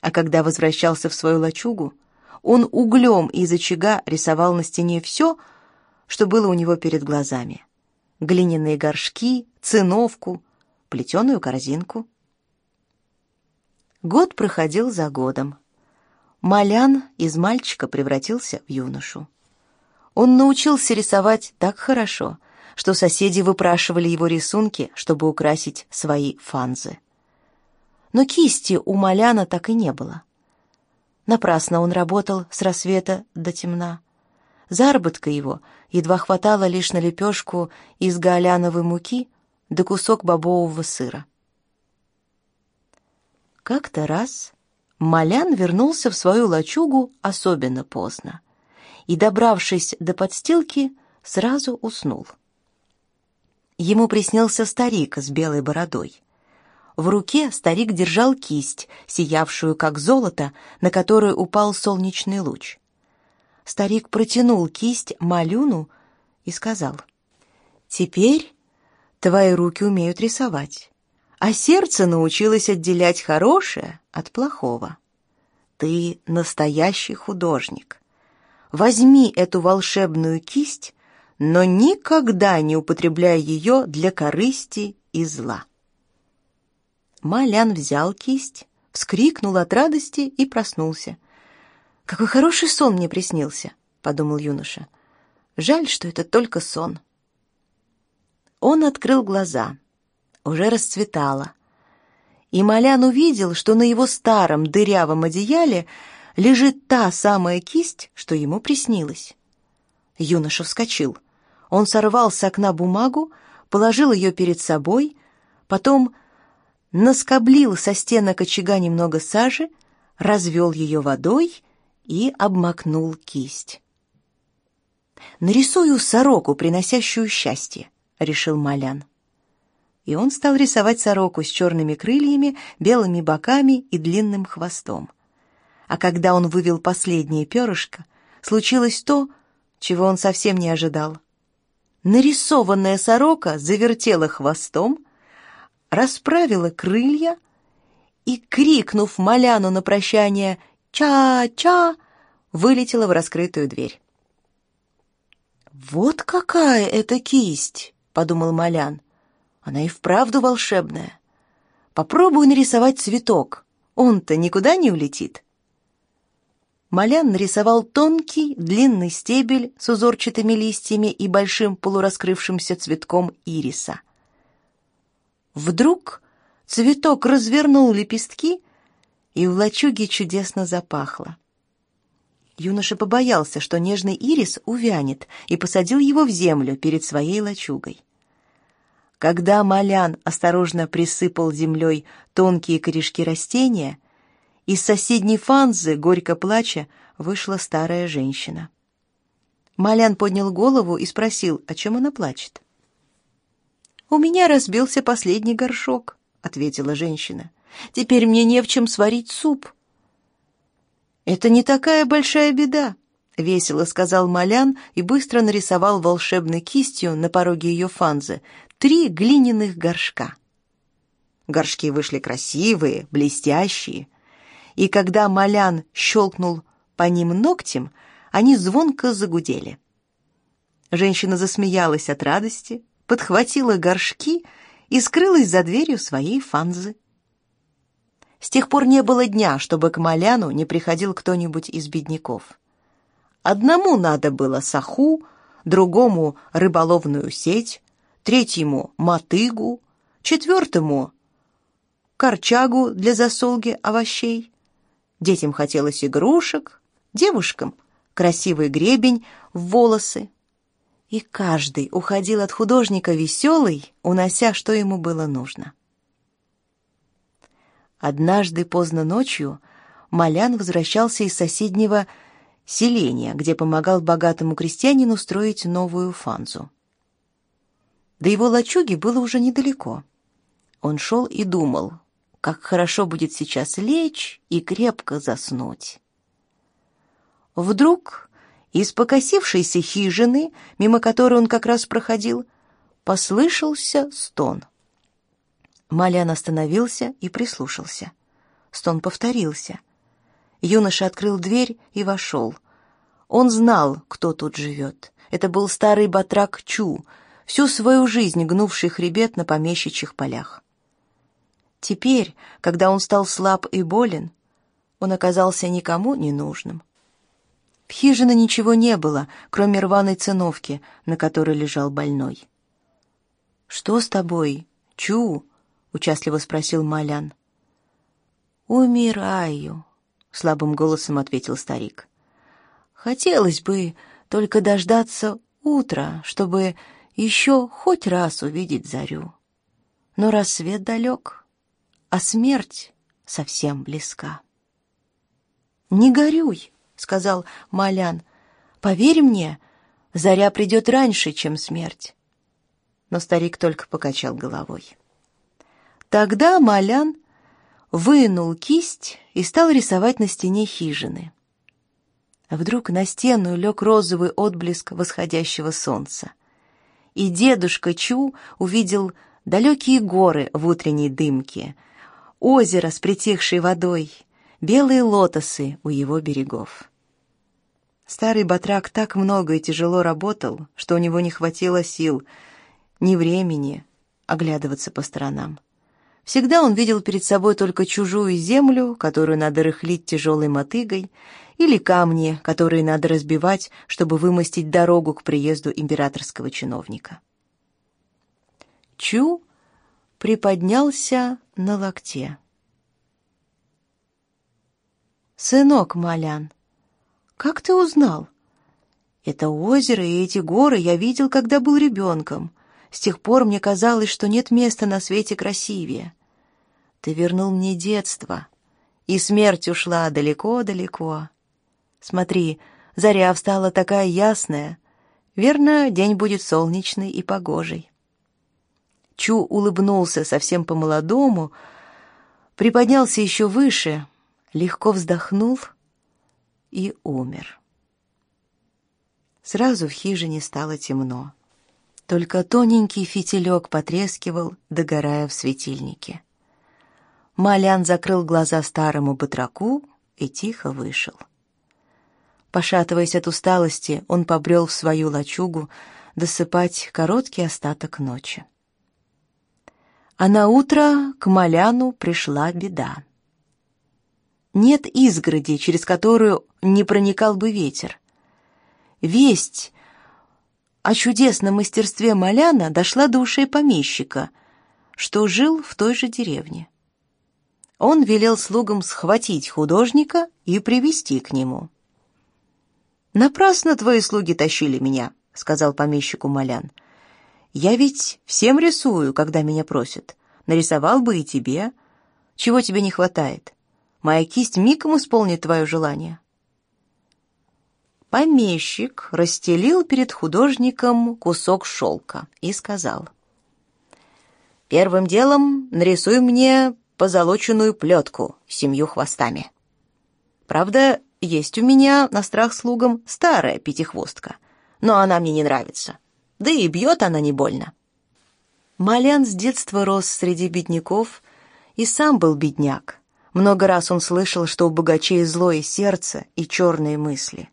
[SPEAKER 1] А когда возвращался в свою лачугу, он углем из очага рисовал на стене все, что было у него перед глазами. Глиняные горшки, циновку, плетеную корзинку. Год проходил за годом. Малян из мальчика превратился в юношу. Он научился рисовать так хорошо, что соседи выпрашивали его рисунки, чтобы украсить свои фанзы. Но кисти у Маляна так и не было. Напрасно он работал с рассвета до темна. Заработка его едва хватало лишь на лепешку из гаоляновой муки да кусок бобового сыра. Как-то раз Малян вернулся в свою лачугу особенно поздно и, добравшись до подстилки, сразу уснул. Ему приснился старик с белой бородой. В руке старик держал кисть, сиявшую как золото, на которую упал солнечный луч старик протянул кисть Малюну и сказал, «Теперь твои руки умеют рисовать, а сердце научилось отделять хорошее от плохого. Ты настоящий художник. Возьми эту волшебную кисть, но никогда не употребляй ее для корысти и зла». Малян взял кисть, вскрикнул от радости и проснулся. «Какой хороший сон мне приснился», — подумал юноша. «Жаль, что это только сон». Он открыл глаза. Уже расцветало. И Малян увидел, что на его старом дырявом одеяле лежит та самая кисть, что ему приснилось. Юноша вскочил. Он сорвал с окна бумагу, положил ее перед собой, потом наскоблил со стенок очага немного сажи, развел ее водой и обмакнул кисть. «Нарисую сороку, приносящую счастье», — решил Малян. И он стал рисовать сороку с черными крыльями, белыми боками и длинным хвостом. А когда он вывел последнее перышко, случилось то, чего он совсем не ожидал. Нарисованная сорока завертела хвостом, расправила крылья и, крикнув Маляну на прощание «Ча-ча!» вылетела в раскрытую дверь. «Вот какая это кисть!» — подумал Малян. «Она и вправду волшебная. Попробую нарисовать цветок. Он-то никуда не улетит». Малян нарисовал тонкий, длинный стебель с узорчатыми листьями и большим полураскрывшимся цветком ириса. Вдруг цветок развернул лепестки и в лачуге чудесно запахло. Юноша побоялся, что нежный ирис увянет, и посадил его в землю перед своей лачугой. Когда Малян осторожно присыпал землей тонкие корешки растения, из соседней фанзы, горько плача, вышла старая женщина. Малян поднял голову и спросил, о чем она плачет. «У меня разбился последний горшок», — ответила женщина. Теперь мне не в чем сварить суп. Это не такая большая беда, весело сказал Малян и быстро нарисовал волшебной кистью на пороге ее фанзы три глиняных горшка. Горшки вышли красивые, блестящие, и когда Малян щелкнул по ним ногтем, они звонко загудели. Женщина засмеялась от радости, подхватила горшки и скрылась за дверью своей фанзы. С тех пор не было дня, чтобы к Маляну не приходил кто-нибудь из бедняков. Одному надо было саху, другому — рыболовную сеть, третьему — мотыгу, четвертому — корчагу для засолги овощей. Детям хотелось игрушек, девушкам — красивый гребень в волосы. И каждый уходил от художника веселый, унося, что ему было нужно. Однажды поздно ночью Малян возвращался из соседнего селения, где помогал богатому крестьянину строить новую фанзу. До его лачуги было уже недалеко. Он шел и думал, как хорошо будет сейчас лечь и крепко заснуть. Вдруг из покосившейся хижины, мимо которой он как раз проходил, послышался стон. Малян остановился и прислушался. Стон повторился. Юноша открыл дверь и вошел. Он знал, кто тут живет. Это был старый батрак Чу, всю свою жизнь гнувший хребет на помещичьих полях. Теперь, когда он стал слаб и болен, он оказался никому не нужным. В хижине ничего не было, кроме рваной циновки, на которой лежал больной. «Что с тобой, Чу?» — участливо спросил Малян. «Умираю», — слабым голосом ответил старик. «Хотелось бы только дождаться утра, чтобы еще хоть раз увидеть зарю. Но рассвет далек, а смерть совсем близка». «Не горюй», — сказал Малян. «Поверь мне, заря придет раньше, чем смерть». Но старик только покачал головой. Тогда Малян вынул кисть и стал рисовать на стене хижины. Вдруг на стену лег розовый отблеск восходящего солнца. И дедушка Чу увидел далекие горы в утренней дымке, озеро с притихшей водой, белые лотосы у его берегов. Старый батрак так много и тяжело работал, что у него не хватило сил, ни времени оглядываться по сторонам. Всегда он видел перед собой только чужую землю, которую надо рыхлить тяжелой мотыгой, или камни, которые надо разбивать, чтобы вымостить дорогу к приезду императорского чиновника. Чу приподнялся на локте. «Сынок Малян, как ты узнал? Это озеро и эти горы я видел, когда был ребенком. С тех пор мне казалось, что нет места на свете красивее. Ты вернул мне детство, и смерть ушла далеко-далеко. Смотри, заря встала такая ясная. Верно, день будет солнечный и погожий. Чу улыбнулся совсем по-молодому, приподнялся еще выше, легко вздохнул и умер. Сразу в хижине стало темно. Только тоненький фитилек потрескивал, догорая в светильнике. Малян закрыл глаза старому батраку и тихо вышел. Пошатываясь от усталости, он побрел в свою лачугу досыпать короткий остаток ночи. А на утро к Маляну пришла беда. Нет изгороди, через которую не проникал бы ветер. Весть о чудесном мастерстве Маляна дошла до ушей помещика, что жил в той же деревне он велел слугам схватить художника и привести к нему. «Напрасно твои слуги тащили меня», — сказал помещику Малян. «Я ведь всем рисую, когда меня просят. Нарисовал бы и тебе. Чего тебе не хватает? Моя кисть мигом исполнит твое желание». Помещик расстелил перед художником кусок шелка и сказал. «Первым делом нарисуй мне позолоченную плетку с семью хвостами. Правда, есть у меня на страх слугам старая пятихвостка, но она мне не нравится. Да и бьет она не больно. Малян с детства рос среди бедняков и сам был бедняк. Много раз он слышал, что у богачей злое сердце и черные мысли.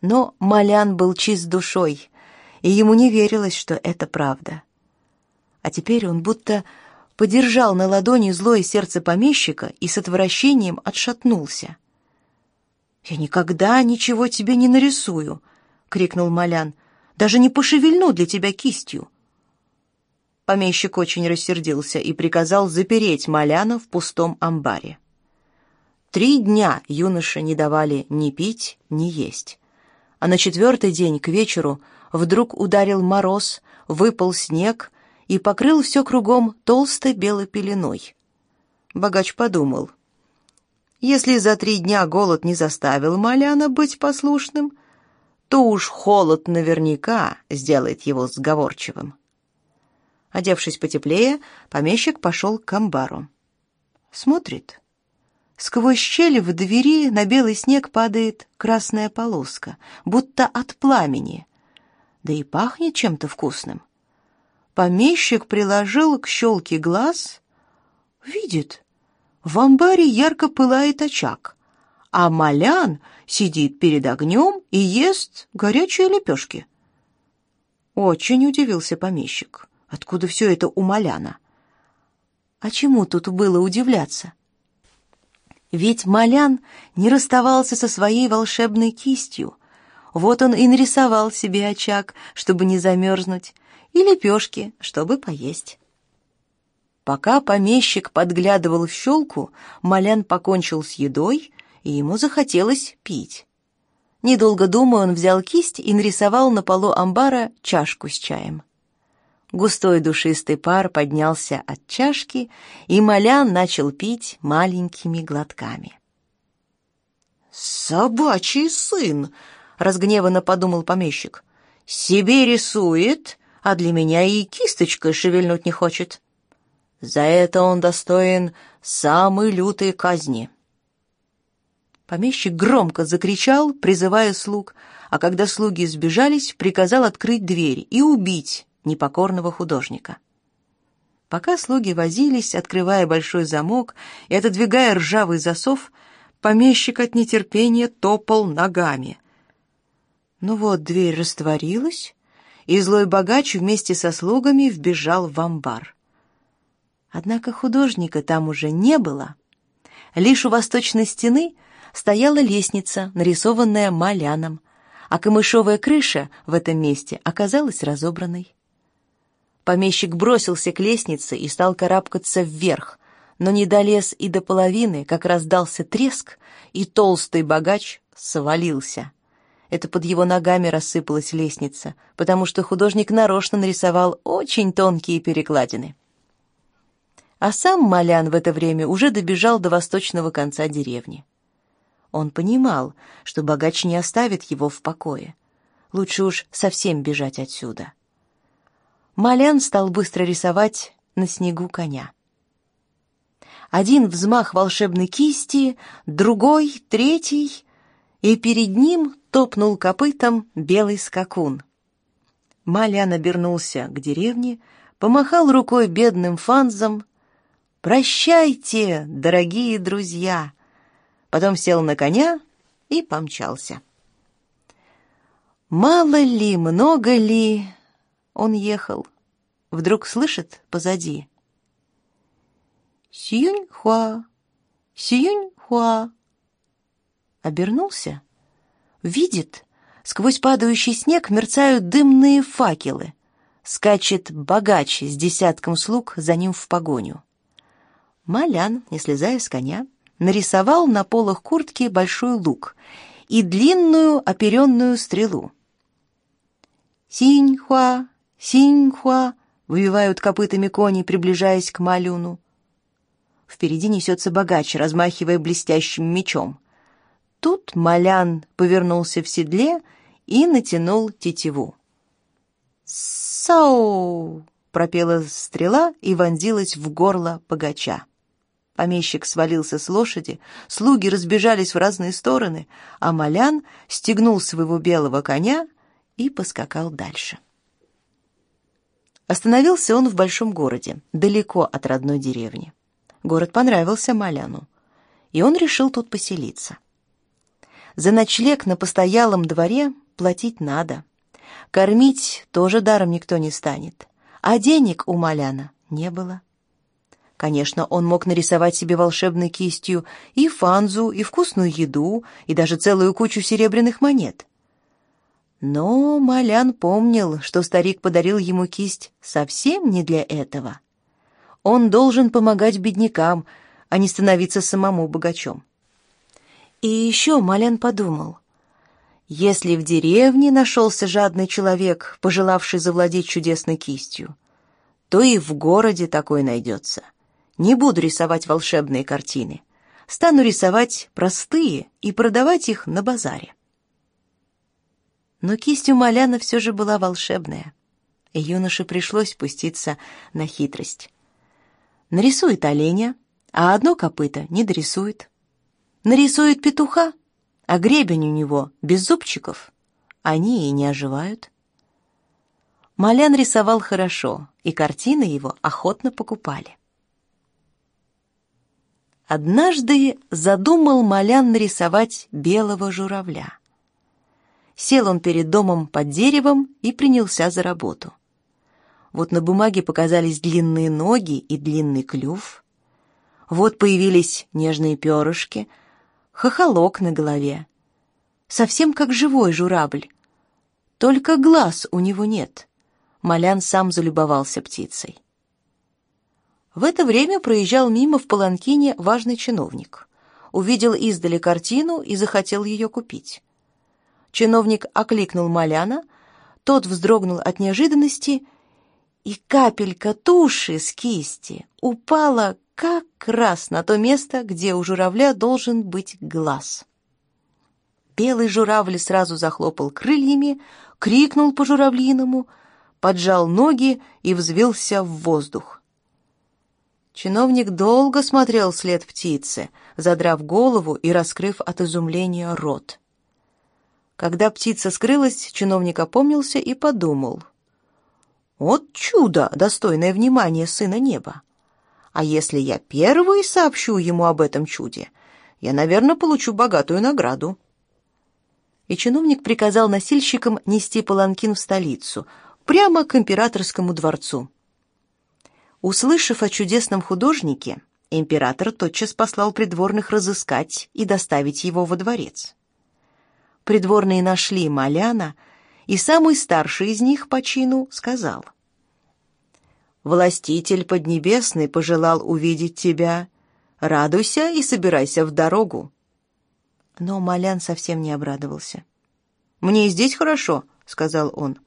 [SPEAKER 1] Но Малян был чист душой и ему не верилось, что это правда. А теперь он будто подержал на ладони злое сердце помещика и с отвращением отшатнулся. «Я никогда ничего тебе не нарисую!» — крикнул Малян. «Даже не пошевельну для тебя кистью!» Помещик очень рассердился и приказал запереть Маляна в пустом амбаре. Три дня юноше не давали ни пить, ни есть. А на четвертый день к вечеру вдруг ударил мороз, выпал снег и покрыл все кругом толстой белой пеленой. Богач подумал, если за три дня голод не заставил Маляна быть послушным, то уж холод наверняка сделает его сговорчивым. Одевшись потеплее, помещик пошел к амбару. Смотрит. Сквозь щель в двери на белый снег падает красная полоска, будто от пламени. Да и пахнет чем-то вкусным. Помещик приложил к щелке глаз, видит, в амбаре ярко пылает очаг, а Малян сидит перед огнем и ест горячие лепешки. Очень удивился помещик. Откуда все это у Маляна? А чему тут было удивляться? Ведь Малян не расставался со своей волшебной кистью. Вот он и нарисовал себе очаг, чтобы не замерзнуть, и лепешки, чтобы поесть. Пока помещик подглядывал в щелку, Малян покончил с едой, и ему захотелось пить. Недолго думая, он взял кисть и нарисовал на полу амбара чашку с чаем. Густой душистый пар поднялся от чашки, и Малян начал пить маленькими глотками. «Собачий сын!» — разгневанно подумал помещик. «Себе рисует, а для меня и кисточкой шевельнуть не хочет». За это он достоин самой лютой казни. Помещик громко закричал, призывая слуг, а когда слуги сбежались, приказал открыть дверь и убить непокорного художника. Пока слуги возились, открывая большой замок и отодвигая ржавый засов, помещик от нетерпения топал ногами. Ну вот дверь растворилась, и злой богач вместе со слугами вбежал в амбар. Однако художника там уже не было. Лишь у восточной стены стояла лестница, нарисованная маляном, а камышовая крыша в этом месте оказалась разобранной. Помещик бросился к лестнице и стал карабкаться вверх, но не долез и до половины, как раздался треск, и толстый богач свалился. Это под его ногами рассыпалась лестница, потому что художник нарочно нарисовал очень тонкие перекладины. А сам Малян в это время уже добежал до восточного конца деревни. Он понимал, что богач не оставит его в покое. Лучше уж совсем бежать отсюда. Малян стал быстро рисовать на снегу коня. Один взмах волшебной кисти, другой, третий, и перед ним топнул копытом белый скакун. Малян обернулся к деревне, помахал рукой бедным фанзам, «Прощайте, дорогие друзья!» Потом сел на коня и помчался. Мало ли, много ли он ехал. Вдруг слышит позади. «Сиюнь-хуа! Сиюнь-хуа!» Обернулся. Видит, сквозь падающий снег мерцают дымные факелы. Скачет богач с десятком слуг за ним в погоню. Малян, не слезая с коня, нарисовал на полах куртки большой лук и длинную оперенную стрелу. «Синьхуа! Синьхуа!» — вывивают копытами кони, приближаясь к Малюну. Впереди несется богач, размахивая блестящим мечом. Тут Малян повернулся в седле и натянул тетиву. «Сау!» — пропела стрела и вонзилась в горло богача. Помещик свалился с лошади, слуги разбежались в разные стороны, а Малян стегнул своего белого коня и поскакал дальше. Остановился он в большом городе, далеко от родной деревни. Город понравился Маляну, и он решил тут поселиться. За ночлег на постоялом дворе платить надо, Кормить тоже даром никто не станет. А денег у Маляна не было. Конечно, он мог нарисовать себе волшебной кистью и фанзу, и вкусную еду, и даже целую кучу серебряных монет. Но Малян помнил, что старик подарил ему кисть совсем не для этого. Он должен помогать беднякам, а не становиться самому богачом. И еще Малян подумал, если в деревне нашелся жадный человек, пожелавший завладеть чудесной кистью, то и в городе такой найдется. Не буду рисовать волшебные картины. Стану рисовать простые и продавать их на базаре. Но кисть у Маляна все же была волшебная, и юноше пришлось пуститься на хитрость. Нарисует оленя, а одно копыто не дорисует. Нарисует петуха, а гребень у него без зубчиков. Они и не оживают. Малян рисовал хорошо, и картины его охотно покупали. Однажды задумал Малян нарисовать белого журавля. Сел он перед домом под деревом и принялся за работу. Вот на бумаге показались длинные ноги и длинный клюв. Вот появились нежные перышки, хохолок на голове. Совсем как живой журавль. Только глаз у него нет. Малян сам залюбовался птицей. В это время проезжал мимо в Паланкине важный чиновник. Увидел издали картину и захотел ее купить. Чиновник окликнул Маляна, тот вздрогнул от неожиданности, и капелька туши с кисти упала как раз на то место, где у журавля должен быть глаз. Белый журавль сразу захлопал крыльями, крикнул по-журавлиному, поджал ноги и взвился в воздух. Чиновник долго смотрел след птицы, задрав голову и раскрыв от изумления рот. Когда птица скрылась, чиновник опомнился и подумал. «Вот чудо, достойное внимания сына неба! А если я первый сообщу ему об этом чуде, я, наверное, получу богатую награду». И чиновник приказал носильщикам нести паланкин в столицу, прямо к императорскому дворцу. Услышав о чудесном художнике, император тотчас послал придворных разыскать и доставить его во дворец. Придворные нашли Маляна, и самый старший из них по чину сказал. «Властитель Поднебесный пожелал увидеть тебя. Радуйся и собирайся в дорогу». Но Малян совсем не обрадовался. «Мне и здесь хорошо», — сказал он.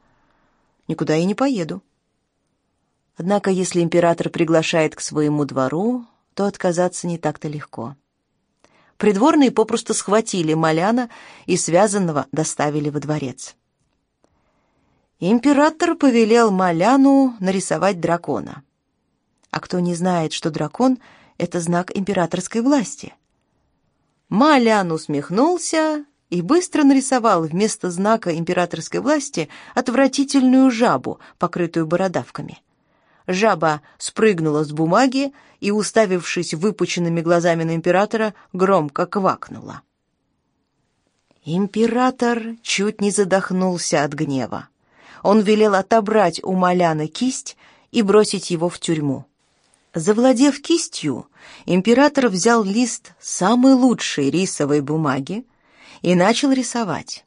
[SPEAKER 1] «Никуда я не поеду». Однако, если император приглашает к своему двору, то отказаться не так-то легко. Придворные попросту схватили Маляна и связанного доставили во дворец. Император повелел Маляну нарисовать дракона. А кто не знает, что дракон — это знак императорской власти? Малян усмехнулся и быстро нарисовал вместо знака императорской власти отвратительную жабу, покрытую бородавками — Жаба спрыгнула с бумаги и, уставившись выпученными глазами на императора, громко квакнула. Император чуть не задохнулся от гнева. Он велел отобрать у Маляна кисть и бросить его в тюрьму. Завладев кистью, император взял лист самой лучшей рисовой бумаги и начал рисовать.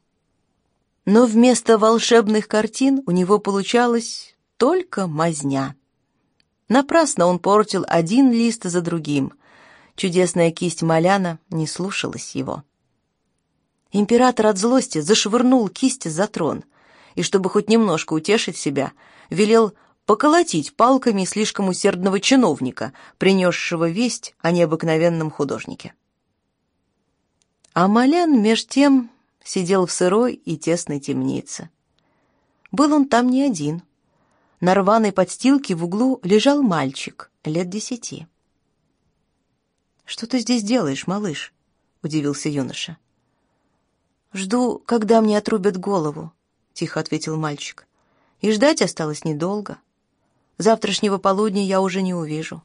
[SPEAKER 1] Но вместо волшебных картин у него получалась только мазня. Напрасно он портил один лист за другим. Чудесная кисть Маляна не слушалась его. Император от злости зашвырнул кисть за трон, и, чтобы хоть немножко утешить себя, велел поколотить палками слишком усердного чиновника, принесшего весть о необыкновенном художнике. А Малян меж тем сидел в сырой и тесной темнице. Был он там не один — на рваной подстилке в углу лежал мальчик лет десяти. «Что ты здесь делаешь, малыш?» — удивился юноша. «Жду, когда мне отрубят голову», — тихо ответил мальчик. «И ждать осталось недолго. Завтрашнего полудня я уже не увижу».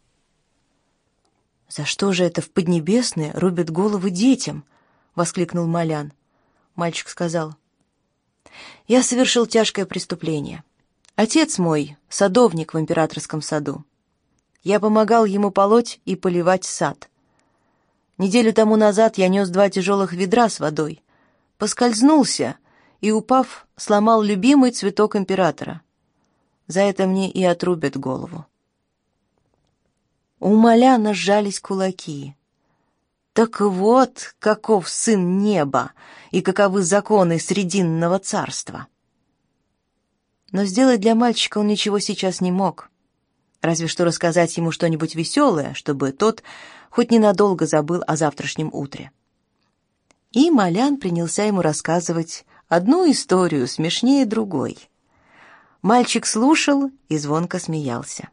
[SPEAKER 1] «За что же это в Поднебесное рубят головы детям?» — воскликнул Малян. Мальчик сказал. Я совершил тяжкое преступление. Отец мой — садовник в императорском саду. Я помогал ему полоть и поливать сад. Неделю тому назад я нес два тяжелых ведра с водой, поскользнулся и, упав, сломал любимый цветок императора. За это мне и отрубят голову. У Маляна сжались кулаки. Так вот, каков сын неба и каковы законы Срединного царства. Но сделать для мальчика он ничего сейчас не мог. Разве что рассказать ему что-нибудь веселое, чтобы тот хоть ненадолго забыл о завтрашнем утре. И Малян принялся ему рассказывать одну историю смешнее другой. Мальчик слушал и звонко смеялся.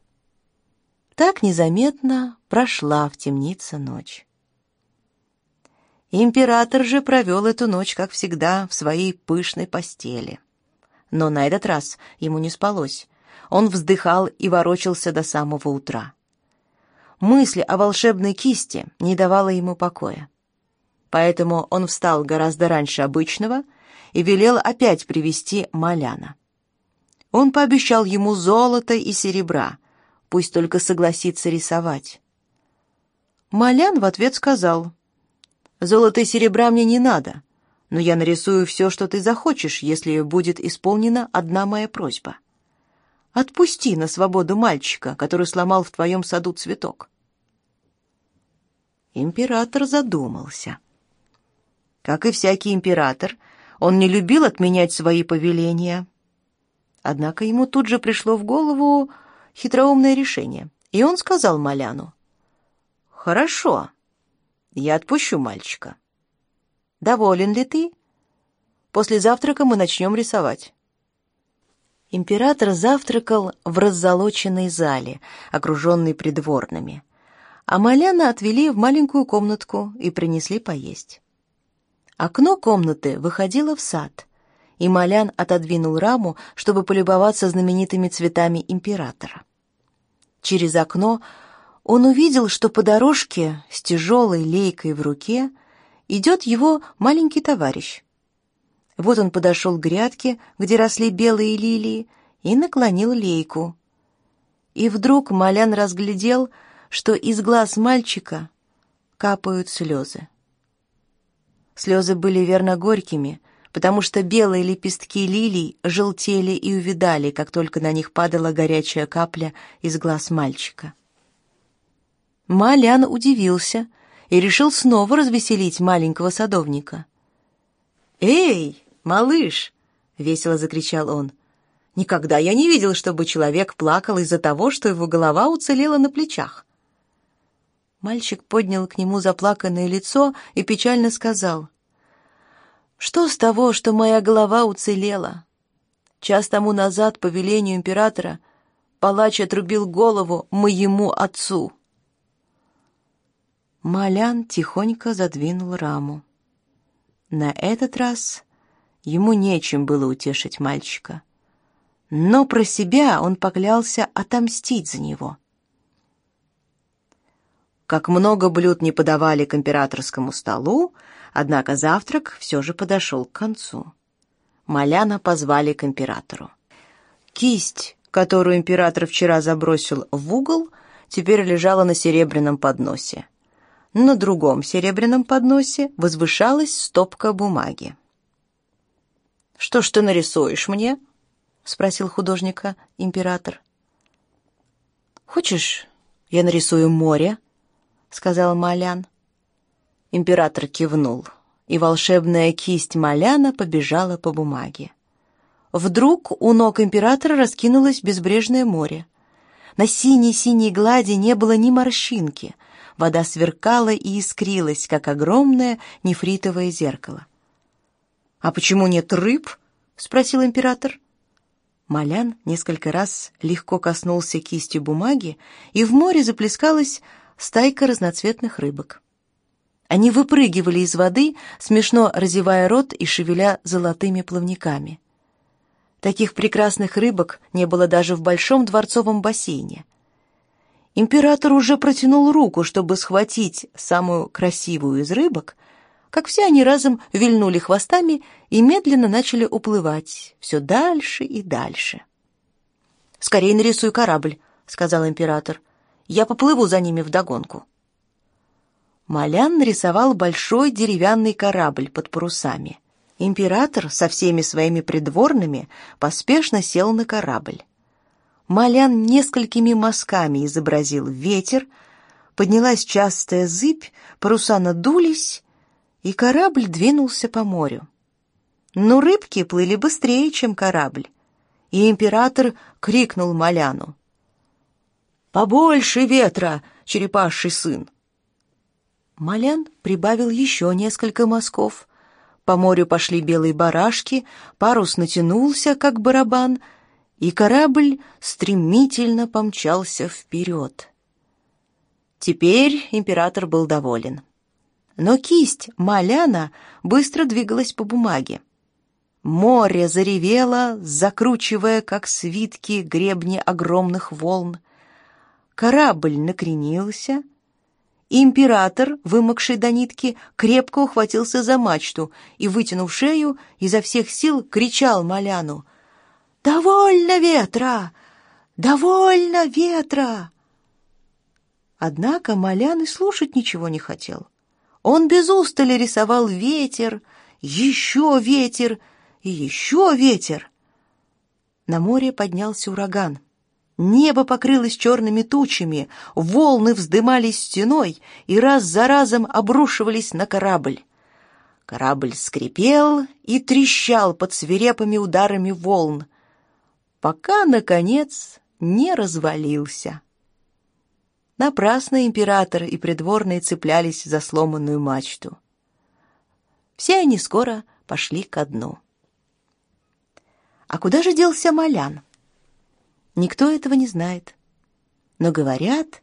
[SPEAKER 1] Так незаметно прошла в темнице ночь. Император же провел эту ночь, как всегда, в своей пышной постели. Но на этот раз ему не спалось. Он вздыхал и ворочался до самого утра. Мысль о волшебной кисти не давала ему покоя. Поэтому он встал гораздо раньше обычного и велел опять привести Маляна. Он пообещал ему золото и серебра, Пусть только согласится рисовать. Малян в ответ сказал, «Золота и серебра мне не надо, но я нарисую все, что ты захочешь, если будет исполнена одна моя просьба. Отпусти на свободу мальчика, который сломал в твоем саду цветок». Император задумался. Как и всякий император, он не любил отменять свои повеления. Однако ему тут же пришло в голову, хитроумное решение, и он сказал Маляну, «Хорошо, я отпущу мальчика. Доволен ли ты? После завтрака мы начнем рисовать». Император завтракал в раззолоченной зале, окруженной придворными, а Маляна отвели в маленькую комнатку и принесли поесть. Окно комнаты выходило в сад, и Малян отодвинул раму, чтобы полюбоваться знаменитыми цветами императора. Через окно он увидел, что по дорожке с тяжелой лейкой в руке идет его маленький товарищ. Вот он подошел к грядке, где росли белые лилии, и наклонил лейку. И вдруг Малян разглядел, что из глаз мальчика капают слезы. Слезы были верно горькими, потому что белые лепестки лилий желтели и увидали, как только на них падала горячая капля из глаз мальчика. Малян удивился и решил снова развеселить маленького садовника. «Эй, малыш!» — весело закричал он. «Никогда я не видел, чтобы человек плакал из-за того, что его голова уцелела на плечах». Мальчик поднял к нему заплаканное лицо и печально сказал — что с того, что моя голова уцелела? Час тому назад, по велению императора, палач отрубил голову моему отцу. Малян тихонько задвинул раму. На этот раз ему нечем было утешить мальчика. Но про себя он поклялся отомстить за него. Как много блюд не подавали к императорскому столу, Однако завтрак все же подошел к концу. Маляна позвали к императору. Кисть, которую император вчера забросил в угол, теперь лежала на серебряном подносе. На другом серебряном подносе возвышалась стопка бумаги. «Что ж ты нарисуешь мне?» — спросил художника император. «Хочешь, я нарисую море?» — сказал Малян. Император кивнул, и волшебная кисть Маляна побежала по бумаге. Вдруг у ног императора раскинулось безбрежное море. На синей-синей глади не было ни морщинки. Вода сверкала и искрилась, как огромное нефритовое зеркало. «А почему нет рыб?» — спросил император. Малян несколько раз легко коснулся кистью бумаги, и в море заплескалась стайка разноцветных рыбок. Они выпрыгивали из воды, смешно разевая рот и шевеля золотыми плавниками. Таких прекрасных рыбок не было даже в большом дворцовом бассейне. Император уже протянул руку, чтобы схватить самую красивую из рыбок, как все они разом вильнули хвостами и медленно начали уплывать все дальше и дальше. «Скорее нарисуй корабль», — сказал император. «Я поплыву за ними вдогонку». Малян нарисовал большой деревянный корабль под парусами. Император со всеми своими придворными поспешно сел на корабль. Малян несколькими мазками изобразил ветер, поднялась частая зыбь, паруса надулись, и корабль двинулся по морю. Но рыбки плыли быстрее, чем корабль, и император крикнул Маляну. «Побольше ветра, черепаший сын!» Малян прибавил еще несколько мазков. По морю пошли белые барашки, парус натянулся, как барабан, и корабль стремительно помчался вперед. Теперь император был доволен. Но кисть Маляна быстро двигалась по бумаге. Море заревело, закручивая, как свитки, гребни огромных волн. Корабль накренился. Император, вымокший до нитки, крепко ухватился за мачту и, вытянув шею, изо всех сил кричал Маляну. «Довольно ветра! Довольно ветра!» Однако Малян и слушать ничего не хотел. Он без устали рисовал ветер, еще ветер и еще ветер. На море поднялся ураган. Небо покрылось черными тучами, волны вздымались стеной и раз за разом обрушивались на корабль. Корабль скрипел и трещал под свирепыми ударами волн, пока, наконец, не развалился. Напрасно император и придворные цеплялись за сломанную мачту. Все они скоро пошли ко дну. А куда же делся Малян? Никто этого не знает. Но говорят,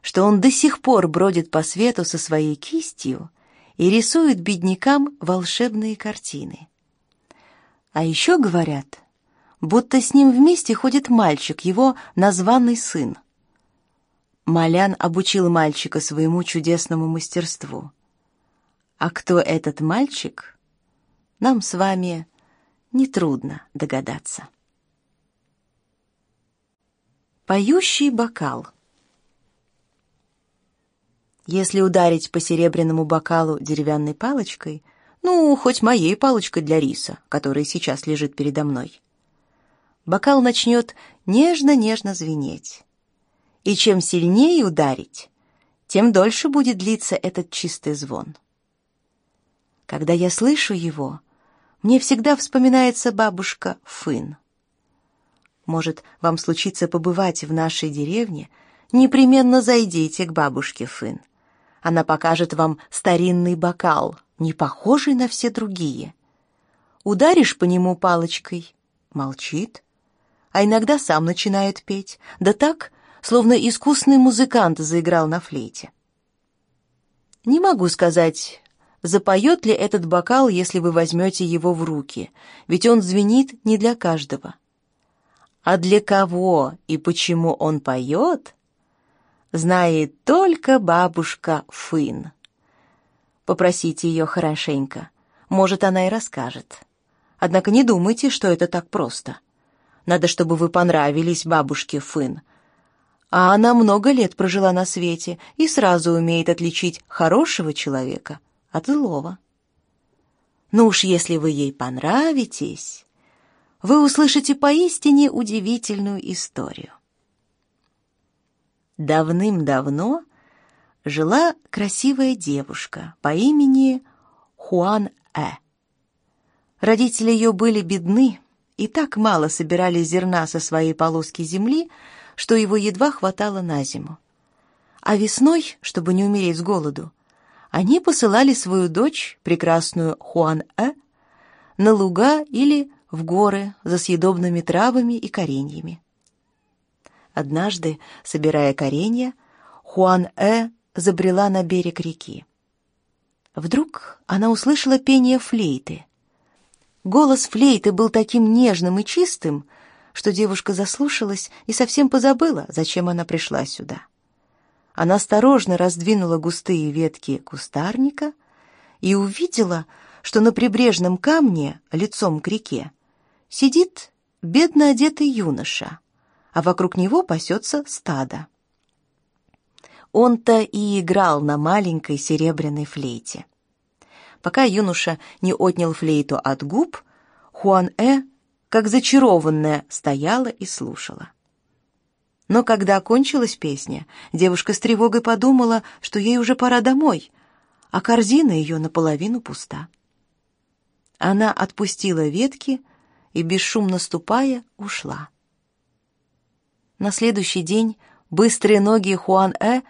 [SPEAKER 1] что он до сих пор бродит по свету со своей кистью и рисует беднякам волшебные картины. А еще говорят, будто с ним вместе ходит мальчик, его названный сын. Малян обучил мальчика своему чудесному мастерству. А кто этот мальчик, нам с вами нетрудно догадаться. Поющий бокал. Если ударить по серебряному бокалу деревянной палочкой, ну, хоть моей палочкой для риса, которая сейчас лежит передо мной, бокал начнет нежно-нежно звенеть. И чем сильнее ударить, тем дольше будет длиться этот чистый звон. Когда я слышу его, мне всегда вспоминается бабушка Фын. Может, вам случится побывать в нашей деревне, непременно зайдите к бабушке Фын. Она покажет вам старинный бокал, не похожий на все другие. Ударишь по нему палочкой — молчит, а иногда сам начинает петь, да так, словно искусный музыкант заиграл на флейте. Не могу сказать, запоет ли этот бокал, если вы возьмете его в руки, ведь он звенит не для каждого. А для кого и почему он поет, знает только бабушка Фын. Попросите ее хорошенько, может, она и расскажет. Однако не думайте, что это так просто. Надо, чтобы вы понравились бабушке Фын, а она много лет прожила на свете и сразу умеет отличить хорошего человека от злого. Ну уж если вы ей понравитесь, вы услышите поистине удивительную историю. Давным-давно жила красивая девушка по имени Хуан-Э. Родители ее были бедны и так мало собирали зерна со своей полоски земли, что его едва хватало на зиму. А весной, чтобы не умереть с голоду, они посылали свою дочь, прекрасную Хуан-Э, на луга или в горы за съедобными травами и кореньями. Однажды, собирая коренья, Хуан-Э забрела на берег реки. Вдруг она услышала пение флейты. Голос флейты был таким нежным и чистым, что девушка заслушалась и совсем позабыла, зачем она пришла сюда. Она осторожно раздвинула густые ветки кустарника и увидела, что на прибрежном камне, лицом к реке, сидит бедно одетый юноша, а вокруг него пасется стадо. Он-то и играл на маленькой серебряной флейте. Пока юноша не отнял флейту от губ, Хуан-э, как зачарованная, стояла и слушала. Но когда окончилась песня, девушка с тревогой подумала, что ей уже пора домой, а корзина ее наполовину пуста. Она отпустила ветки и, бесшумно ступая, ушла. На следующий день быстрые ноги Хуан-э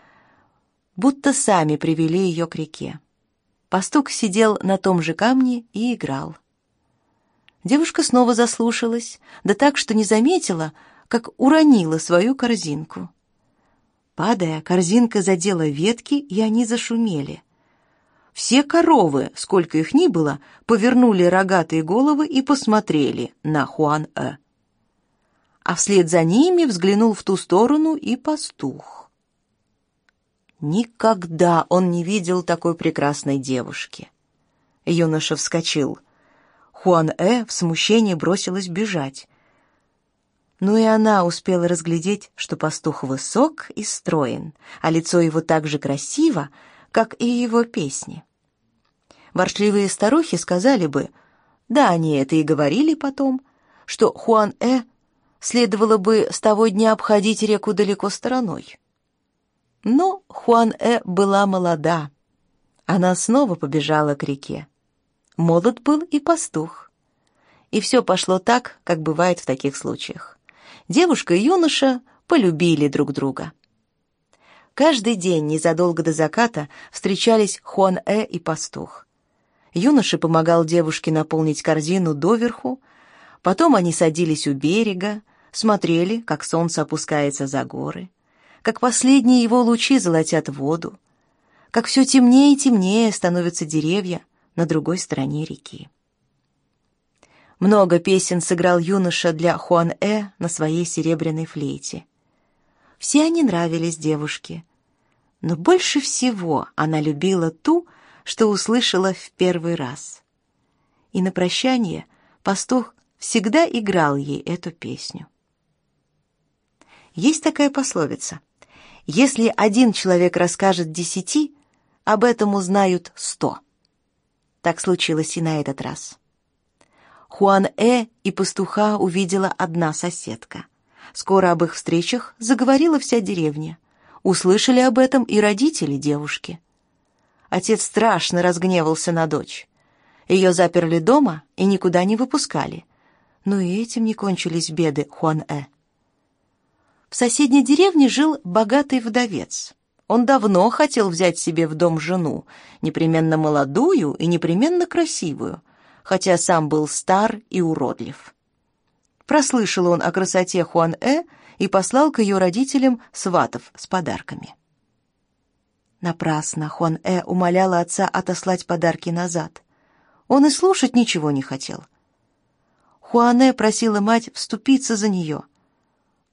[SPEAKER 1] будто сами привели ее к реке. Пастух сидел на том же камне и играл. Девушка снова заслушалась, да так, что не заметила, как уронила свою корзинку. Падая, корзинка задела ветки, и они зашумели. Все коровы, сколько их ни было, повернули рогатые головы и посмотрели на Хуан-э. А вслед за ними взглянул в ту сторону и пастух. Никогда он не видел такой прекрасной девушки. Юноша вскочил. Хуан-э в смущении бросилась бежать. Но и она успела разглядеть, что пастух высок и строен, а лицо его так же красиво, как и его песни. Ворчливые старухи сказали бы, да они это и говорили потом, что Хуан-э следовало бы с того дня обходить реку далеко стороной. Но Хуан-э была молода. Она снова побежала к реке. Молод был и пастух. И все пошло так, как бывает в таких случаях. Девушка и юноша полюбили друг друга. Каждый день незадолго до заката встречались Хуан-э и пастух. Юноша помогал девушке наполнить корзину доверху, потом они садились у берега, смотрели, как солнце опускается за горы, как последние его лучи золотят воду, как все темнее и темнее становятся деревья на другой стороне реки. Много песен сыграл юноша для Хуан-э на своей серебряной флейте. Все они нравились девушке, но больше всего она любила ту, что услышала в первый раз. И на прощание пастух всегда играл ей эту песню. Есть такая пословица. Если один человек расскажет десяти, об этом узнают сто. Так случилось и на этот раз. Хуан-э и пастуха увидела одна соседка. Скоро об их встречах заговорила вся деревня. Услышали об этом и родители девушки. Отец страшно разгневался на дочь. Ее заперли дома и никуда не выпускали. Но и этим не кончились беды Хуан-э. В соседней деревне жил богатый вдовец. Он давно хотел взять себе в дом жену, непременно молодую и непременно красивую, хотя сам был стар и уродлив. Прослышал он о красоте Хуан-э и послал к ее родителям сватов с подарками. Напрасно Хуан-э умоляла отца отослать подарки назад. Он и слушать ничего не хотел. Хуане просила мать вступиться за нее.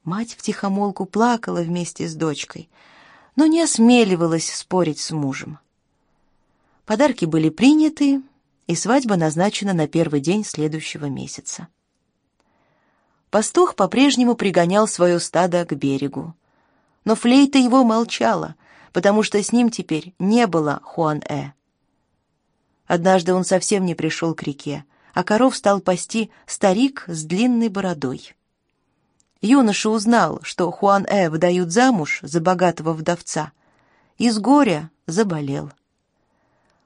[SPEAKER 1] Мать втихомолку плакала вместе с дочкой, но не осмеливалась спорить с мужем. Подарки были приняты, и свадьба назначена на первый день следующего месяца. Пастух по-прежнему пригонял свое стадо к берегу. Но флейта его молчала — потому что с ним теперь не было Хуан-э. Однажды он совсем не пришел к реке, а коров стал пасти старик с длинной бородой. Юноша узнал, что Хуан-э выдают замуж за богатого вдовца, и с горя заболел.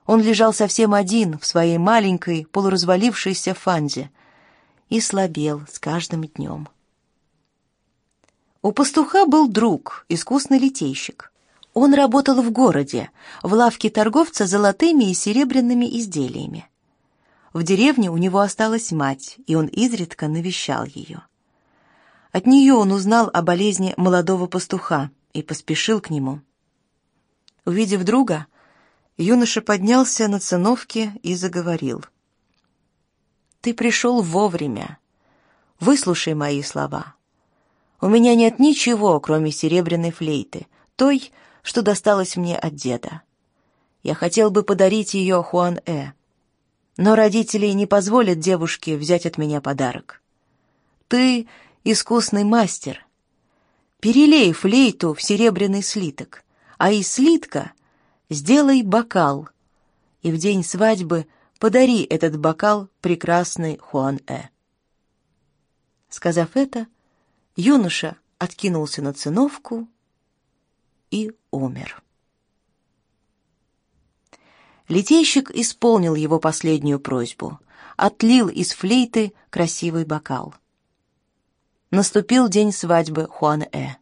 [SPEAKER 1] Он лежал совсем один в своей маленькой полуразвалившейся фанзе и слабел с каждым днем. У пастуха был друг, искусный литейщик. Он работал в городе, в лавке торговца золотыми и серебряными изделиями. В деревне у него осталась мать, и он изредка навещал ее. От нее он узнал о болезни молодого пастуха и поспешил к нему. Увидев друга, юноша поднялся на циновке и заговорил. «Ты пришел вовремя. Выслушай мои слова. У меня нет ничего, кроме серебряной флейты, той, что досталось мне от деда. Я хотел бы подарить ее Хуан-э, но родители не позволят девушке взять от меня подарок. Ты искусный мастер. Перелей флейту в серебряный слиток, а из слитка сделай бокал, и в день свадьбы подари этот бокал прекрасной Хуан-э. Сказав это, юноша откинулся на циновку и умер. Литейщик исполнил его последнюю просьбу, отлил из флейты красивый бокал. Наступил день свадьбы Хуан-э.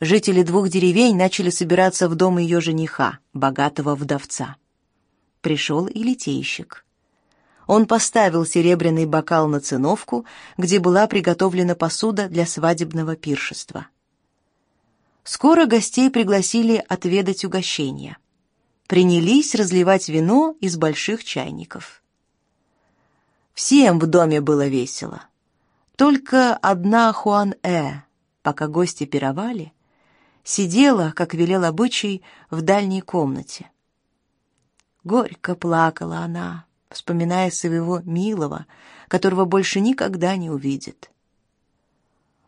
[SPEAKER 1] Жители двух деревень начали собираться в дом ее жениха, богатого вдовца. Пришел и литейщик. Он поставил серебряный бокал на циновку, где была приготовлена посуда для свадебного пиршества. Скоро гостей пригласили отведать угощения. Принялись разливать вино из больших чайников. Всем в доме было весело. Только одна Хуан-э, пока гости пировали, сидела, как велел обычай, в дальней комнате. Горько плакала она, вспоминая своего милого, которого больше никогда не увидит.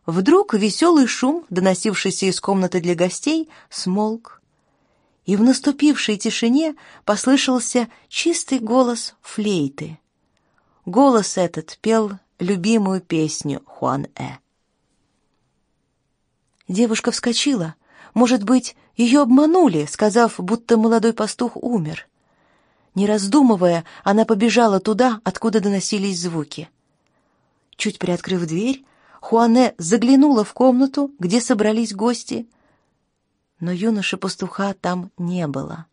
[SPEAKER 1] Вдруг веселый шум, доносившийся из комнаты для гостей, смолк, и в наступившей тишине послышался чистый голос флейты. Голос этот пел любимую песню Хуан-э. Девушка вскочила. Может быть, ее обманули, сказав, будто молодой пастух умер. Не раздумывая, она побежала туда, откуда доносились звуки. Чуть приоткрыв дверь, Хуане заглянула в комнату, где собрались гости, но юноши-пастуха там не было.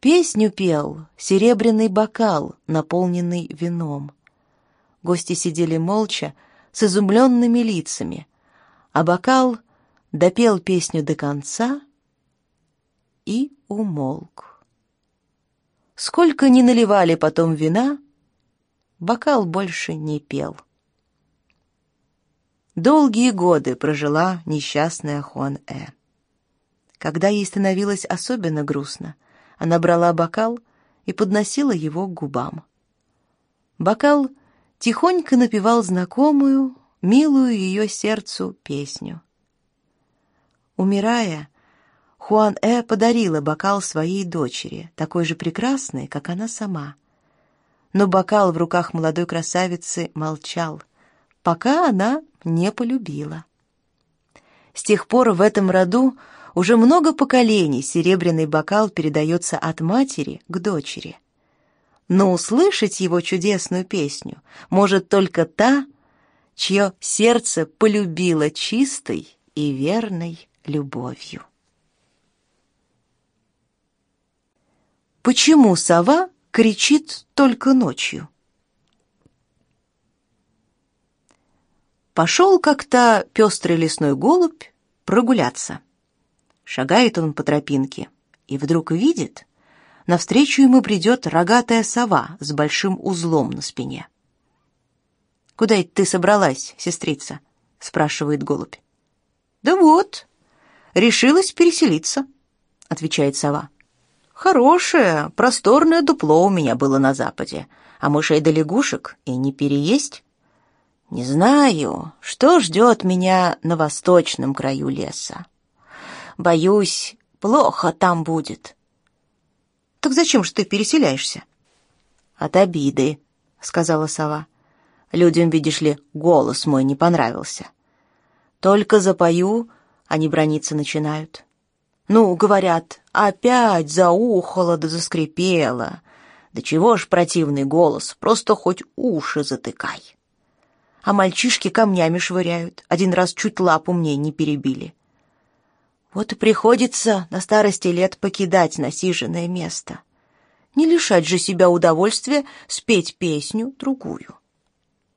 [SPEAKER 1] Песню пел серебряный бокал, наполненный вином. Гости сидели молча, с изумленными лицами, а бокал допел песню до конца и умолк. Сколько ни наливали потом вина, бокал больше не пел. Долгие годы прожила несчастная Хуан-э. Когда ей становилось особенно грустно, она брала бокал и подносила его к губам. Бокал тихонько напевал знакомую, милую ее сердцу песню. Умирая, Хуан-э подарила бокал своей дочери, такой же прекрасной, как она сама. Но бокал в руках молодой красавицы молчал, пока она не полюбила. С тех пор в этом роду уже много поколений серебряный бокал передается от матери к дочери. Но услышать его чудесную песню может только та, чье сердце полюбило чистой и верной любовью. Почему сова кричит только ночью? Пошел как-то пестрый лесной голубь прогуляться. Шагает он по тропинке и вдруг видит, навстречу ему придет рогатая сова с большим узлом на спине. «Куда это ты собралась, сестрица?» — спрашивает голубь. «Да вот, решилась переселиться», — отвечает сова. Хорошее, просторное дупло у меня было на западе, а мышей да лягушек и не переесть. Не знаю, что ждет меня на восточном краю леса. Боюсь, плохо там будет. Так зачем же ты переселяешься? От обиды, сказала сова. Людям, видишь ли, голос мой не понравился. Только запою, они брониться начинают. Ну, говорят, опять заухало да заскрипело. Да чего ж противный голос, просто хоть уши затыкай. А мальчишки камнями швыряют, один раз чуть лапу мне не перебили. Вот и приходится на старости лет покидать насиженное место. Не лишать же себя удовольствия спеть песню другую.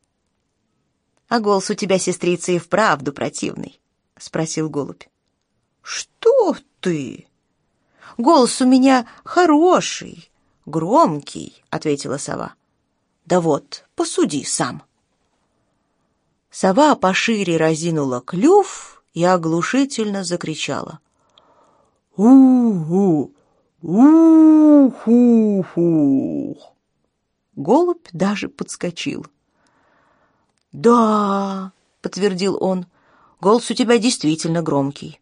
[SPEAKER 1] — А голос у тебя, сестрица, и вправду противный, — спросил голубь. — Что ты? Голос у меня хороший, громкий, ответила сова. Да вот, посуди сам. Сова пошире разинула клюв и оглушительно закричала. У-у,
[SPEAKER 2] «Ух-ух-ух!»
[SPEAKER 1] Голубь даже подскочил.
[SPEAKER 2] «Да», — подтвердил он, — «голос у тебя действительно громкий».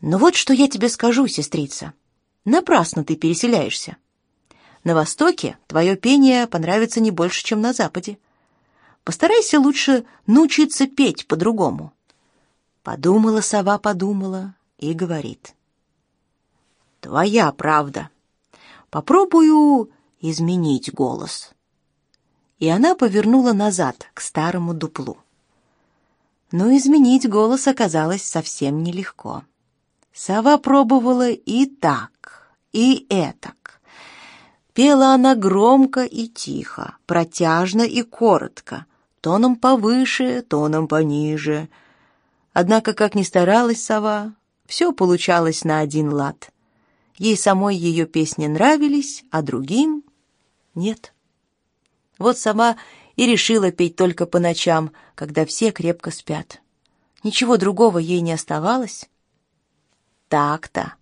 [SPEAKER 2] «Но вот что я тебе скажу, сестрица. Напрасно ты переселяешься. На Востоке твое пение понравится не больше, чем на Западе. Постарайся лучше научиться петь по-другому». Подумала сова, подумала и говорит. «Твоя правда. Попробую изменить голос» и она повернула назад, к старому дуплу. Но изменить голос оказалось совсем нелегко. Сова пробовала и так, и этак. Пела она громко и тихо, протяжно и коротко, тоном повыше, тоном пониже. Однако, как ни старалась сова, все получалось на один лад. Ей самой ее песни нравились, а другим — нет. Вот сама и решила петь только по ночам, когда все крепко спят. Ничего другого ей не оставалось. Так-то.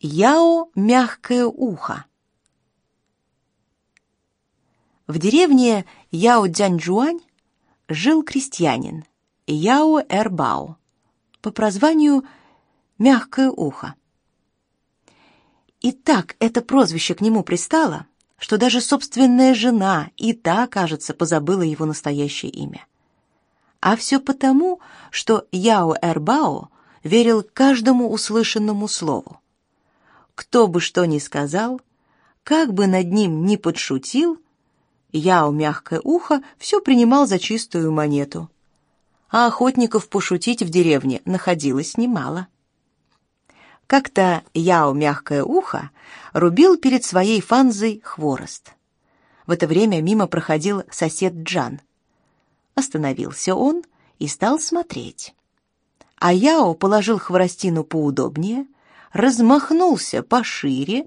[SPEAKER 2] Яо мягкое ухо. В деревне Яо Дзяньчжуань жил крестьянин Яо Эрбао по прозванию Мягкое ухо. И так это прозвище к нему пристало, что даже собственная жена и та, кажется, позабыла его настоящее имя. А все потому, что Яо Эрбао верил каждому услышанному слову. Кто бы что ни сказал, как бы над ним ни подшутил, Яо мягкое ухо все принимал за чистую монету. А охотников пошутить в деревне находилось немало. Как-то Яо мягкое ухо рубил перед своей фанзой хворост. В это время мимо проходил сосед Джан. Остановился он и стал смотреть. А Яо положил хворостину поудобнее, размахнулся пошире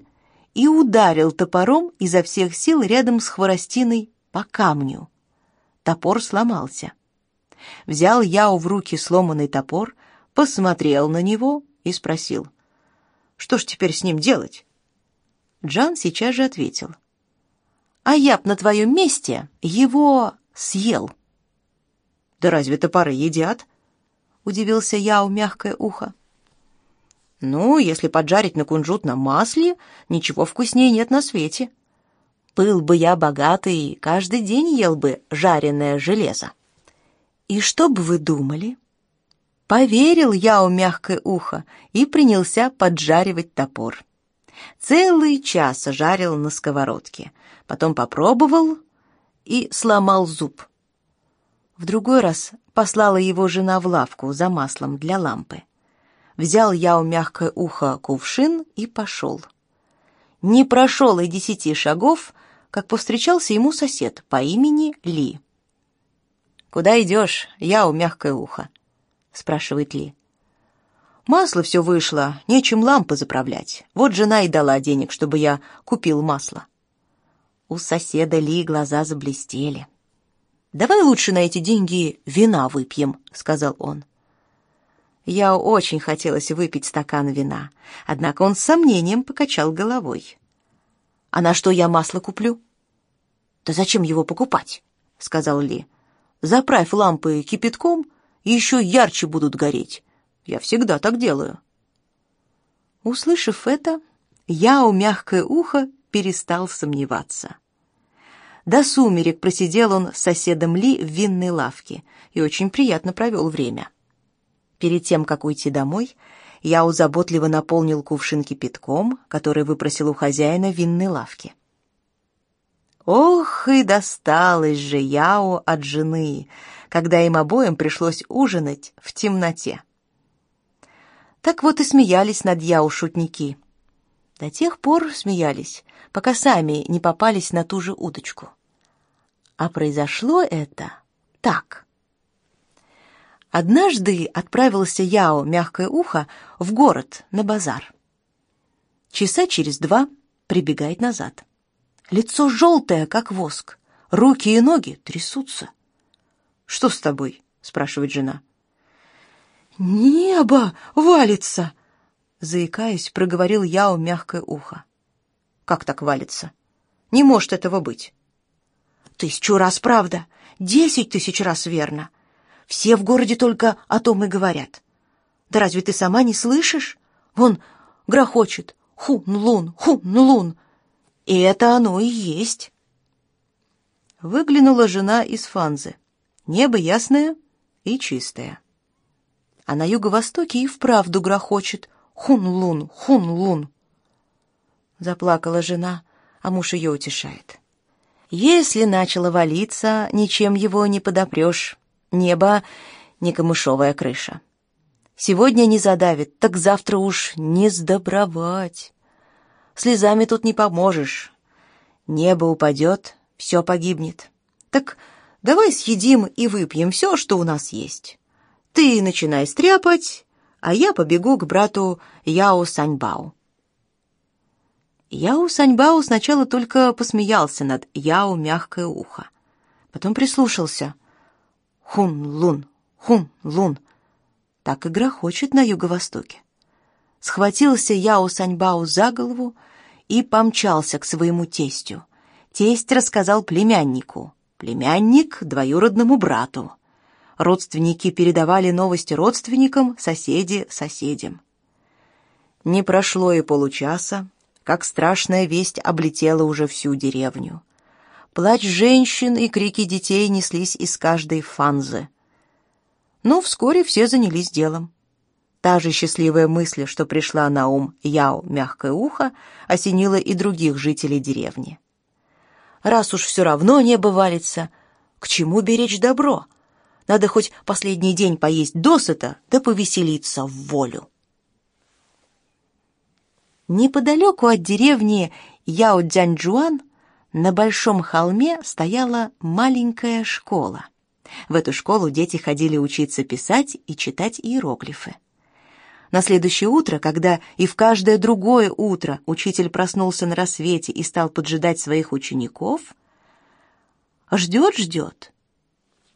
[SPEAKER 2] и ударил топором изо всех сил рядом с хворостиной по камню. Топор сломался. Взял Яо в руки сломанный топор, посмотрел на него и спросил — что ж теперь с ним делать? Джан сейчас же ответил. А я б на твоем месте его съел. Да разве топоры едят? Удивился я у мягкое ухо. Ну, если поджарить на кунжутном масле, ничего вкуснее нет на свете. Был бы я богатый, каждый день ел бы жареное железо. И что бы вы думали? Поверил я у мягкое ухо и принялся поджаривать топор. Целый час жарил на сковородке, потом попробовал и сломал зуб. В другой раз послала его жена в лавку за маслом для лампы. Взял я у мягкое ухо кувшин и пошел. Не прошел и десяти шагов, как повстречался ему сосед по имени Ли. «Куда идешь, я у мягкое ухо?» спрашивает Ли. Масло все вышло, нечем лампы заправлять. Вот жена и дала денег, чтобы я купил масло. У соседа Ли глаза заблестели. «Давай лучше на эти деньги вина выпьем», — сказал он. Я очень хотелось выпить стакан вина, однако он с сомнением покачал головой. «А на что я масло куплю?» «Да зачем его покупать?» — сказал Ли. «Заправь лампы кипятком, еще ярче будут гореть. Я всегда так делаю. Услышав это, я у мягкое ухо перестал сомневаться. До сумерек просидел он с соседом Ли в винной лавке и очень приятно провел время. Перед тем, как уйти домой, я заботливо наполнил кувшин кипятком, который выпросил у хозяина винной лавки. Ох, и досталось же Яо от жены, когда им обоим пришлось ужинать в темноте. Так вот и смеялись над Яу шутники. До тех пор смеялись, пока сами не попались на ту же удочку. А произошло это так. Однажды отправился Яо, мягкое ухо, в город на базар. Часа через два прибегает назад. Лицо желтое, как воск, руки и ноги трясутся. «Что с тобой?» — спрашивает жена. «Небо валится!» Заикаясь, проговорил я у мягкое ухо.
[SPEAKER 1] «Как так валится? Не может этого быть!»
[SPEAKER 2] «Тысячу раз правда, десять тысяч раз верно. Все в городе только о том и говорят. Да разве ты сама не слышишь? Вон грохочет хун-лун, хун-лун. И это оно и есть!»
[SPEAKER 1] Выглянула жена из Фанзы. Небо ясное и чистое а на юго-востоке и вправду грохочет «Хун-лун! Хун-лун!» Заплакала жена, а муж ее утешает. Если начало валиться, ничем его не подопрешь. Небо — не камышовая крыша. Сегодня не задавит, так завтра уж не сдобровать. Слезами тут не поможешь. Небо упадет, все погибнет. Так давай съедим и выпьем все, что у нас есть. Ты начинай стряпать, а я побегу к брату Яо Саньбао. Яо Саньбао сначала только посмеялся над Яо мягкое ухо. Потом прислушался. Хун-лун, хун-лун. Так и грохочет на юго-востоке. Схватился Яо Саньбао за голову и помчался к своему тестю. Тесть рассказал племяннику, племянник — двоюродному брату. Родственники передавали новости родственникам, соседи — соседям. Не прошло и получаса, как страшная весть облетела уже всю деревню. Плач женщин и крики детей неслись из каждой фанзы. Но вскоре все занялись делом. Та же счастливая мысль, что пришла на ум Яо мягкое ухо, осенила и других жителей деревни. Раз уж все равно не валится, к чему беречь добро — надо хоть последний день поесть досыта, да повеселиться в волю. Неподалеку от деревни Яо-Дзяньчжуан на большом холме стояла маленькая школа. В эту школу дети ходили учиться писать и читать иероглифы. На следующее утро, когда и в каждое другое утро учитель проснулся на рассвете и стал поджидать своих учеников, ждет-ждет,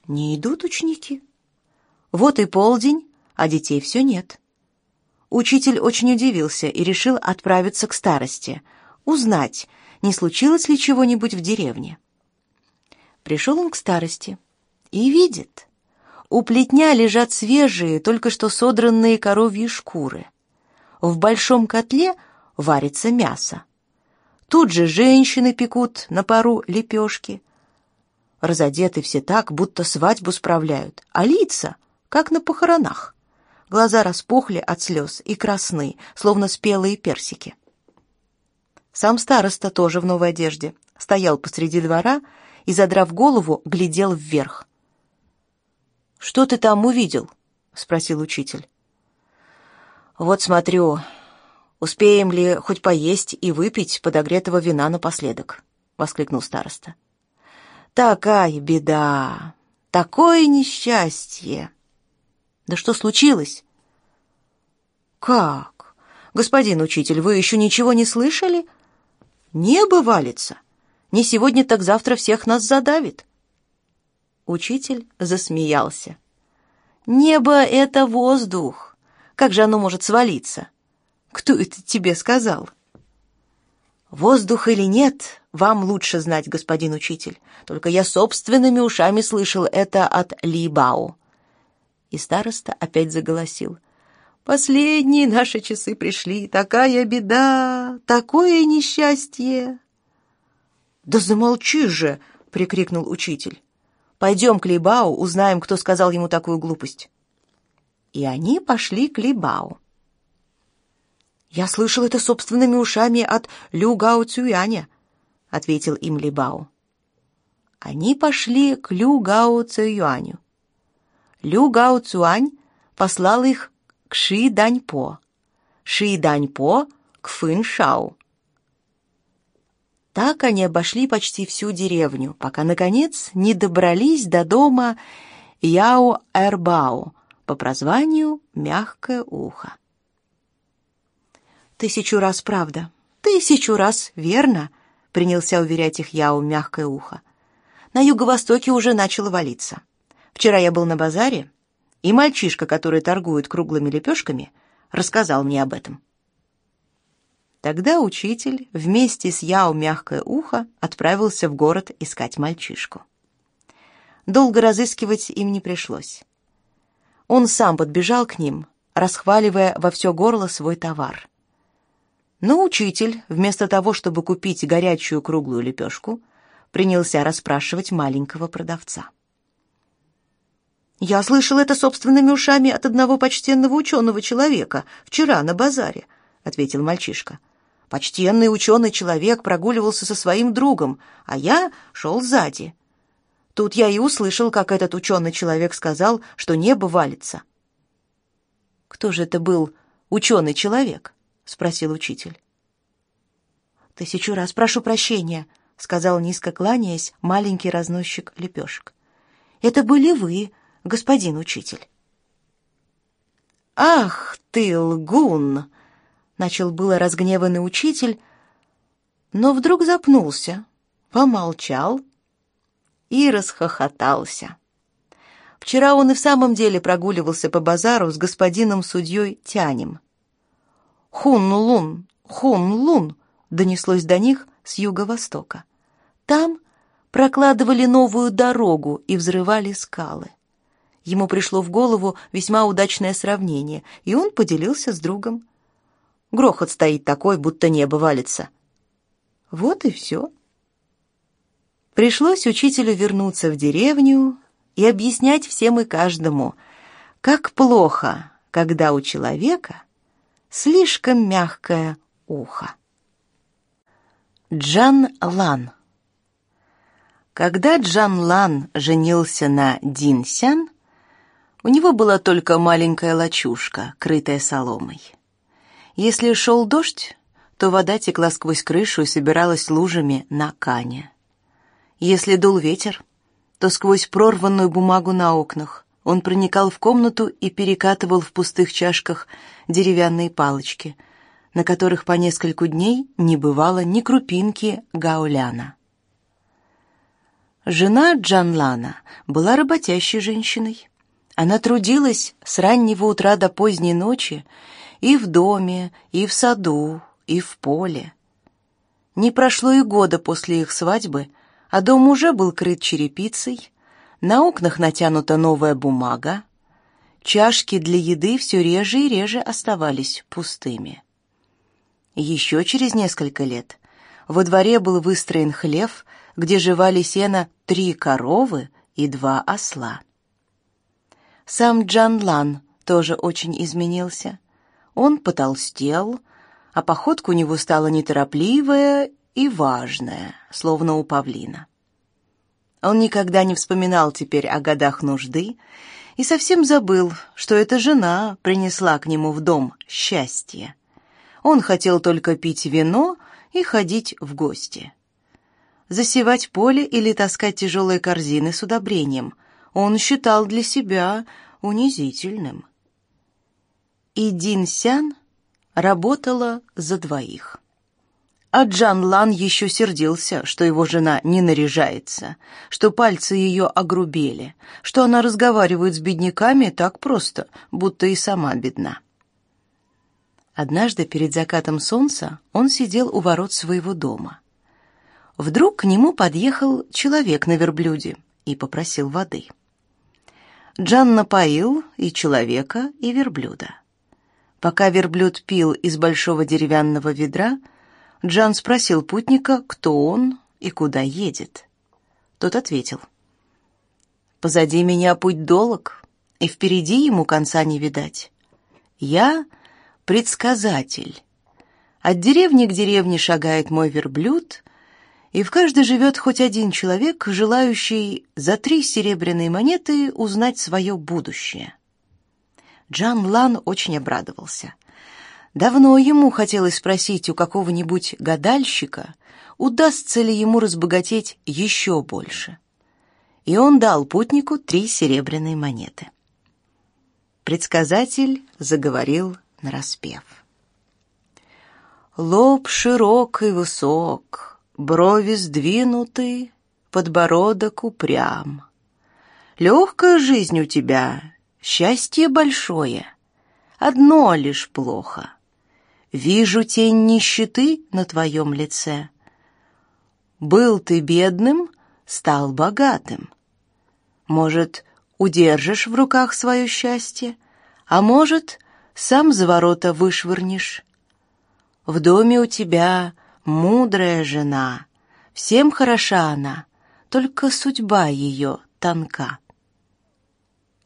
[SPEAKER 1] не идут ученики. Вот и полдень, а детей все нет. Учитель очень удивился и решил отправиться к старости, узнать, не случилось ли чего-нибудь в деревне. Пришел он к старости и видит, у плетня лежат свежие, только что содранные коровьи шкуры. В большом котле варится мясо. Тут же женщины пекут на пару лепешки, Разодеты все так, будто свадьбу справляют, а лица, как на похоронах. Глаза распухли от слез и красны, словно спелые персики. Сам староста тоже в новой одежде, стоял посреди двора и, задрав голову, глядел вверх. «Что ты там увидел?» — спросил учитель. «Вот смотрю, успеем ли хоть поесть и выпить подогретого вина напоследок», — воскликнул староста. Такая беда, такое несчастье. Да что случилось? Как? Господин учитель, вы еще ничего не слышали? Небо валится. Не сегодня, так завтра всех нас задавит. Учитель засмеялся. Небо — это воздух. Как же оно может свалиться? Кто это тебе сказал? Воздух или нет, вам лучше знать, господин учитель. Только я собственными ушами слышал это от Ли Бао. И староста опять заголосил. Последние наши часы пришли. Такая беда, такое несчастье. Да замолчи же, прикрикнул учитель. Пойдем к Либау, узнаем, кто сказал ему такую глупость. И они пошли к Либау. Я слышал это собственными ушами от Лю Гао Цюяня, ответил им Либао. Они пошли к Лю Гао Цюаню. Лю Гао Цюань послал их к Ши Даньпо, Ши Даньпо к Фын Шао. Так они обошли почти всю деревню, пока, наконец, не добрались до дома Яо Эрбао по прозванию «Мягкое ухо». «Тысячу раз правда, тысячу раз верно», принялся уверять их Яо мягкое ухо. На юго-востоке уже начало валиться. Вчера я был на базаре,
[SPEAKER 2] И мальчишка, который торгует круглыми лепешками, рассказал мне об этом. Тогда учитель вместе с Яо Мягкое Ухо отправился в город искать мальчишку. Долго разыскивать им не пришлось. Он сам подбежал к ним, расхваливая во все горло свой товар. Но учитель, вместо того, чтобы купить горячую круглую лепешку, принялся расспрашивать маленького продавца. «Я слышал это собственными ушами от одного почтенного ученого человека вчера на базаре», — ответил мальчишка. «Почтенный ученый человек прогуливался со своим другом, а я шел сзади. Тут я и услышал, как этот ученый человек сказал, что небо валится». «Кто же это был ученый человек?» — спросил учитель. «Тысячу раз прошу прощения», — сказал низко кланяясь маленький разносчик лепешек. «Это были вы, господин учитель». «Ах ты, лгун!» — начал было разгневанный учитель, но вдруг запнулся, помолчал и расхохотался. Вчера он и в самом деле прогуливался по базару с господином судьей Тянем. «Хун-лун! Хун-лун!» донеслось до них с юго-востока. Там прокладывали новую дорогу и взрывали скалы. Ему пришло в голову весьма удачное сравнение, и он поделился с другом. Грохот стоит такой, будто небо валится. Вот и все. Пришлось учителю вернуться в деревню и объяснять всем и каждому, как плохо, когда у человека слишком мягкое ухо. Джан Лан Когда Джан Лан женился на Дин Сян, у него была только маленькая лачушка, крытая соломой. Если шел дождь, то вода текла сквозь крышу и собиралась лужами на кане. Если дул ветер, то сквозь прорванную бумагу на окнах он проникал в комнату и перекатывал в пустых чашках деревянные палочки — на которых по нескольку дней не бывало ни крупинки гауляна. Жена Джанлана была работящей женщиной. Она трудилась с раннего утра до поздней ночи и в доме, и в саду, и в поле. Не прошло и года после их свадьбы, а дом уже был крыт черепицей, на окнах натянута новая бумага, чашки для еды все реже и реже оставались пустыми. Еще через несколько лет во дворе был выстроен хлев, где жевали сено три коровы и два осла. Сам Джан Лан тоже очень изменился. Он потолстел, а походка у него стала неторопливая и важная, словно у павлина. Он никогда не вспоминал теперь о годах нужды и совсем забыл, что эта жена принесла к нему в дом счастье. Он хотел только пить вино и ходить в гости. Засевать поле или таскать тяжелые корзины с удобрением он считал для себя унизительным. И Дин Сян работала за двоих. А Джан Лан еще сердился, что его жена не наряжается, что пальцы ее огрубели, что она разговаривает с бедняками так просто, будто и сама бедна. Однажды перед закатом солнца он сидел у ворот своего дома. Вдруг к нему подъехал человек на верблюде и попросил воды. Джан напоил и человека, и верблюда. Пока верблюд пил из большого деревянного ведра, Джан спросил путника, кто он и куда едет. Тот ответил: Позади меня путь долг, и впереди ему конца не видать. Я предсказатель. От деревни к деревне шагает мой верблюд, и в каждой живет хоть один человек, желающий за три серебряные монеты узнать свое будущее. Джан Лан очень обрадовался. Давно ему хотелось спросить у какого-нибудь гадальщика, удастся ли ему разбогатеть еще больше. И он дал путнику три серебряные монеты. Предсказатель заговорил нараспев. Лоб широк и высок, брови сдвинуты, подбородок упрям. Легкая жизнь у тебя,
[SPEAKER 1] счастье большое. Одно лишь плохо. Вижу тень нищеты на твоем лице. Был ты бедным, стал богатым. Может, удержишь в руках свое счастье, а может, сам за ворота вышвырнешь. В доме у тебя мудрая жена, всем хороша она, только судьба ее тонка.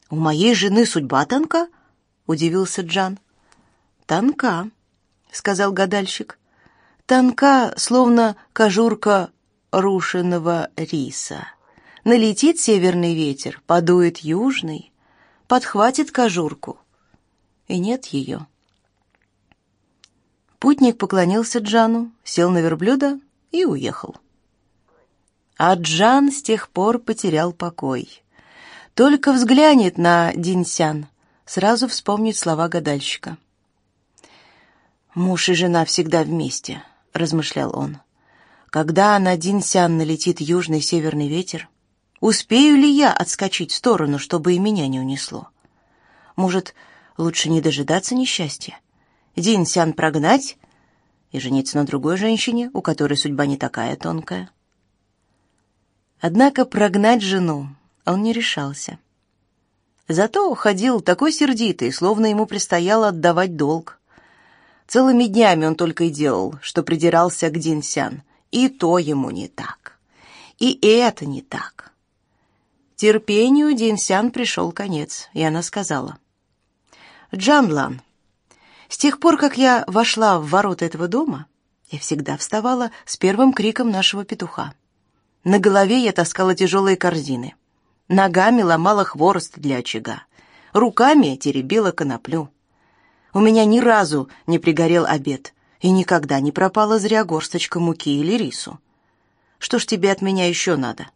[SPEAKER 1] У моей жены судьба тонка? удивился Джан. Тонка, сказал гадальщик. Тонка, словно кожурка рушеного риса. Налетит северный ветер, подует южный, подхватит кожурку. И нет ее. Путник поклонился Джану, сел на верблюда и уехал. А Джан с тех пор потерял покой. Только взглянет на Динсян, сразу вспомнит слова гадальщика. «Муж и жена всегда вместе», — размышлял он. «Когда на Динсян налетит южный северный ветер, успею ли я отскочить в сторону, чтобы и меня не унесло? Может, лучше не дожидаться несчастья?» Динсян прогнать и жениться на другой женщине, у которой судьба не такая тонкая. Однако прогнать жену он не решался. Зато ходил такой сердитый, словно ему предстояло отдавать долг. Целыми днями он только и делал, что придирался к Динсян, и то ему не так. И это не так. Терпению Динсян пришел конец, и она сказала: "Джанлан, с тех пор, как я вошла в ворота этого дома, я всегда вставала с первым криком нашего петуха. На голове я таскала тяжелые корзины, ногами ломала хворост для очага, руками теребила коноплю. У меня ни разу не пригорел обед, и никогда не пропала зря горсточка муки или рису. Что ж тебе от меня еще надо?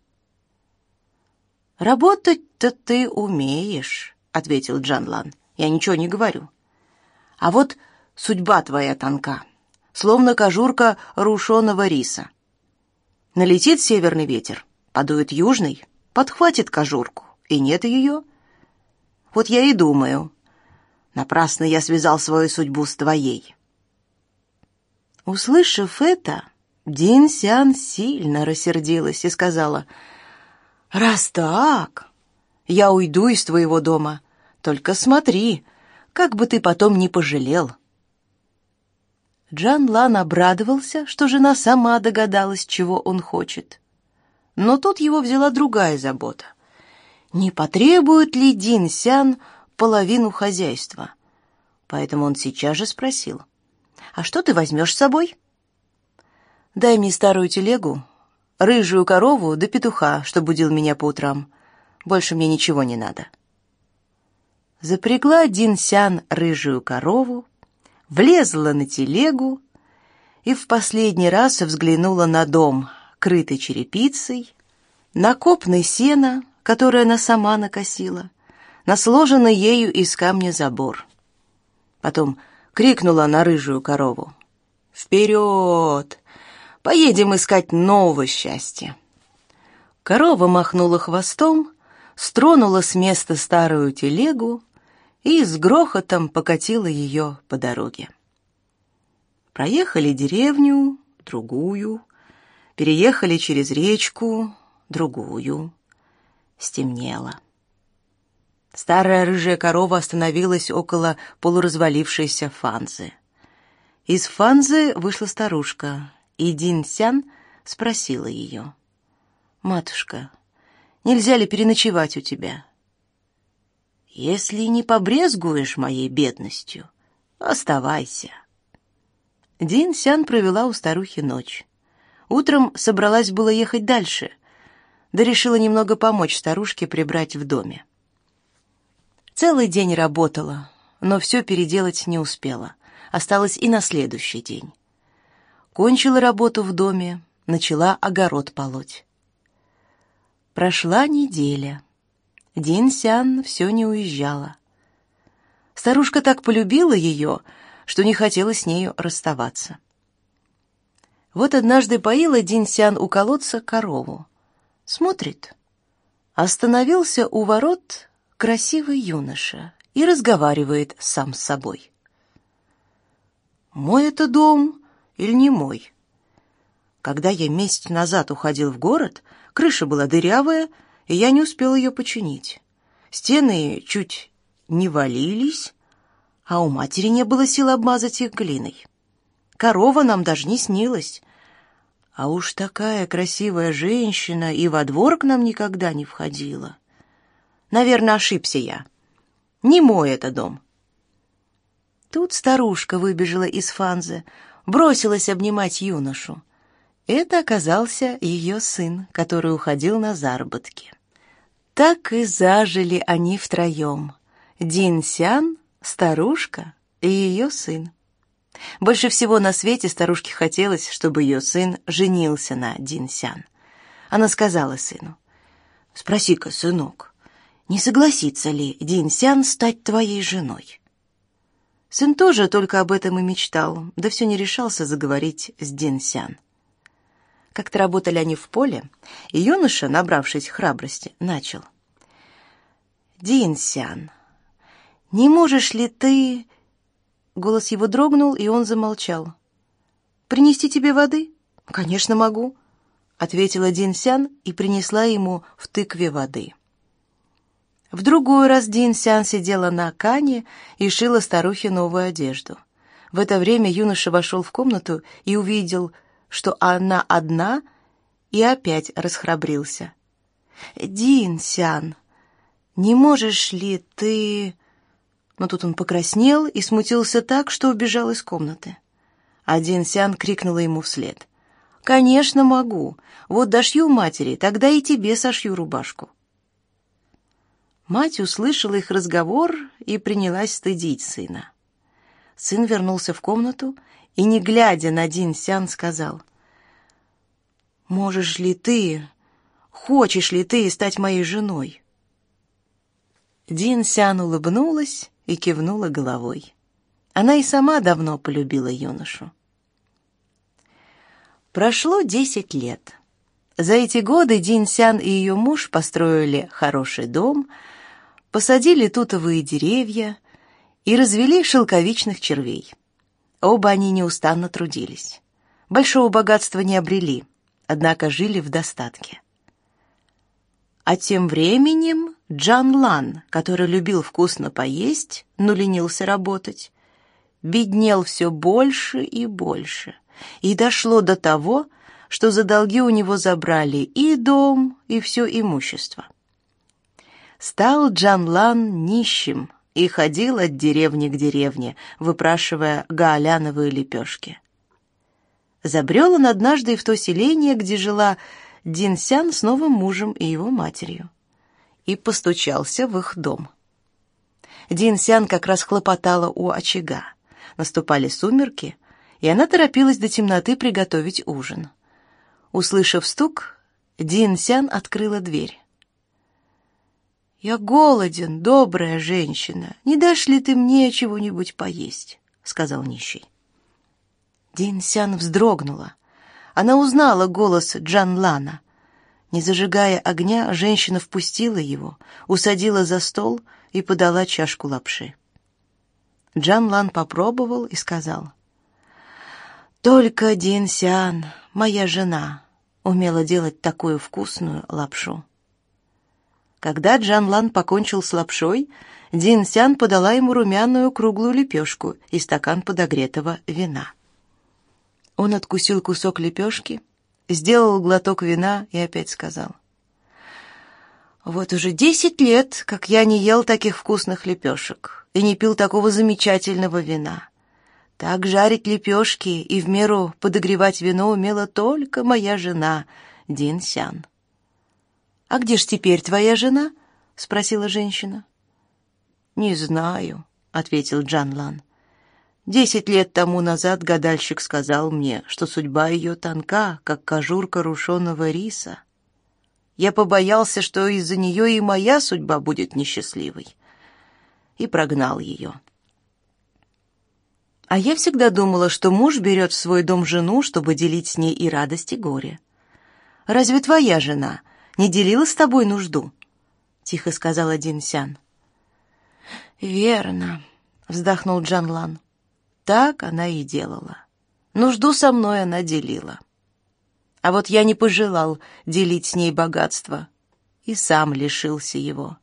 [SPEAKER 1] Работать-то ты умеешь, ответил Джанлан. Я ничего не говорю. А вот судьба твоя тонка, словно кожурка рушеного риса. Налетит северный ветер, подует южный, подхватит кожурку, и нет ее. Вот я и думаю, напрасно я связал свою судьбу с твоей. Услышав это, Дин Сян сильно рассердилась и сказала, «Раз так, я уйду из твоего дома, только смотри, как бы ты потом не пожалел. Джан Лан обрадовался, что жена сама догадалась, чего он хочет. Но тут его взяла другая забота. Не потребует ли Дин Сян половину хозяйства? Поэтому он сейчас же спросил: "А что ты возьмешь с собой?" "Дай мне старую телегу, рыжую корову да петуха, что будил меня по утрам. Больше мне ничего не надо" запрягла Динсян рыжую корову, влезла на телегу и в последний раз взглянула на дом, крытый черепицей, на копны сена, которое она сама накосила, на сложенный ею из камня забор. Потом крикнула на рыжую корову. «Вперед! Поедем искать нового счастья!» Корова махнула хвостом, стронула с места старую телегу и с грохотом покатила ее по дороге. Проехали деревню, другую, переехали через речку, другую. Стемнело. Старая рыжая корова остановилась около полуразвалившейся фанзы. Из фанзы вышла старушка, и Дин Сян спросила ее. «Матушка, нельзя ли переночевать у тебя?» Если не побрезгуешь моей бедностью, оставайся. Дин Сян провела у старухи ночь. Утром собралась было ехать дальше, да решила немного помочь старушке прибрать в доме. Целый день работала, но все переделать не успела. Осталось и на следующий день. Кончила работу в доме, начала огород полоть. Прошла неделя. Дин Сян все не уезжала. Старушка так полюбила ее, что не хотела с нею расставаться. Вот однажды поила Дин Сян у колодца корову. Смотрит. Остановился у ворот
[SPEAKER 2] красивый юноша и разговаривает сам с собой. «Мой это дом или не мой?» Когда я месяц назад уходил в город, крыша была дырявая, и я не успел ее починить. Стены чуть не валились, а у матери не было сил обмазать их глиной. Корова нам даже не снилась. А уж такая красивая женщина и во двор к нам никогда не входила. Наверное, ошибся я. Не мой это дом. Тут старушка выбежала из фанзы, бросилась обнимать юношу. Это оказался ее сын, который уходил на заработки. Так и зажили они втроем. Дин Сян, старушка и ее сын. Больше всего на свете старушке хотелось, чтобы ее сын женился на Дин Сян. Она сказала сыну, «Спроси-ка, сынок, не согласится ли Дин Сян стать твоей женой?» Сын тоже только об этом и мечтал, да все не решался заговорить с Дин Сян. Как-то работали они в поле, и юноша, набравшись храбрости, начал. «Дин Сян, не можешь ли ты...» Голос его дрогнул, и он замолчал. «Принести тебе воды?» «Конечно, могу», — ответила Дин Сян и принесла ему в тыкве воды. В другой раз Дин Сян сидела на кане и шила старухе новую одежду. В это время юноша вошел в комнату и увидел, что она одна, и опять расхрабрился. «Дин Сян, не можешь ли ты...» Но тут он покраснел и смутился так, что убежал из комнаты. Один Сян крикнула ему вслед. «Конечно могу. Вот дошью матери, тогда и тебе сошью рубашку». Мать услышала их разговор и принялась стыдить сына. Сын вернулся в комнату и, не глядя на Дин Сян, сказал, «Можешь ли ты, хочешь ли ты стать моей женой?» Дин Сян улыбнулась и кивнула головой. Она и сама давно полюбила юношу. Прошло десять лет. За эти годы Дин Сян и ее муж построили хороший дом — посадили тутовые деревья и развели шелковичных червей. Оба они неустанно трудились. Большого богатства не обрели, однако жили в достатке. А тем временем Джан Лан, который любил вкусно поесть, но ленился работать, беднел все больше и больше, и дошло до того, что за долги у него забрали и дом, и все имущество стал Джан Лан нищим и ходил от деревни к деревне, выпрашивая гаоляновые лепешки. Забрел он однажды в то селение, где жила Дин Сян с новым мужем и его матерью, и постучался в их дом. Дин Сян как раз хлопотала у очага. Наступали сумерки, и она торопилась до темноты приготовить ужин. Услышав стук, Дин Сян открыла дверь. «Я голоден, добрая женщина. Не дашь ли ты мне чего-нибудь поесть?» — сказал нищий. Дин Сян вздрогнула. Она узнала голос Джан Лана. Не зажигая огня, женщина впустила его, усадила за стол и подала чашку лапши. Джан Лан попробовал и сказал. «Только Дин Сян, моя жена, умела делать такую вкусную лапшу». Когда Джан Лан покончил с лапшой, Дин Сян подала ему румяную круглую лепешку и стакан подогретого вина. Он откусил кусок лепешки, сделал глоток вина и опять сказал. «Вот уже десять лет, как я не ел таких вкусных лепешек и не пил такого замечательного вина. Так жарить лепешки и в меру подогревать вино умела только моя жена Дин Сян». «А где ж теперь твоя жена?» — спросила женщина. «Не знаю», — ответил Джан Лан. «Десять лет тому назад гадальщик сказал мне, что судьба ее тонка, как кожурка рушеного риса. Я побоялся, что из-за нее и моя судьба будет несчастливой, и прогнал ее». А я всегда думала, что муж берет в свой дом жену, чтобы делить с ней и радость, и горе. Разве твоя жена не делила с тобой нужду?» — тихо сказал один Сян.
[SPEAKER 1] Верно, вздохнул Джанлан. Так она и делала. Нужду со мной она делила. А вот я не пожелал делить с ней богатство и сам лишился его.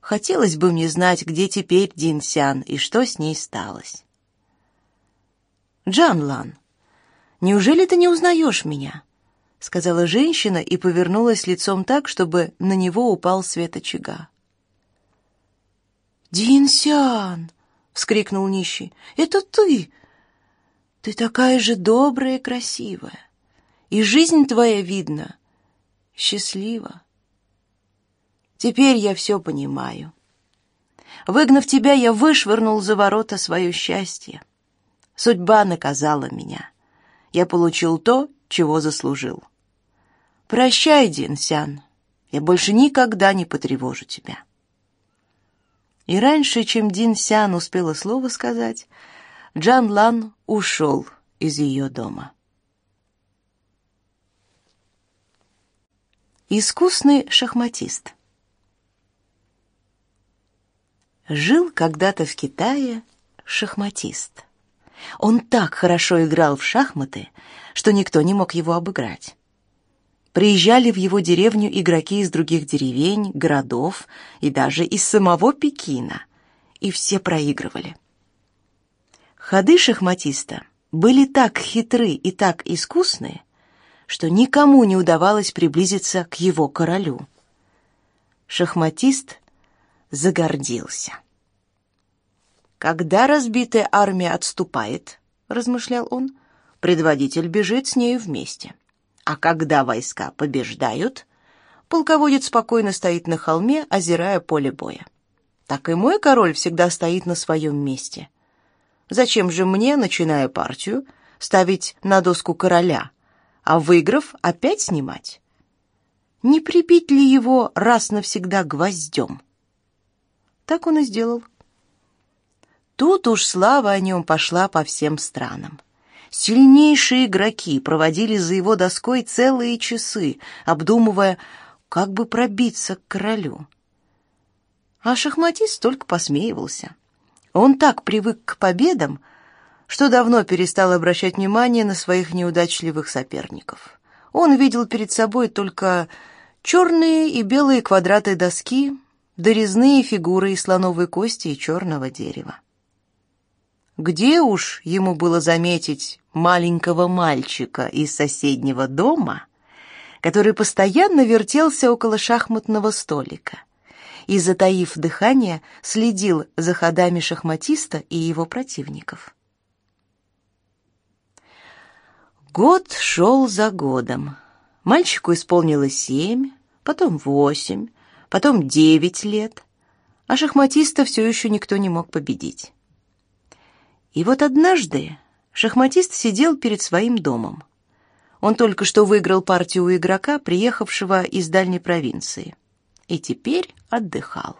[SPEAKER 1] Хотелось бы мне знать, где теперь Дин Сян и что с ней сталось. Джанлан, неужели ты не узнаешь меня? Сказала женщина и повернулась лицом так, чтобы на него упал свет очага. «Динсян!» — вскрикнул нищий. «Это ты! Ты такая же добрая и красивая, и жизнь твоя, видно, счастлива. Теперь я все понимаю. Выгнав тебя, я вышвырнул за ворота свое счастье. Судьба наказала меня. Я получил то, чего заслужил. Прощай, Динсян, я больше никогда не потревожу тебя. И раньше, чем Дин Сян успела слово сказать, Джан Лан ушел из ее дома. Искусный шахматист Жил когда-то в Китае шахматист. Он так хорошо играл в шахматы, что никто не мог его обыграть. Приезжали в его деревню игроки из других деревень, городов и даже из самого Пекина, и все проигрывали. Ходы шахматиста были так хитры и так искусны, что никому не удавалось приблизиться к его королю. Шахматист загордился. Когда разбитая армия отступает, размышлял он, предводитель бежит с нею вместе. А когда войска побеждают, полководец спокойно стоит на холме, озирая поле боя. Так и мой король всегда стоит на своем месте. Зачем же мне, начиная партию, ставить на доску короля, а выиграв, опять снимать? Не прибить ли его раз навсегда гвоздем? Так он и сделал. Тут уж слава о нем пошла по всем странам. Сильнейшие игроки проводили за его доской целые часы, обдумывая, как бы пробиться к королю. А шахматист только посмеивался. Он так привык к победам, что давно перестал обращать внимание на своих неудачливых соперников. Он видел перед собой только черные и белые квадраты доски, дорезные фигуры из слоновой кости и черного дерева. Где уж ему было заметить маленького мальчика из соседнего дома, который постоянно вертелся около шахматного столика и, затаив дыхание, следил за ходами шахматиста и его противников. Год шел за годом. Мальчику исполнилось семь, потом восемь, потом девять лет, а шахматиста все еще никто не мог победить. И вот однажды шахматист сидел перед своим домом. Он только что выиграл партию у игрока, приехавшего из дальней провинции, и теперь отдыхал.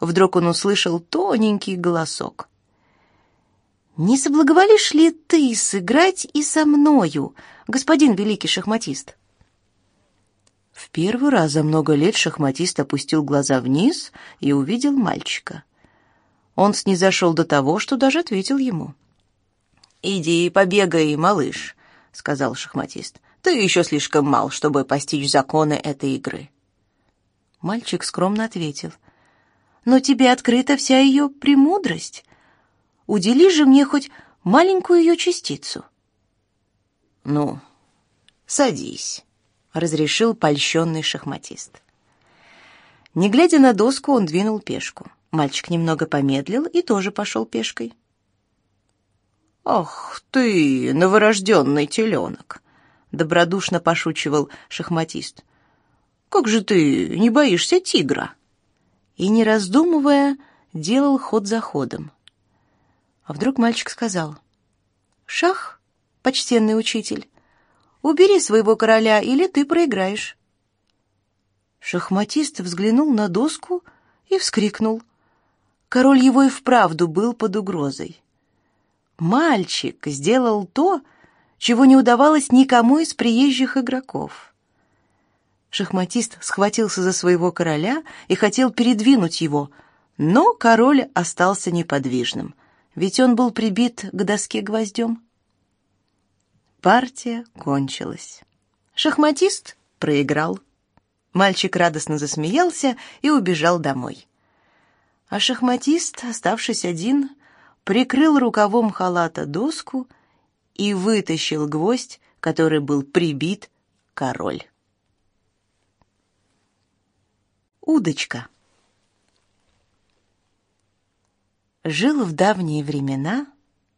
[SPEAKER 1] Вдруг он услышал тоненький голосок. «Не соблаговолишь ли ты сыграть и со мною, господин великий шахматист?» В первый раз за много лет шахматист опустил глаза вниз и увидел мальчика — он снизошел до того, что даже ответил ему. «Иди побегай, малыш», — сказал шахматист. «Ты еще слишком мал, чтобы постичь законы этой игры». Мальчик скромно ответил. «Но тебе открыта вся ее премудрость. Удели же мне хоть маленькую ее частицу». «Ну, садись», — разрешил польщенный шахматист. Не глядя на доску, он двинул пешку. Мальчик немного помедлил и тоже пошел пешкой. «Ах ты, новорожденный теленок!» — добродушно пошучивал шахматист. «Как же ты не боишься тигра?» И, не раздумывая, делал ход за ходом. А вдруг мальчик сказал, «Шах, почтенный учитель, убери своего короля, или ты проиграешь». Шахматист взглянул на доску и вскрикнул — Король его и вправду был под угрозой. Мальчик сделал то, чего не удавалось никому из приезжих игроков. Шахматист схватился за своего короля и хотел передвинуть его,
[SPEAKER 2] Но король остался неподвижным, ведь он был прибит к доске гвоздем. Партия кончилась. Шахматист проиграл. Мальчик радостно засмеялся и убежал домой. А шахматист, оставшись один, прикрыл рукавом халата доску и вытащил гвоздь, который был прибит король. Удочка. Жил в давние времена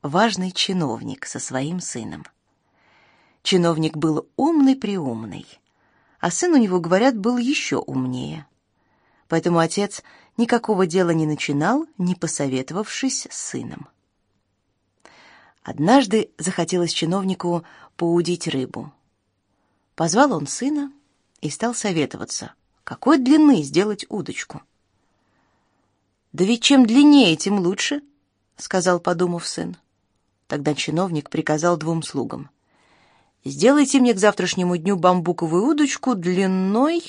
[SPEAKER 2] важный чиновник со своим сыном. Чиновник был умный-преумный, а сын у него, говорят, был еще умнее. Поэтому отец никакого дела не начинал, не посоветовавшись с сыном. Однажды захотелось чиновнику поудить рыбу. Позвал он сына и стал советоваться, какой длины сделать удочку. Да ведь чем длиннее, тем лучше, сказал, подумав сын. Тогда чиновник приказал двум слугам: "Сделайте мне к завтрашнему дню бамбуковую удочку длиной..."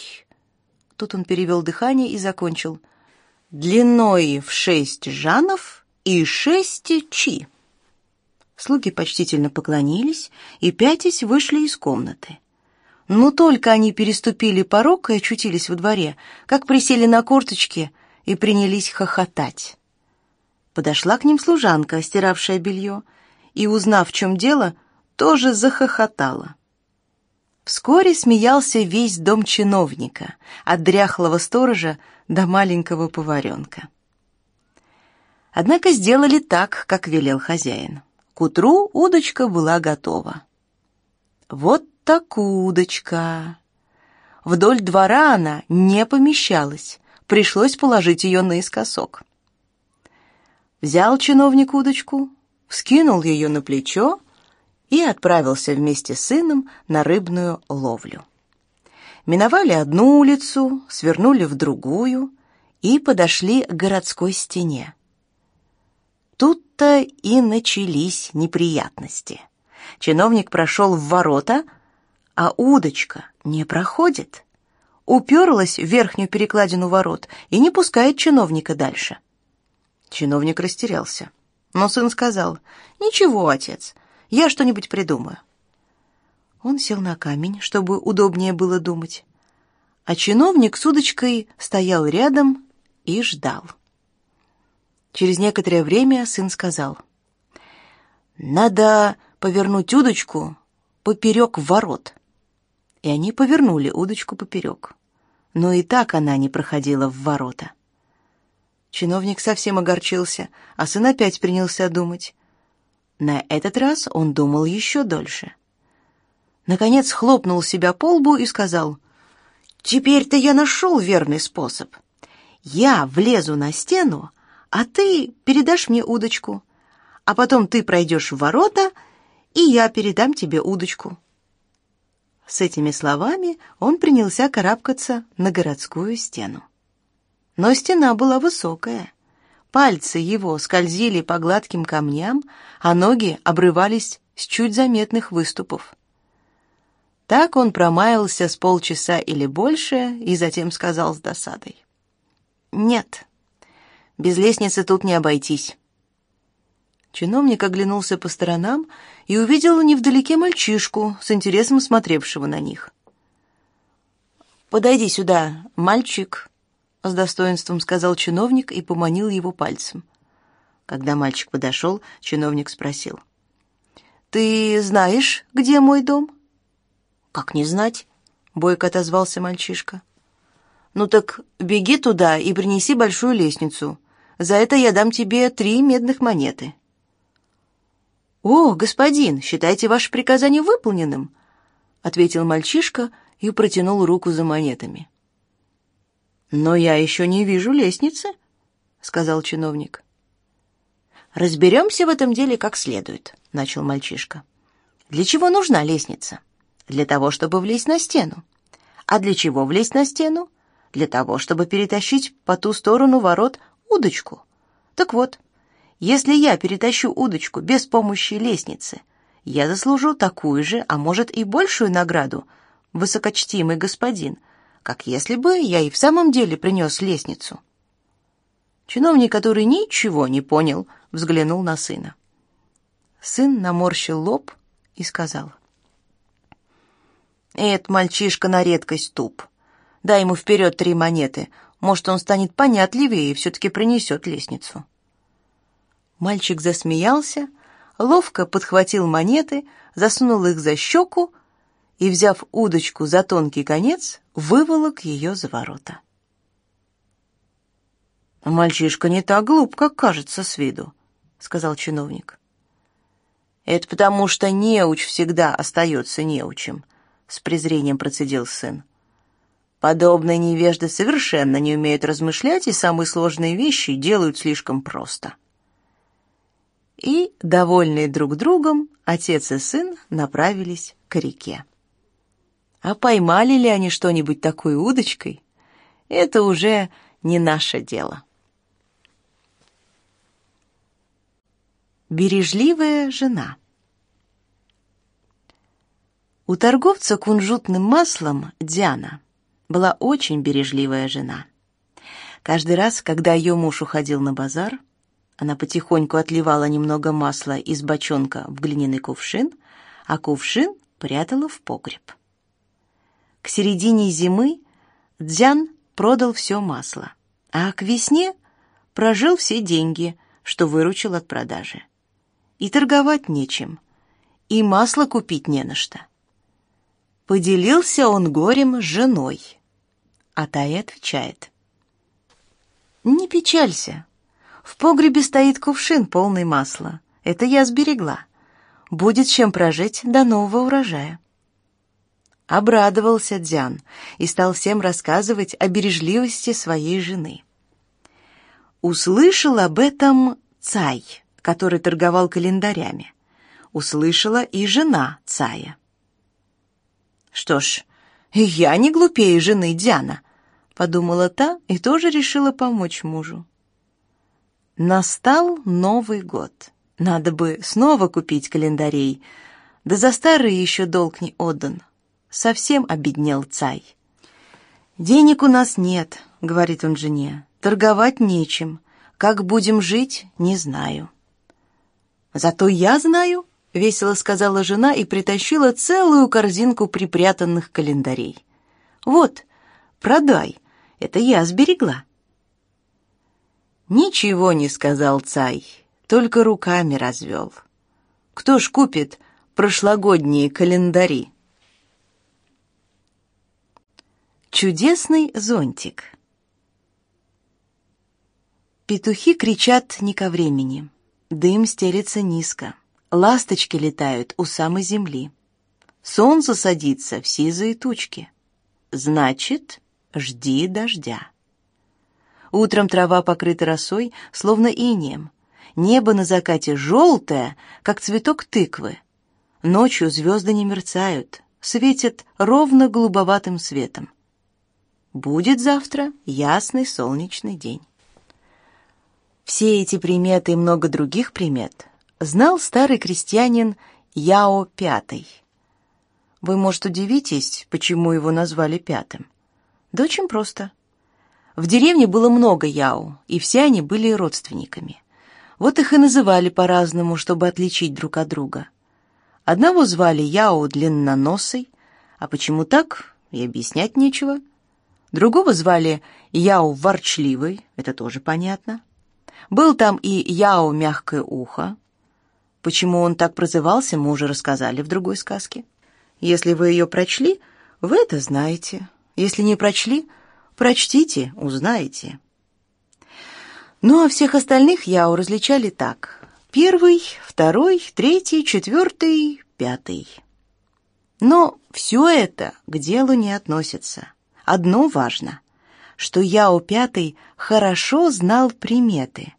[SPEAKER 2] Тут он перевел дыхание и закончил: "Длиной в шесть жанов и шесть чи". Слуги почтительно поклонились и пятясь вышли из комнаты. Но только они переступили порог и очутились во дворе, как присели на корточки и принялись хохотать. Подошла к ним служанка, стиравшая белье, и, узнав, в чем дело, тоже захохотала. Вскоре смеялся весь дом чиновника, от дряхлого сторожа до маленького поваренка. Однако сделали так, как велел хозяин. К утру удочка была готова. Вот так удочка. Вдоль двора она не помещалась, пришлось положить ее наискосок. Взял чиновник удочку, вскинул ее на плечо и отправился вместе с сыном на рыбную ловлю. Миновали одну улицу, свернули в другую и подошли к городской стене. Тут-то и начались неприятности. Чиновник прошел в ворота, а удочка не проходит уперлась в верхнюю перекладину ворот и не пускает чиновника дальше. Чиновник растерялся. Но сын сказал, «Ничего, отец, я что-нибудь придумаю». Он сел на камень, чтобы удобнее было думать. А чиновник с удочкой стоял рядом и ждал. Через некоторое время сын сказал, «Надо повернуть удочку поперек ворот». И они повернули удочку поперек но и так она не проходила в ворота. Чиновник совсем огорчился, а сын опять принялся думать. На этот раз он думал еще дольше. Наконец хлопнул себя по лбу и сказал, «Теперь-то я нашел верный способ. Я влезу на стену, а ты передашь мне удочку, а потом ты пройдешь в ворота, и я передам тебе удочку». С этими словами он принялся карабкаться на городскую стену. Но стена была высокая. Пальцы его скользили по гладким камням, а ноги обрывались с чуть заметных выступов. Так он промаялся с полчаса или больше и затем сказал с досадой: "Нет. Без лестницы тут не обойтись. Чиновник оглянулся по сторонам и увидел невдалеке мальчишку, с интересом смотревшего на них. «Подойди сюда, мальчик», — с достоинством сказал чиновник и поманил его пальцем. Когда мальчик подошел, чиновник спросил. «Ты знаешь, где мой дом?» «Как не знать?» — бойко отозвался мальчишка. «Ну так беги туда и принеси большую лестницу. За это я дам тебе три медных монеты». «О, господин, считайте ваше приказание выполненным», — ответил мальчишка и протянул руку за монетами. «Но я еще не вижу лестницы», — сказал чиновник. «Разберемся в этом деле как следует», — начал мальчишка. «Для чего нужна лестница? Для того, чтобы влезть на стену. А для чего влезть на стену? Для того, чтобы перетащить по ту сторону ворот удочку. Так вот, если я перетащу удочку без помощи лестницы, я заслужу такую же, а может и большую награду, высокочтимый господин, как если бы я и в самом деле принес лестницу.
[SPEAKER 1] Чиновник, который ничего не понял, взглянул на сына. Сын наморщил лоб и сказал. «Этот мальчишка на редкость туп. Дай ему вперед три монеты. Может, он станет понятливее и все-таки принесет лестницу». Мальчик засмеялся, ловко подхватил монеты, засунул их за щеку и, взяв удочку за тонкий конец, выволок ее за ворота. «Мальчишка не так глуп, как кажется с виду», — сказал чиновник. «Это потому, что неуч всегда остается неучем», — с презрением процедил сын. «Подобные невежды совершенно не умеют размышлять и самые сложные вещи делают слишком просто». И, довольные друг другом, отец и сын направились к реке. А поймали ли они что-нибудь такой удочкой, это уже не наше дело. Бережливая жена. У торговца кунжутным маслом Диана была очень бережливая жена. Каждый раз, когда ее муж уходил на базар, она потихоньку отливала немного масла из бочонка в глиняный кувшин, а кувшин прятала в погреб. К середине зимы Дзян продал все масло, а к весне прожил все деньги, что выручил от продажи и торговать нечем, и масло купить не на что. Поделился он горем с женой, а та и отвечает. «Не печалься, в погребе стоит кувшин полный масла, это я сберегла. Будет чем прожить до нового урожая». Обрадовался Дзян и стал всем рассказывать о бережливости своей жены. Услышал об этом Цай, который торговал календарями. Услышала и жена Цая. «Что ж, я не глупее жены Диана», — подумала та и тоже решила помочь мужу. Настал Новый год. Надо бы снова купить календарей, да за старые еще долг не отдан. Совсем обеднел Цай. «Денег у нас нет», — говорит он жене, — «торговать нечем. Как будем жить, не знаю». Зато я знаю, весело сказала жена и притащила целую корзинку припрятанных календарей. Вот, продай. Это я сберегла. Ничего не сказал Цай, только руками развел. Кто ж купит прошлогодние календари? Чудесный зонтик. Петухи кричат не ко времени. Дым стелется низко. Ласточки летают у самой земли. Солнце садится в сизые тучки. Значит, жди дождя. Утром трава покрыта росой, словно инеем. Небо на закате желтое, как цветок тыквы. Ночью звезды не мерцают, светят ровно голубоватым светом. Будет завтра ясный солнечный день. Все эти приметы и много других примет знал старый крестьянин Яо Пятый. Вы, может, удивитесь, почему его назвали Пятым? Да очень просто. В деревне было много Яо, и все они были родственниками. Вот их и называли по-разному, чтобы отличить друг от друга. Одного звали Яо Длинноносый, а почему так, и объяснять нечего. Другого звали Яо Ворчливый, это тоже понятно. Был там и Яо Мягкое Ухо. Почему он так прозывался, мы уже рассказали в другой сказке. Если вы ее прочли, вы это знаете. Если не прочли, прочтите, узнаете. Ну, а всех остальных Яо различали так. Первый, второй, третий, четвертый, пятый. Но все это к делу не относится. Одно важно, что Яо Пятый хорошо знал приметы.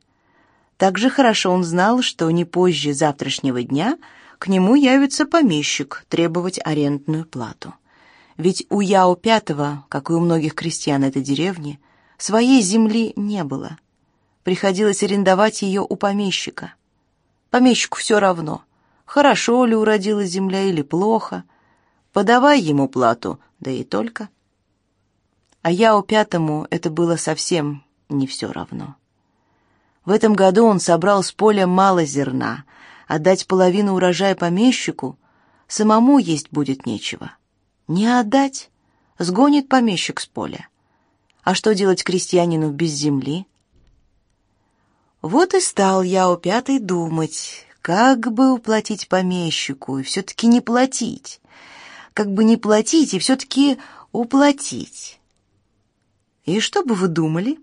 [SPEAKER 1] Также хорошо он знал, что не позже завтрашнего дня к нему явится помещик требовать арендную плату. Ведь у Яо Пятого, как и у многих крестьян этой деревни, своей земли не было. Приходилось арендовать ее у помещика. Помещику все равно, хорошо ли уродилась земля или плохо. Подавай ему плату, да и только. А Яо Пятому это было совсем не все равно.
[SPEAKER 2] В этом году он собрал с поля мало зерна. Отдать половину урожая помещику самому есть будет нечего. Не отдать сгонит помещик с поля. А что делать крестьянину без земли? Вот и стал я у пятой думать, как бы уплатить помещику и все-таки не платить. Как бы не платить и все-таки уплатить. И что бы вы думали?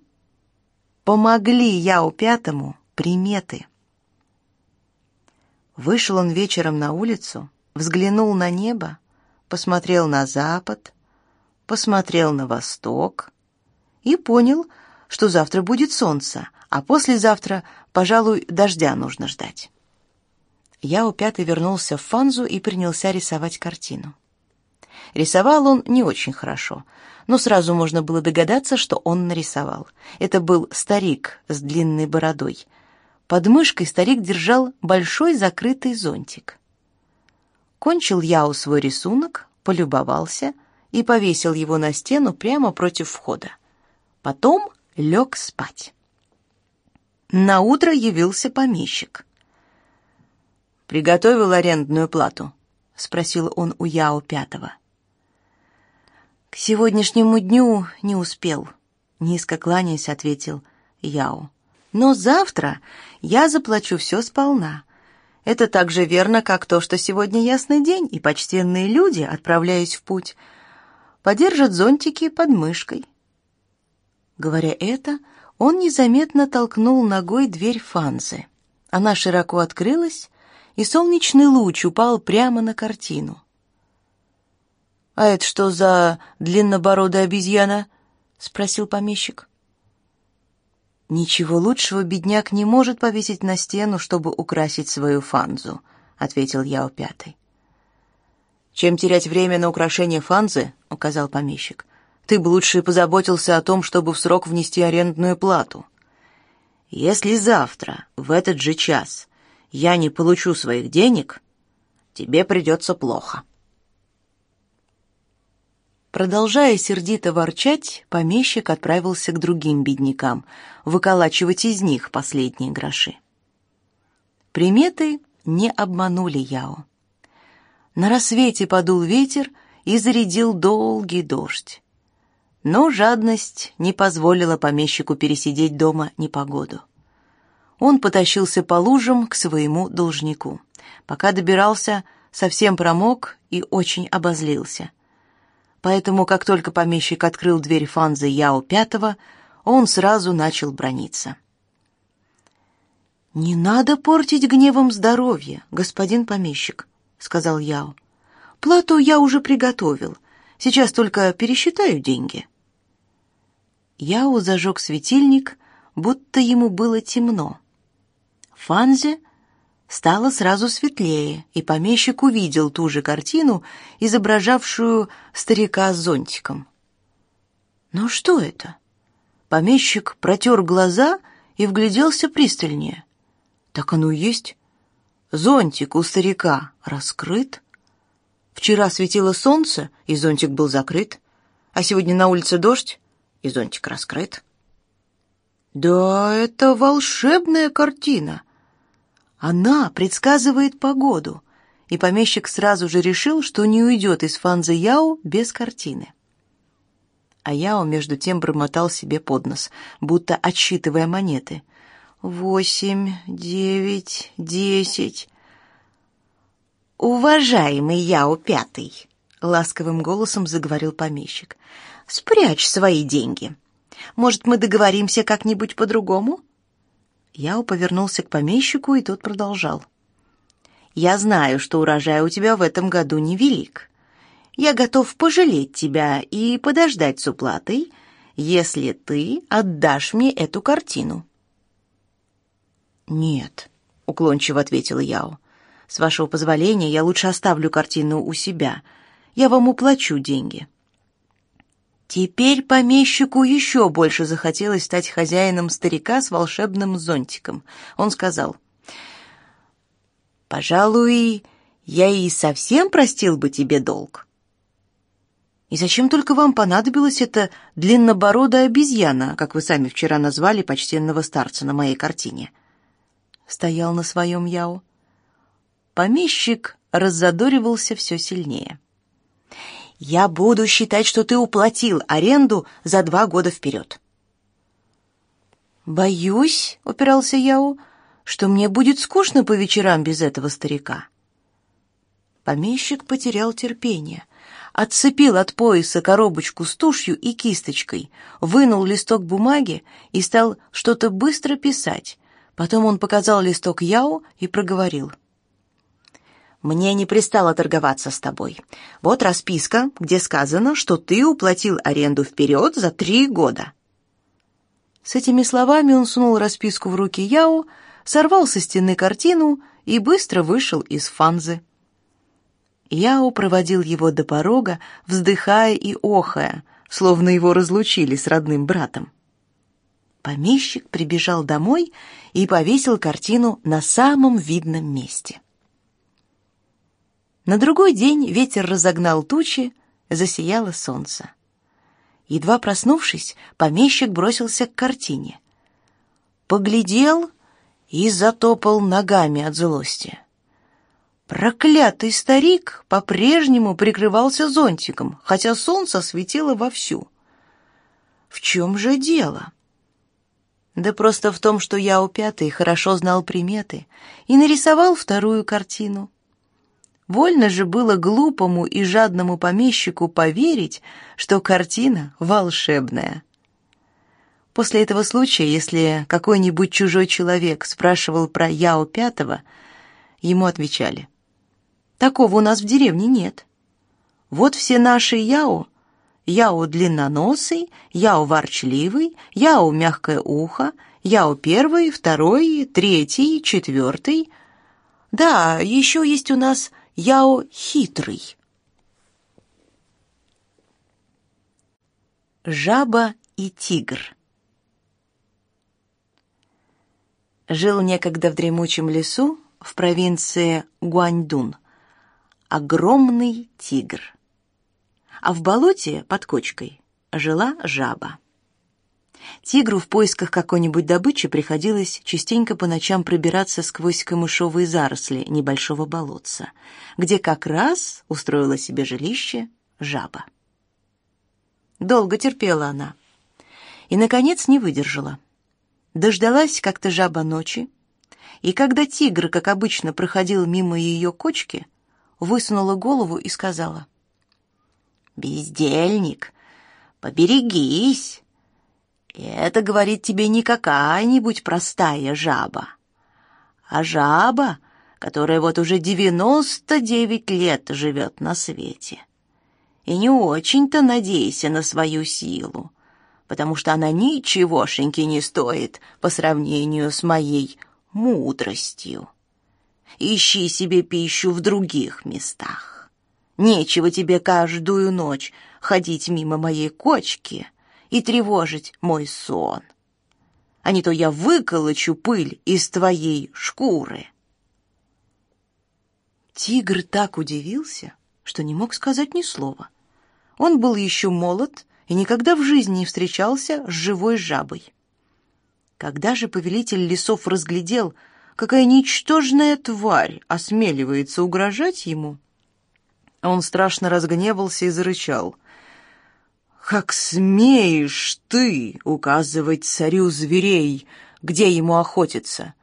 [SPEAKER 2] Помогли я у пятому приметы. Вышел он вечером на улицу, взглянул на небо, посмотрел на запад, посмотрел на восток и понял, что завтра будет солнце, а послезавтра, пожалуй, дождя нужно ждать. Я у пятой вернулся в Фанзу и принялся рисовать картину. Рисовал он не очень хорошо, но сразу можно было догадаться, что он нарисовал. Это был старик с длинной бородой. Под мышкой старик держал большой закрытый зонтик. Кончил Яу свой рисунок, полюбовался и повесил его на стену прямо против входа. Потом лег спать. На утро явился помещик. Приготовил арендную плату, спросил он у Яо пятого. К сегодняшнему дню не успел, низко кланяясь, ответил Яо. Но завтра я заплачу все сполна. Это так же верно, как то, что сегодня ясный день, и почтенные люди, отправляясь в путь, подержат зонтики под мышкой. Говоря это, он незаметно толкнул ногой дверь фанзы. Она широко открылась, и солнечный луч упал прямо на картину. «А это что за длиннобородая обезьяна?» — спросил помещик. «Ничего лучшего бедняк не может повесить на стену, чтобы украсить свою фанзу», — ответил Яо Пятый. «Чем терять время на украшение фанзы?» — указал помещик. «Ты бы лучше позаботился о том, чтобы в срок внести арендную плату. Если завтра, в этот же час, я не получу своих денег, тебе придется плохо». Продолжая сердито ворчать, помещик отправился к другим беднякам, выколачивать из них последние гроши. Приметы не обманули Яо. На рассвете подул ветер и зарядил долгий дождь. Но жадность не позволила помещику пересидеть дома непогоду. Он потащился по лужам к своему должнику. Пока добирался, совсем промок и очень обозлился — Поэтому, как только помещик открыл дверь Фанзы Яо Пятого, он сразу начал брониться. «Не надо портить гневом здоровье, господин помещик», — сказал Яо. «Плату я уже приготовил. Сейчас только пересчитаю деньги». Яо зажег светильник, будто ему было темно. Фанзе Стало сразу светлее, и помещик увидел ту же картину, изображавшую старика с зонтиком. Но что это? Помещик протер глаза и вгляделся пристальнее. Так оно и есть. Зонтик у старика раскрыт. Вчера светило солнце, и зонтик был закрыт, а сегодня на улице дождь, и зонтик раскрыт. Да, это волшебная картина. Она предсказывает погоду, и помещик сразу же решил, что не уйдет из Фанзы Яо без картины. А Яо между тем бормотал себе под нос, будто отсчитывая монеты. «Восемь, девять, десять...» «Уважаемый Яо Пятый!» — ласковым голосом заговорил помещик. «Спрячь свои деньги. Может, мы договоримся как-нибудь по-другому?» Яо повернулся к помещику, и тот продолжал. «Я знаю, что урожай у тебя в этом году невелик. Я готов пожалеть тебя и подождать с уплатой, если ты отдашь мне эту картину». «Нет», — уклончиво ответил Яо. «С вашего позволения я лучше оставлю картину у себя. Я вам уплачу деньги». Теперь помещику еще больше захотелось стать хозяином старика с волшебным зонтиком. Он сказал, «Пожалуй, я и совсем простил бы тебе долг». И зачем только вам понадобилась эта длиннобородая обезьяна, как вы сами вчера назвали почтенного старца на моей картине? Стоял на своем Яо. Помещик раззадоривался все сильнее. Я буду считать, что ты уплатил аренду за два года вперед. Боюсь, упирался Яо, что мне будет скучно по вечерам без этого старика. Помещик потерял терпение отцепил от пояса коробочку с тушью и кисточкой, вынул листок бумаги и стал что-то быстро писать. Потом он показал листок Яо и проговорил. «Мне не пристало торговаться с тобой. Вот расписка, где сказано, что ты уплатил аренду вперед за три года». С этими словами он сунул расписку в руки Яо, сорвал со стены картину и быстро вышел из фанзы. Яо проводил его до порога, вздыхая и охая, словно его разлучили с родным братом. Помещик прибежал домой и повесил картину на самом видном месте. На другой день ветер разогнал тучи, засияло солнце. Едва проснувшись, помещик бросился к картине. Поглядел и затопал ногами от злости. Проклятый старик по-прежнему прикрывался зонтиком, хотя солнце светило вовсю. В чем же дело? Да просто в том, что я у пятой хорошо знал приметы и нарисовал вторую картину. Вольно же было глупому и жадному помещику поверить, что картина волшебная. После этого случая, если какой-нибудь чужой человек спрашивал про Яо Пятого, ему отвечали: Такого у нас в деревне нет. Вот все наши яо. Яо длинноносый, яо ворчливый, яо мягкое ухо, яо первый, второй, третий, четвертый. Да, еще есть у нас яо хитрый. Жаба и тигр. Жил некогда в дремучем лесу в провинции Гуаньдун огромный тигр. А в болоте под кочкой жила жаба. Тигру в поисках какой-нибудь добычи приходилось частенько по ночам пробираться сквозь камышовые заросли небольшого болотца, где как раз устроила себе жилище жаба. Долго терпела она и, наконец, не выдержала. Дождалась как-то жаба ночи, и когда тигр, как обычно, проходил мимо ее кочки, высунула голову и сказала. «Бездельник, поберегись. Это, говорит тебе, не какая-нибудь простая жаба, а жаба, которая вот уже девяносто девять лет живет на свете. И не очень-то надейся на свою силу, потому что она ничегошеньки не стоит по сравнению с моей мудростью. Ищи себе пищу в других местах. Нечего тебе каждую ночь ходить мимо моей кочки и тревожить мой сон. А не то я выколочу пыль из твоей шкуры. Тигр так удивился, что не мог сказать ни слова. Он был еще молод и никогда в жизни не встречался с живой жабой. Когда же повелитель лесов разглядел, какая ничтожная тварь осмеливается угрожать ему. Он страшно разгневался и зарычал. «Как смеешь ты указывать царю зверей, где ему охотиться?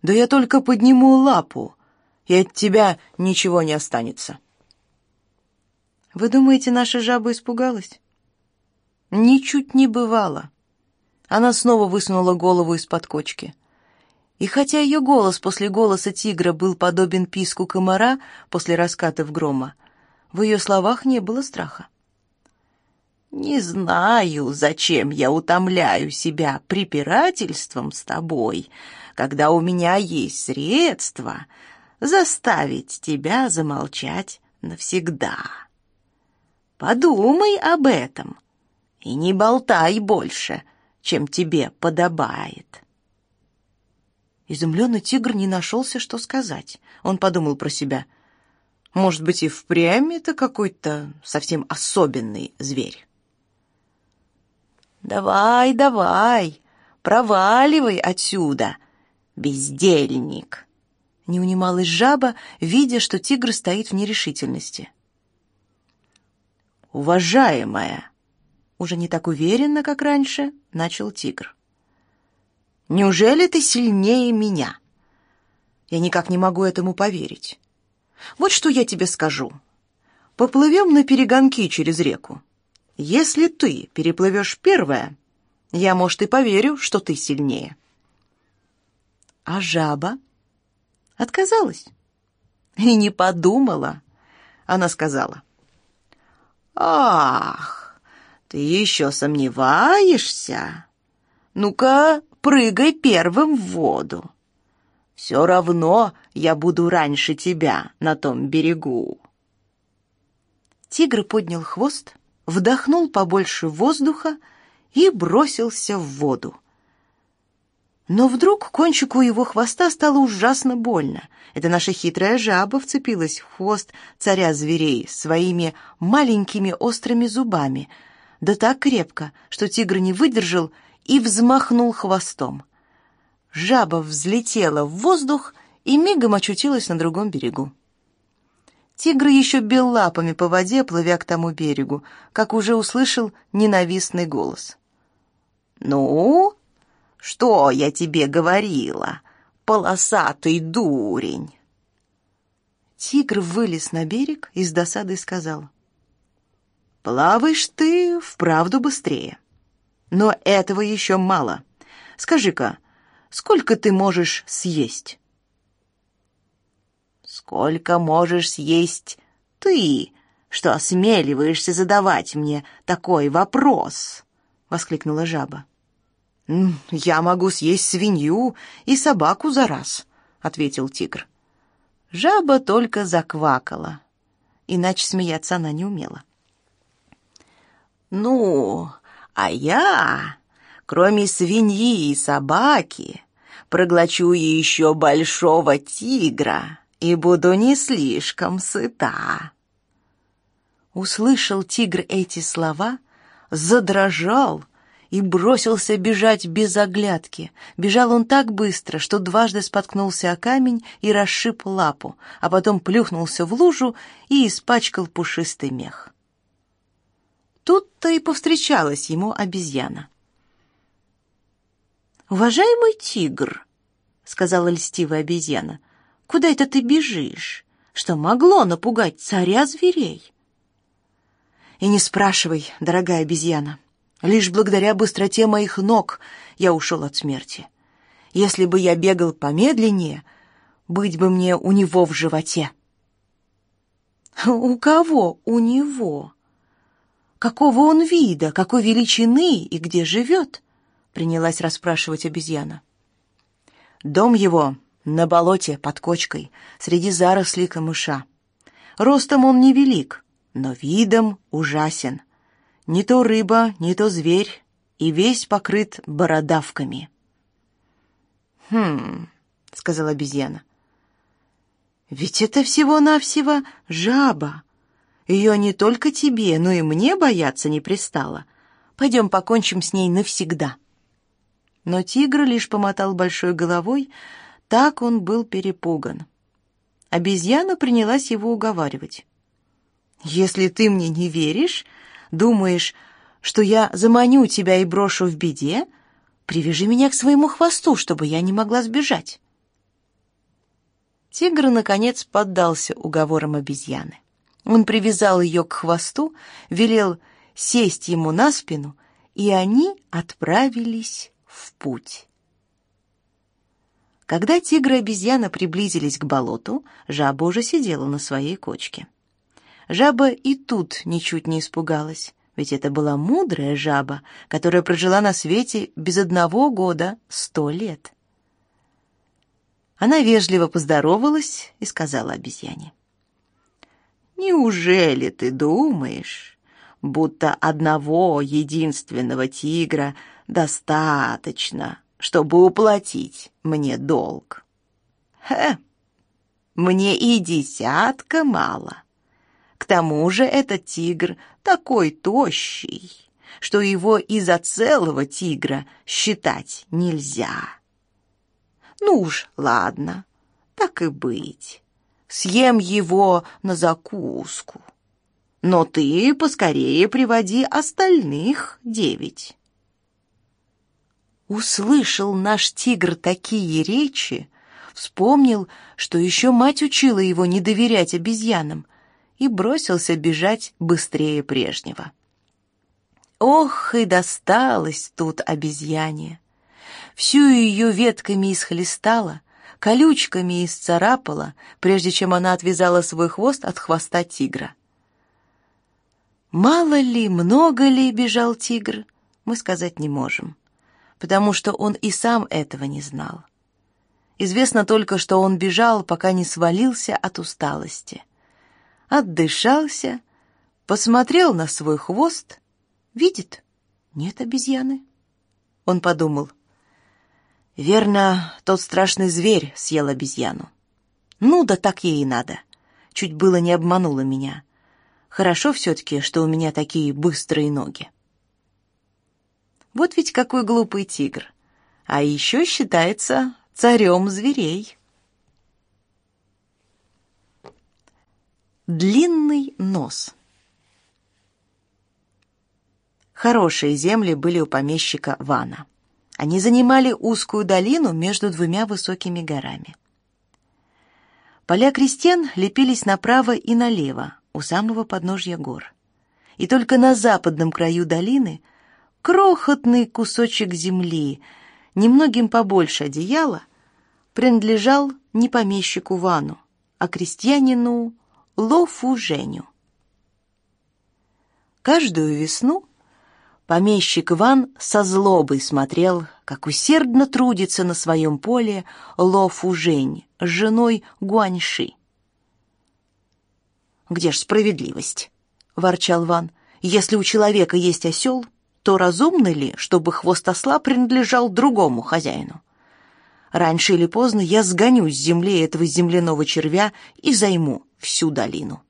[SPEAKER 2] Да я только подниму лапу, и от тебя ничего не останется». «Вы думаете, наша жаба испугалась?» «Ничуть не бывало». Она снова высунула голову из-под кочки. И хотя ее голос после голоса тигра был подобен писку комара после раскатов грома, в ее словах не было страха. «Не знаю, зачем я утомляю себя препирательством с тобой, когда у меня есть средства заставить тебя замолчать навсегда. Подумай об этом и не болтай больше, чем тебе подобает». Изумленный тигр не нашелся, что сказать. Он подумал про себя. Может быть, и впрямь это какой-то совсем особенный зверь. «Давай, давай, проваливай отсюда, бездельник!» Не унималась жаба, видя, что тигр стоит в нерешительности. «Уважаемая!» Уже не так уверенно, как раньше, начал тигр. «Неужели ты сильнее меня?» Я никак не могу этому поверить. Вот что я тебе скажу. Поплывем на перегонки через реку. Если ты переплывешь первая, я, может, и поверю, что ты сильнее. А жаба отказалась и не подумала. Она сказала, «Ах, ты еще сомневаешься? Ну-ка, прыгай первым в воду. Все равно я буду раньше тебя на том берегу. Тигр поднял хвост, вдохнул побольше воздуха и бросился в воду. Но вдруг кончику его хвоста стало ужасно больно. Это наша хитрая жаба вцепилась в хвост царя зверей своими маленькими острыми зубами, да так крепко, что тигр не выдержал и взмахнул хвостом жаба взлетела в воздух и мигом очутилась на другом берегу. Тигр еще бил лапами по воде, плывя к тому берегу, как уже услышал ненавистный голос. «Ну, что я тебе говорила, полосатый дурень?» Тигр вылез на берег и с досадой сказал. «Плаваешь ты вправду быстрее. Но этого еще мало. Скажи-ка, Сколько ты можешь съесть?» «Сколько можешь съесть ты, что осмеливаешься задавать мне такой вопрос?» — воскликнула жаба. «Я могу съесть свинью и собаку за раз», — ответил тигр. Жаба только заквакала, иначе смеяться она не умела. «Ну, а я, кроме свиньи и собаки, проглочу еще большого тигра и буду не слишком сыта. Услышал тигр эти слова, задрожал и бросился бежать без оглядки. Бежал он так быстро, что дважды споткнулся о камень и расшиб лапу, а потом плюхнулся в лужу и испачкал пушистый мех. Тут-то и повстречалась ему обезьяна. «Уважаемый тигр», — сказала льстивая обезьяна, — «куда это ты бежишь? Что могло напугать царя зверей?» «И не спрашивай, дорогая обезьяна. Лишь благодаря быстроте моих ног я ушел от смерти. Если бы я бегал помедленнее, быть бы мне у него в животе». «У кого у него? Какого он вида, какой величины и где живет?» принялась расспрашивать обезьяна. Дом его на болоте под кочкой, среди зарослей камыша. Ростом он невелик, но видом ужасен. Не то рыба, не то зверь, и весь покрыт бородавками. «Хм», — сказала обезьяна, — «ведь это всего-навсего жаба. Ее не только тебе, но и мне бояться не пристало. Пойдем покончим с ней навсегда». Но тигр лишь помотал большой головой, так он был перепуган. Обезьяна принялась его уговаривать. «Если ты мне не веришь, думаешь, что я заманю тебя и брошу в беде, привяжи меня к своему хвосту, чтобы я не могла сбежать». Тигр, наконец, поддался уговорам обезьяны. Он привязал ее к хвосту, велел сесть ему на спину, и они отправились в путь. Когда тигр и обезьяна приблизились к болоту, жаба уже сидела на своей кочке. Жаба и тут ничуть не испугалась, ведь это была мудрая жаба, которая прожила на свете без одного года сто лет. Она вежливо поздоровалась и сказала обезьяне. «Неужели ты думаешь, будто одного единственного тигра — достаточно, чтобы уплатить мне долг. Хе,
[SPEAKER 1] Мне и десятка мало. К тому же этот тигр такой тощий, что его и за целого тигра считать нельзя. Ну уж, ладно, так и быть. Съем его на закуску. Но ты поскорее приводи остальных девять. Услышал наш тигр такие речи, вспомнил, что еще мать учила его не доверять обезьянам, и бросился бежать быстрее прежнего. Ох, и досталось тут обезьяне! Всю ее ветками исхлестала, колючками исцарапала, прежде чем она отвязала свой хвост от хвоста тигра. Мало ли, много ли бежал тигр, мы сказать не можем, потому что он и сам этого не знал. Известно только, что он бежал, пока не свалился от усталости. Отдышался, посмотрел на свой хвост, видит, нет обезьяны. Он подумал, верно, тот страшный зверь съел обезьяну. Ну да так ей и надо. Чуть было не обманула меня. Хорошо все-таки, что у меня такие быстрые ноги. Вот ведь какой глупый тигр. А еще считается царем зверей. Длинный нос. Хорошие земли были у помещика Вана. Они занимали узкую долину между двумя высокими горами. Поля крестьян лепились направо и налево, у самого подножья гор. И только на западном краю долины крохотный кусочек земли — немногим побольше одеяла, принадлежал не помещику Вану, а крестьянину Лофу Женю. Каждую весну помещик Ван со злобой смотрел, как усердно трудится на своем поле Лофу Жень с женой Гуаньши. «Где ж справедливость?» — ворчал Ван. «Если у человека есть осел, то разумно ли, чтобы хвост осла принадлежал другому хозяину? Раньше или поздно я сгоню с земли этого земляного червя и займу всю долину.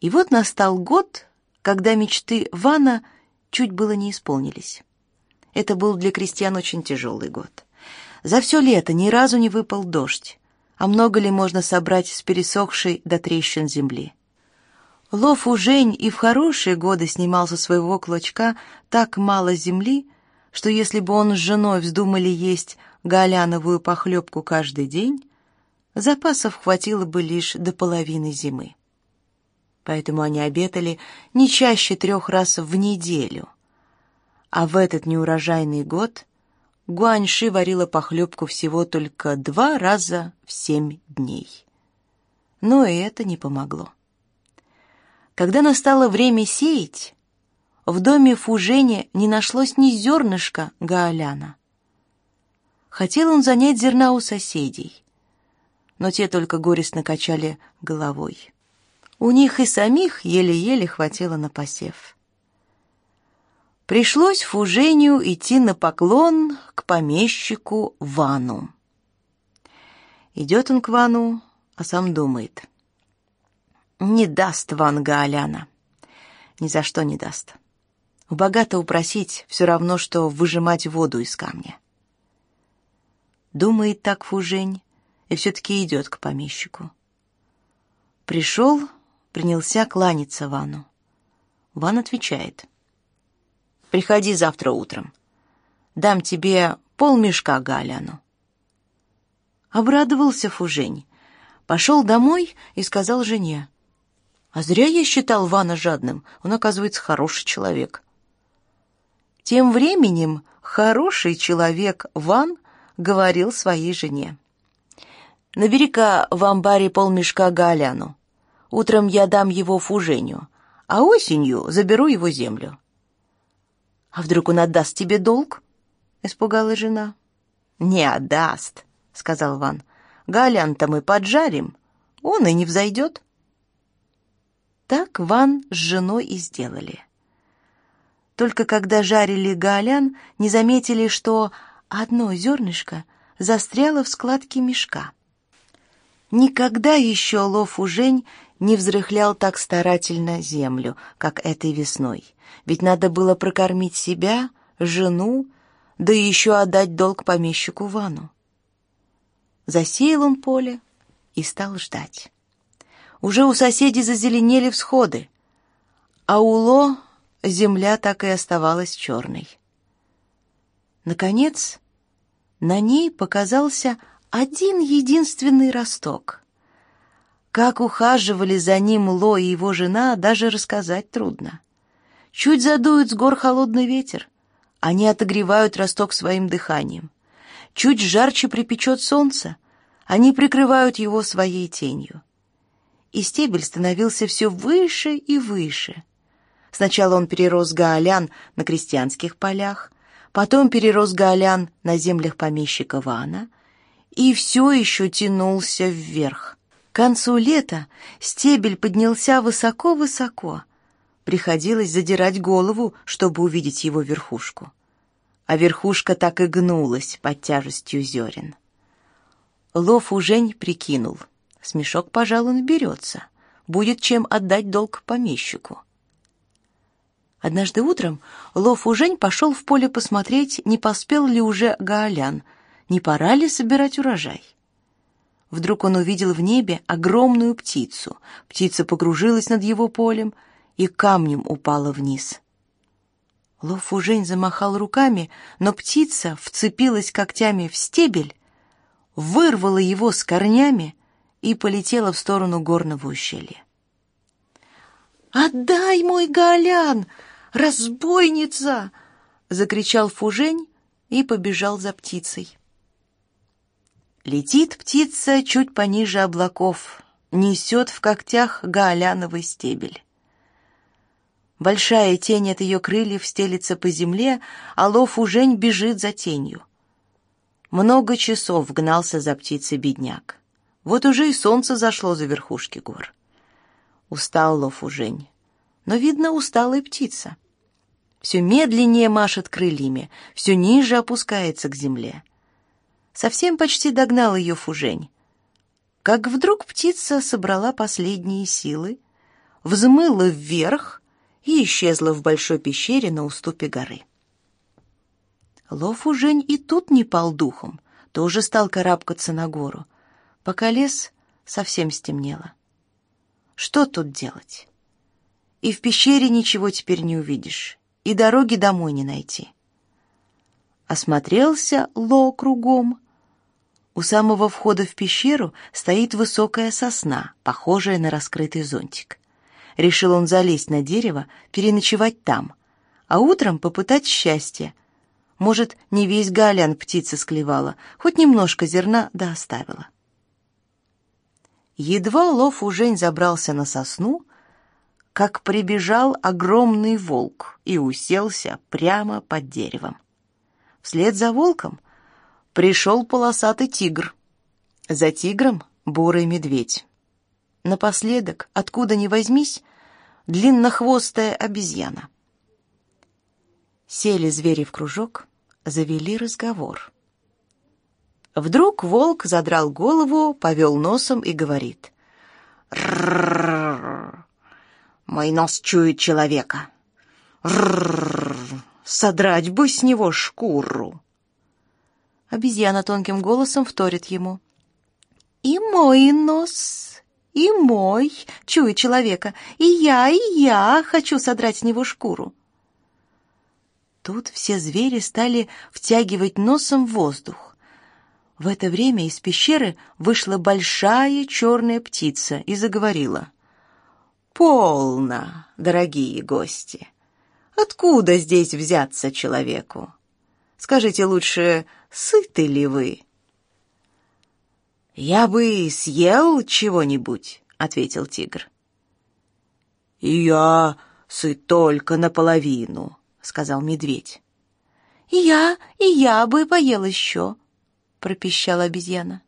[SPEAKER 1] И вот настал год, когда мечты Вана чуть было не исполнились. Это был для крестьян очень тяжелый год. За все лето ни разу не выпал дождь, а много ли можно собрать с пересохшей до трещин земли? Лов Жень и в хорошие годы снимал со своего клочка так мало земли, что если бы он с женой вздумали есть галяновую похлебку каждый день, запасов хватило бы лишь до половины зимы. Поэтому они обедали не чаще трех раз в неделю. А в этот неурожайный год Гуаньши варила похлебку всего только два раза в семь дней. Но и это не помогло. Когда настало время сеять, в доме Фужени не нашлось ни зернышка гаоляна. Хотел он занять зерна у соседей, но те только горестно качали головой. У них и самих еле-еле хватило на посев. Пришлось Фужению идти на поклон к помещику Вану. Идет он к Вану, а сам думает — не даст Ванга Аляна. Ни за что не даст. У богатого просить все равно, что выжимать воду из камня. Думает так Фужень и все-таки идет к помещику. Пришел, принялся кланяться Вану. Ван отвечает. «Приходи завтра утром. Дам тебе полмешка Галяну». Обрадовался Фужень, пошел домой и сказал жене. А зря я считал Вана жадным. Он, оказывается, хороший человек. Тем временем хороший человек Ван говорил своей жене. «Набери-ка в амбаре полмешка галяну. Утром я дам его Фуженю, а осенью заберу его землю». «А вдруг он отдаст тебе долг?» — испугалась жена. «Не отдаст», — сказал Ван. «Галян-то мы поджарим, он и не взойдет». Так Ван с женой и сделали. Только когда жарили гаолян, не заметили, что одно зернышко застряло в складке мешка.
[SPEAKER 2] Никогда еще Лов Ужень не взрыхлял так старательно землю, как этой весной. Ведь надо было прокормить себя, жену, да еще отдать долг помещику Вану. Засеял он поле и стал ждать. Уже у соседей зазеленели всходы, а у Ло земля так и оставалась черной. Наконец, на ней показался один единственный росток. Как ухаживали за ним Ло и его жена, даже рассказать трудно. Чуть задует с гор холодный ветер, они отогревают росток своим дыханием. Чуть жарче припечет солнце, они прикрывают его своей тенью. И стебель становился все выше и выше. Сначала он перерос гаолян на крестьянских полях, потом перерос гаолян на землях помещика Вана и все еще тянулся вверх. К концу лета стебель поднялся высоко-высоко. Приходилось задирать голову, чтобы увидеть его верхушку. А верхушка так и гнулась под тяжестью зерен. Лов Ужень прикинул. Смешок, пожалуй, наберется. Будет чем отдать долг помещику. Однажды утром Лов Ужень пошел в поле посмотреть, не поспел ли уже Гаолян, не пора ли собирать урожай. Вдруг он увидел в небе огромную птицу. Птица погружилась над его полем и камнем упала вниз. Лов Ужень замахал руками, но птица вцепилась когтями в стебель, вырвала его с корнями и полетела в сторону горного ущелья. «Отдай мой галян! Разбойница!» — закричал Фужень и побежал за птицей. Летит птица чуть пониже облаков, несет в когтях гаоляновый стебель. Большая тень от ее крыльев стелится по земле, а лов Ужень бежит за тенью. Много часов гнался за птицей бедняк. Вот уже и солнце зашло за верхушки гор. Устал лов Ужень, но, видно, устала и птица. Все медленнее машет крыльями, все ниже опускается к земле совсем почти догнал ее Фужень. Как вдруг птица собрала последние силы, взмыла вверх и исчезла в большой пещере на уступе горы. Ло Фужень и тут не пал духом, тоже стал карабкаться на гору, пока лес совсем стемнело. Что тут делать? И в пещере ничего теперь не увидишь, и дороги домой не найти. Осмотрелся Ло кругом, у самого входа в пещеру стоит высокая сосна, похожая на раскрытый зонтик. Решил он залезть на дерево, переночевать там, а утром попытать счастье. Может, не весь галян птица склевала, хоть немножко зерна да оставила. Едва лов Ужень забрался на сосну, как прибежал огромный волк и уселся прямо под деревом. Вслед за волком пришел полосатый тигр. За тигром бурый медведь. Напоследок, откуда ни возьмись, длиннохвостая обезьяна. Сели звери в кружок, завели разговор. Вдруг волк задрал голову, повел носом и говорит. «Рррррр! Мой нос чует человека! Содрать бы с него шкуру!» Обезьяна тонким голосом вторит ему. «И мой нос, и мой, чует человека, и я, и я хочу содрать с него шкуру». Тут все звери стали втягивать носом воздух. В это время из пещеры вышла большая черная птица и заговорила. «Полно, дорогие гости! Откуда здесь взяться человеку? Скажите лучше, сыты ли вы?» «Я бы съел чего-нибудь», — ответил тигр. «Я сыт только наполовину», — сказал медведь. «И я, и я бы поел еще», — пропищала обезьяна.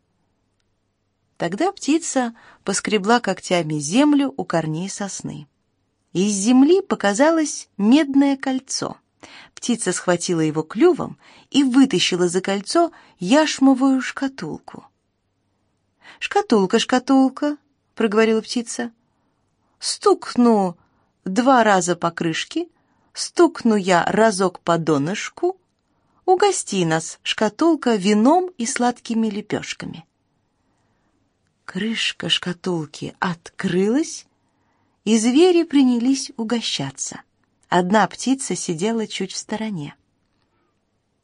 [SPEAKER 2] Тогда птица поскребла когтями землю у корней сосны. Из земли показалось медное кольцо — Птица схватила его клювом и вытащила за кольцо яшмовую шкатулку.
[SPEAKER 1] «Шкатулка, шкатулка», — проговорила птица. «Стукну два раза по крышке, стукну я разок по донышку, угости нас, шкатулка, вином и сладкими лепешками». Крышка шкатулки открылась, и звери принялись угощаться. Одна птица сидела чуть в стороне.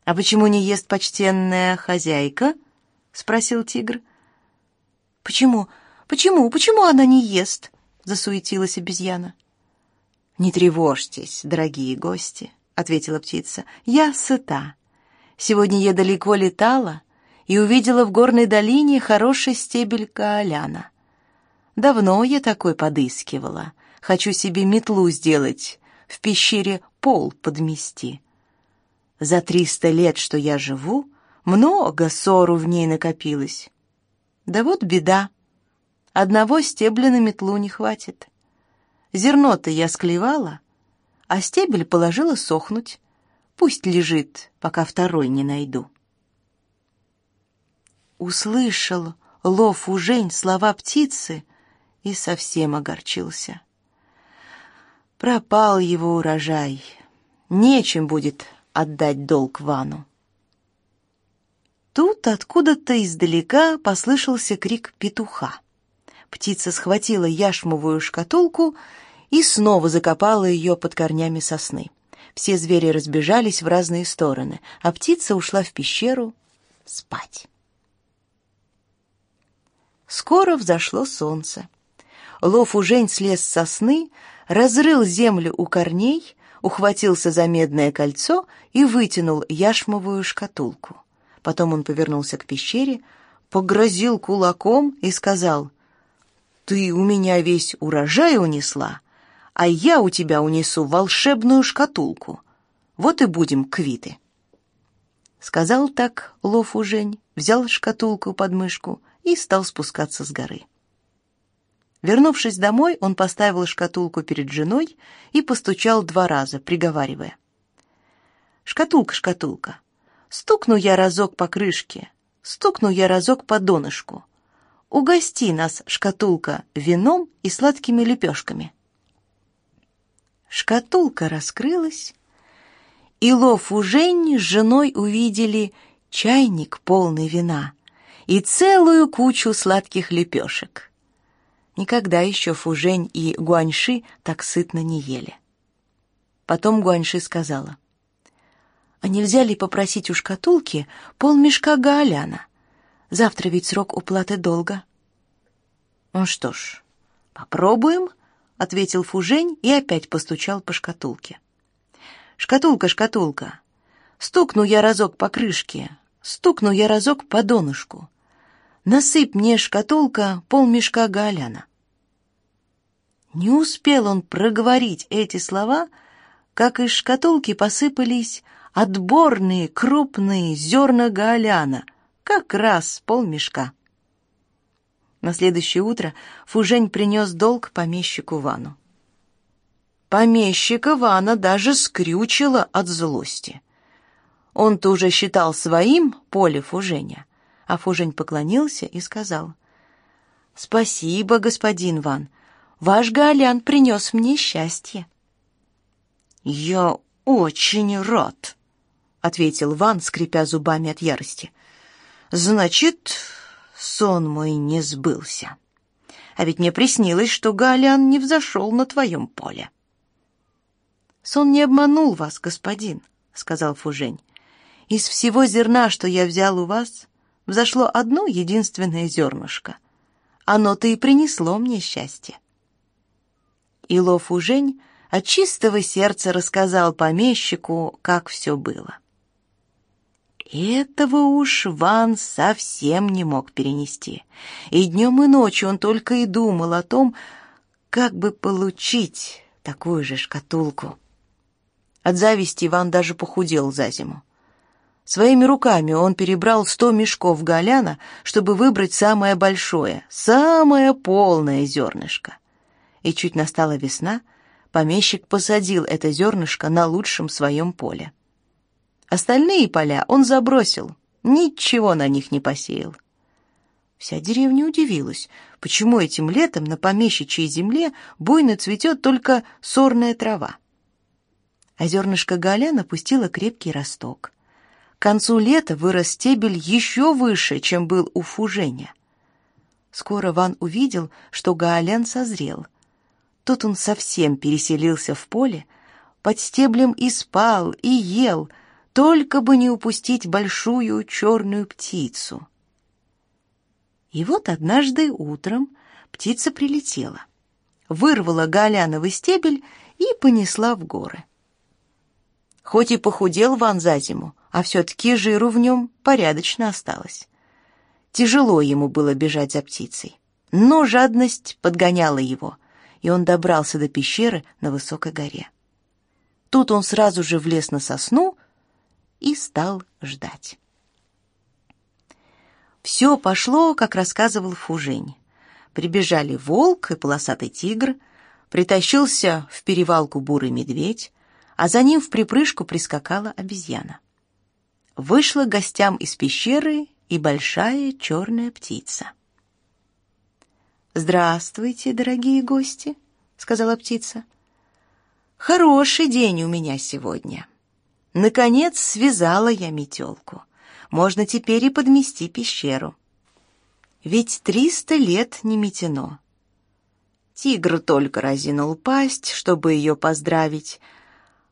[SPEAKER 1] «А почему не ест почтенная хозяйка?» — спросил тигр. «Почему? Почему? Почему она не ест?» — засуетилась обезьяна. «Не тревожьтесь, дорогие гости», — ответила птица. «Я сыта. Сегодня я далеко летала и увидела в горной долине хороший стебель кааляна. Давно я такой подыскивала. Хочу себе метлу сделать, в пещере пол подмести. За триста лет, что я живу, много ссору в ней накопилось. Да вот беда. Одного стебля на метлу не хватит. Зерно-то я склевала, а стебель положила сохнуть. Пусть лежит, пока второй не найду. Услышал лов ужень слова птицы и совсем огорчился. Пропал его урожай. Нечем будет отдать долг Вану. Тут откуда-то издалека послышался крик петуха. Птица схватила яшмовую шкатулку и снова закопала ее под корнями сосны. Все звери разбежались в разные стороны, а птица ушла в пещеру спать. Скоро взошло солнце. Лов Ужень слез с сосны, разрыл землю у корней, ухватился за медное кольцо и вытянул яшмовую шкатулку. Потом он повернулся к пещере, погрозил кулаком и сказал, «Ты у меня весь урожай унесла, а я у тебя унесу волшебную шкатулку. Вот и будем квиты». Сказал так Лов Ужень, взял шкатулку под мышку и стал спускаться с горы. Вернувшись домой, он поставил шкатулку перед женой и постучал два раза, приговаривая. «Шкатулка, шкатулка, Стукну я разок по крышке, стукну я разок по донышку. Угости нас, шкатулка, вином и сладкими лепешками. Шкатулка раскрылась, и Лов у Жени с женой увидели чайник полный вина и целую кучу сладких лепешек. Никогда еще Фужень и Гуаньши так сытно не ели. Потом Гуаньши сказала — а нельзя ли попросить у шкатулки полмешка гаоляна? Завтра ведь срок уплаты долга. Ну что ж, попробуем, ответил Фужень и опять постучал по шкатулке. Шкатулка, шкатулка. Стукну я разок по крышке, стукну я разок по донышку. Насыпь мне шкатулка полмешка гаоляна. Не успел он проговорить эти слова, как из шкатулки посыпались отборные крупные зерна гаоляна, как раз полмешка. На следующее утро Фужень принес долг помещику Вану. Помещика Вана даже скрючило от злости. Он-то уже считал своим поле Фуженя, а Фужень поклонился и сказал, «Спасибо, господин Ван, ваш Гаолян принес мне счастье». «Я очень рад», ответил Ван, скрипя зубами от ярости. Значит, сон мой не сбылся. А ведь мне приснилось, что Галян не взошел на твоем поле. Сон не обманул вас, господин, сказал Фужень. Из всего зерна, что я взял у вас, взошло одно единственное зернышко. Оно-то и принесло мне счастье. И Ло Фужень от чистого сердца рассказал помещику, как все было. Этого уж Ван совсем не мог перенести. И днем и ночью он только и думал о том, как бы получить такую же шкатулку. От зависти Иван даже похудел за зиму. Своими руками он перебрал сто мешков галяна, чтобы выбрать самое большое, самое полное зернышко. И чуть настала весна, помещик посадил это зернышко на лучшем своем поле. Остальные поля он забросил, ничего на них не посеял.
[SPEAKER 2] Вся деревня удивилась, почему этим летом на помещичьей земле буйно цветет только сорная трава. А зернышко Галя напустило крепкий росток. К концу лета вырос стебель еще выше, чем был у Фуженя. Скоро Ван увидел, что Гаолян созрел. Тут он совсем переселился в поле, под стеблем и спал, и ел, только бы не упустить большую черную птицу. И вот однажды утром птица прилетела, вырвала галяновый стебель и понесла в горы. Хоть и похудел Ван за зиму, а все-таки жиру в нем порядочно осталось. Тяжело ему было бежать за птицей, но жадность подгоняла его, и он добрался до пещеры на высокой горе. Тут он сразу же влез на сосну и стал ждать. Все пошло, как рассказывал Фужень. Прибежали волк и полосатый тигр, притащился в перевалку бурый медведь, а за ним в припрыжку прискакала обезьяна. Вышла гостям из пещеры и большая черная птица. «Здравствуйте, дорогие гости», — сказала птица. «Хороший день у меня сегодня. Наконец связала я метелку» можно теперь и подмести пещеру. Ведь триста лет не метено. Тигр только разинул пасть, чтобы ее поздравить,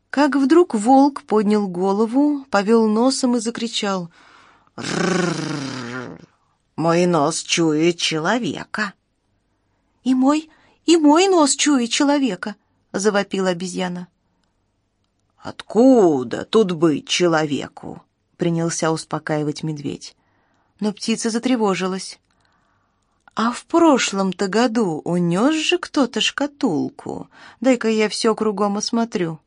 [SPEAKER 2] как вдруг волк поднял голову, повел носом и закричал «Рррррр! Мой нос чует человека!» «И мой, и мой нос чует человека!» — завопила обезьяна. «Откуда тут быть человеку?» принялся успокаивать медведь. Но птица затревожилась. А в прошлом-то году унес же кто-то шкатулку. Дай-ка я все кругом осмотрю.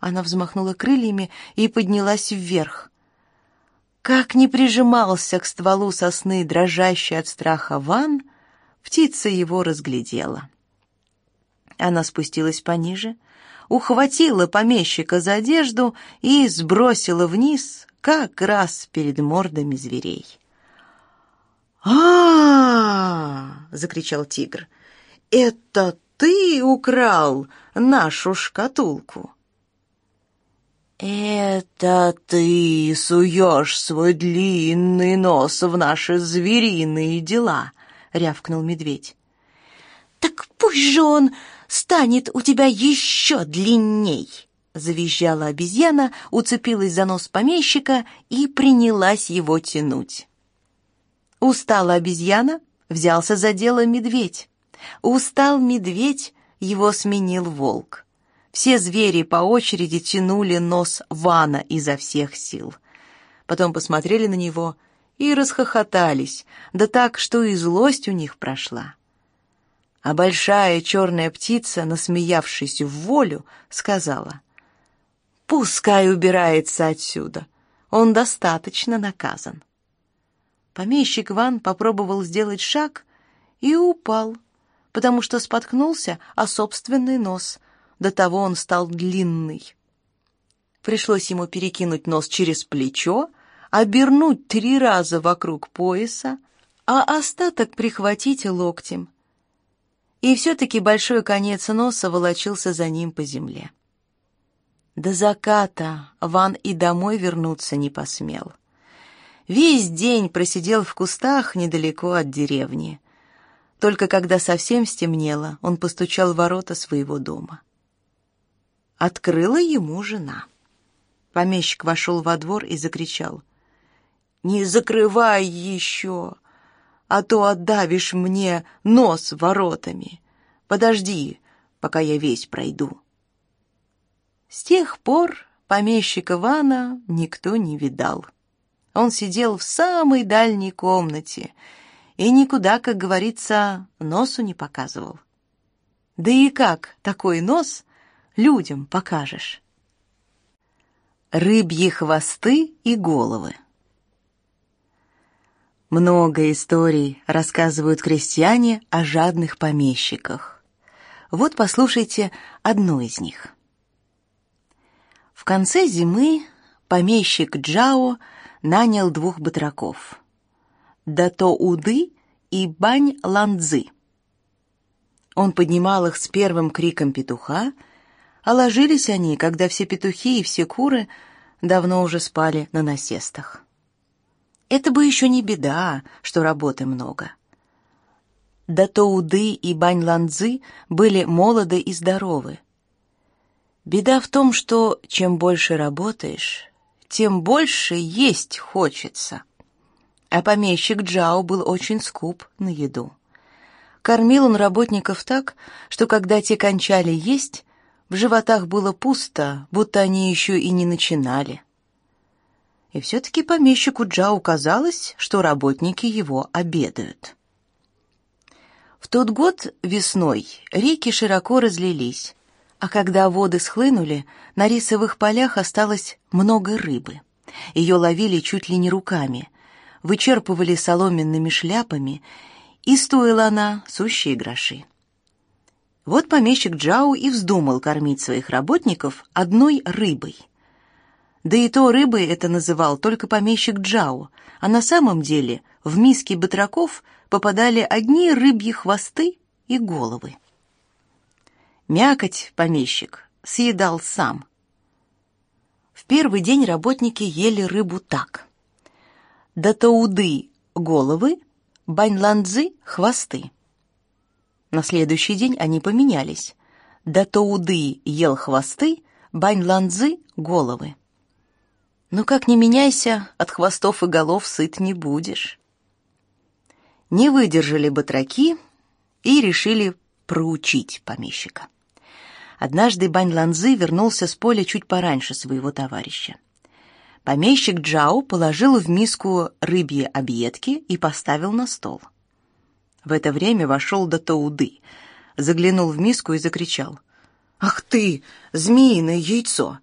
[SPEAKER 2] Она взмахнула крыльями и поднялась вверх. Как не прижимался к стволу сосны, дрожащий от страха Ван, птица его разглядела. Она спустилась пониже, ухватила помещика за одежду и сбросила вниз, как раз перед мордами зверей. а, закричал тигр. «Это ты украл нашу шкатулку?» «Это ты суешь свой длинный нос в наши звериные дела», — рявкнул медведь. «Так пусть же он станет у тебя еще длинней!» Завизжала обезьяна, уцепилась за нос помещика и принялась его тянуть. Устала обезьяна, взялся за дело медведь. Устал медведь, его сменил волк. Все звери по очереди тянули нос Вана изо всех сил. Потом посмотрели на него и расхохотались, да так, что и злость у них прошла. А большая черная птица, насмеявшись в волю, сказала — Пускай убирается отсюда. Он достаточно наказан. Помещик Ван попробовал сделать шаг и упал, потому что споткнулся о собственный нос. До того он стал длинный. Пришлось ему перекинуть нос через плечо, обернуть три раза вокруг пояса, а остаток прихватить локтем. И все-таки большой конец носа волочился за ним по земле. До заката Ван и домой вернуться не посмел. Весь день просидел в кустах недалеко от деревни. Только когда совсем стемнело, он постучал в ворота своего дома. Открыла ему жена. Помещик вошел во двор и закричал. «Не закрывай еще, а то отдавишь мне нос воротами. Подожди, пока я весь пройду». С тех пор помещика Ивана никто не видал. Он сидел в самой дальней комнате и никуда, как говорится, носу не показывал. Да и как такой нос людям покажешь? Рыбьи хвосты и головы. Много историй рассказывают крестьяне о жадных помещиках. Вот послушайте одну из них. В конце зимы помещик Джао нанял двух батраков. Дато Уды и Бань-Ландзы. Он поднимал их с первым криком петуха, а ложились они, когда все петухи и все куры давно уже спали на насестах. Это бы еще не беда, что работы много. Датоуды и Бань-Ландзы были молоды и здоровы. Беда в том, что чем больше работаешь, тем больше есть хочется. А помещик Джао был очень скуп на еду. Кормил он работников так, что когда те кончали есть, в животах было пусто, будто они еще и не начинали. И все-таки помещику Джао казалось, что работники его обедают. В тот год весной реки широко разлились, а когда воды схлынули, на рисовых полях осталось много рыбы. Ее ловили чуть ли не руками, вычерпывали соломенными шляпами и стоила она сущие гроши. Вот помещик Джао и вздумал кормить своих работников одной рыбой. Да и то рыбой это называл только помещик Джао, а на самом деле в миски батраков попадали одни рыбьи хвосты и головы. Мякоть помещик съедал сам. В первый день работники ели рыбу так. Датауды — головы, Баньланзы — хвосты. На следующий день они поменялись. Датоуды ел хвосты, Баньланзы — головы. Но как ни меняйся, от хвостов и голов сыт не будешь. Не выдержали батраки и решили проучить помещика. Однажды Баньланзы вернулся с поля чуть пораньше своего товарища. Помещик Джао положил в миску рыбьи объедки и поставил на стол. В это время вошел Датауды, заглянул в миску и закричал. «Ах ты, змеиное яйцо!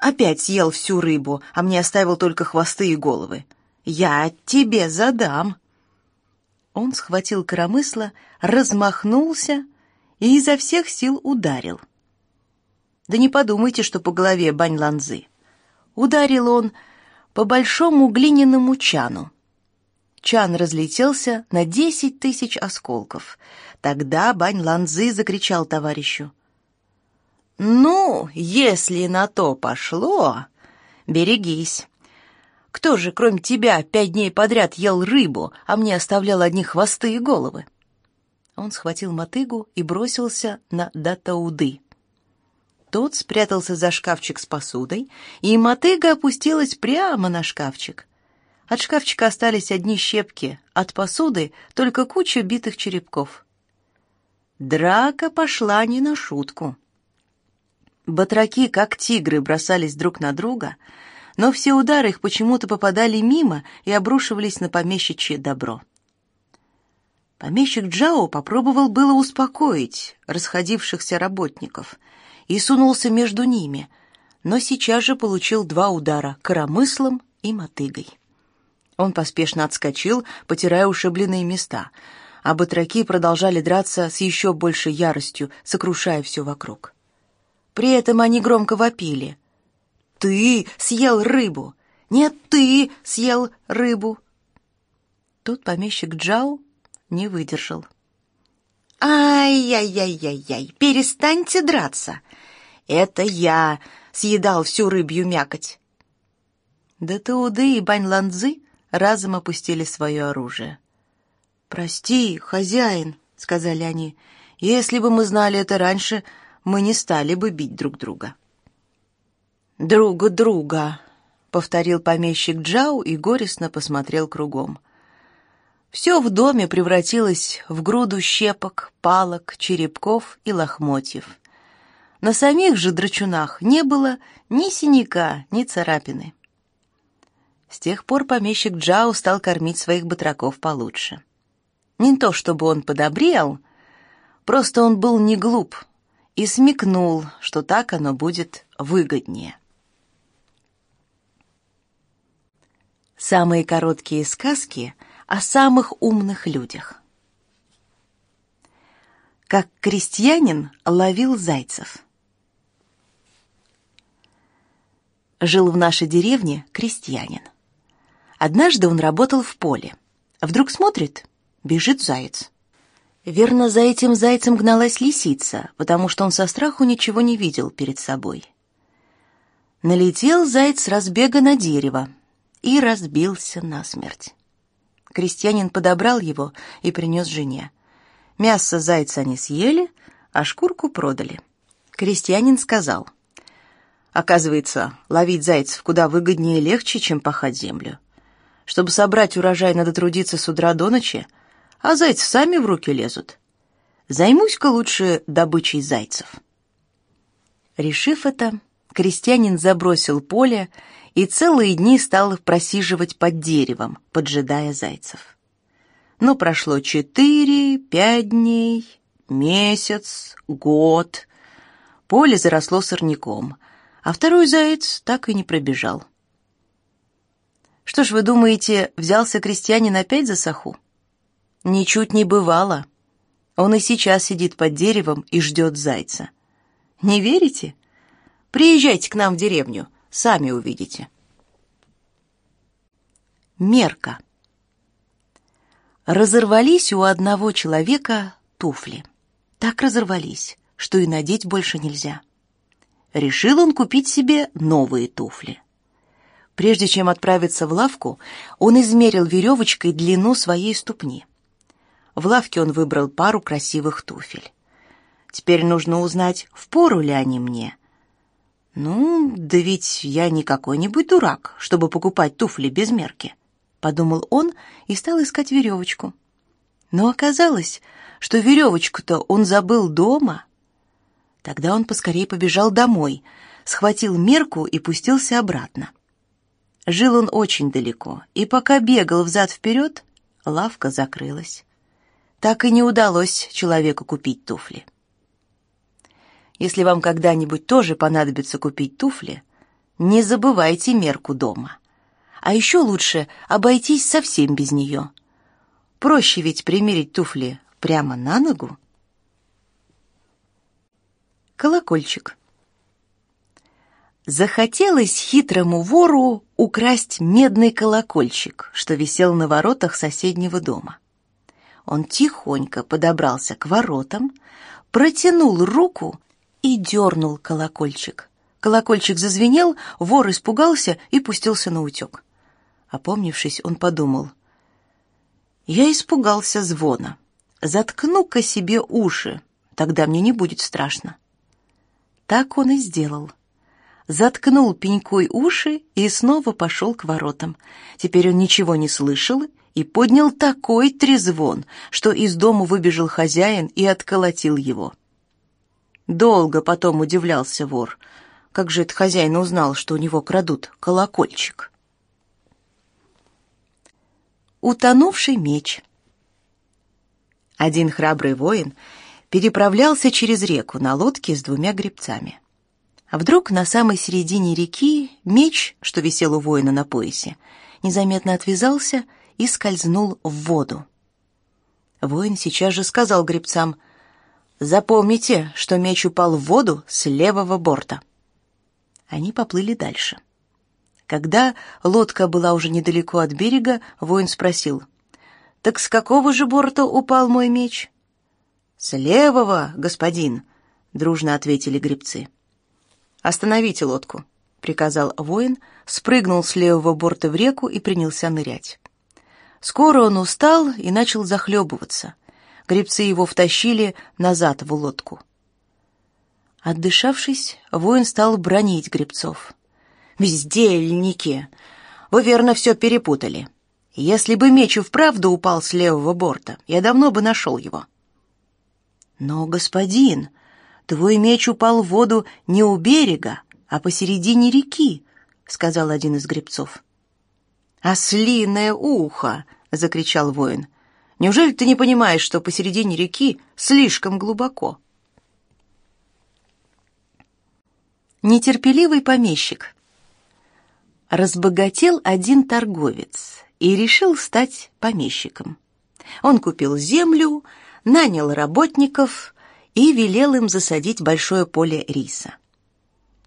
[SPEAKER 2] Опять съел всю рыбу, а мне оставил только хвосты и головы. Я тебе задам!» Он схватил коромысло, размахнулся и изо всех сил ударил. Да не подумайте, что по голове Бань-Ланзы. Ударил он по большому глиняному чану. Чан разлетелся на десять тысяч осколков. Тогда Бань Ланзы закричал товарищу. «Ну, если на то пошло, берегись. Кто же, кроме тебя, пять дней подряд ел рыбу, а мне оставлял одни хвосты и головы?» Он схватил мотыгу и бросился на Датауды. Тот спрятался за шкафчик с посудой, и мотыга опустилась прямо на шкафчик. От шкафчика остались одни щепки, от посуды только куча битых черепков. Драка пошла не на шутку. Батраки, как тигры, бросались друг на друга, но все удары их почему-то попадали мимо и обрушивались на помещичье добро. Помещик Джао попробовал было успокоить расходившихся работников — и сунулся между ними, но сейчас же получил два удара коромыслом и мотыгой. Он поспешно отскочил, потирая ушибленные места, а батраки продолжали драться с еще большей яростью, сокрушая все вокруг. При этом они громко вопили. «Ты съел рыбу! Нет, ты съел рыбу!» Тут помещик Джао не выдержал. «Ай-яй-яй-яй-яй! Перестаньте драться! Это я съедал всю рыбью мякоть!» Да Тауды и Бань-Ланзы разом опустили свое оружие. «Прости, хозяин», — сказали они, — «если бы мы знали это раньше, мы не стали бы бить друг друга». «Друга друга», — повторил помещик Джау и горестно посмотрел кругом. Все в доме превратилось в груду щепок, палок, черепков и лохмотьев. На самих же драчунах не было ни синяка, ни царапины. С тех пор помещик Джао стал кормить своих батраков получше. Не то чтобы он подобрел, просто он был не глуп и смекнул, что так оно будет выгоднее. Самые короткие сказки — о самых умных людях. Как крестьянин ловил зайцев. Жил в нашей деревне крестьянин. Однажды он работал в поле. Вдруг смотрит, бежит заяц. Верно, за этим зайцем гналась лисица, потому что он со страху ничего не видел перед собой. Налетел заяц с разбега на дерево и разбился насмерть. Крестьянин подобрал его и принес жене. Мясо зайца они съели, а шкурку продали. Крестьянин сказал, «Оказывается, ловить зайцев куда выгоднее и легче, чем пахать землю. Чтобы собрать урожай, надо трудиться с утра до ночи, а зайцы сами в руки лезут. Займусь-ка лучше добычей зайцев». Решив это, крестьянин забросил поле и целые дни стал просиживать под деревом, поджидая зайцев. Но прошло четыре, пять дней, месяц, год. Поле заросло сорняком, а второй заяц так и не пробежал. Что ж, вы думаете, взялся крестьянин опять за саху? Ничуть не бывало. Он и сейчас сидит под деревом и ждет зайца. Не верите? Приезжайте к нам в деревню, сами увидите. Мерка разорвались у одного человека туфли. Так разорвались, что и надеть больше нельзя. Решил он купить себе новые туфли. Прежде чем отправиться в лавку, он измерил веревочкой длину своей ступни. В лавке он выбрал пару красивых туфель. Теперь нужно узнать, впору ли они мне. Ну, да ведь я не какой-нибудь дурак, чтобы покупать туфли без мерки подумал он и стал искать веревочку. Но оказалось, что веревочку-то он забыл дома. Тогда он поскорее побежал домой, схватил мерку и пустился обратно. Жил он очень далеко, и пока бегал взад-вперед, лавка закрылась. Так и не удалось человеку купить туфли. Если вам когда-нибудь тоже понадобится купить туфли, не забывайте мерку дома. А еще лучше обойтись совсем без нее. Проще ведь примерить туфли прямо на ногу. Колокольчик. Захотелось хитрому вору украсть медный колокольчик, что висел на воротах соседнего дома. Он тихонько подобрался к воротам, протянул руку и дернул колокольчик. Колокольчик зазвенел, вор испугался и пустился на утек. Опомнившись, он подумал. «Я испугался звона. Заткну-ка себе уши, тогда мне не будет страшно». Так он и сделал. Заткнул пенькой уши и снова пошел к воротам. Теперь он ничего не слышал и поднял такой трезвон, что из дому выбежал хозяин и отколотил его. Долго потом удивлялся вор. Как же этот хозяин узнал, что у него крадут колокольчик? Утонувший меч. Один храбрый воин переправлялся через реку на лодке с двумя гребцами. А вдруг на самой середине реки меч, что висел у воина на поясе, незаметно отвязался и скользнул в воду. Воин сейчас же сказал гребцам: "Запомните, что меч упал в воду с левого борта". Они поплыли дальше. Когда лодка была уже недалеко от берега, воин спросил: "Так с какого же борта упал мой меч?" "С левого, господин", дружно ответили гребцы. "Остановите лодку", приказал воин, спрыгнул с левого борта в реку и принялся нырять. Скоро он устал и начал захлебываться. Гребцы его втащили назад в лодку. Отдышавшись, воин стал бронить гребцов. «Бездельники! Вы верно все перепутали. Если бы меч и вправду упал с левого борта, я давно бы нашел его». «Но, господин, твой меч упал в воду не у берега, а посередине реки», — сказал один из гребцов. «Ослиное ухо!» — закричал воин. «Неужели ты не понимаешь, что посередине реки слишком глубоко?» Нетерпеливый помещик разбогател один торговец и решил стать помещиком. Он купил землю, нанял работников и велел им засадить большое поле риса.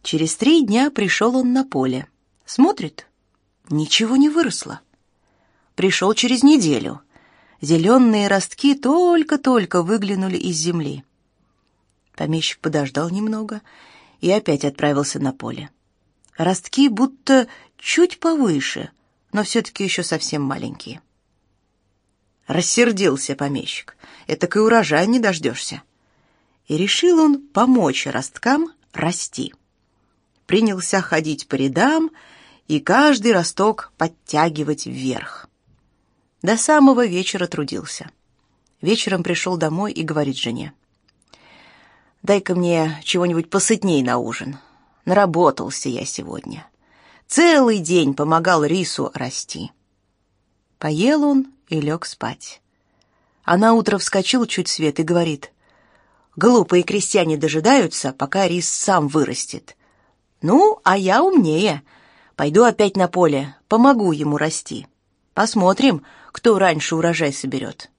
[SPEAKER 2] Через три дня пришел он на поле. Смотрит, ничего не выросло. Пришел через неделю. Зеленые ростки только-только выглянули из земли. Помещик подождал немного и опять отправился на поле. Ростки будто чуть повыше, но все-таки еще совсем маленькие. Рассердился помещик. Это и урожая не дождешься. И решил он помочь росткам расти. Принялся ходить по рядам и каждый росток подтягивать вверх. До самого вечера трудился. Вечером пришел домой и говорит жене. «Дай-ка мне чего-нибудь посытней на ужин. Наработался я сегодня. Целый день помогал рису расти». Поел он и лег спать. А на утро вскочил чуть свет и говорит, «Глупые крестьяне дожидаются, пока рис сам вырастет. Ну, а я умнее. Пойду опять на поле, помогу ему расти. Посмотрим, кто раньше урожай соберет».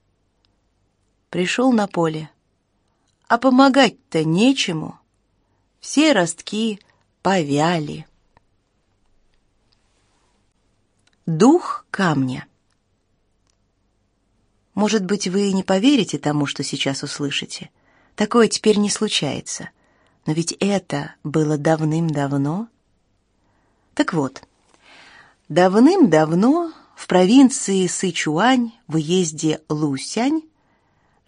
[SPEAKER 2] Пришел на поле. А помогать-то нечему. Все ростки повяли. Дух камня. Может быть, вы не поверите тому, что сейчас услышите. Такое теперь не случается. Но ведь это было давным-давно. Так вот, давным-давно в провинции Сычуань в уезде Лусянь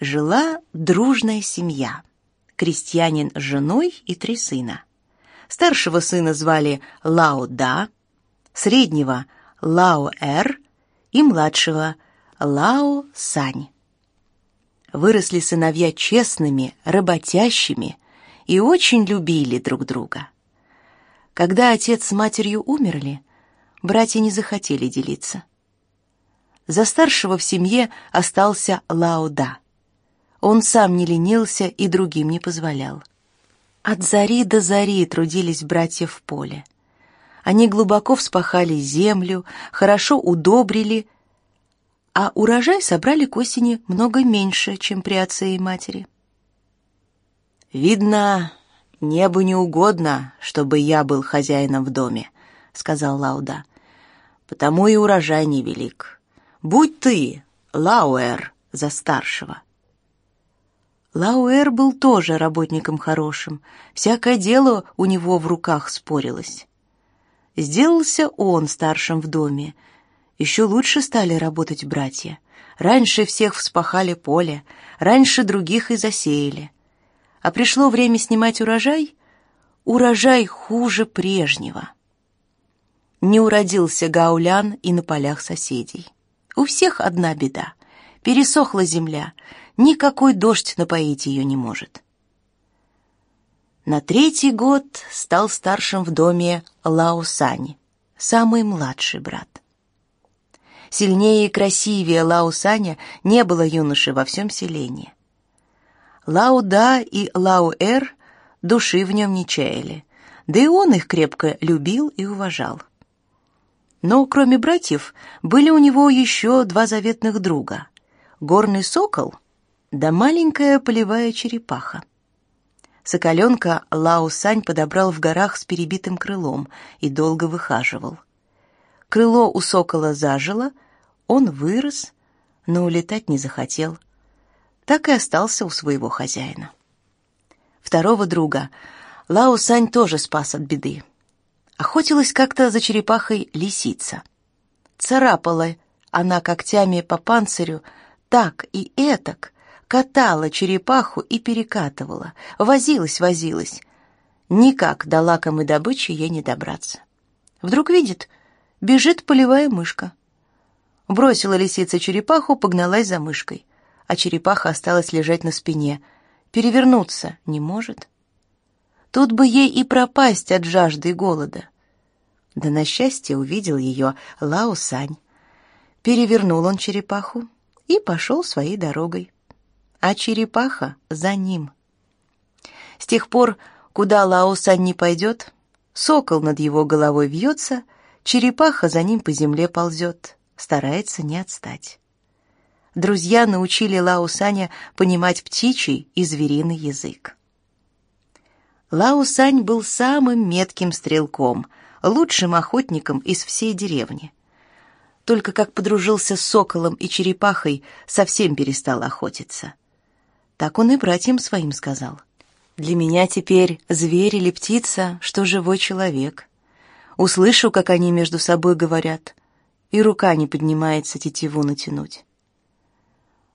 [SPEAKER 2] жила дружная семья. Крестьянин с женой и три сына. Старшего сына звали Лао Да, среднего Лао Эр и младшего Лао Сань. Выросли сыновья честными, работящими и очень любили друг друга. Когда отец с матерью умерли, братья не захотели делиться. За старшего в семье остался Лао Да. Он сам не ленился и другим не позволял. От зари до зари трудились братья в поле. Они глубоко вспахали землю, хорошо удобрили а урожай собрали к осени много меньше, чем при отце и матери. «Видно, небу не угодно, чтобы я был хозяином в доме», — сказал Лауда. «Потому и урожай невелик. Будь ты, Лауэр, за старшего». Лауэр был тоже работником хорошим, всякое дело у него в руках спорилось. Сделался он старшим в доме, еще лучше стали работать братья. Раньше всех вспахали поле, раньше других и засеяли. А пришло время снимать урожай, урожай хуже прежнего. Не уродился гаулян и на полях соседей. У всех одна беда. Пересохла земля, никакой дождь напоить ее не может. На третий год стал старшим в доме Лаосань, самый младший брат. Сильнее и красивее Лао Саня не было юноши во всем селении. Лао Да и Лао Эр души в нем не чаяли, да и он их крепко любил и уважал. Но кроме братьев были у него еще два заветных друга — горный сокол да маленькая полевая черепаха. Соколенка Лао Сань подобрал в горах с перебитым крылом и долго выхаживал. Крыло у сокола зажило, он вырос, но улетать не захотел. Так и остался у своего хозяина. Второго друга Лао Сань тоже спас от беды. Охотилась как-то за черепахой лисица. Царапала она когтями по панцирю так и этак, катала черепаху и перекатывала, возилась-возилась. Никак до лакомой добычи ей не добраться. Вдруг видит, Бежит полевая мышка. Бросила лисица черепаху, погналась за мышкой. А черепаха осталась лежать на спине. Перевернуться не может. Тут бы ей и пропасть от жажды и голода. Да на счастье увидел ее Лао Сань. Перевернул он черепаху и пошел своей дорогой. А черепаха за ним. С тех пор, куда Лао Сань не пойдет, сокол над его головой вьется — Черепаха за ним по земле ползет, старается не отстать. Друзья научили Лао Саня понимать птичий и звериный язык. Лао Сань был самым метким стрелком, лучшим охотником из всей деревни. Только как подружился с соколом и черепахой, совсем перестал охотиться. Так он и братьям своим сказал. «Для меня теперь зверь или птица, что живой человек. Услышу, как они между собой говорят, и рука не поднимается тетиву натянуть».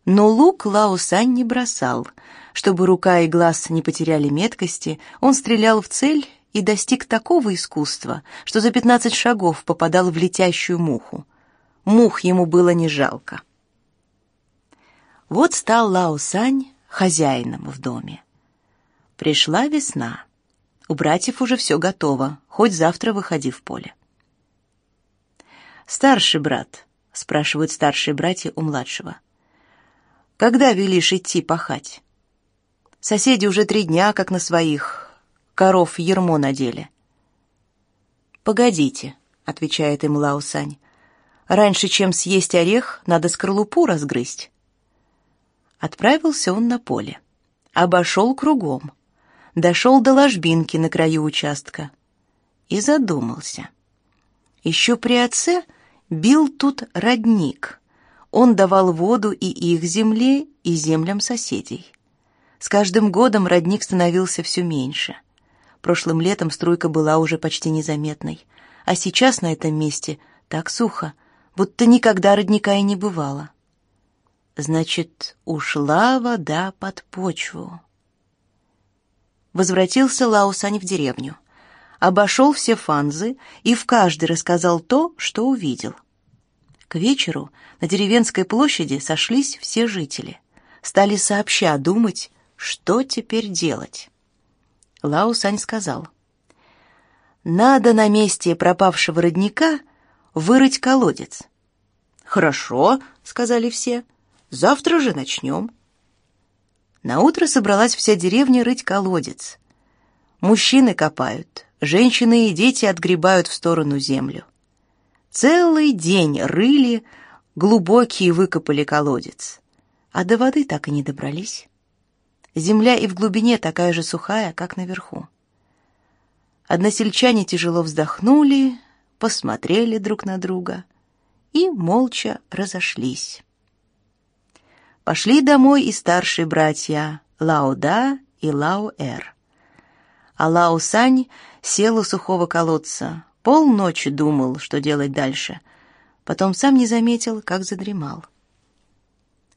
[SPEAKER 2] Но лук Лао Сань не бросал. Чтобы рука и глаз не потеряли меткости, он стрелял в цель и достиг такого искусства, что за пятнадцать шагов попадал в летящую муху. Мух ему было не жалко. Вот стал Лао Сань хозяином в доме. Пришла весна. У братьев уже все готово, хоть завтра выходи в поле. «Старший брат», — спрашивают старшие братья у младшего, — «когда велишь идти пахать?» Соседи уже три дня, как на своих, коров ермо надели. «Погодите», — отвечает им Лаусань, — «раньше, чем съесть орех, надо скорлупу разгрызть». Отправился он на поле, обошел кругом, дошел до ложбинки на краю участка и задумался. Еще при отце бил тут родник. Он давал воду и их земле, и землям соседей. С каждым годом родник становился все меньше. Прошлым летом струйка была уже почти незаметной, а сейчас на этом месте так сухо, будто никогда родника и не бывало. Значит, ушла вода под почву. Возвратился Лаусань в деревню. Обошел все фанзы и в каждой рассказал то, что увидел. К вечеру на деревенской площади сошлись все жители. Стали сообща думать, что теперь делать? Лао Сань сказал. Надо на месте пропавшего родника вырыть колодец. Хорошо, сказали все. Завтра же начнем. На утро собралась вся деревня рыть колодец. Мужчины копают, женщины и дети отгребают в сторону землю. Целый день рыли, глубокий выкопали колодец, а до воды так и не добрались. Земля и в глубине такая же сухая, как наверху. Односельчане тяжело вздохнули, посмотрели друг на друга и молча разошлись. Пошли домой и старшие братья Лао-Да и Лао-Эр. А Лао-Сань сел у сухого колодца, полночи думал, что делать дальше. Потом сам не заметил, как задремал.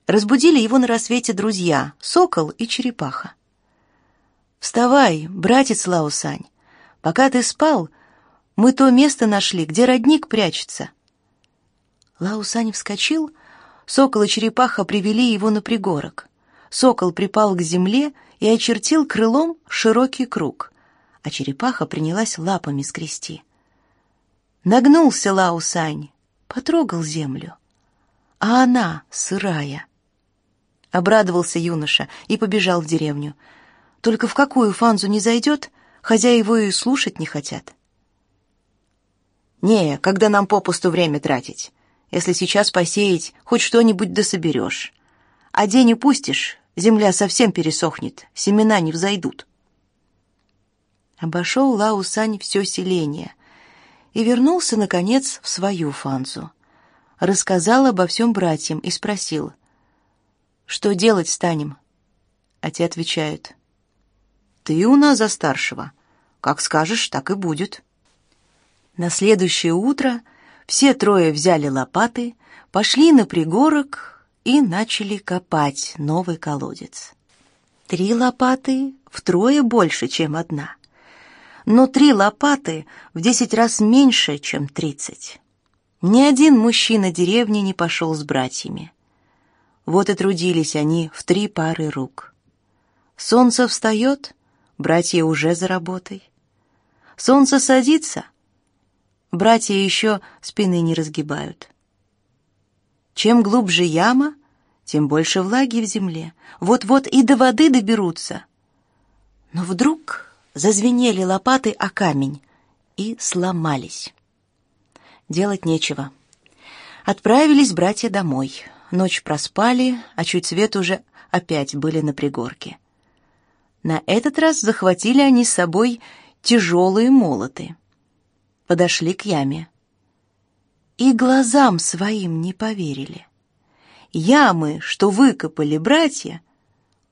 [SPEAKER 2] Разбудили его на рассвете друзья, сокол и черепаха. «Вставай, братец Лаусань, пока ты спал, мы то место нашли, где родник прячется». Лаусань вскочил, сокол и черепаха привели его на пригорок. Сокол припал к земле и очертил крылом широкий круг, а черепаха принялась лапами скрести. Нагнулся Лаусань, потрогал землю, а она сырая — Обрадовался юноша и побежал в деревню. Только в какую фанзу не зайдет, хозяева и слушать не хотят. «Не, когда нам попусту время тратить. Если сейчас посеять, хоть что-нибудь дособерешь. А день упустишь, земля совсем пересохнет, семена не взойдут». Обошел Лао Сань все селение и вернулся, наконец, в свою фанзу. Рассказал обо всем братьям и спросил — что делать станем? А те отвечают. Ты у нас за старшего. Как скажешь, так и будет. На следующее утро все трое взяли лопаты, пошли на пригорок и начали копать новый колодец. Три лопаты втрое больше, чем одна. Но три лопаты в десять раз меньше, чем тридцать. Ни один мужчина деревни не пошел с братьями. Вот и трудились они в три пары рук. Солнце встает, братья уже за работой. Солнце садится, братья еще спины не разгибают. Чем глубже яма, тем больше влаги в земле. Вот-вот и до воды доберутся. Но вдруг зазвенели лопаты о камень и сломались. Делать нечего. Отправились братья домой. Ночь проспали, а чуть свет уже опять были на пригорке. На этот раз захватили они с собой тяжелые молоты. Подошли к яме. и глазам своим не поверили. Ямы, что выкопали братья,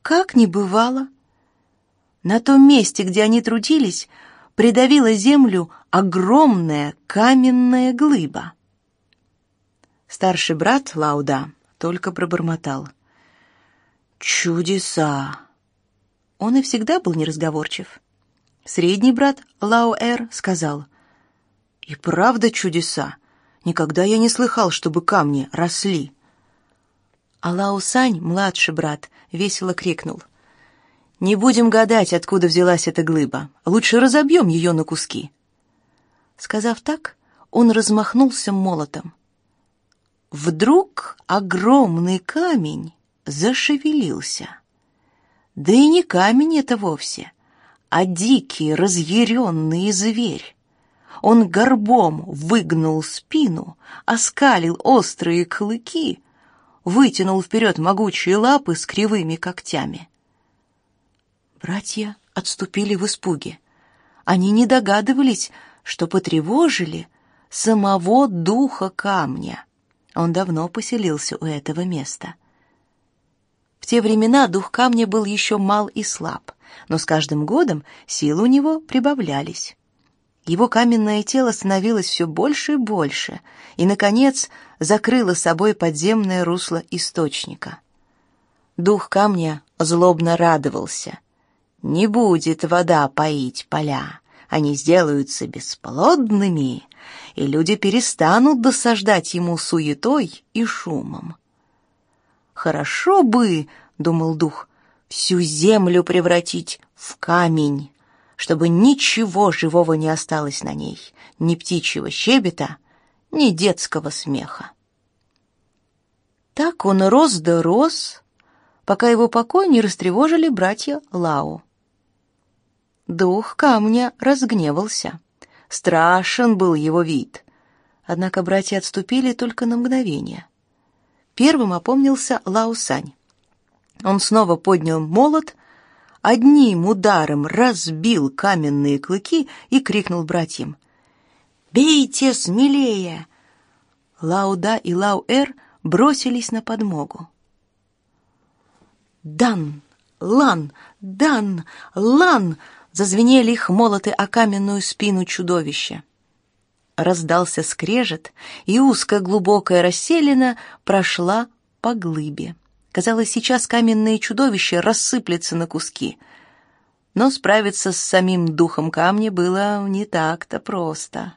[SPEAKER 2] как не бывало. На том месте, где они трудились, придавила землю огромная каменная глыба. Старший брат Лауда только пробормотал. «Чудеса!» Он и всегда был неразговорчив. Средний брат Лауэр сказал. «И правда чудеса! Никогда я не слыхал, чтобы камни росли!» А Лаусань, младший брат, весело крикнул. «Не будем гадать, откуда взялась эта глыба. Лучше разобьем ее на куски». Сказав так, он размахнулся молотом. Вдруг огромный камень зашевелился. Да и не камень это вовсе, а дикий разъяренный зверь. Он горбом выгнул спину, оскалил острые клыки, вытянул вперед могучие лапы с кривыми когтями. Братья отступили в испуге. Они не догадывались, что потревожили самого духа камня. Он давно поселился у этого места. В те времена дух камня был еще мал и слаб, но с каждым годом силы у него прибавлялись. Его каменное тело становилось все больше и больше, и, наконец, закрыло собой подземное русло источника. Дух камня злобно радовался. «Не будет вода поить поля, они сделаются бесплодными, и люди перестанут досаждать ему суетой и шумом. «Хорошо бы, — думал дух, — всю землю превратить в камень, чтобы ничего живого не осталось на ней, ни птичьего щебета, ни детского смеха. Так он рос да рос, пока его покой не растревожили братья Лао. Дух камня разгневался. Страшен был его вид. Однако братья отступили только на мгновение. Первым опомнился Лаусань. Он снова поднял молот, одним ударом разбил каменные клыки и крикнул братьям. «Бейте смелее!» Лауда и Лауэр бросились на подмогу. «Дан! Лан! Дан! Лан!» Зазвенели их молоты о каменную спину чудовища. Раздался скрежет, и узкая глубокая расселина прошла по глыбе. Казалось, сейчас каменное чудовище рассыплется на куски. Но справиться с самим духом камня было не так-то просто.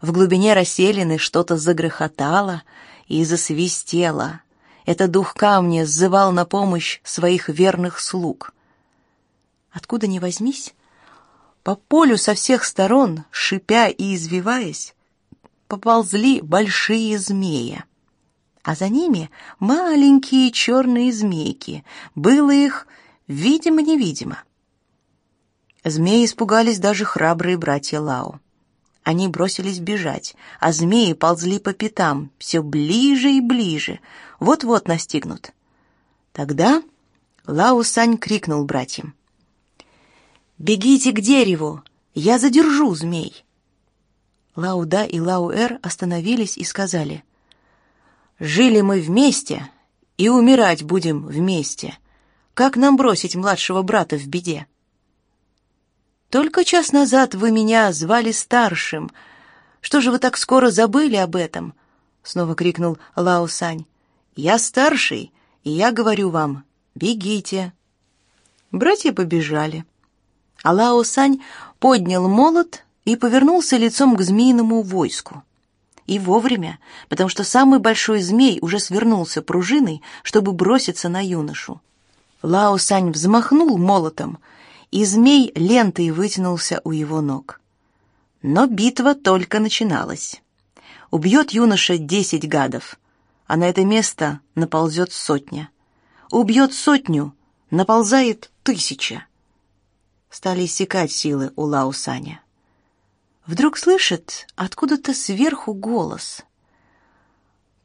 [SPEAKER 2] В глубине расселины что-то загрохотало и засвистело. Это дух камня сзывал на помощь своих верных слуг — Откуда ни возьмись, по полю со всех сторон, шипя и извиваясь, поползли большие змеи. А за ними маленькие черные змейки. Было их видимо-невидимо. Змеи испугались даже храбрые братья Лао. Они бросились бежать, а змеи ползли по пятам, все ближе и ближе, вот-вот настигнут. Тогда Лао Сань крикнул братьям. «Бегите к дереву! Я задержу змей!» Лауда и Лауэр остановились и сказали, «Жили мы вместе и умирать будем вместе. Как нам бросить младшего брата в беде?» «Только час назад вы меня звали старшим. Что же вы так скоро забыли об этом?» Снова крикнул Лао Сань. «Я старший, и я говорю вам, бегите». Братья побежали. Алао Сань поднял молот и повернулся лицом к змеиному войску. И вовремя, потому что самый большой змей уже свернулся пружиной, чтобы броситься на юношу. Лао Сань взмахнул молотом, и змей лентой вытянулся у его ног. Но битва только начиналась. Убьет юноша десять гадов, а на это место наползет сотня. Убьет сотню, наползает тысяча стали иссякать силы у Лаусаня. Вдруг слышит откуда-то сверху голос.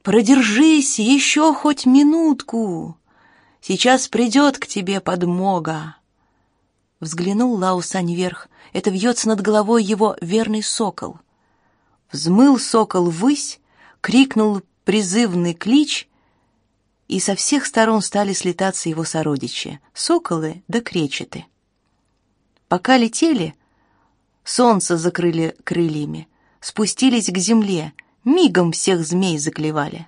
[SPEAKER 2] «Продержись еще хоть минутку! Сейчас придет к тебе подмога!» Взглянул Лаусань вверх. Это вьется над головой его верный сокол. Взмыл сокол ввысь, крикнул призывный клич, и со всех сторон стали слетаться его сородичи — соколы да кречеты. Пока летели, солнце закрыли крыльями, спустились к земле, мигом всех змей заклевали.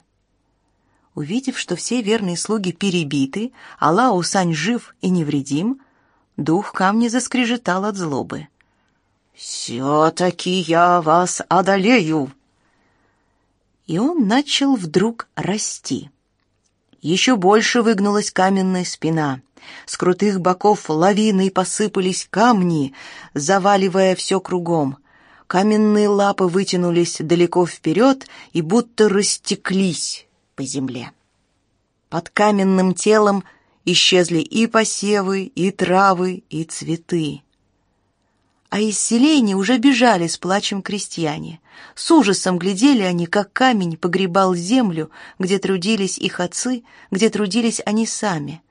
[SPEAKER 2] Увидев, что все верные слуги перебиты, а Лао Сань жив и невредим, дух камня заскрежетал от злобы. «Все-таки я вас одолею!» И он начал вдруг расти. Еще больше выгнулась каменная спина. С крутых боков лавиной посыпались камни, заваливая все кругом. Каменные лапы вытянулись далеко вперед и будто растеклись по земле. Под каменным телом исчезли и посевы, и травы, и цветы. А из селений уже бежали с плачем крестьяне. С ужасом глядели они, как камень погребал землю, где трудились их отцы, где трудились они сами.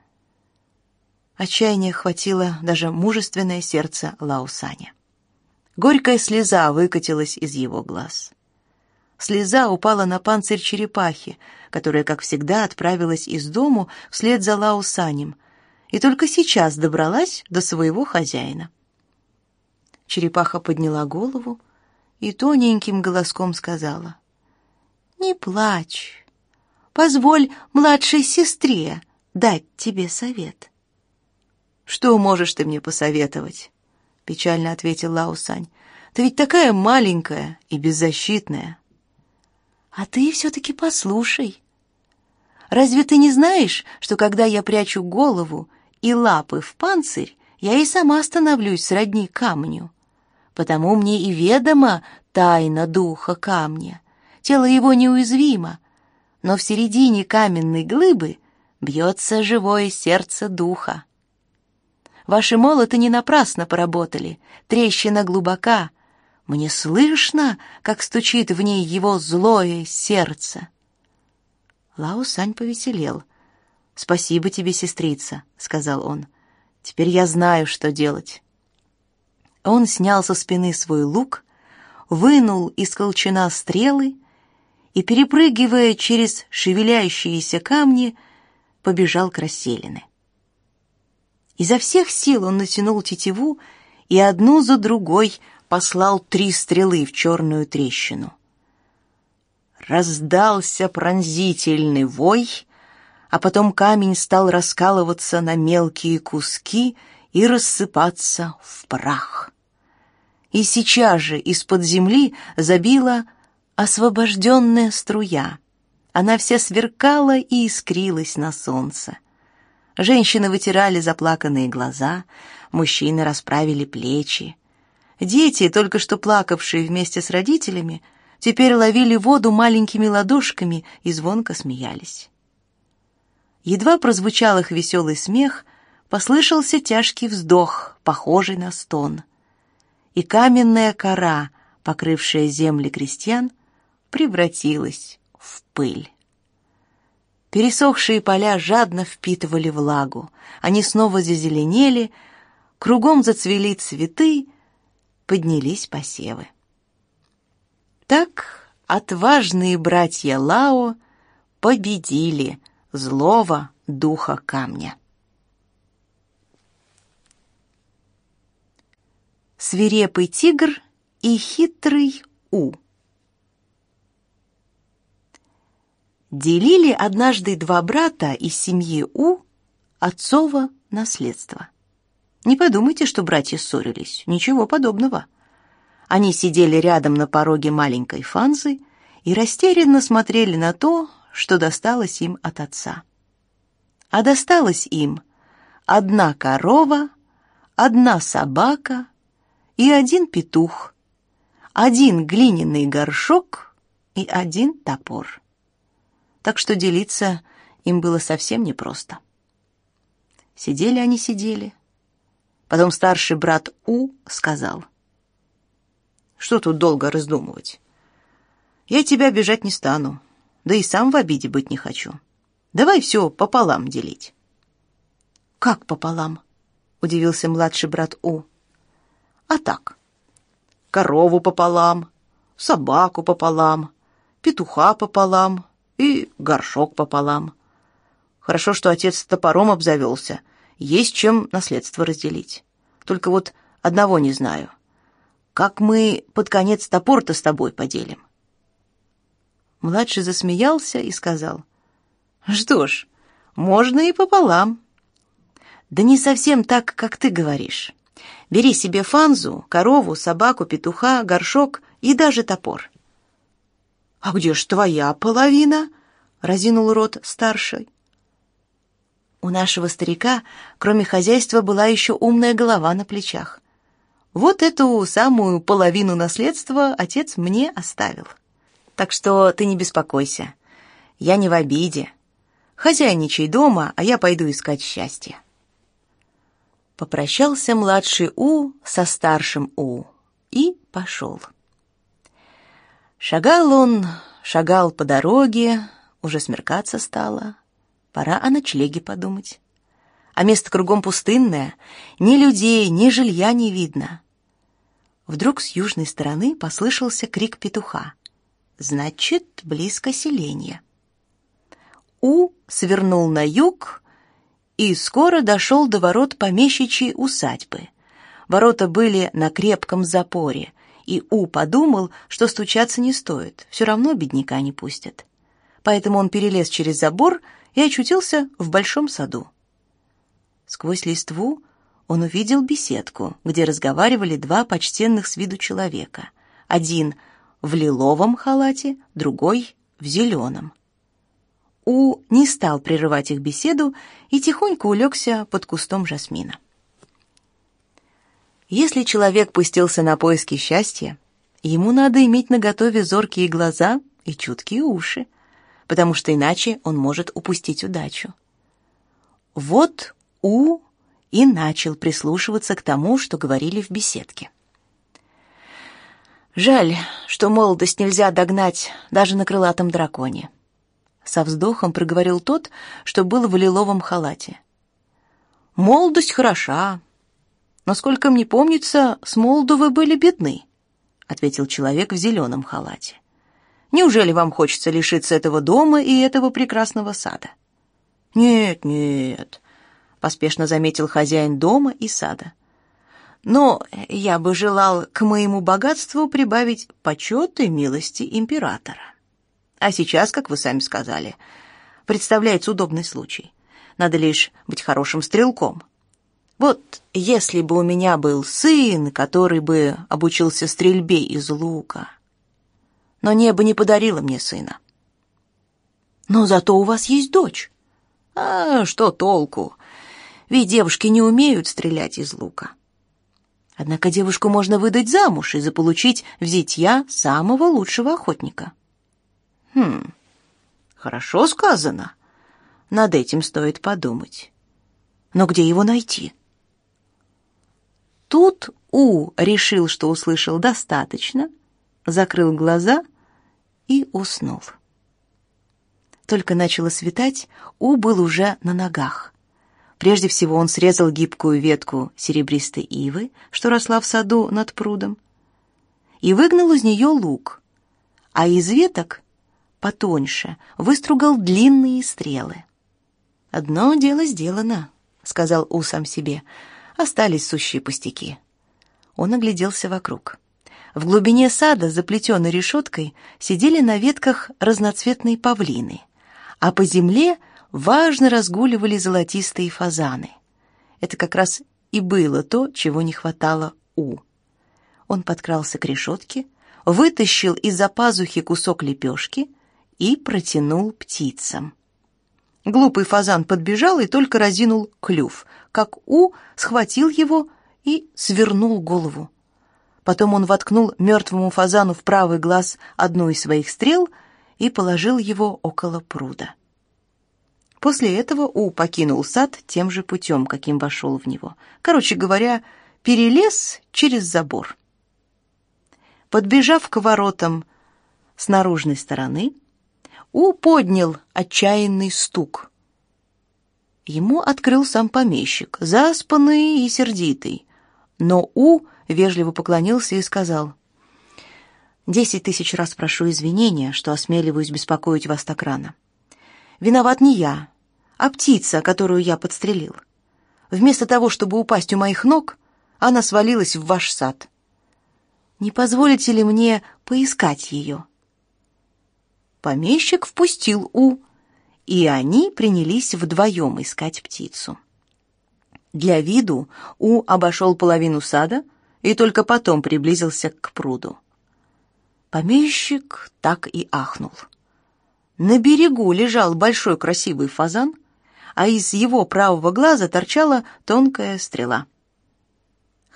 [SPEAKER 2] Отчаяния хватило даже мужественное сердце Лаусаня. Горькая слеза выкатилась из его глаз. Слеза упала на панцирь черепахи, которая, как всегда, отправилась из дому вслед за Лаусанем, и только сейчас добралась до своего хозяина. Черепаха подняла голову и тоненьким голоском сказала: "Не плачь. Позволь младшей сестре дать тебе совет". "Что можешь ты мне посоветовать?" печально ответил Лаусань. "Ты ведь такая маленькая и беззащитная". А ты все-таки послушай. Разве ты не знаешь, что когда я прячу голову и лапы в панцирь, я и сама становлюсь сродни камню? Потому мне и ведома тайна духа камня. Тело его неуязвимо, но в середине каменной глыбы бьется живое сердце духа. Ваши молоты не напрасно поработали, трещина глубока, мне слышно, как стучит в ней его злое сердце. Лао Сань повеселел. «Спасибо тебе, сестрица», — сказал он. «Теперь я знаю, что делать». Он снял со спины свой лук, вынул из колчана стрелы и, перепрыгивая через шевеляющиеся камни, побежал к расселине. Изо всех сил он натянул тетиву и одну за другой — послал три стрелы в черную трещину. Раздался пронзительный вой, а потом камень стал раскалываться на мелкие куски и рассыпаться в прах. И сейчас же из-под земли забила освобожденная струя. Она вся сверкала и искрилась на солнце. Женщины вытирали заплаканные глаза, мужчины расправили плечи. Дети, только что плакавшие вместе с родителями, теперь ловили воду маленькими ладошками и звонко смеялись. Едва прозвучал их веселый смех, послышался тяжкий вздох, похожий на стон. И каменная кора, покрывшая земли крестьян, превратилась в пыль. Пересохшие поля жадно впитывали влагу. Они снова зазеленели, кругом зацвели цветы, поднялись посевы. Так отважные братья Лао победили злого духа камня. Свирепый тигр и хитрый У. Делили однажды два брата из семьи У отцово наследство. Не подумайте, что братья ссорились. Ничего подобного. Они сидели рядом на пороге маленькой фанзы и растерянно смотрели на то, что досталось им от отца. А досталось им одна корова, одна собака и один петух, один глиняный горшок и один топор. Так что делиться им было совсем непросто. Сидели они сидели, Потом старший брат У сказал: "Что тут долго раздумывать? Я тебя обижать не стану, да и сам в обиде быть не хочу. Давай все пополам делить". "Как пополам?" удивился младший брат У. "А так. Корову пополам, собаку пополам, петуха пополам и горшок пополам. Хорошо, что отец топором обзавелся. Есть чем наследство разделить. Только вот одного не знаю. Как мы под конец топор-то с тобой поделим? Младший засмеялся и сказал, «Что ж, можно и пополам». «Да не совсем так, как ты говоришь. Бери себе фанзу, корову, собаку, петуха, горшок и даже топор». «А где ж твоя половина?» — разинул рот старший. У нашего старика, кроме хозяйства, была еще умная голова на плечах. Вот эту самую половину наследства отец мне оставил. Так что ты не беспокойся. Я не в обиде. Хозяйничай дома, а я пойду искать счастье. Попрощался младший У со старшим У и пошел. Шагал он, шагал по дороге, уже смеркаться стало. Пора о ночлеге подумать. А место кругом пустынное, ни людей, ни жилья не видно. Вдруг с южной стороны послышался крик петуха. Значит, близко селение. У свернул на юг и скоро дошел до ворот помещичьей усадьбы. Ворота были на крепком запоре, и У подумал, что стучаться не стоит, все равно бедняка не пустят. Поэтому он перелез через забор и очутился в большом саду. Сквозь листву он увидел беседку, где разговаривали два почтенных с виду человека. Один в лиловом халате, другой в зеленом. У не стал прерывать их беседу и тихонько улегся под кустом жасмина. Если человек пустился на поиски счастья, ему надо иметь наготове зоркие глаза и чуткие уши потому что иначе он может упустить удачу. Вот У и начал прислушиваться к тому, что говорили в беседке. Жаль, что молодость нельзя догнать даже на крылатом драконе. Со вздохом проговорил тот, что был в лиловом халате. Молодость хороша, но сколько мне помнится, с молоду вы были бедны, ответил человек в зеленом халате. Неужели вам хочется лишиться этого дома и этого прекрасного сада? Нет, нет, поспешно заметил хозяин дома и сада. Но я бы желал к моему богатству прибавить почет и милости императора. А сейчас, как вы сами сказали, представляется удобный случай. Надо лишь быть хорошим стрелком. Вот если бы у меня был сын, который бы обучился стрельбе из лука, но небо не подарило мне сына. Но зато у вас есть дочь. А что толку? Ведь девушки не умеют стрелять из лука. Однако девушку можно выдать замуж и заполучить в зятья самого лучшего охотника. Хм, хорошо сказано. Над этим стоит подумать. Но где его найти? Тут У решил, что услышал достаточно, закрыл глаза и уснул. Только начало светать, У был уже на ногах. Прежде всего он срезал гибкую ветку серебристой ивы, что росла в саду над прудом, и выгнал из нее лук, а из веток потоньше выстругал длинные стрелы. «Одно дело сделано», — сказал У сам себе, — «остались сущие пустяки». Он огляделся вокруг. В глубине сада, за плетеной решеткой, сидели на ветках разноцветные павлины, а по земле важно разгуливали золотистые фазаны. Это как раз и было то, чего не хватало У. Он подкрался к решетке, вытащил из-за пазухи кусок лепешки и протянул птицам. Глупый фазан подбежал и только разинул клюв, как У схватил его и свернул голову. Потом он воткнул мертвому фазану в правый глаз одну из своих стрел и положил его около пруда. После этого У покинул сад тем же путем, каким вошел в него. Короче говоря, перелез через забор. Подбежав к воротам с наружной стороны, У поднял отчаянный стук. Ему открыл сам помещик, заспанный и сердитый. Но У вежливо поклонился и сказал: Десять тысяч раз прошу извинения, что осмеливаюсь беспокоить вас так рано. Виноват не я, а птица, которую я подстрелил. Вместо того, чтобы упасть у моих ног, она свалилась в ваш сад. Не позволите ли мне поискать ее?» Помещик впустил У, и они принялись вдвоем искать птицу. Для виду У обошел половину сада и только потом приблизился к пруду. Помещик так и ахнул. На берегу лежал большой красивый фазан, а из его правого глаза торчала тонкая стрела.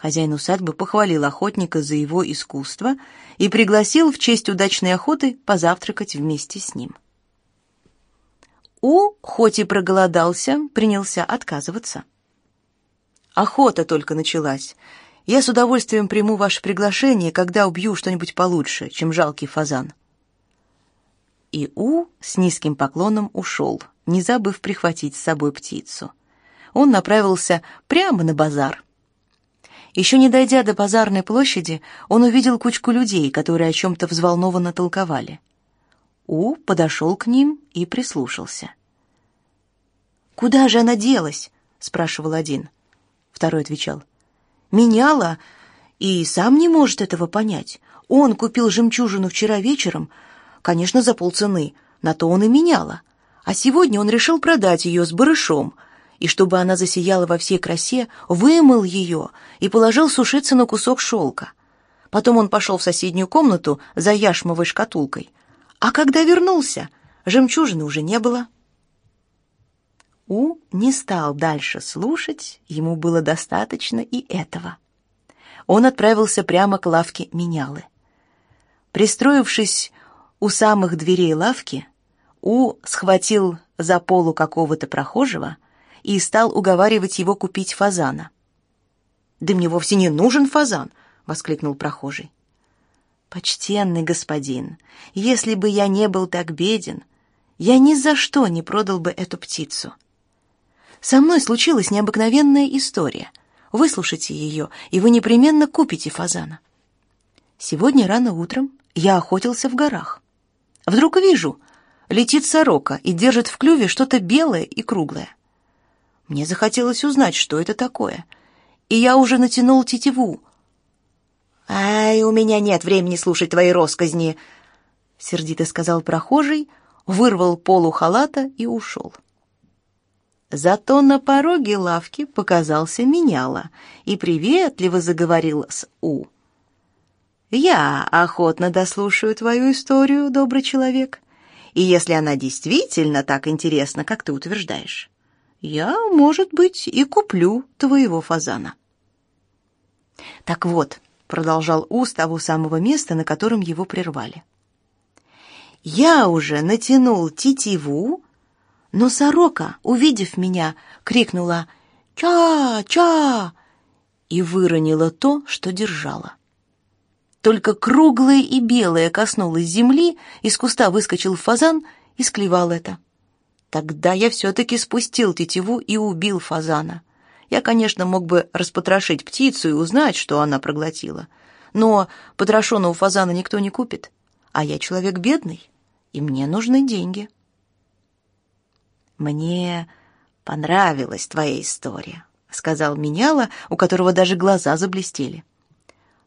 [SPEAKER 2] Хозяин усадьбы похвалил охотника за его искусство и пригласил в честь удачной охоты позавтракать вместе с ним. У, хоть и проголодался, принялся отказываться. Охота только началась. Я с удовольствием приму ваше приглашение, когда убью что-нибудь получше, чем жалкий фазан. И У с низким поклоном ушел, не забыв прихватить с собой птицу. Он направился прямо на базар. Еще не дойдя до базарной площади, он увидел кучку людей, которые о чем-то взволнованно толковали. У подошел к ним и прислушался. «Куда же она делась?» — спрашивал один. Второй отвечал. «Меняла, и сам не может этого понять. Он купил жемчужину вчера вечером, конечно, за полцены, на то он и меняла. А сегодня он решил продать ее с барышом, и чтобы она засияла во всей красе, вымыл ее и положил сушиться на кусок шелка. Потом он пошел в соседнюю комнату за яшмовой шкатулкой. А когда вернулся, жемчужины уже не было. У не стал дальше слушать, ему было достаточно и этого. Он отправился прямо к лавке менялы. Пристроившись у самых дверей лавки, У схватил за полу какого-то прохожего и стал уговаривать его купить фазана. «Да мне вовсе не нужен фазан!» — воскликнул прохожий. «Почтенный господин, если бы я не был так беден, я ни за что не продал бы эту птицу. Со мной случилась необыкновенная история. Выслушайте ее, и вы непременно купите фазана. Сегодня рано утром я охотился в горах. Вдруг вижу, летит сорока и держит в клюве что-то белое и круглое. Мне захотелось узнать, что это такое, и я уже натянул тетиву. «Ай, у меня нет времени слушать твои росказни!» — сердито сказал прохожий, вырвал полу халата и ушел. Зато на пороге лавки показался меняла и приветливо заговорил с У. Я охотно дослушаю твою историю, добрый человек. И если она действительно так интересна, как ты утверждаешь, я, может быть, и куплю твоего фазана. Так вот, продолжал У с того самого места, на котором его прервали. Я уже натянул тетиву, но сорока, увидев меня, крикнула «Ча! и выронила то, что держала. Только круглое и белое коснулось земли, из куста выскочил фазан и склевал это. Тогда я все-таки спустил тетиву и убил фазана. Я, конечно, мог бы распотрошить птицу и узнать, что она проглотила. Но потрошенного фазана никто не купит. А я человек бедный, и мне нужны деньги. Мне понравилась твоя история, сказал меняла, у которого даже глаза заблестели.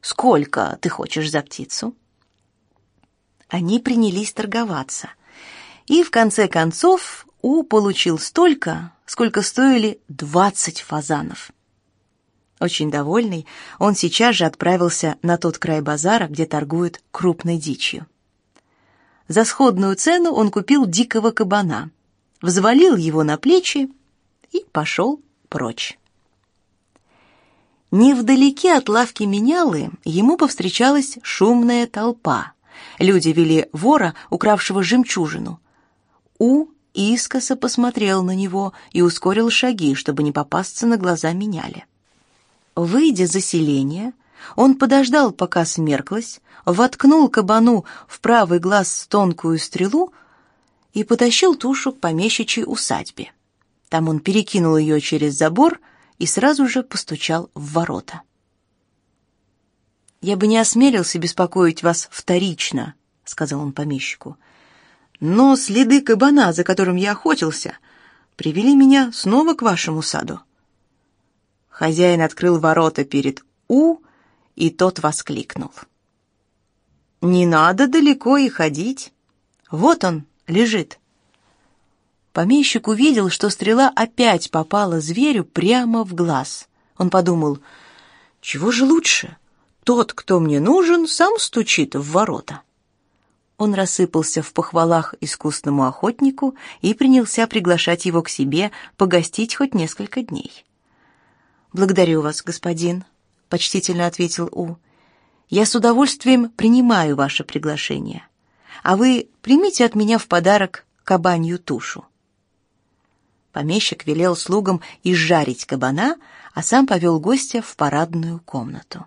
[SPEAKER 2] Сколько ты хочешь за птицу? Они принялись торговаться. И в конце концов У получил столько, сколько стоили двадцать фазанов. Очень довольный, он сейчас же отправился на тот край базара, где торгуют крупной дичью. За сходную цену он купил дикого кабана, взвалил его на плечи и пошел прочь. Невдалеке от лавки менялы ему повстречалась шумная толпа. Люди вели вора, укравшего жемчужину. У искоса посмотрел на него и ускорил шаги, чтобы не попасться на глаза меняли. Выйдя за селение, он подождал, пока смерклось, воткнул кабану в правый глаз тонкую стрелу и потащил тушу к помещичьей усадьбе. Там он перекинул ее через забор — и сразу же постучал в ворота. «Я бы не осмелился беспокоить вас вторично», — сказал он помещику. «Но следы кабана, за которым я охотился, привели меня снова к вашему саду». Хозяин открыл ворота перед У, и тот воскликнул. «Не надо далеко и ходить. Вот он лежит». Помещик увидел, что стрела опять попала зверю прямо в глаз. Он подумал, чего же лучше? Тот, кто мне нужен, сам стучит в ворота. Он рассыпался в похвалах искусному охотнику и принялся приглашать его к себе погостить хоть несколько дней. «Благодарю вас, господин», — почтительно ответил У. «Я с удовольствием принимаю ваше приглашение, а вы примите от меня в подарок кабанью тушу». Помещик велел слугам изжарить кабана, а сам повел гостя в парадную комнату.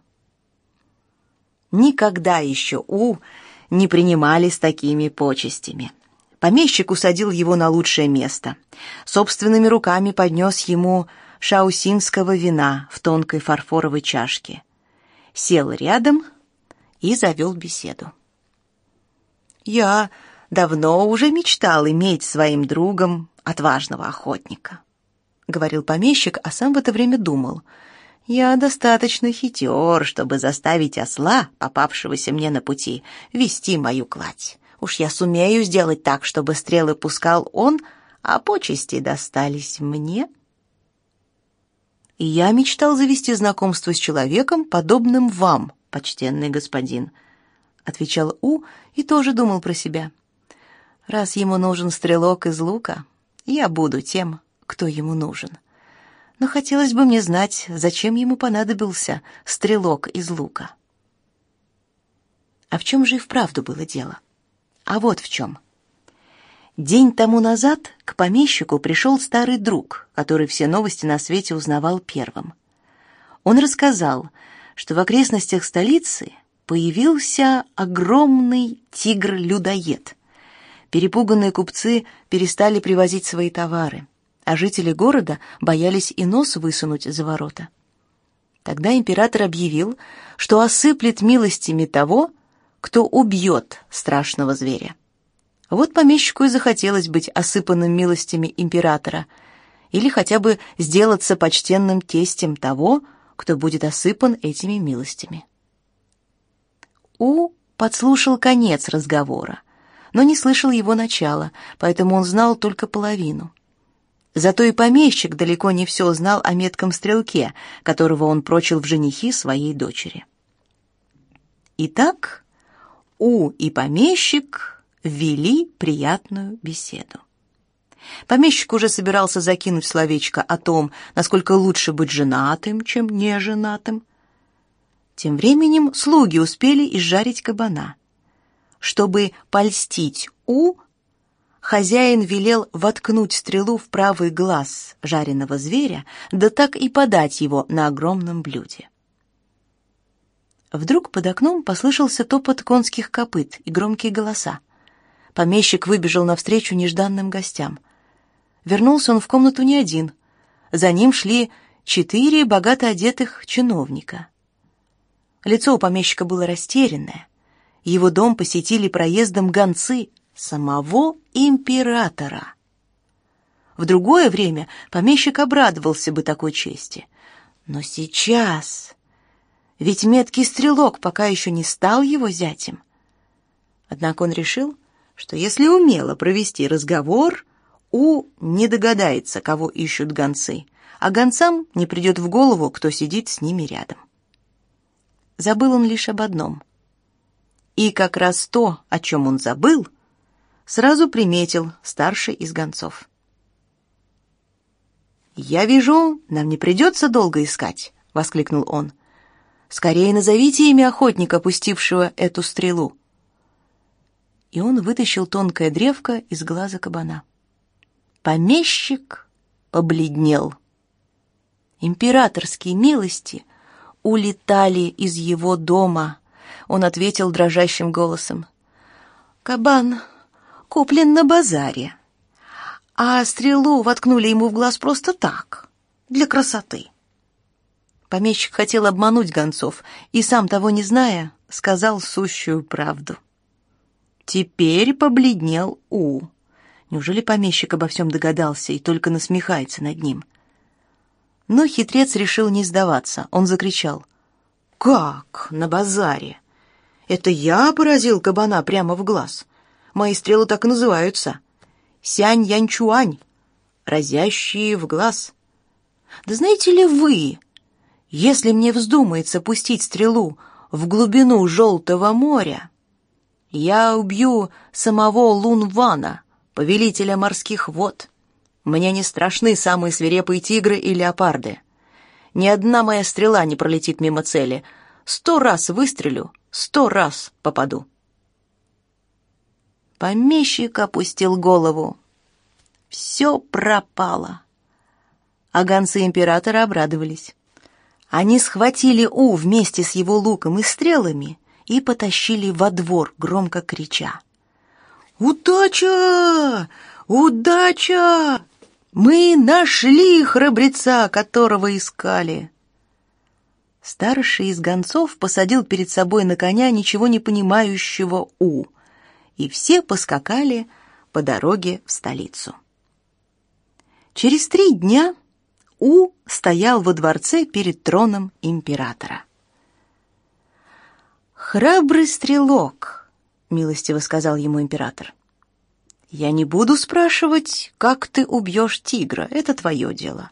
[SPEAKER 2] Никогда еще У не принимали с такими почестями. Помещик усадил его на лучшее место. Собственными руками поднес ему шаусинского вина в тонкой фарфоровой чашке. Сел рядом и завел беседу. «Я давно уже мечтал иметь своим другом отважного охотника», — говорил помещик, а сам в это время думал — я достаточно хитер, чтобы заставить осла, попавшегося мне на пути, вести мою кладь. Уж я сумею сделать так, чтобы стрелы пускал он, а почести достались мне. Я мечтал завести знакомство с человеком, подобным вам, почтенный господин, отвечал У и тоже думал про себя. Раз ему нужен стрелок из лука, я буду тем, кто ему нужен но хотелось бы мне знать, зачем ему понадобился стрелок из лука. А в чем же и вправду было дело? А вот в чем. День тому назад к помещику пришел старый друг, который все новости на свете узнавал первым. Он рассказал, что в окрестностях столицы появился огромный тигр-людоед. Перепуганные купцы перестали привозить свои товары а жители города боялись и нос высунуть за ворота. Тогда император объявил, что осыплет милостями того, кто убьет страшного зверя. Вот помещику и захотелось быть осыпанным милостями императора или хотя бы сделаться почтенным тестем того, кто будет осыпан этими милостями. У подслушал конец разговора, но не слышал его начала, поэтому он знал только половину. Зато и помещик далеко не все знал о метком стрелке, которого он прочил в женихи своей дочери. Итак, У и помещик вели приятную беседу. Помещик уже собирался закинуть словечко о том, насколько лучше быть женатым, чем неженатым. Тем временем слуги успели изжарить кабана. Чтобы польстить У, хозяин велел воткнуть стрелу в правый глаз жареного зверя, да так и подать его на огромном блюде. Вдруг под окном послышался топот конских копыт и громкие голоса. Помещик выбежал навстречу нежданным гостям. Вернулся он в комнату не один. За ним шли четыре богато одетых чиновника. Лицо у помещика было растерянное. Его дом посетили проездом гонцы самого императора. В другое время помещик обрадовался бы такой чести. Но сейчас... Ведь меткий стрелок пока еще не стал его зятем. Однако он решил, что если умело провести разговор, У не догадается, кого ищут гонцы, а гонцам не придет в голову, кто сидит с ними рядом. Забыл он лишь об одном. И как раз то, о чем он забыл, сразу приметил старший из гонцов. «Я вижу, нам не придется долго искать», — воскликнул он. «Скорее назовите имя охотника, пустившего эту стрелу». И он вытащил тонкое древко из глаза кабана. Помещик побледнел. Императорские милости улетали из его дома. Он ответил дрожащим голосом. «Кабан куплен на базаре. А стрелу воткнули ему в глаз просто так, для красоты. Помещик хотел обмануть гонцов и, сам того не зная, сказал сущую правду. Теперь побледнел У. Неужели помещик обо всем догадался и только насмехается над ним? Но хитрец решил не сдаваться. Он закричал. «Как? На базаре? Это я поразил кабана прямо в глаз. Мои стрелы так и называются. Сянь-янь-чуань, разящие в глаз. Да знаете ли вы, если мне вздумается пустить стрелу в глубину Желтого моря, я убью самого Лунвана, повелителя морских вод. Мне не страшны самые свирепые тигры и леопарды. Ни одна моя стрела не пролетит мимо цели. Сто раз выстрелю, сто раз попаду. Помещик опустил голову. Все пропало. А гонцы императора обрадовались. Они схватили У вместе с его луком и стрелами и потащили во двор, громко крича. «Удача! Удача! Мы нашли храбреца, которого искали!» Старший из гонцов посадил перед собой на коня ничего не понимающего У, и все поскакали по дороге в столицу. Через три дня У стоял во дворце перед троном императора. «Храбрый стрелок», — милостиво сказал ему император. «Я не буду спрашивать, как ты убьешь тигра, это твое дело.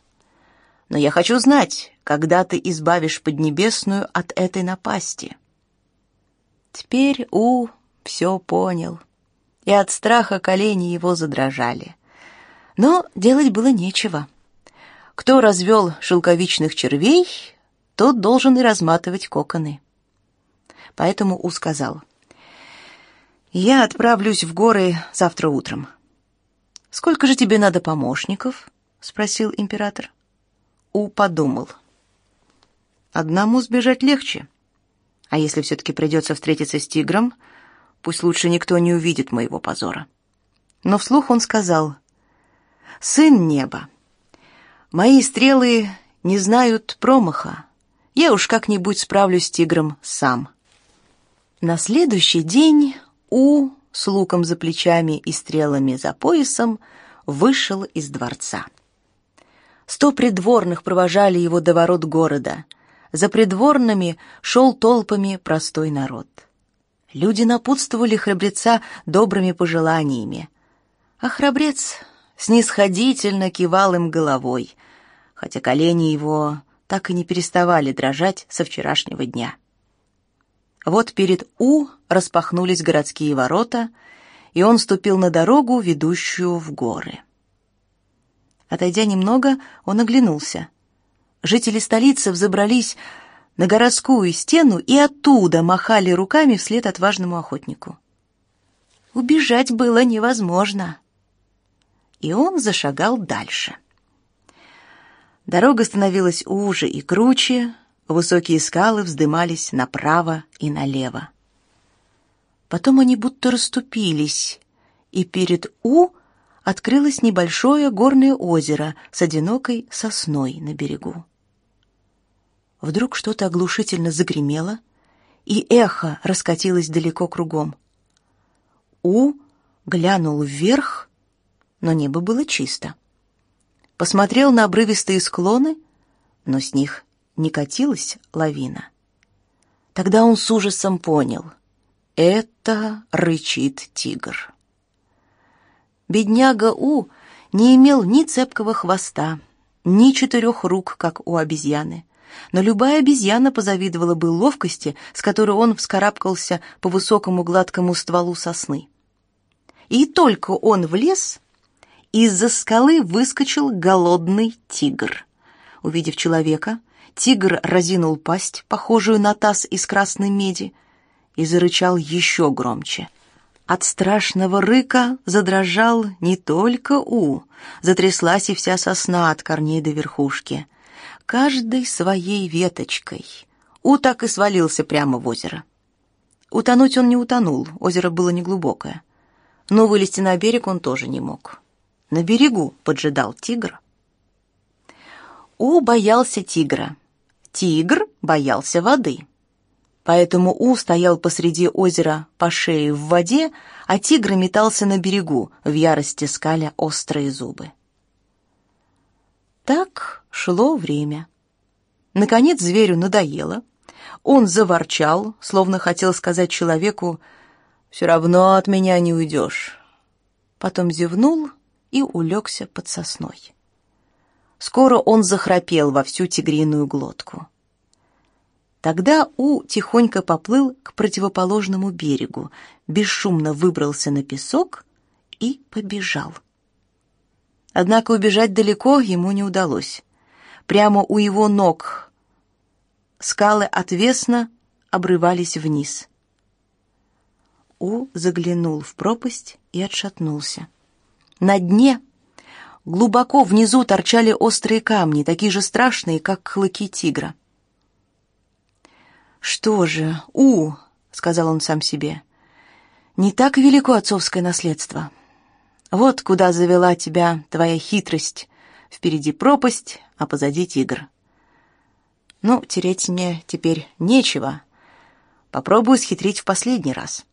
[SPEAKER 2] Но я хочу знать, когда ты избавишь Поднебесную от этой напасти». Теперь У все понял, и от страха колени его задрожали. Но делать было нечего. Кто развел шелковичных червей, тот должен и разматывать коконы. Поэтому У сказал, «Я отправлюсь в горы завтра утром». «Сколько же тебе надо помощников?» — спросил император. У подумал. «Одному сбежать легче. А если все-таки придется встретиться с тигром, пусть лучше никто не увидит моего позора». Но вслух он сказал, Сын неба, мои стрелы не знают промаха. Я уж как-нибудь справлюсь с тигром сам. На следующий день У с луком за плечами и стрелами за поясом вышел из дворца. Сто придворных провожали его до ворот города. За придворными шел толпами простой народ. Люди напутствовали храбреца добрыми пожеланиями. А храбрец снисходительно кивал им головой, хотя колени его так и не переставали дрожать со вчерашнего дня. Вот перед У распахнулись городские ворота, и он ступил на дорогу, ведущую в горы. Отойдя немного, он оглянулся. Жители столицы взобрались на городскую стену и оттуда махали руками вслед отважному охотнику. Убежать было невозможно и он зашагал дальше. Дорога становилась уже и круче, высокие скалы вздымались направо и налево. Потом они будто расступились, и перед У открылось небольшое горное озеро с одинокой сосной на берегу. Вдруг что-то оглушительно загремело, и эхо раскатилось далеко кругом. У глянул вверх но небо было чисто. Посмотрел на обрывистые склоны, но с них не катилась лавина. Тогда он с ужасом понял — это рычит тигр. Бедняга У не имел ни цепкого хвоста, ни четырех рук, как у обезьяны. Но любая обезьяна позавидовала бы ловкости, с которой он вскарабкался по высокому гладкому стволу сосны. И только он влез, из-за скалы выскочил голодный тигр. Увидев человека, тигр разинул пасть, похожую на таз из красной меди, и зарычал еще громче. От страшного рыка задрожал не только У, затряслась и вся сосна от корней до верхушки. Каждой своей веточкой. У так и свалился прямо в озеро. Утонуть он не утонул, озеро было неглубокое. Но вылезти на берег он тоже не мог. На берегу поджидал тигр. У боялся тигра. Тигр боялся воды. Поэтому У стоял посреди озера по шее в воде, а тигр метался на берегу, в ярости скаля острые зубы. Так шло время. Наконец зверю надоело. Он заворчал, словно хотел сказать человеку «Все равно от меня не уйдешь». Потом зевнул и улегся под сосной. Скоро он захрапел во всю тигриную глотку. Тогда У тихонько поплыл к противоположному берегу, бесшумно выбрался на песок и побежал. Однако убежать далеко ему не удалось. Прямо у его ног скалы отвесно обрывались вниз. У заглянул в пропасть и отшатнулся. На дне, глубоко внизу, торчали острые камни, такие же страшные, как клыки тигра. «Что же, У!» — сказал он сам себе. «Не так велико отцовское наследство. Вот куда завела тебя твоя хитрость. Впереди пропасть, а позади тигр. Ну, тереть мне теперь нечего. Попробую схитрить в последний раз».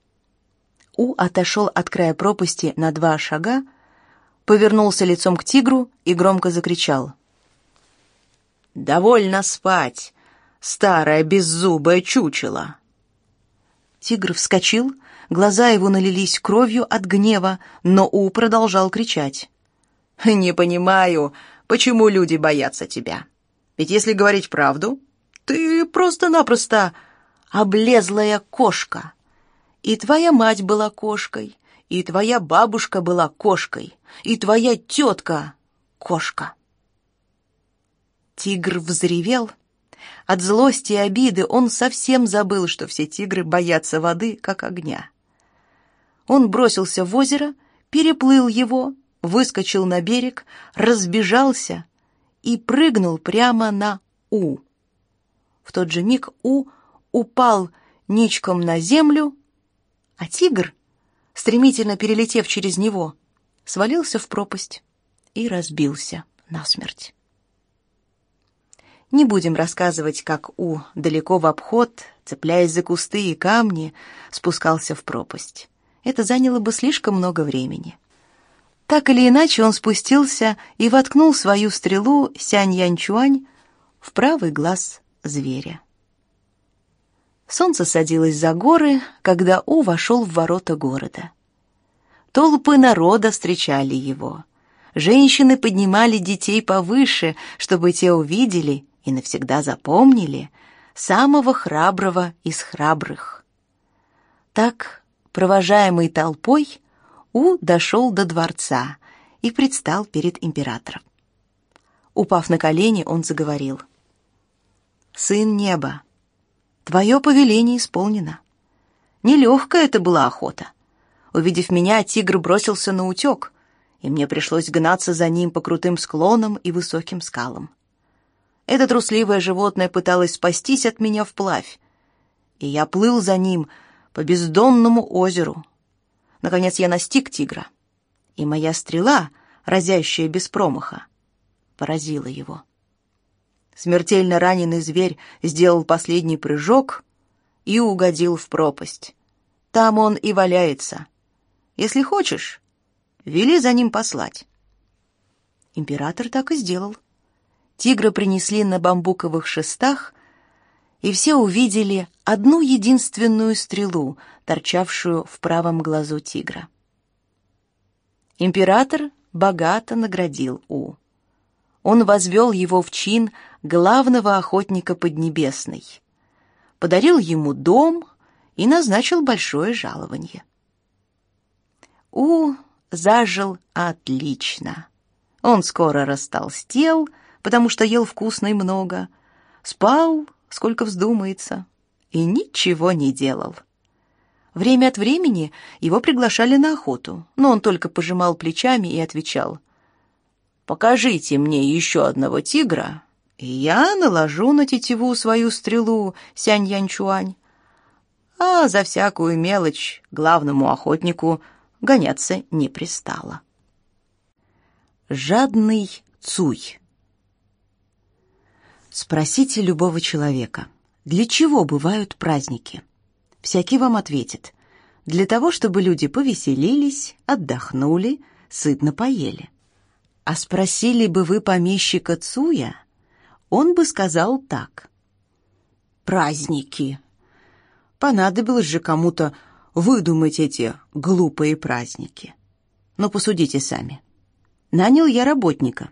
[SPEAKER 2] У отошел от края пропасти на два шага, повернулся лицом к тигру и громко закричал. «Довольно спать! старое беззубое чучело. Тигр вскочил, глаза его налились кровью от гнева, но У продолжал кричать. «Не понимаю, почему люди боятся тебя. Ведь если говорить правду, ты просто-напросто облезлая кошка. И твоя мать была кошкой, и твоя бабушка была кошкой, и твоя тетка — кошка». Тигр взревел от злости и обиды он совсем забыл, что все тигры боятся воды, как огня. Он бросился в озеро, переплыл его, выскочил на берег, разбежался и прыгнул прямо на У. В тот же миг У упал ничком на землю, а тигр, стремительно перелетев через него, свалился в пропасть и разбился насмерть. Не будем рассказывать, как У далеко в обход, цепляясь за кусты и камни, спускался в пропасть. Это заняло бы слишком много времени. Так или иначе он спустился и воткнул свою стрелу Сянь-Янь-Чуань в правый глаз зверя. Солнце садилось за горы, когда У вошел в ворота города. Толпы народа встречали его. Женщины поднимали детей повыше, чтобы те увидели и навсегда запомнили самого храброго из храбрых. Так, провожаемый толпой, У дошел до дворца и предстал перед императором. Упав на колени, он заговорил. «Сын неба, твое повеление исполнено. Нелегкая это была охота. Увидев меня, тигр бросился на утек, и мне пришлось гнаться за ним по крутым склонам и высоким скалам. Это трусливое животное пыталось спастись от меня вплавь, и я плыл за ним по бездонному озеру. Наконец я настиг тигра, и моя стрела, разящая без промаха, поразила его. Смертельно раненый зверь сделал последний прыжок и угодил в пропасть. Там он и валяется. Если хочешь, вели за ним послать. Император так и сделал. Тигра принесли на бамбуковых шестах, и все увидели одну единственную стрелу, торчавшую в правом глазу тигра. Император богато наградил У. Он возвел его в чин главного охотника Поднебесной, подарил ему дом и назначил большое жалование. У зажил отлично. Он скоро растолстел, потому что ел вкусно и много, спал, сколько вздумается, и ничего не делал. Время от времени его приглашали на охоту, но он только пожимал плечами и отвечал, «Покажите мне еще одного тигра, и я наложу на тетиву свою стрелу, Сянь-Янь-Чуань. А за всякую мелочь главному охотнику гоняться не пристало». Жадный Цуй Спросите любого человека, для чего бывают праздники? Всякий вам ответит: для того, чтобы люди повеселились, отдохнули, сытно поели. А спросили бы вы помещика Цуя, он бы сказал так: праздники. Понадобилось же кому-то выдумать эти глупые праздники. Но посудите сами. Нанял я работника.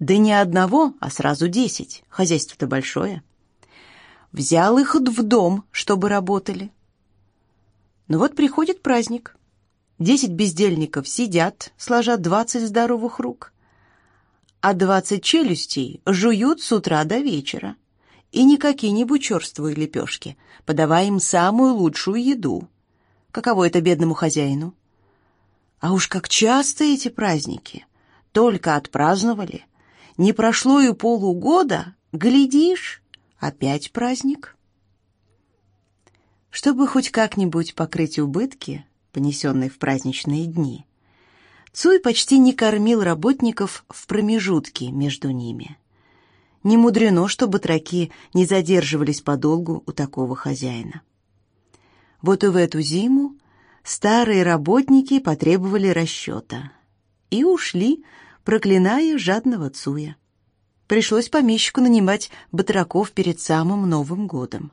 [SPEAKER 2] Да не одного, а сразу десять. Хозяйство-то большое. Взял их в дом, чтобы работали. Но вот приходит праздник. Десять бездельников сидят, сложа двадцать здоровых рук. А двадцать челюстей жуют с утра до вечера. И не какие-нибудь черствые лепешки, подавая им самую лучшую еду. Каково это бедному хозяину? А уж как часто эти праздники. Только отпраздновали. Не прошло и полугода, глядишь, опять праздник. Чтобы хоть как-нибудь покрыть убытки, понесенные в праздничные дни, Цуй почти не кормил работников в промежутке между ними. Не мудрено, что батраки не задерживались подолгу у такого хозяина. Вот и в эту зиму старые работники потребовали расчета и ушли, проклиная жадного Цуя. Пришлось помещику нанимать батраков перед самым Новым годом.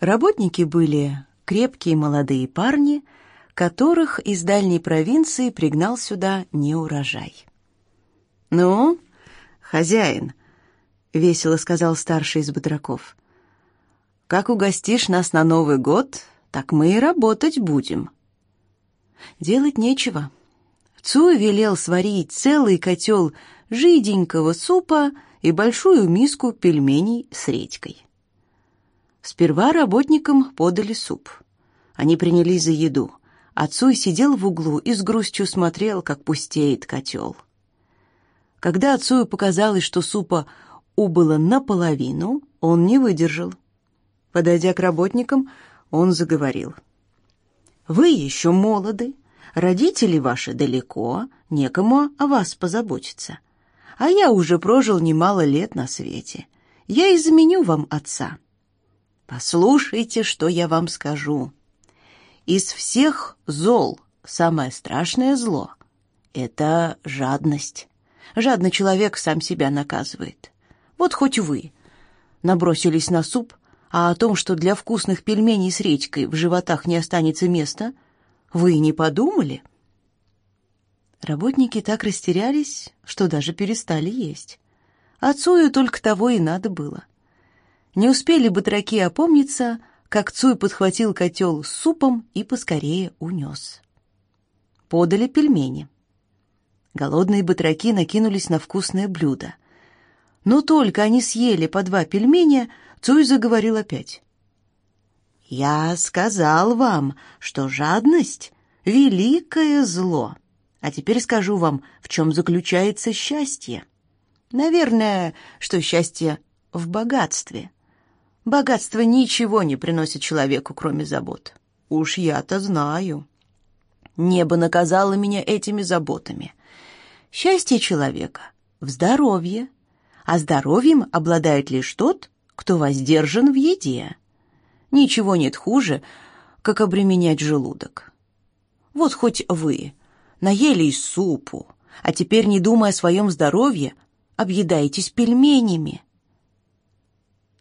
[SPEAKER 2] Работники были крепкие молодые парни, которых из дальней провинции пригнал сюда неурожай. «Ну, хозяин», — весело сказал старший из батраков, — «как угостишь нас на Новый год, так мы и работать будем». Делать нечего. Цуй велел сварить целый котел жиденького супа и большую миску пельменей с редькой. Сперва работникам подали суп. Они принялись за еду. А Цуй сидел в углу и с грустью смотрел, как пустеет котел. Когда Цую показалось, что супа убыло наполовину, он не выдержал. Подойдя к работникам, он заговорил. «Вы еще молоды, родители ваши далеко, некому о вас позаботиться. А я уже прожил немало лет на свете. Я изменю вам отца. Послушайте, что я вам скажу. Из всех зол самое страшное зло — это жадность. Жадный человек сам себя наказывает. Вот хоть вы набросились на суп, а о том, что для вкусных пельменей с редькой в животах не останется места, вы не подумали? Работники так растерялись, что даже перестали есть. Отцу только того и надо было. Не успели батраки опомниться, как Цуй подхватил котел с супом и поскорее унес. Подали пельмени. Голодные батраки накинулись на вкусное блюдо. Но только они съели по два пельменя, Цуй заговорил опять. «Я сказал вам, что жадность — великое зло. А теперь скажу вам, в чем заключается счастье. Наверное, что счастье в богатстве. Богатство ничего не приносит человеку, кроме забот. Уж я-то знаю. Небо наказало меня этими заботами. Счастье человека в здоровье, а здоровьем обладает лишь тот, кто воздержан в еде. Ничего нет хуже, как обременять желудок. Вот хоть вы наелись супу, а теперь, не думая о своем здоровье, объедаетесь пельменями.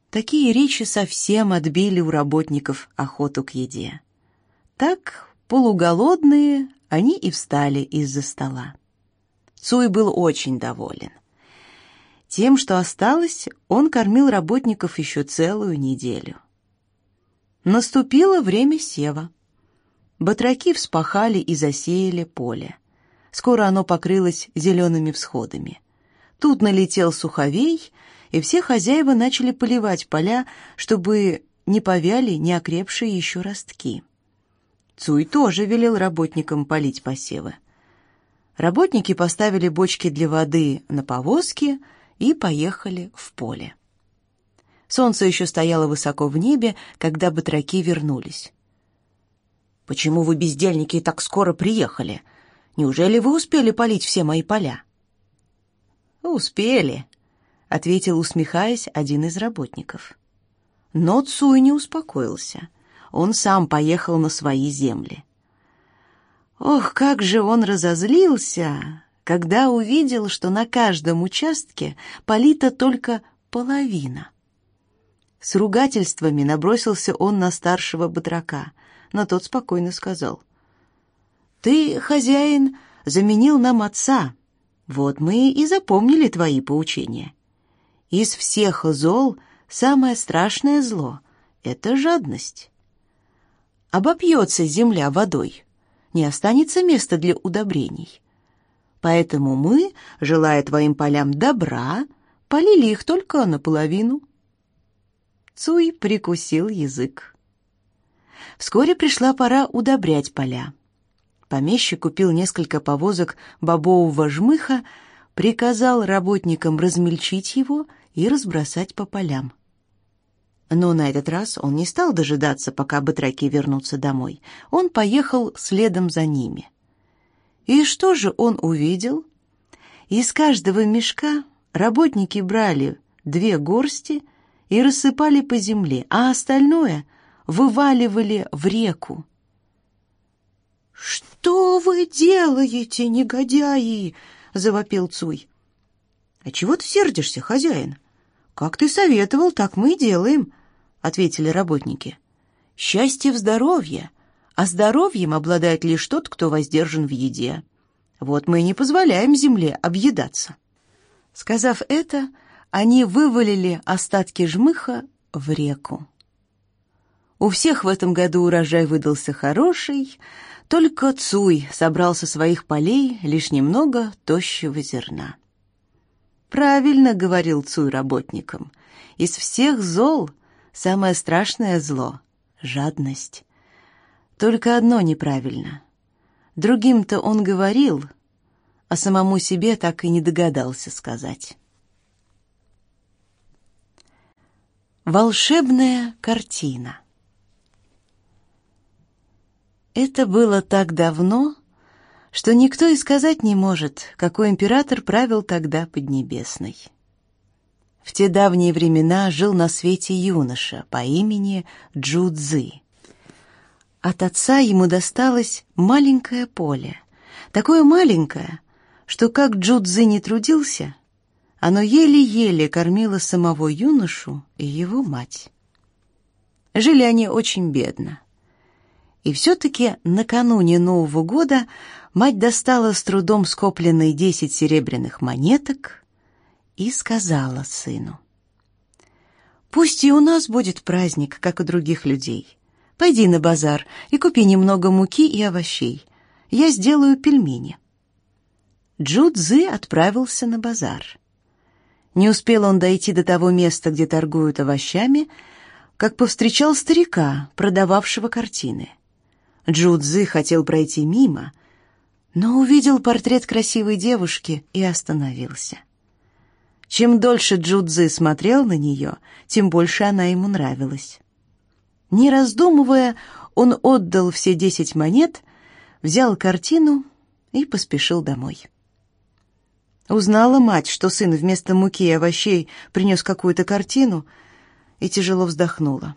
[SPEAKER 2] Такие речи совсем отбили у работников охоту к еде. Так, полуголодные, они и встали из-за стола. Цуй был очень доволен. Тем, что осталось, он кормил работников еще целую неделю. Наступило время сева. Батраки вспахали и засеяли поле. Скоро оно покрылось зелеными всходами. Тут налетел суховей, и все хозяева начали поливать поля, чтобы не повяли неокрепшие еще ростки. Цуй тоже велел работникам полить посевы. Работники поставили бочки для воды на повозки и поехали в поле. Солнце еще стояло высоко в небе, когда батраки вернулись. «Почему вы, бездельники, так скоро приехали? Неужели вы успели полить все мои поля?» «Успели», ответил, усмехаясь, один из работников. Но Цуй не успокоился. Он сам поехал на свои земли. Ох, как же он разозлился, когда увидел, что на каждом участке полита только половина. С ругательствами набросился он на старшего батрака, но тот спокойно сказал. «Ты, хозяин, заменил нам отца. Вот мы и запомнили твои поучения. Из всех зол самое страшное зло — это жадность. Обопьется земля водой, не останется места для удобрений. Поэтому мы, желая твоим полям добра, полили их только наполовину». Цуй прикусил язык. Вскоре пришла пора удобрять поля. Помещик купил несколько повозок бобового жмыха, приказал работникам размельчить его и разбросать по полям. Но на этот раз он не стал дожидаться, пока батраки вернутся домой. Он поехал следом за ними. И что же он увидел? Из каждого мешка работники брали две горсти и рассыпали по земле, а остальное вываливали в реку. «Что вы делаете, негодяи?» — завопил Цуй. «А чего ты сердишься, хозяин? Как ты советовал, так мы и делаем», — ответили работники. «Счастье в здоровье, а здоровьем обладает лишь тот, кто воздержан в еде. Вот мы и не позволяем земле объедаться». Сказав это, они вывалили остатки жмыха в реку. У всех в этом году урожай выдался хороший, только Цуй собрал со своих полей лишь немного тощего зерна. Правильно говорил Цуй работникам. Из всех зол самое страшное зло — жадность. Только одно неправильно. Другим-то он говорил, а самому себе так и не догадался сказать. Волшебная картина. Это было так давно, что никто и сказать не может, какой император правил тогда Поднебесной. В те давние времена жил на свете юноша по имени Джудзы. От отца ему досталось маленькое поле, такое маленькое, что как Джудзы не трудился, оно еле-еле кормило самого юношу и его мать. Жили они очень бедно. И все-таки накануне Нового года мать достала с трудом скопленные десять серебряных монеток и сказала сыну. «Пусть и у нас будет праздник, как у других людей. Пойди на базар и купи немного муки и овощей. Я сделаю пельмени». Джудзы отправился на базар. Не успел он дойти до того места, где торгуют овощами, как повстречал старика, продававшего картины. Джудзы хотел пройти мимо, но увидел портрет красивой девушки и остановился. Чем дольше Джудзы смотрел на нее, тем больше она ему нравилась. Не раздумывая, он отдал все десять монет, взял картину и поспешил домой. Узнала мать, что сын вместо муки и овощей принес какую-то картину, и тяжело вздохнула.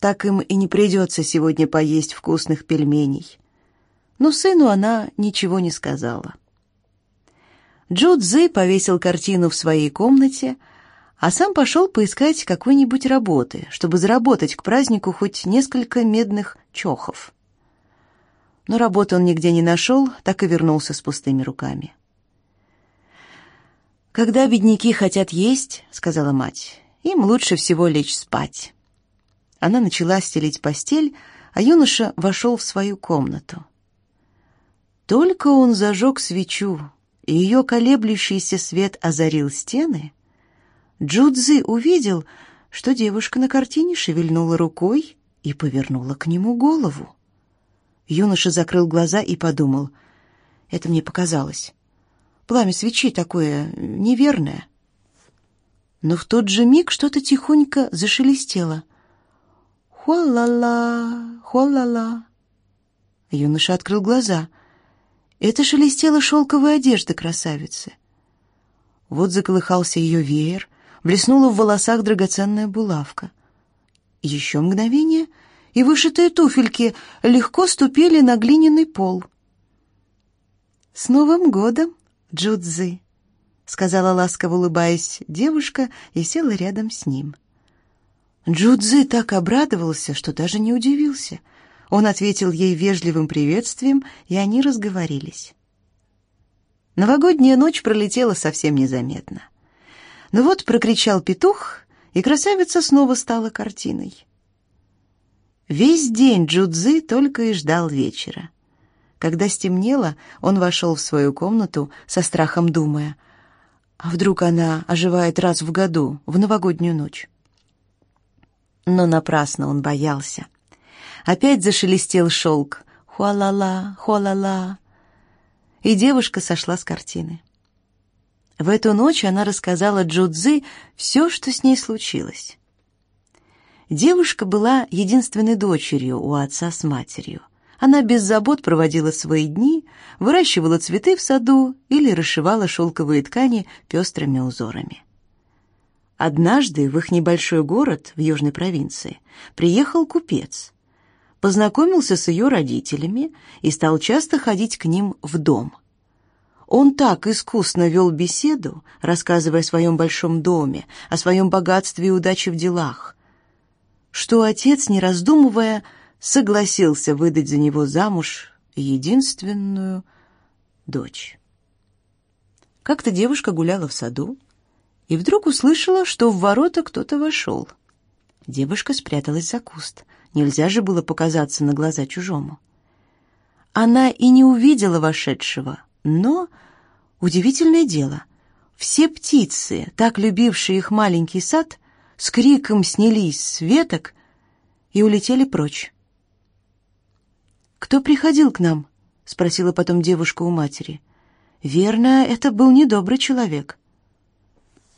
[SPEAKER 2] Так им и не придется сегодня поесть вкусных пельменей. Но сыну она ничего не сказала. Джу Цзы повесил картину в своей комнате, а сам пошел поискать какой-нибудь работы, чтобы заработать к празднику хоть несколько медных чохов. Но работы он нигде не нашел, так и вернулся с пустыми руками. «Когда бедняки хотят есть, — сказала мать, — им лучше всего лечь спать». Она начала стелить постель, а юноша вошел в свою комнату. Только он зажег свечу, и ее колеблющийся свет озарил стены, Джудзи увидел, что девушка на картине шевельнула рукой и повернула к нему голову. Юноша закрыл глаза и подумал, это мне показалось. Пламя свечи такое неверное. Но в тот же миг что-то тихонько зашелестело. «Хуа-ла-ла, хуа-ла-ла». Юноша открыл глаза. Это шелестела шелковая одежда красавицы. Вот заколыхался ее веер, блеснула в волосах драгоценная булавка. Еще мгновение, и вышитые туфельки легко ступили на глиняный пол. «С Новым годом, Джудзы!» — сказала ласково улыбаясь девушка и села рядом с ним. Джудзы так обрадовался, что даже не удивился. Он ответил ей вежливым приветствием, и они разговорились. Новогодняя ночь пролетела совсем незаметно. Но вот прокричал петух, и красавица снова стала картиной. Весь день Джудзы только и ждал вечера. Когда стемнело, он вошел в свою комнату со страхом думая, а вдруг она оживает раз в году, в новогоднюю ночь? Но напрасно он боялся. Опять зашелестел шелк. Хуалала, хуалала. И девушка сошла с картины. В эту ночь она рассказала Джудзи все, что с ней случилось. Девушка была единственной дочерью у отца с матерью. Она без забот проводила свои дни, выращивала цветы в саду или расшивала шелковые ткани пестрыми узорами. Однажды в их небольшой город в южной провинции приехал купец. Познакомился с ее родителями и стал часто ходить к ним в дом. Он так искусно вел беседу, рассказывая о своем большом доме, о своем богатстве и удаче в делах, что отец, не раздумывая, согласился выдать за него замуж единственную дочь. Как-то девушка гуляла в саду и вдруг услышала, что в ворота кто-то вошел. Девушка спряталась за куст. Нельзя же было показаться на глаза чужому. Она и не увидела вошедшего, но удивительное дело, все птицы, так любившие их маленький сад, с криком снялись с веток и улетели прочь. «Кто приходил к нам?» — спросила потом девушка у матери. «Верно, это был недобрый человек».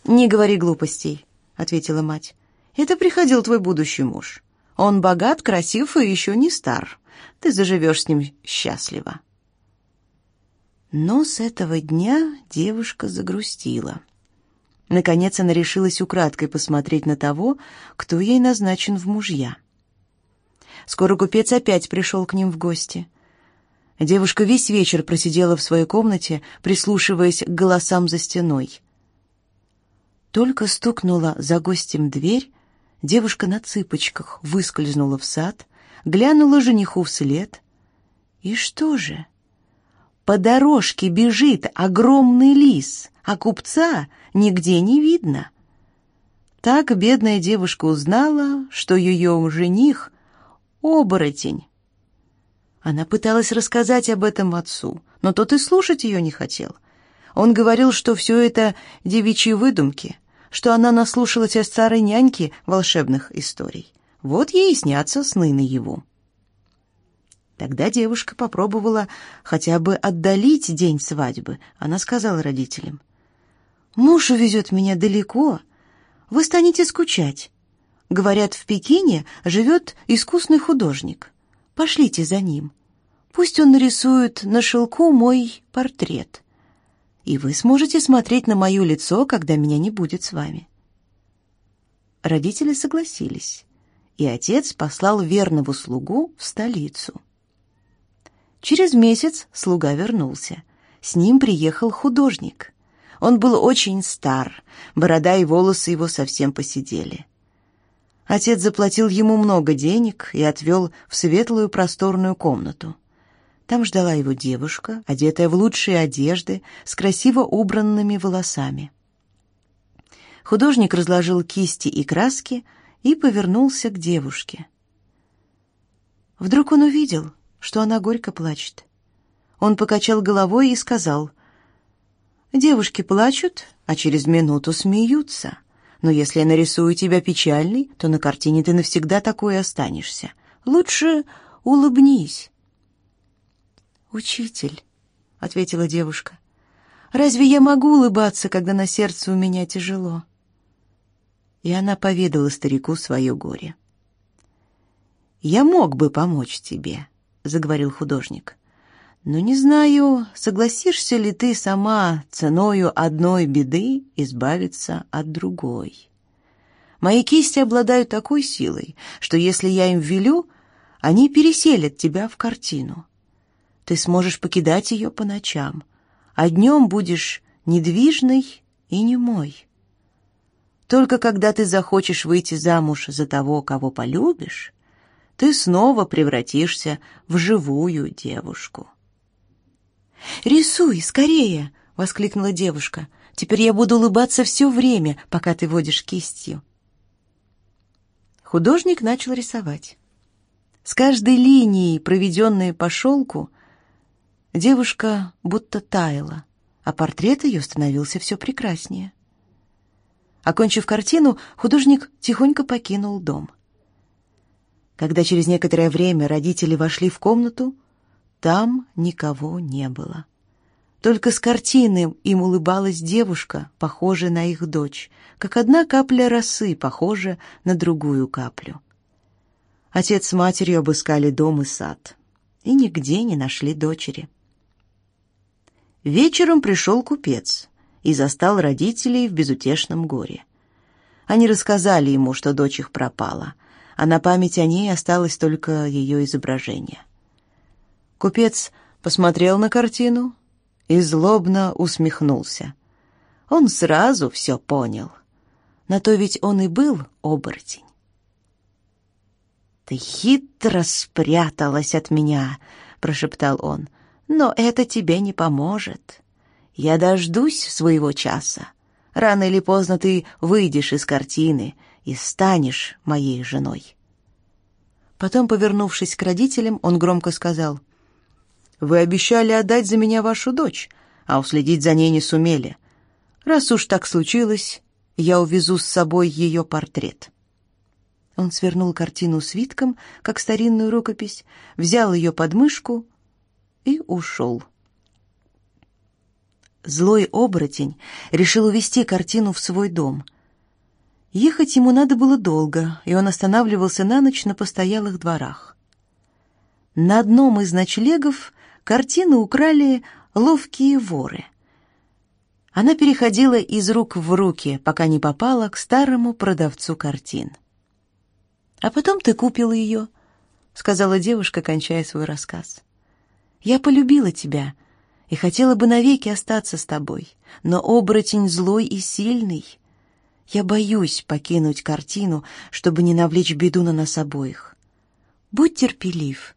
[SPEAKER 2] «Не говори глупостей», — ответила мать. «Это приходил твой будущий муж. Он богат, красив и еще не стар. Ты заживешь с ним счастливо». Но с этого дня девушка загрустила. Наконец она решилась украдкой посмотреть на того, кто ей назначен в мужья. Скоро купец опять пришел к ним в гости. Девушка весь вечер просидела в своей комнате, прислушиваясь к голосам за стеной. Только стукнула за гостем дверь, девушка на цыпочках выскользнула в сад, глянула жениху вслед. И что же? По дорожке бежит огромный лис, а купца нигде не видно. Так бедная девушка узнала, что ее жених оборотень. Она пыталась рассказать об этом отцу, но тот и слушать ее не хотел. Он говорил, что все это девичьи выдумки, что она наслушалась от старой няньки волшебных историй. Вот ей и снятся сны наяву. Тогда девушка попробовала хотя бы отдалить день свадьбы. Она сказала родителям, «Муж увезет меня далеко. Вы станете скучать. Говорят, в Пекине живет искусный художник. Пошлите за ним. Пусть он нарисует на шелку мой портрет. И вы сможете смотреть на мое лицо, когда меня не будет с вами. Родители согласились, и отец послал верного слугу в столицу. Через месяц слуга вернулся. С ним приехал художник. Он был очень стар, борода и волосы его совсем поседели. Отец заплатил ему много денег и отвел в светлую просторную комнату. Там ждала его девушка, одетая в лучшие одежды, с красиво убранными волосами. Художник разложил кисти и краски и повернулся к девушке. Вдруг он увидел, что она горько плачет. Он покачал головой и сказал, «Девушки плачут, а через минуту смеются» но если я нарисую тебя печальной, то на картине ты навсегда такой и останешься. Лучше улыбнись». «Учитель», — ответила девушка, — «разве я могу улыбаться, когда на сердце у меня тяжело?» И она поведала старику свое горе. «Я мог бы помочь тебе», — заговорил художник.
[SPEAKER 1] Но не знаю, согласишься ли ты сама ценою одной беды избавиться от другой. Мои кисти обладают такой силой, что если я им велю, они переселят тебя в картину. Ты сможешь покидать ее по ночам, а днем будешь недвижный и немой. Только когда ты захочешь выйти замуж за того, кого полюбишь, ты снова превратишься в живую девушку.
[SPEAKER 2] «Рисуй, скорее!» — воскликнула девушка. «Теперь я буду улыбаться все время, пока ты водишь кистью».
[SPEAKER 1] Художник начал рисовать. С каждой линией, проведенной по шелку, девушка будто таяла, а портрет ее становился все прекраснее. Окончив картину, художник тихонько покинул дом. Когда через некоторое время родители вошли в комнату, там никого не было. Только с картины им улыбалась девушка, похожая на их дочь, как одна капля росы, похожа на другую каплю. Отец с матерью обыскали дом и сад, и нигде не нашли дочери. Вечером пришел купец и застал родителей в безутешном горе. Они рассказали ему, что дочь их пропала, а на память о ней осталось только ее изображение. Купец посмотрел на картину и злобно усмехнулся. Он сразу все понял. На то ведь он и был оборотень. «Ты хитро спряталась от меня», — прошептал он, — «но это тебе не поможет. Я дождусь своего часа. Рано или поздно ты выйдешь из картины и станешь моей женой». Потом, повернувшись к родителям, он громко сказал, «Вы обещали отдать за меня вашу дочь, а уследить за ней не сумели. Раз уж так случилось, я увезу с собой ее портрет». Он свернул картину свитком, как старинную рукопись, взял ее под мышку и ушел. Злой оборотень решил увести картину в свой дом. Ехать ему надо было долго, и он останавливался на ночь на постоялых дворах. На одном из ночлегов картину украли ловкие воры — она переходила из рук в руки, пока не попала к старому продавцу картин. «А потом ты купил ее», — сказала девушка, кончая свой рассказ. «Я полюбила тебя и хотела бы навеки остаться с тобой, но оборотень злой и сильный. Я боюсь покинуть картину, чтобы не навлечь беду на нас обоих. Будь терпелив,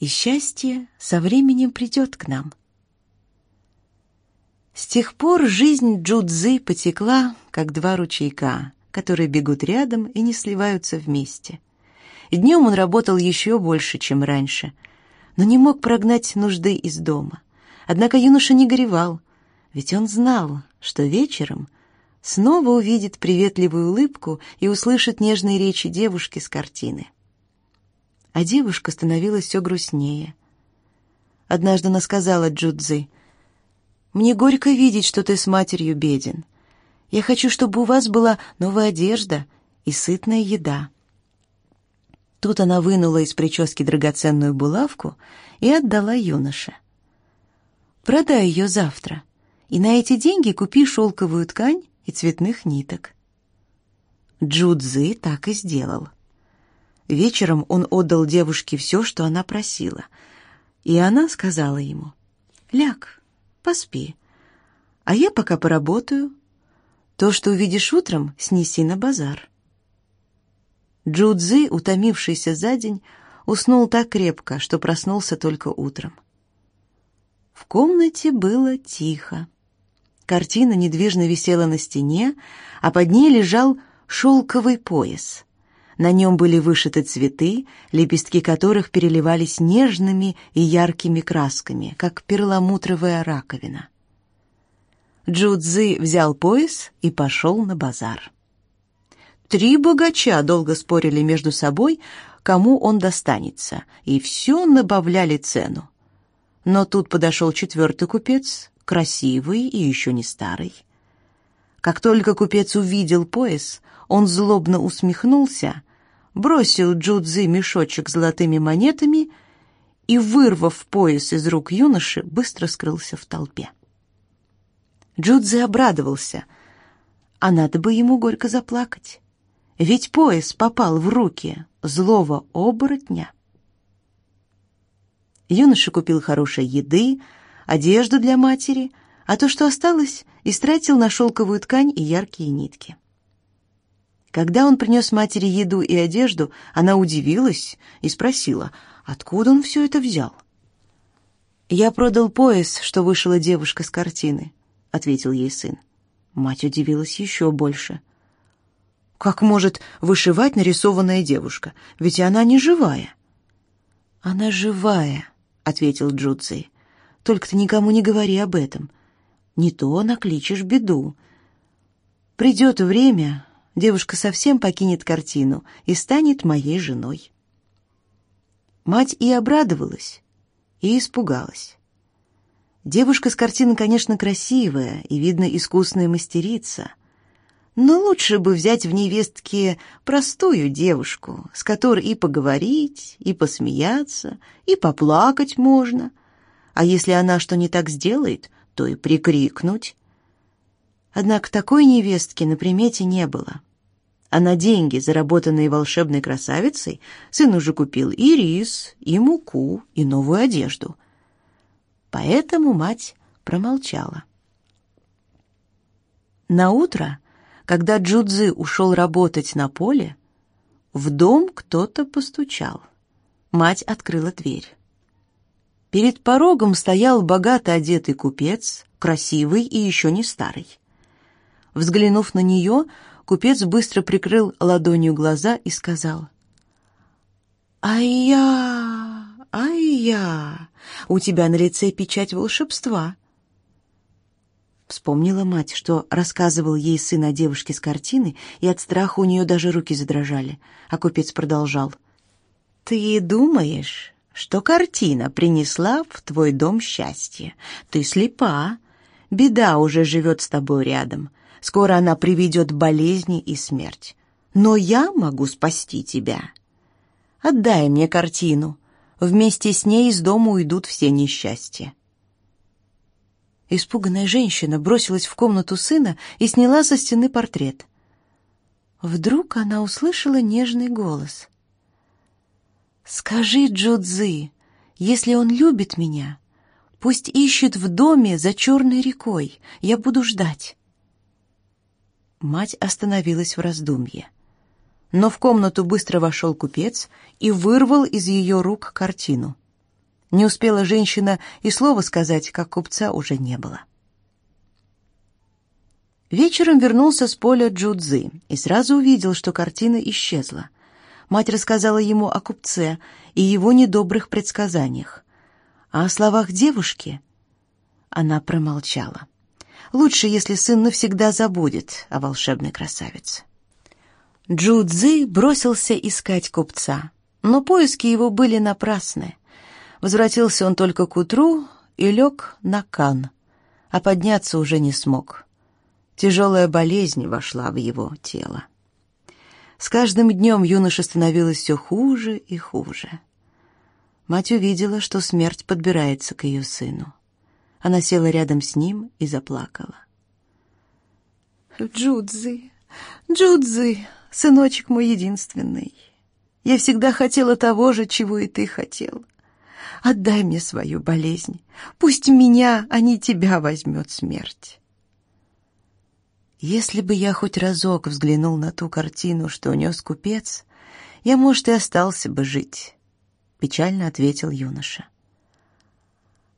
[SPEAKER 1] и счастье со временем придет к нам». С тех пор жизнь Джудзы потекла, как два ручейка, которые бегут рядом и не сливаются вместе. И днем он работал еще больше, чем раньше, но не мог прогнать нужды из дома. Однако юноша не горевал, ведь он знал, что вечером снова увидит приветливую улыбку и услышит нежные речи девушки с картины. А девушка становилась все грустнее. Однажды она сказала Джудзи — мне горько видеть, что ты с матерью беден. Я хочу, чтобы у вас была новая одежда и сытная еда». Тут она вынула из прически драгоценную булавку и отдала юноше. «Продай ее завтра, и на эти деньги купи шелковую ткань и цветных ниток». Джудзы так и сделал. Вечером он отдал девушке все, что она просила, и она сказала ему, «Ляг, поспи. А я пока поработаю. То, что увидишь утром, снеси на базар. Джудзи, утомившийся за день, уснул так крепко, что проснулся только утром. В комнате было тихо. Картина недвижно висела на стене, а под ней лежал шелковый пояс. На нем были вышиты цветы, лепестки которых переливались нежными и яркими красками, как перламутровая раковина. Джудзи взял пояс и пошел на базар. Три богача долго спорили между собой, кому он достанется, и все набавляли цену. Но тут подошел четвертый купец, красивый и еще не старый. Как только купец увидел пояс, он злобно усмехнулся бросил Джудзи мешочек с золотыми монетами
[SPEAKER 2] и, вырвав пояс из рук юноши, быстро скрылся в толпе. Джудзи обрадовался, а надо бы ему горько заплакать, ведь пояс попал в руки злого оборотня. Юноша купил хорошей еды, одежду для матери, а то, что осталось, истратил на шелковую ткань и яркие нитки. Когда он принес матери еду и одежду, она удивилась и спросила, откуда он все это взял. «Я продал пояс, что вышла девушка с картины», — ответил ей сын. Мать удивилась еще больше. «Как может вышивать нарисованная девушка? Ведь она не живая». «Она живая», — ответил Джудзи. «Только ты никому не говори об этом. Не то накличешь беду. Придет время, девушка совсем покинет картину и станет моей женой. Мать и обрадовалась, и испугалась. Девушка с картины, конечно, красивая и, видно, искусная мастерица, но лучше бы взять в невестке простую девушку, с которой и поговорить, и посмеяться, и поплакать можно. А если она что не так сделает, то и прикрикнуть. Однако такой невестки на примете не было. А на деньги, заработанные волшебной красавицей, сын уже купил и рис, и муку, и новую одежду. Поэтому мать промолчала. На утро, когда Джудзи ушел работать на поле, в дом кто-то постучал. Мать открыла дверь. Перед порогом стоял богато одетый купец, красивый и еще не старый. Взглянув на нее, купец быстро прикрыл ладонью глаза и сказал: «Ай-я, ай-я, у тебя на лице печать волшебства». Вспомнила мать, что рассказывал ей сын о девушке с картины, и от страха у нее даже руки задрожали. А купец продолжал. «Ты думаешь, что картина принесла в твой дом счастье. Ты слепа. Беда уже живет с тобой рядом. Скоро она приведет болезни и смерть. Но я могу спасти тебя. Отдай мне картину. Вместе с ней из дома уйдут все несчастья. Испуганная женщина бросилась в комнату сына и сняла со стены портрет. Вдруг она услышала нежный голос. Скажи Джудзи, если он любит меня, пусть ищет в доме за черной рекой. Я буду ждать. Мать остановилась в раздумье. Но в комнату быстро вошел купец и вырвал из ее рук картину. Не успела женщина и слова сказать, как купца уже не было. Вечером вернулся с поля Джудзи и сразу увидел, что картина исчезла — Мать рассказала ему о купце и его недобрых предсказаниях. А о словах девушки она промолчала. Лучше, если сын навсегда забудет о волшебной красавице. Джудзи бросился искать купца, но поиски его были напрасны. Возвратился он только к утру и лег на кан, а подняться уже не смог. Тяжелая болезнь вошла в его тело. С каждым днем юноше становилось все хуже и хуже. Мать увидела, что смерть подбирается к ее сыну. Она села рядом с ним и заплакала. «Джудзи, Джудзи, сыночек мой единственный, я всегда хотела того же, чего и ты хотел. Отдай мне свою болезнь, пусть меня, а не тебя возьмет смерть». Если бы я хоть разок взглянул на ту картину, что унес купец, я, может, и остался бы жить, печально ответил юноша.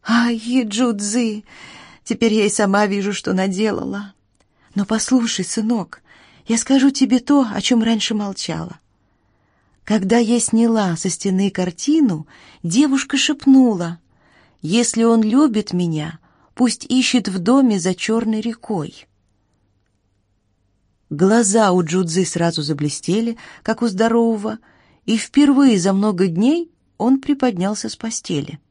[SPEAKER 2] Ай, Джудзи, теперь я и сама вижу, что наделала. Но послушай, сынок, я скажу тебе то, о чем раньше молчала. Когда я сняла со стены картину, девушка шепнула: "Если он любит меня, пусть ищет в доме за черной рекой". Глаза у Джудзи сразу заблестели, как у здорового, и впервые за много дней он приподнялся с постели.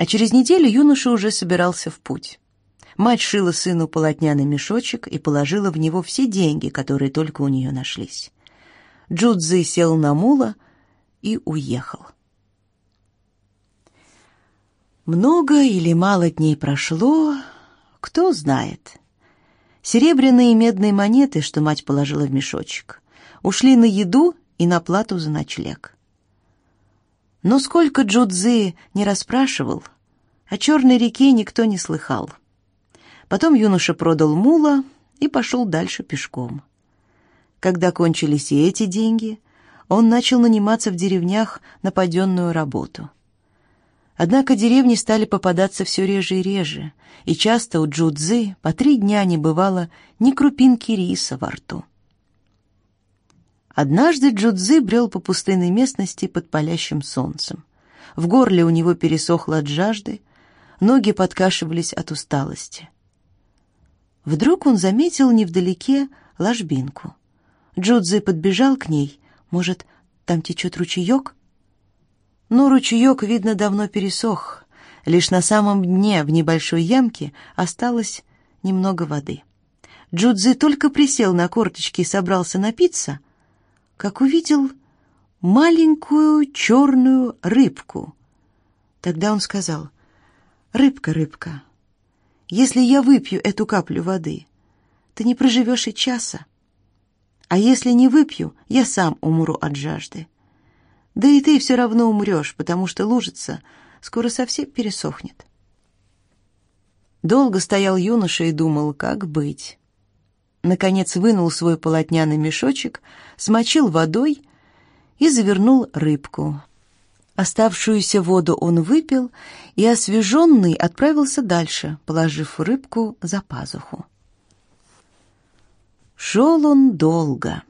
[SPEAKER 2] А через неделю юноша уже собирался в путь. Мать шила сыну полотняный мешочек и положила в него все деньги, которые только у нее нашлись. Джудзи сел на мула и уехал. Много или мало дней прошло, кто знает. Серебряные и медные монеты, что мать положила в мешочек, ушли на еду и на плату за ночлег. Но сколько Джудзи не расспрашивал, о черной реке никто не слыхал. Потом юноша продал мула и пошел дальше пешком. Когда кончились и эти деньги, он начал наниматься в деревнях на паденную работу. Однако деревни стали попадаться все реже и реже, и часто у Джудзы по три дня не бывало ни крупинки риса во рту. Однажды Джудзы брел по пустынной местности под палящим солнцем. В горле у него пересохло от жажды, ноги подкашивались от усталости. Вдруг он заметил невдалеке ложбинку. Джудзи подбежал к ней может, там течет ручеек? Но ручеек, видно, давно пересох. Лишь на самом дне, в небольшой ямке, осталось немного воды. Джудзи только присел на корточки и собрался напиться, как увидел маленькую черную рыбку. Тогда он сказал, «Рыбка, рыбка, если я выпью эту каплю воды, ты не проживешь и часа. А если не выпью, я сам умру от жажды. Да и ты все равно умрешь, потому что лужица скоро совсем пересохнет. Долго стоял юноша и думал, как быть. Наконец вынул свой полотняный мешочек, смочил водой и завернул рыбку. Оставшуюся воду он выпил и, освеженный, отправился дальше, положив рыбку за пазуху. Шел он долго.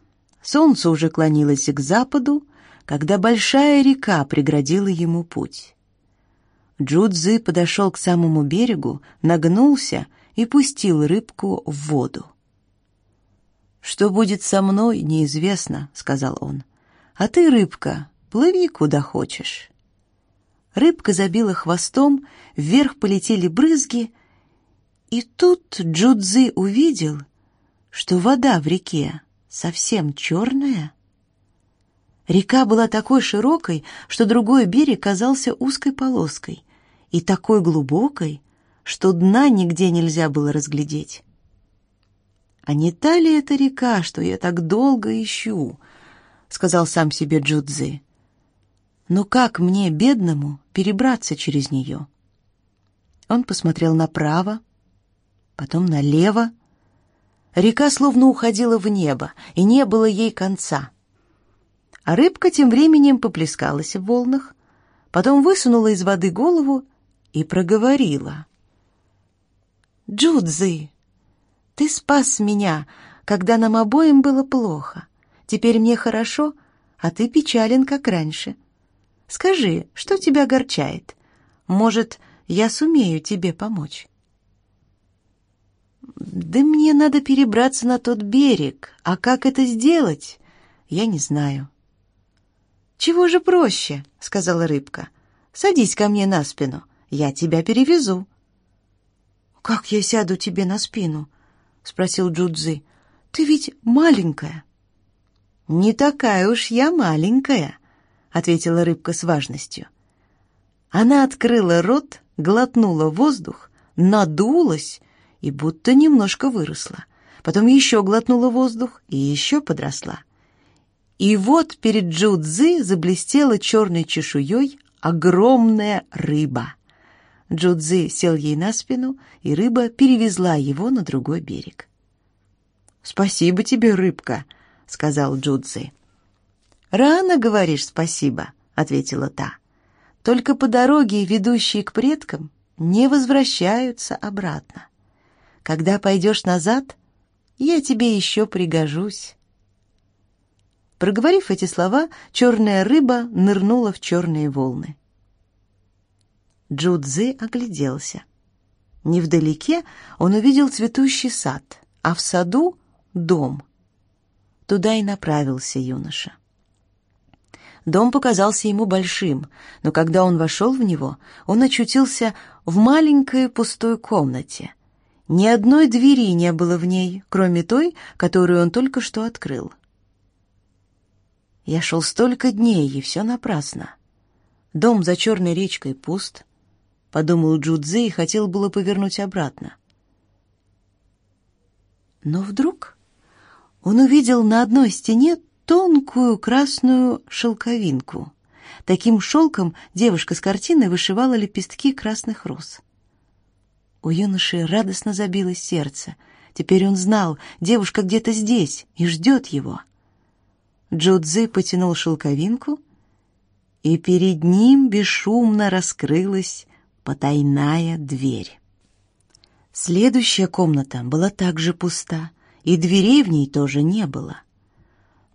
[SPEAKER 2] Солнце уже клонилось к западу, когда большая река преградила ему путь. Джудзы подошел к самому берегу, нагнулся и пустил рыбку в воду. «Что будет со мной, неизвестно», — сказал он. «А ты, рыбка, плыви куда хочешь». Рыбка забила хвостом, вверх полетели брызги, и тут Джудзы увидел, что вода в реке совсем черная? Река была такой широкой, что другой берег казался узкой полоской, и такой глубокой, что дна нигде нельзя было разглядеть. «А не та ли это река, что я так долго ищу?» — сказал сам себе Джудзи. «Но как мне, бедному, перебраться через нее?» Он посмотрел направо, потом налево, Река словно уходила в небо, и не было ей конца. А рыбка тем временем поплескалась в волнах, потом высунула из воды голову и проговорила. «Джудзи, ты спас меня, когда нам обоим было плохо. Теперь мне хорошо, а ты печален, как раньше. Скажи, что тебя огорчает? Может, я сумею тебе помочь?» Да мне надо перебраться на тот берег, а как это сделать, я не знаю. Чего же проще, сказала рыбка. Садись ко мне на спину, я тебя перевезу. Как я сяду тебе на спину? Спросил Джудзи. Ты ведь маленькая. Не такая уж я маленькая, ответила рыбка с важностью. Она открыла рот, глотнула воздух, надулась и будто немножко выросла. Потом еще глотнула воздух и еще подросла. И вот перед Джудзи заблестела черной чешуей огромная рыба. Джудзи сел ей на спину, и рыба перевезла его на другой берег. «Спасибо тебе, рыбка», — сказал Джудзи. «Рано говоришь спасибо», — ответила та. «Только по дороге, ведущей к предкам, не возвращаются обратно. Когда пойдешь назад, я тебе еще пригожусь». Проговорив эти слова, черная рыба нырнула в черные волны. Джудзи огляделся. Невдалеке он увидел цветущий сад, а в саду — дом. Туда и направился юноша. Дом показался ему большим, но когда он вошел в него, он очутился в маленькой пустой комнате — ни одной двери не было в ней, кроме той, которую он только что открыл. Я шел столько дней, и все напрасно. Дом за черной речкой пуст. — подумал Джудзи и хотел было повернуть обратно. Но вдруг он увидел на одной стене тонкую красную шелковинку. Таким шелком девушка с картины вышивала лепестки красных роз. У юноши радостно забилось сердце. Теперь он знал, девушка где-то здесь и ждет его. Джудзи потянул шелковинку, и перед ним бесшумно раскрылась потайная дверь. Следующая комната была также пуста, и дверей в ней тоже не было.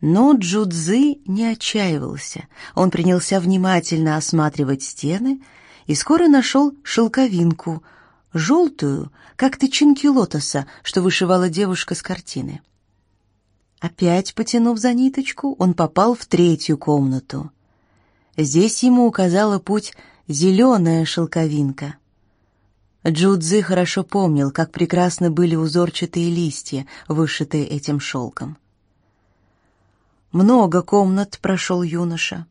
[SPEAKER 2] Но Джудзи не отчаивался. Он принялся внимательно осматривать стены и скоро нашел шелковинку, желтую, как тычинки лотоса, что вышивала девушка с картины. Опять потянув за ниточку, он попал в третью комнату. Здесь ему указала путь зеленая шелковинка. Джудзи хорошо помнил, как прекрасно были узорчатые листья, вышитые этим шелком. Много комнат прошел юноша.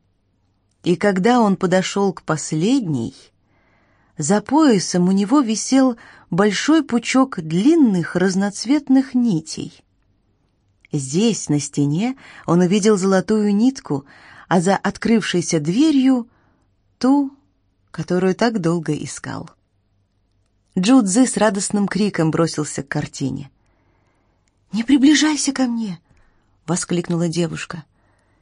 [SPEAKER 2] И когда он подошел к последней, за поясом у него висел большой пучок длинных разноцветных нитей. Здесь, на стене, он увидел золотую нитку, а за открывшейся дверью — ту, которую так долго искал. Джудзи с радостным криком бросился к картине. «Не приближайся ко мне!» — воскликнула девушка.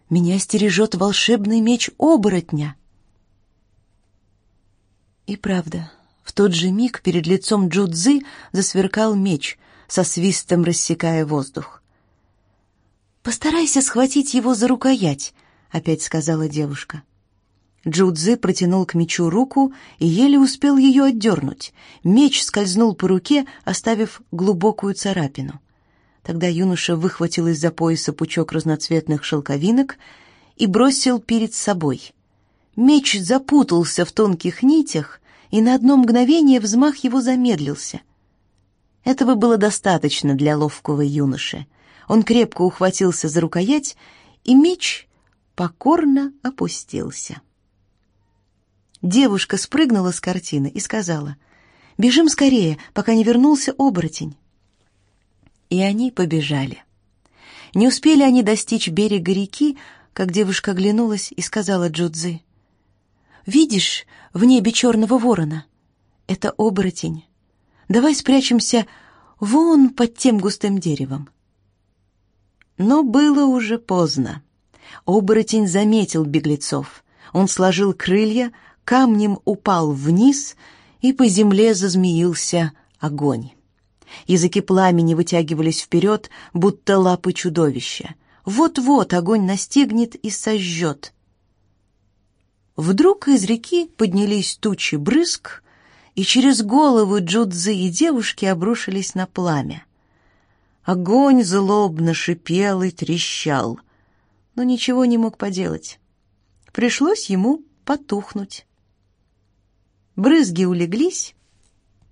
[SPEAKER 2] «Меня стережет волшебный меч оборотня!» И правда, в тот же миг перед лицом Джудзи засверкал меч, со свистом рассекая воздух. «Постарайся схватить его за рукоять», — опять сказала девушка. Джудзи протянул к мечу руку и еле успел ее отдернуть. Меч скользнул по руке, оставив глубокую царапину. Тогда юноша выхватил из-за пояса пучок разноцветных шелковинок и бросил перед собой. Меч запутался в тонких нитях, и на одно мгновение взмах его замедлился. Этого было достаточно для ловкого юноши. Он крепко ухватился за рукоять, и меч покорно опустился. Девушка спрыгнула с картины и сказала, «Бежим скорее, пока не вернулся оборотень». И они побежали. Не успели они достичь берега реки, как девушка оглянулась и сказала Джудзи, «Видишь в небе черного ворона? Это оборотень. Давай спрячемся вон под тем густым деревом». Но было уже поздно. Оборотень заметил беглецов. Он сложил крылья, камнем упал вниз, и по земле зазмеился огонь. Языки пламени вытягивались вперед, будто лапы чудовища. Вот-вот огонь настигнет и сожжет. Вдруг из реки поднялись тучи брызг, и через головы Джудзы и девушки обрушились на пламя. Огонь злобно шипел и трещал, но ничего не мог поделать. Пришлось ему потухнуть. Брызги улеглись,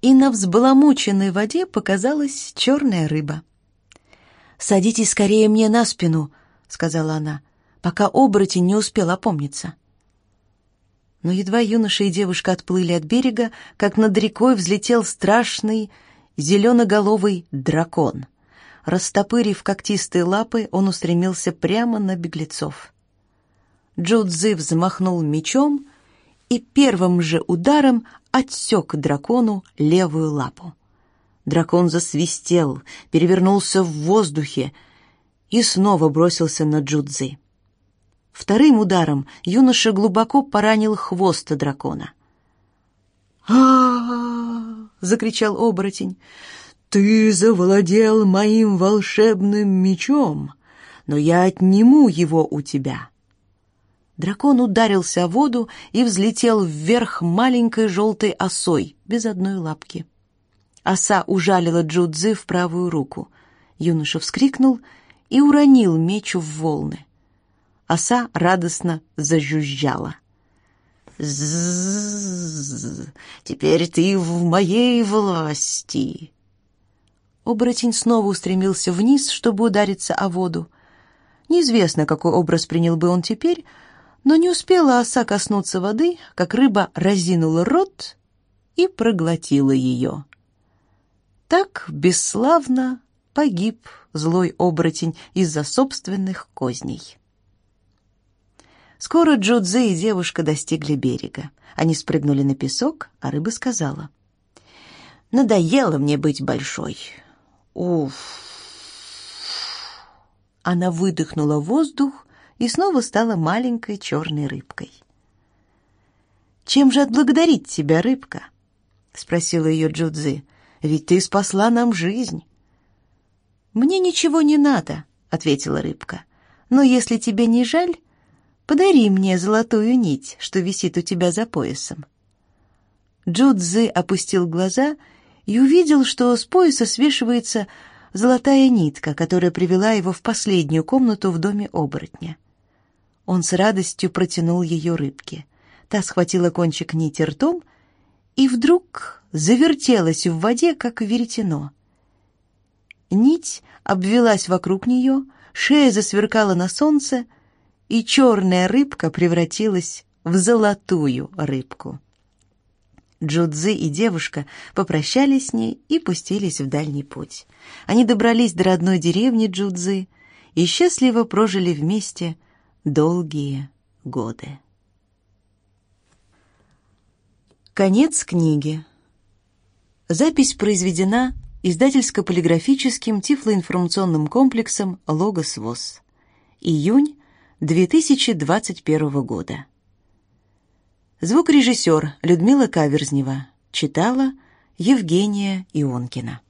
[SPEAKER 2] и на взбаламученной воде показалась черная рыба. «Садитесь скорее мне на спину», — сказала она, пока оборотень не успел опомниться. Но едва юноша и девушка отплыли от берега, как над рекой взлетел страшный зеленоголовый дракон. Растопырив когтистые лапы, он устремился прямо на беглецов. Джудзи взмахнул мечом и первым же ударом отсек дракону левую лапу. Дракон засвистел, перевернулся в воздухе и снова бросился на Джудзи. Вторым ударом юноша глубоко поранил хвост дракона. а, закричал оборотень. «Ты завладел моим волшебным мечом, но я отниму его у тебя». Дракон ударился о воду и взлетел вверх маленькой желтой осой, без одной лапки. Оса ужалила Джудзи в правую руку. Юноша вскрикнул и уронил меч в волны. Оса радостно зажужжала. «З-з-з! Теперь ты в моей власти!» Оборотень снова устремился вниз, чтобы удариться о воду. Неизвестно, какой образ принял бы он теперь, но не успела оса коснуться воды, как рыба разинула рот и проглотила ее. Так бесславно погиб злой оборотень из-за собственных козней. Скоро Джудзе и девушка достигли берега. Они спрыгнули на песок, а рыба сказала. «Надоело мне быть большой. Уф!» Она выдохнула воздух и снова стала маленькой черной рыбкой. «Чем же отблагодарить тебя, рыбка?» — спросила ее Джудзи. «Ведь ты спасла нам жизнь». «Мне ничего не надо», — ответила рыбка. «Но если тебе не жаль, подари мне золотую нить, что висит у тебя за поясом». Джудзи опустил глаза и увидел, что с пояса свешивается золотая нитка, которая привела его в последнюю комнату в доме оборотня. Он с радостью протянул ее рыбке. Та схватила кончик нити ртом и вдруг завертелась в воде, как веретено. Нить обвелась вокруг нее, шея засверкала на солнце, и черная рыбка превратилась в золотую рыбку. Джудзи и девушка попрощались с ней и пустились в дальний путь. Они добрались до родной деревни Джудзи и счастливо прожили вместе долгие годы. Конец книги. Запись произведена издательско-полиграфическим тифлоинформационным комплексом «Логос ВОЗ». Июнь 2021 года. Звукорежиссер Людмила Каверзнева. Читала Евгения Ионкина.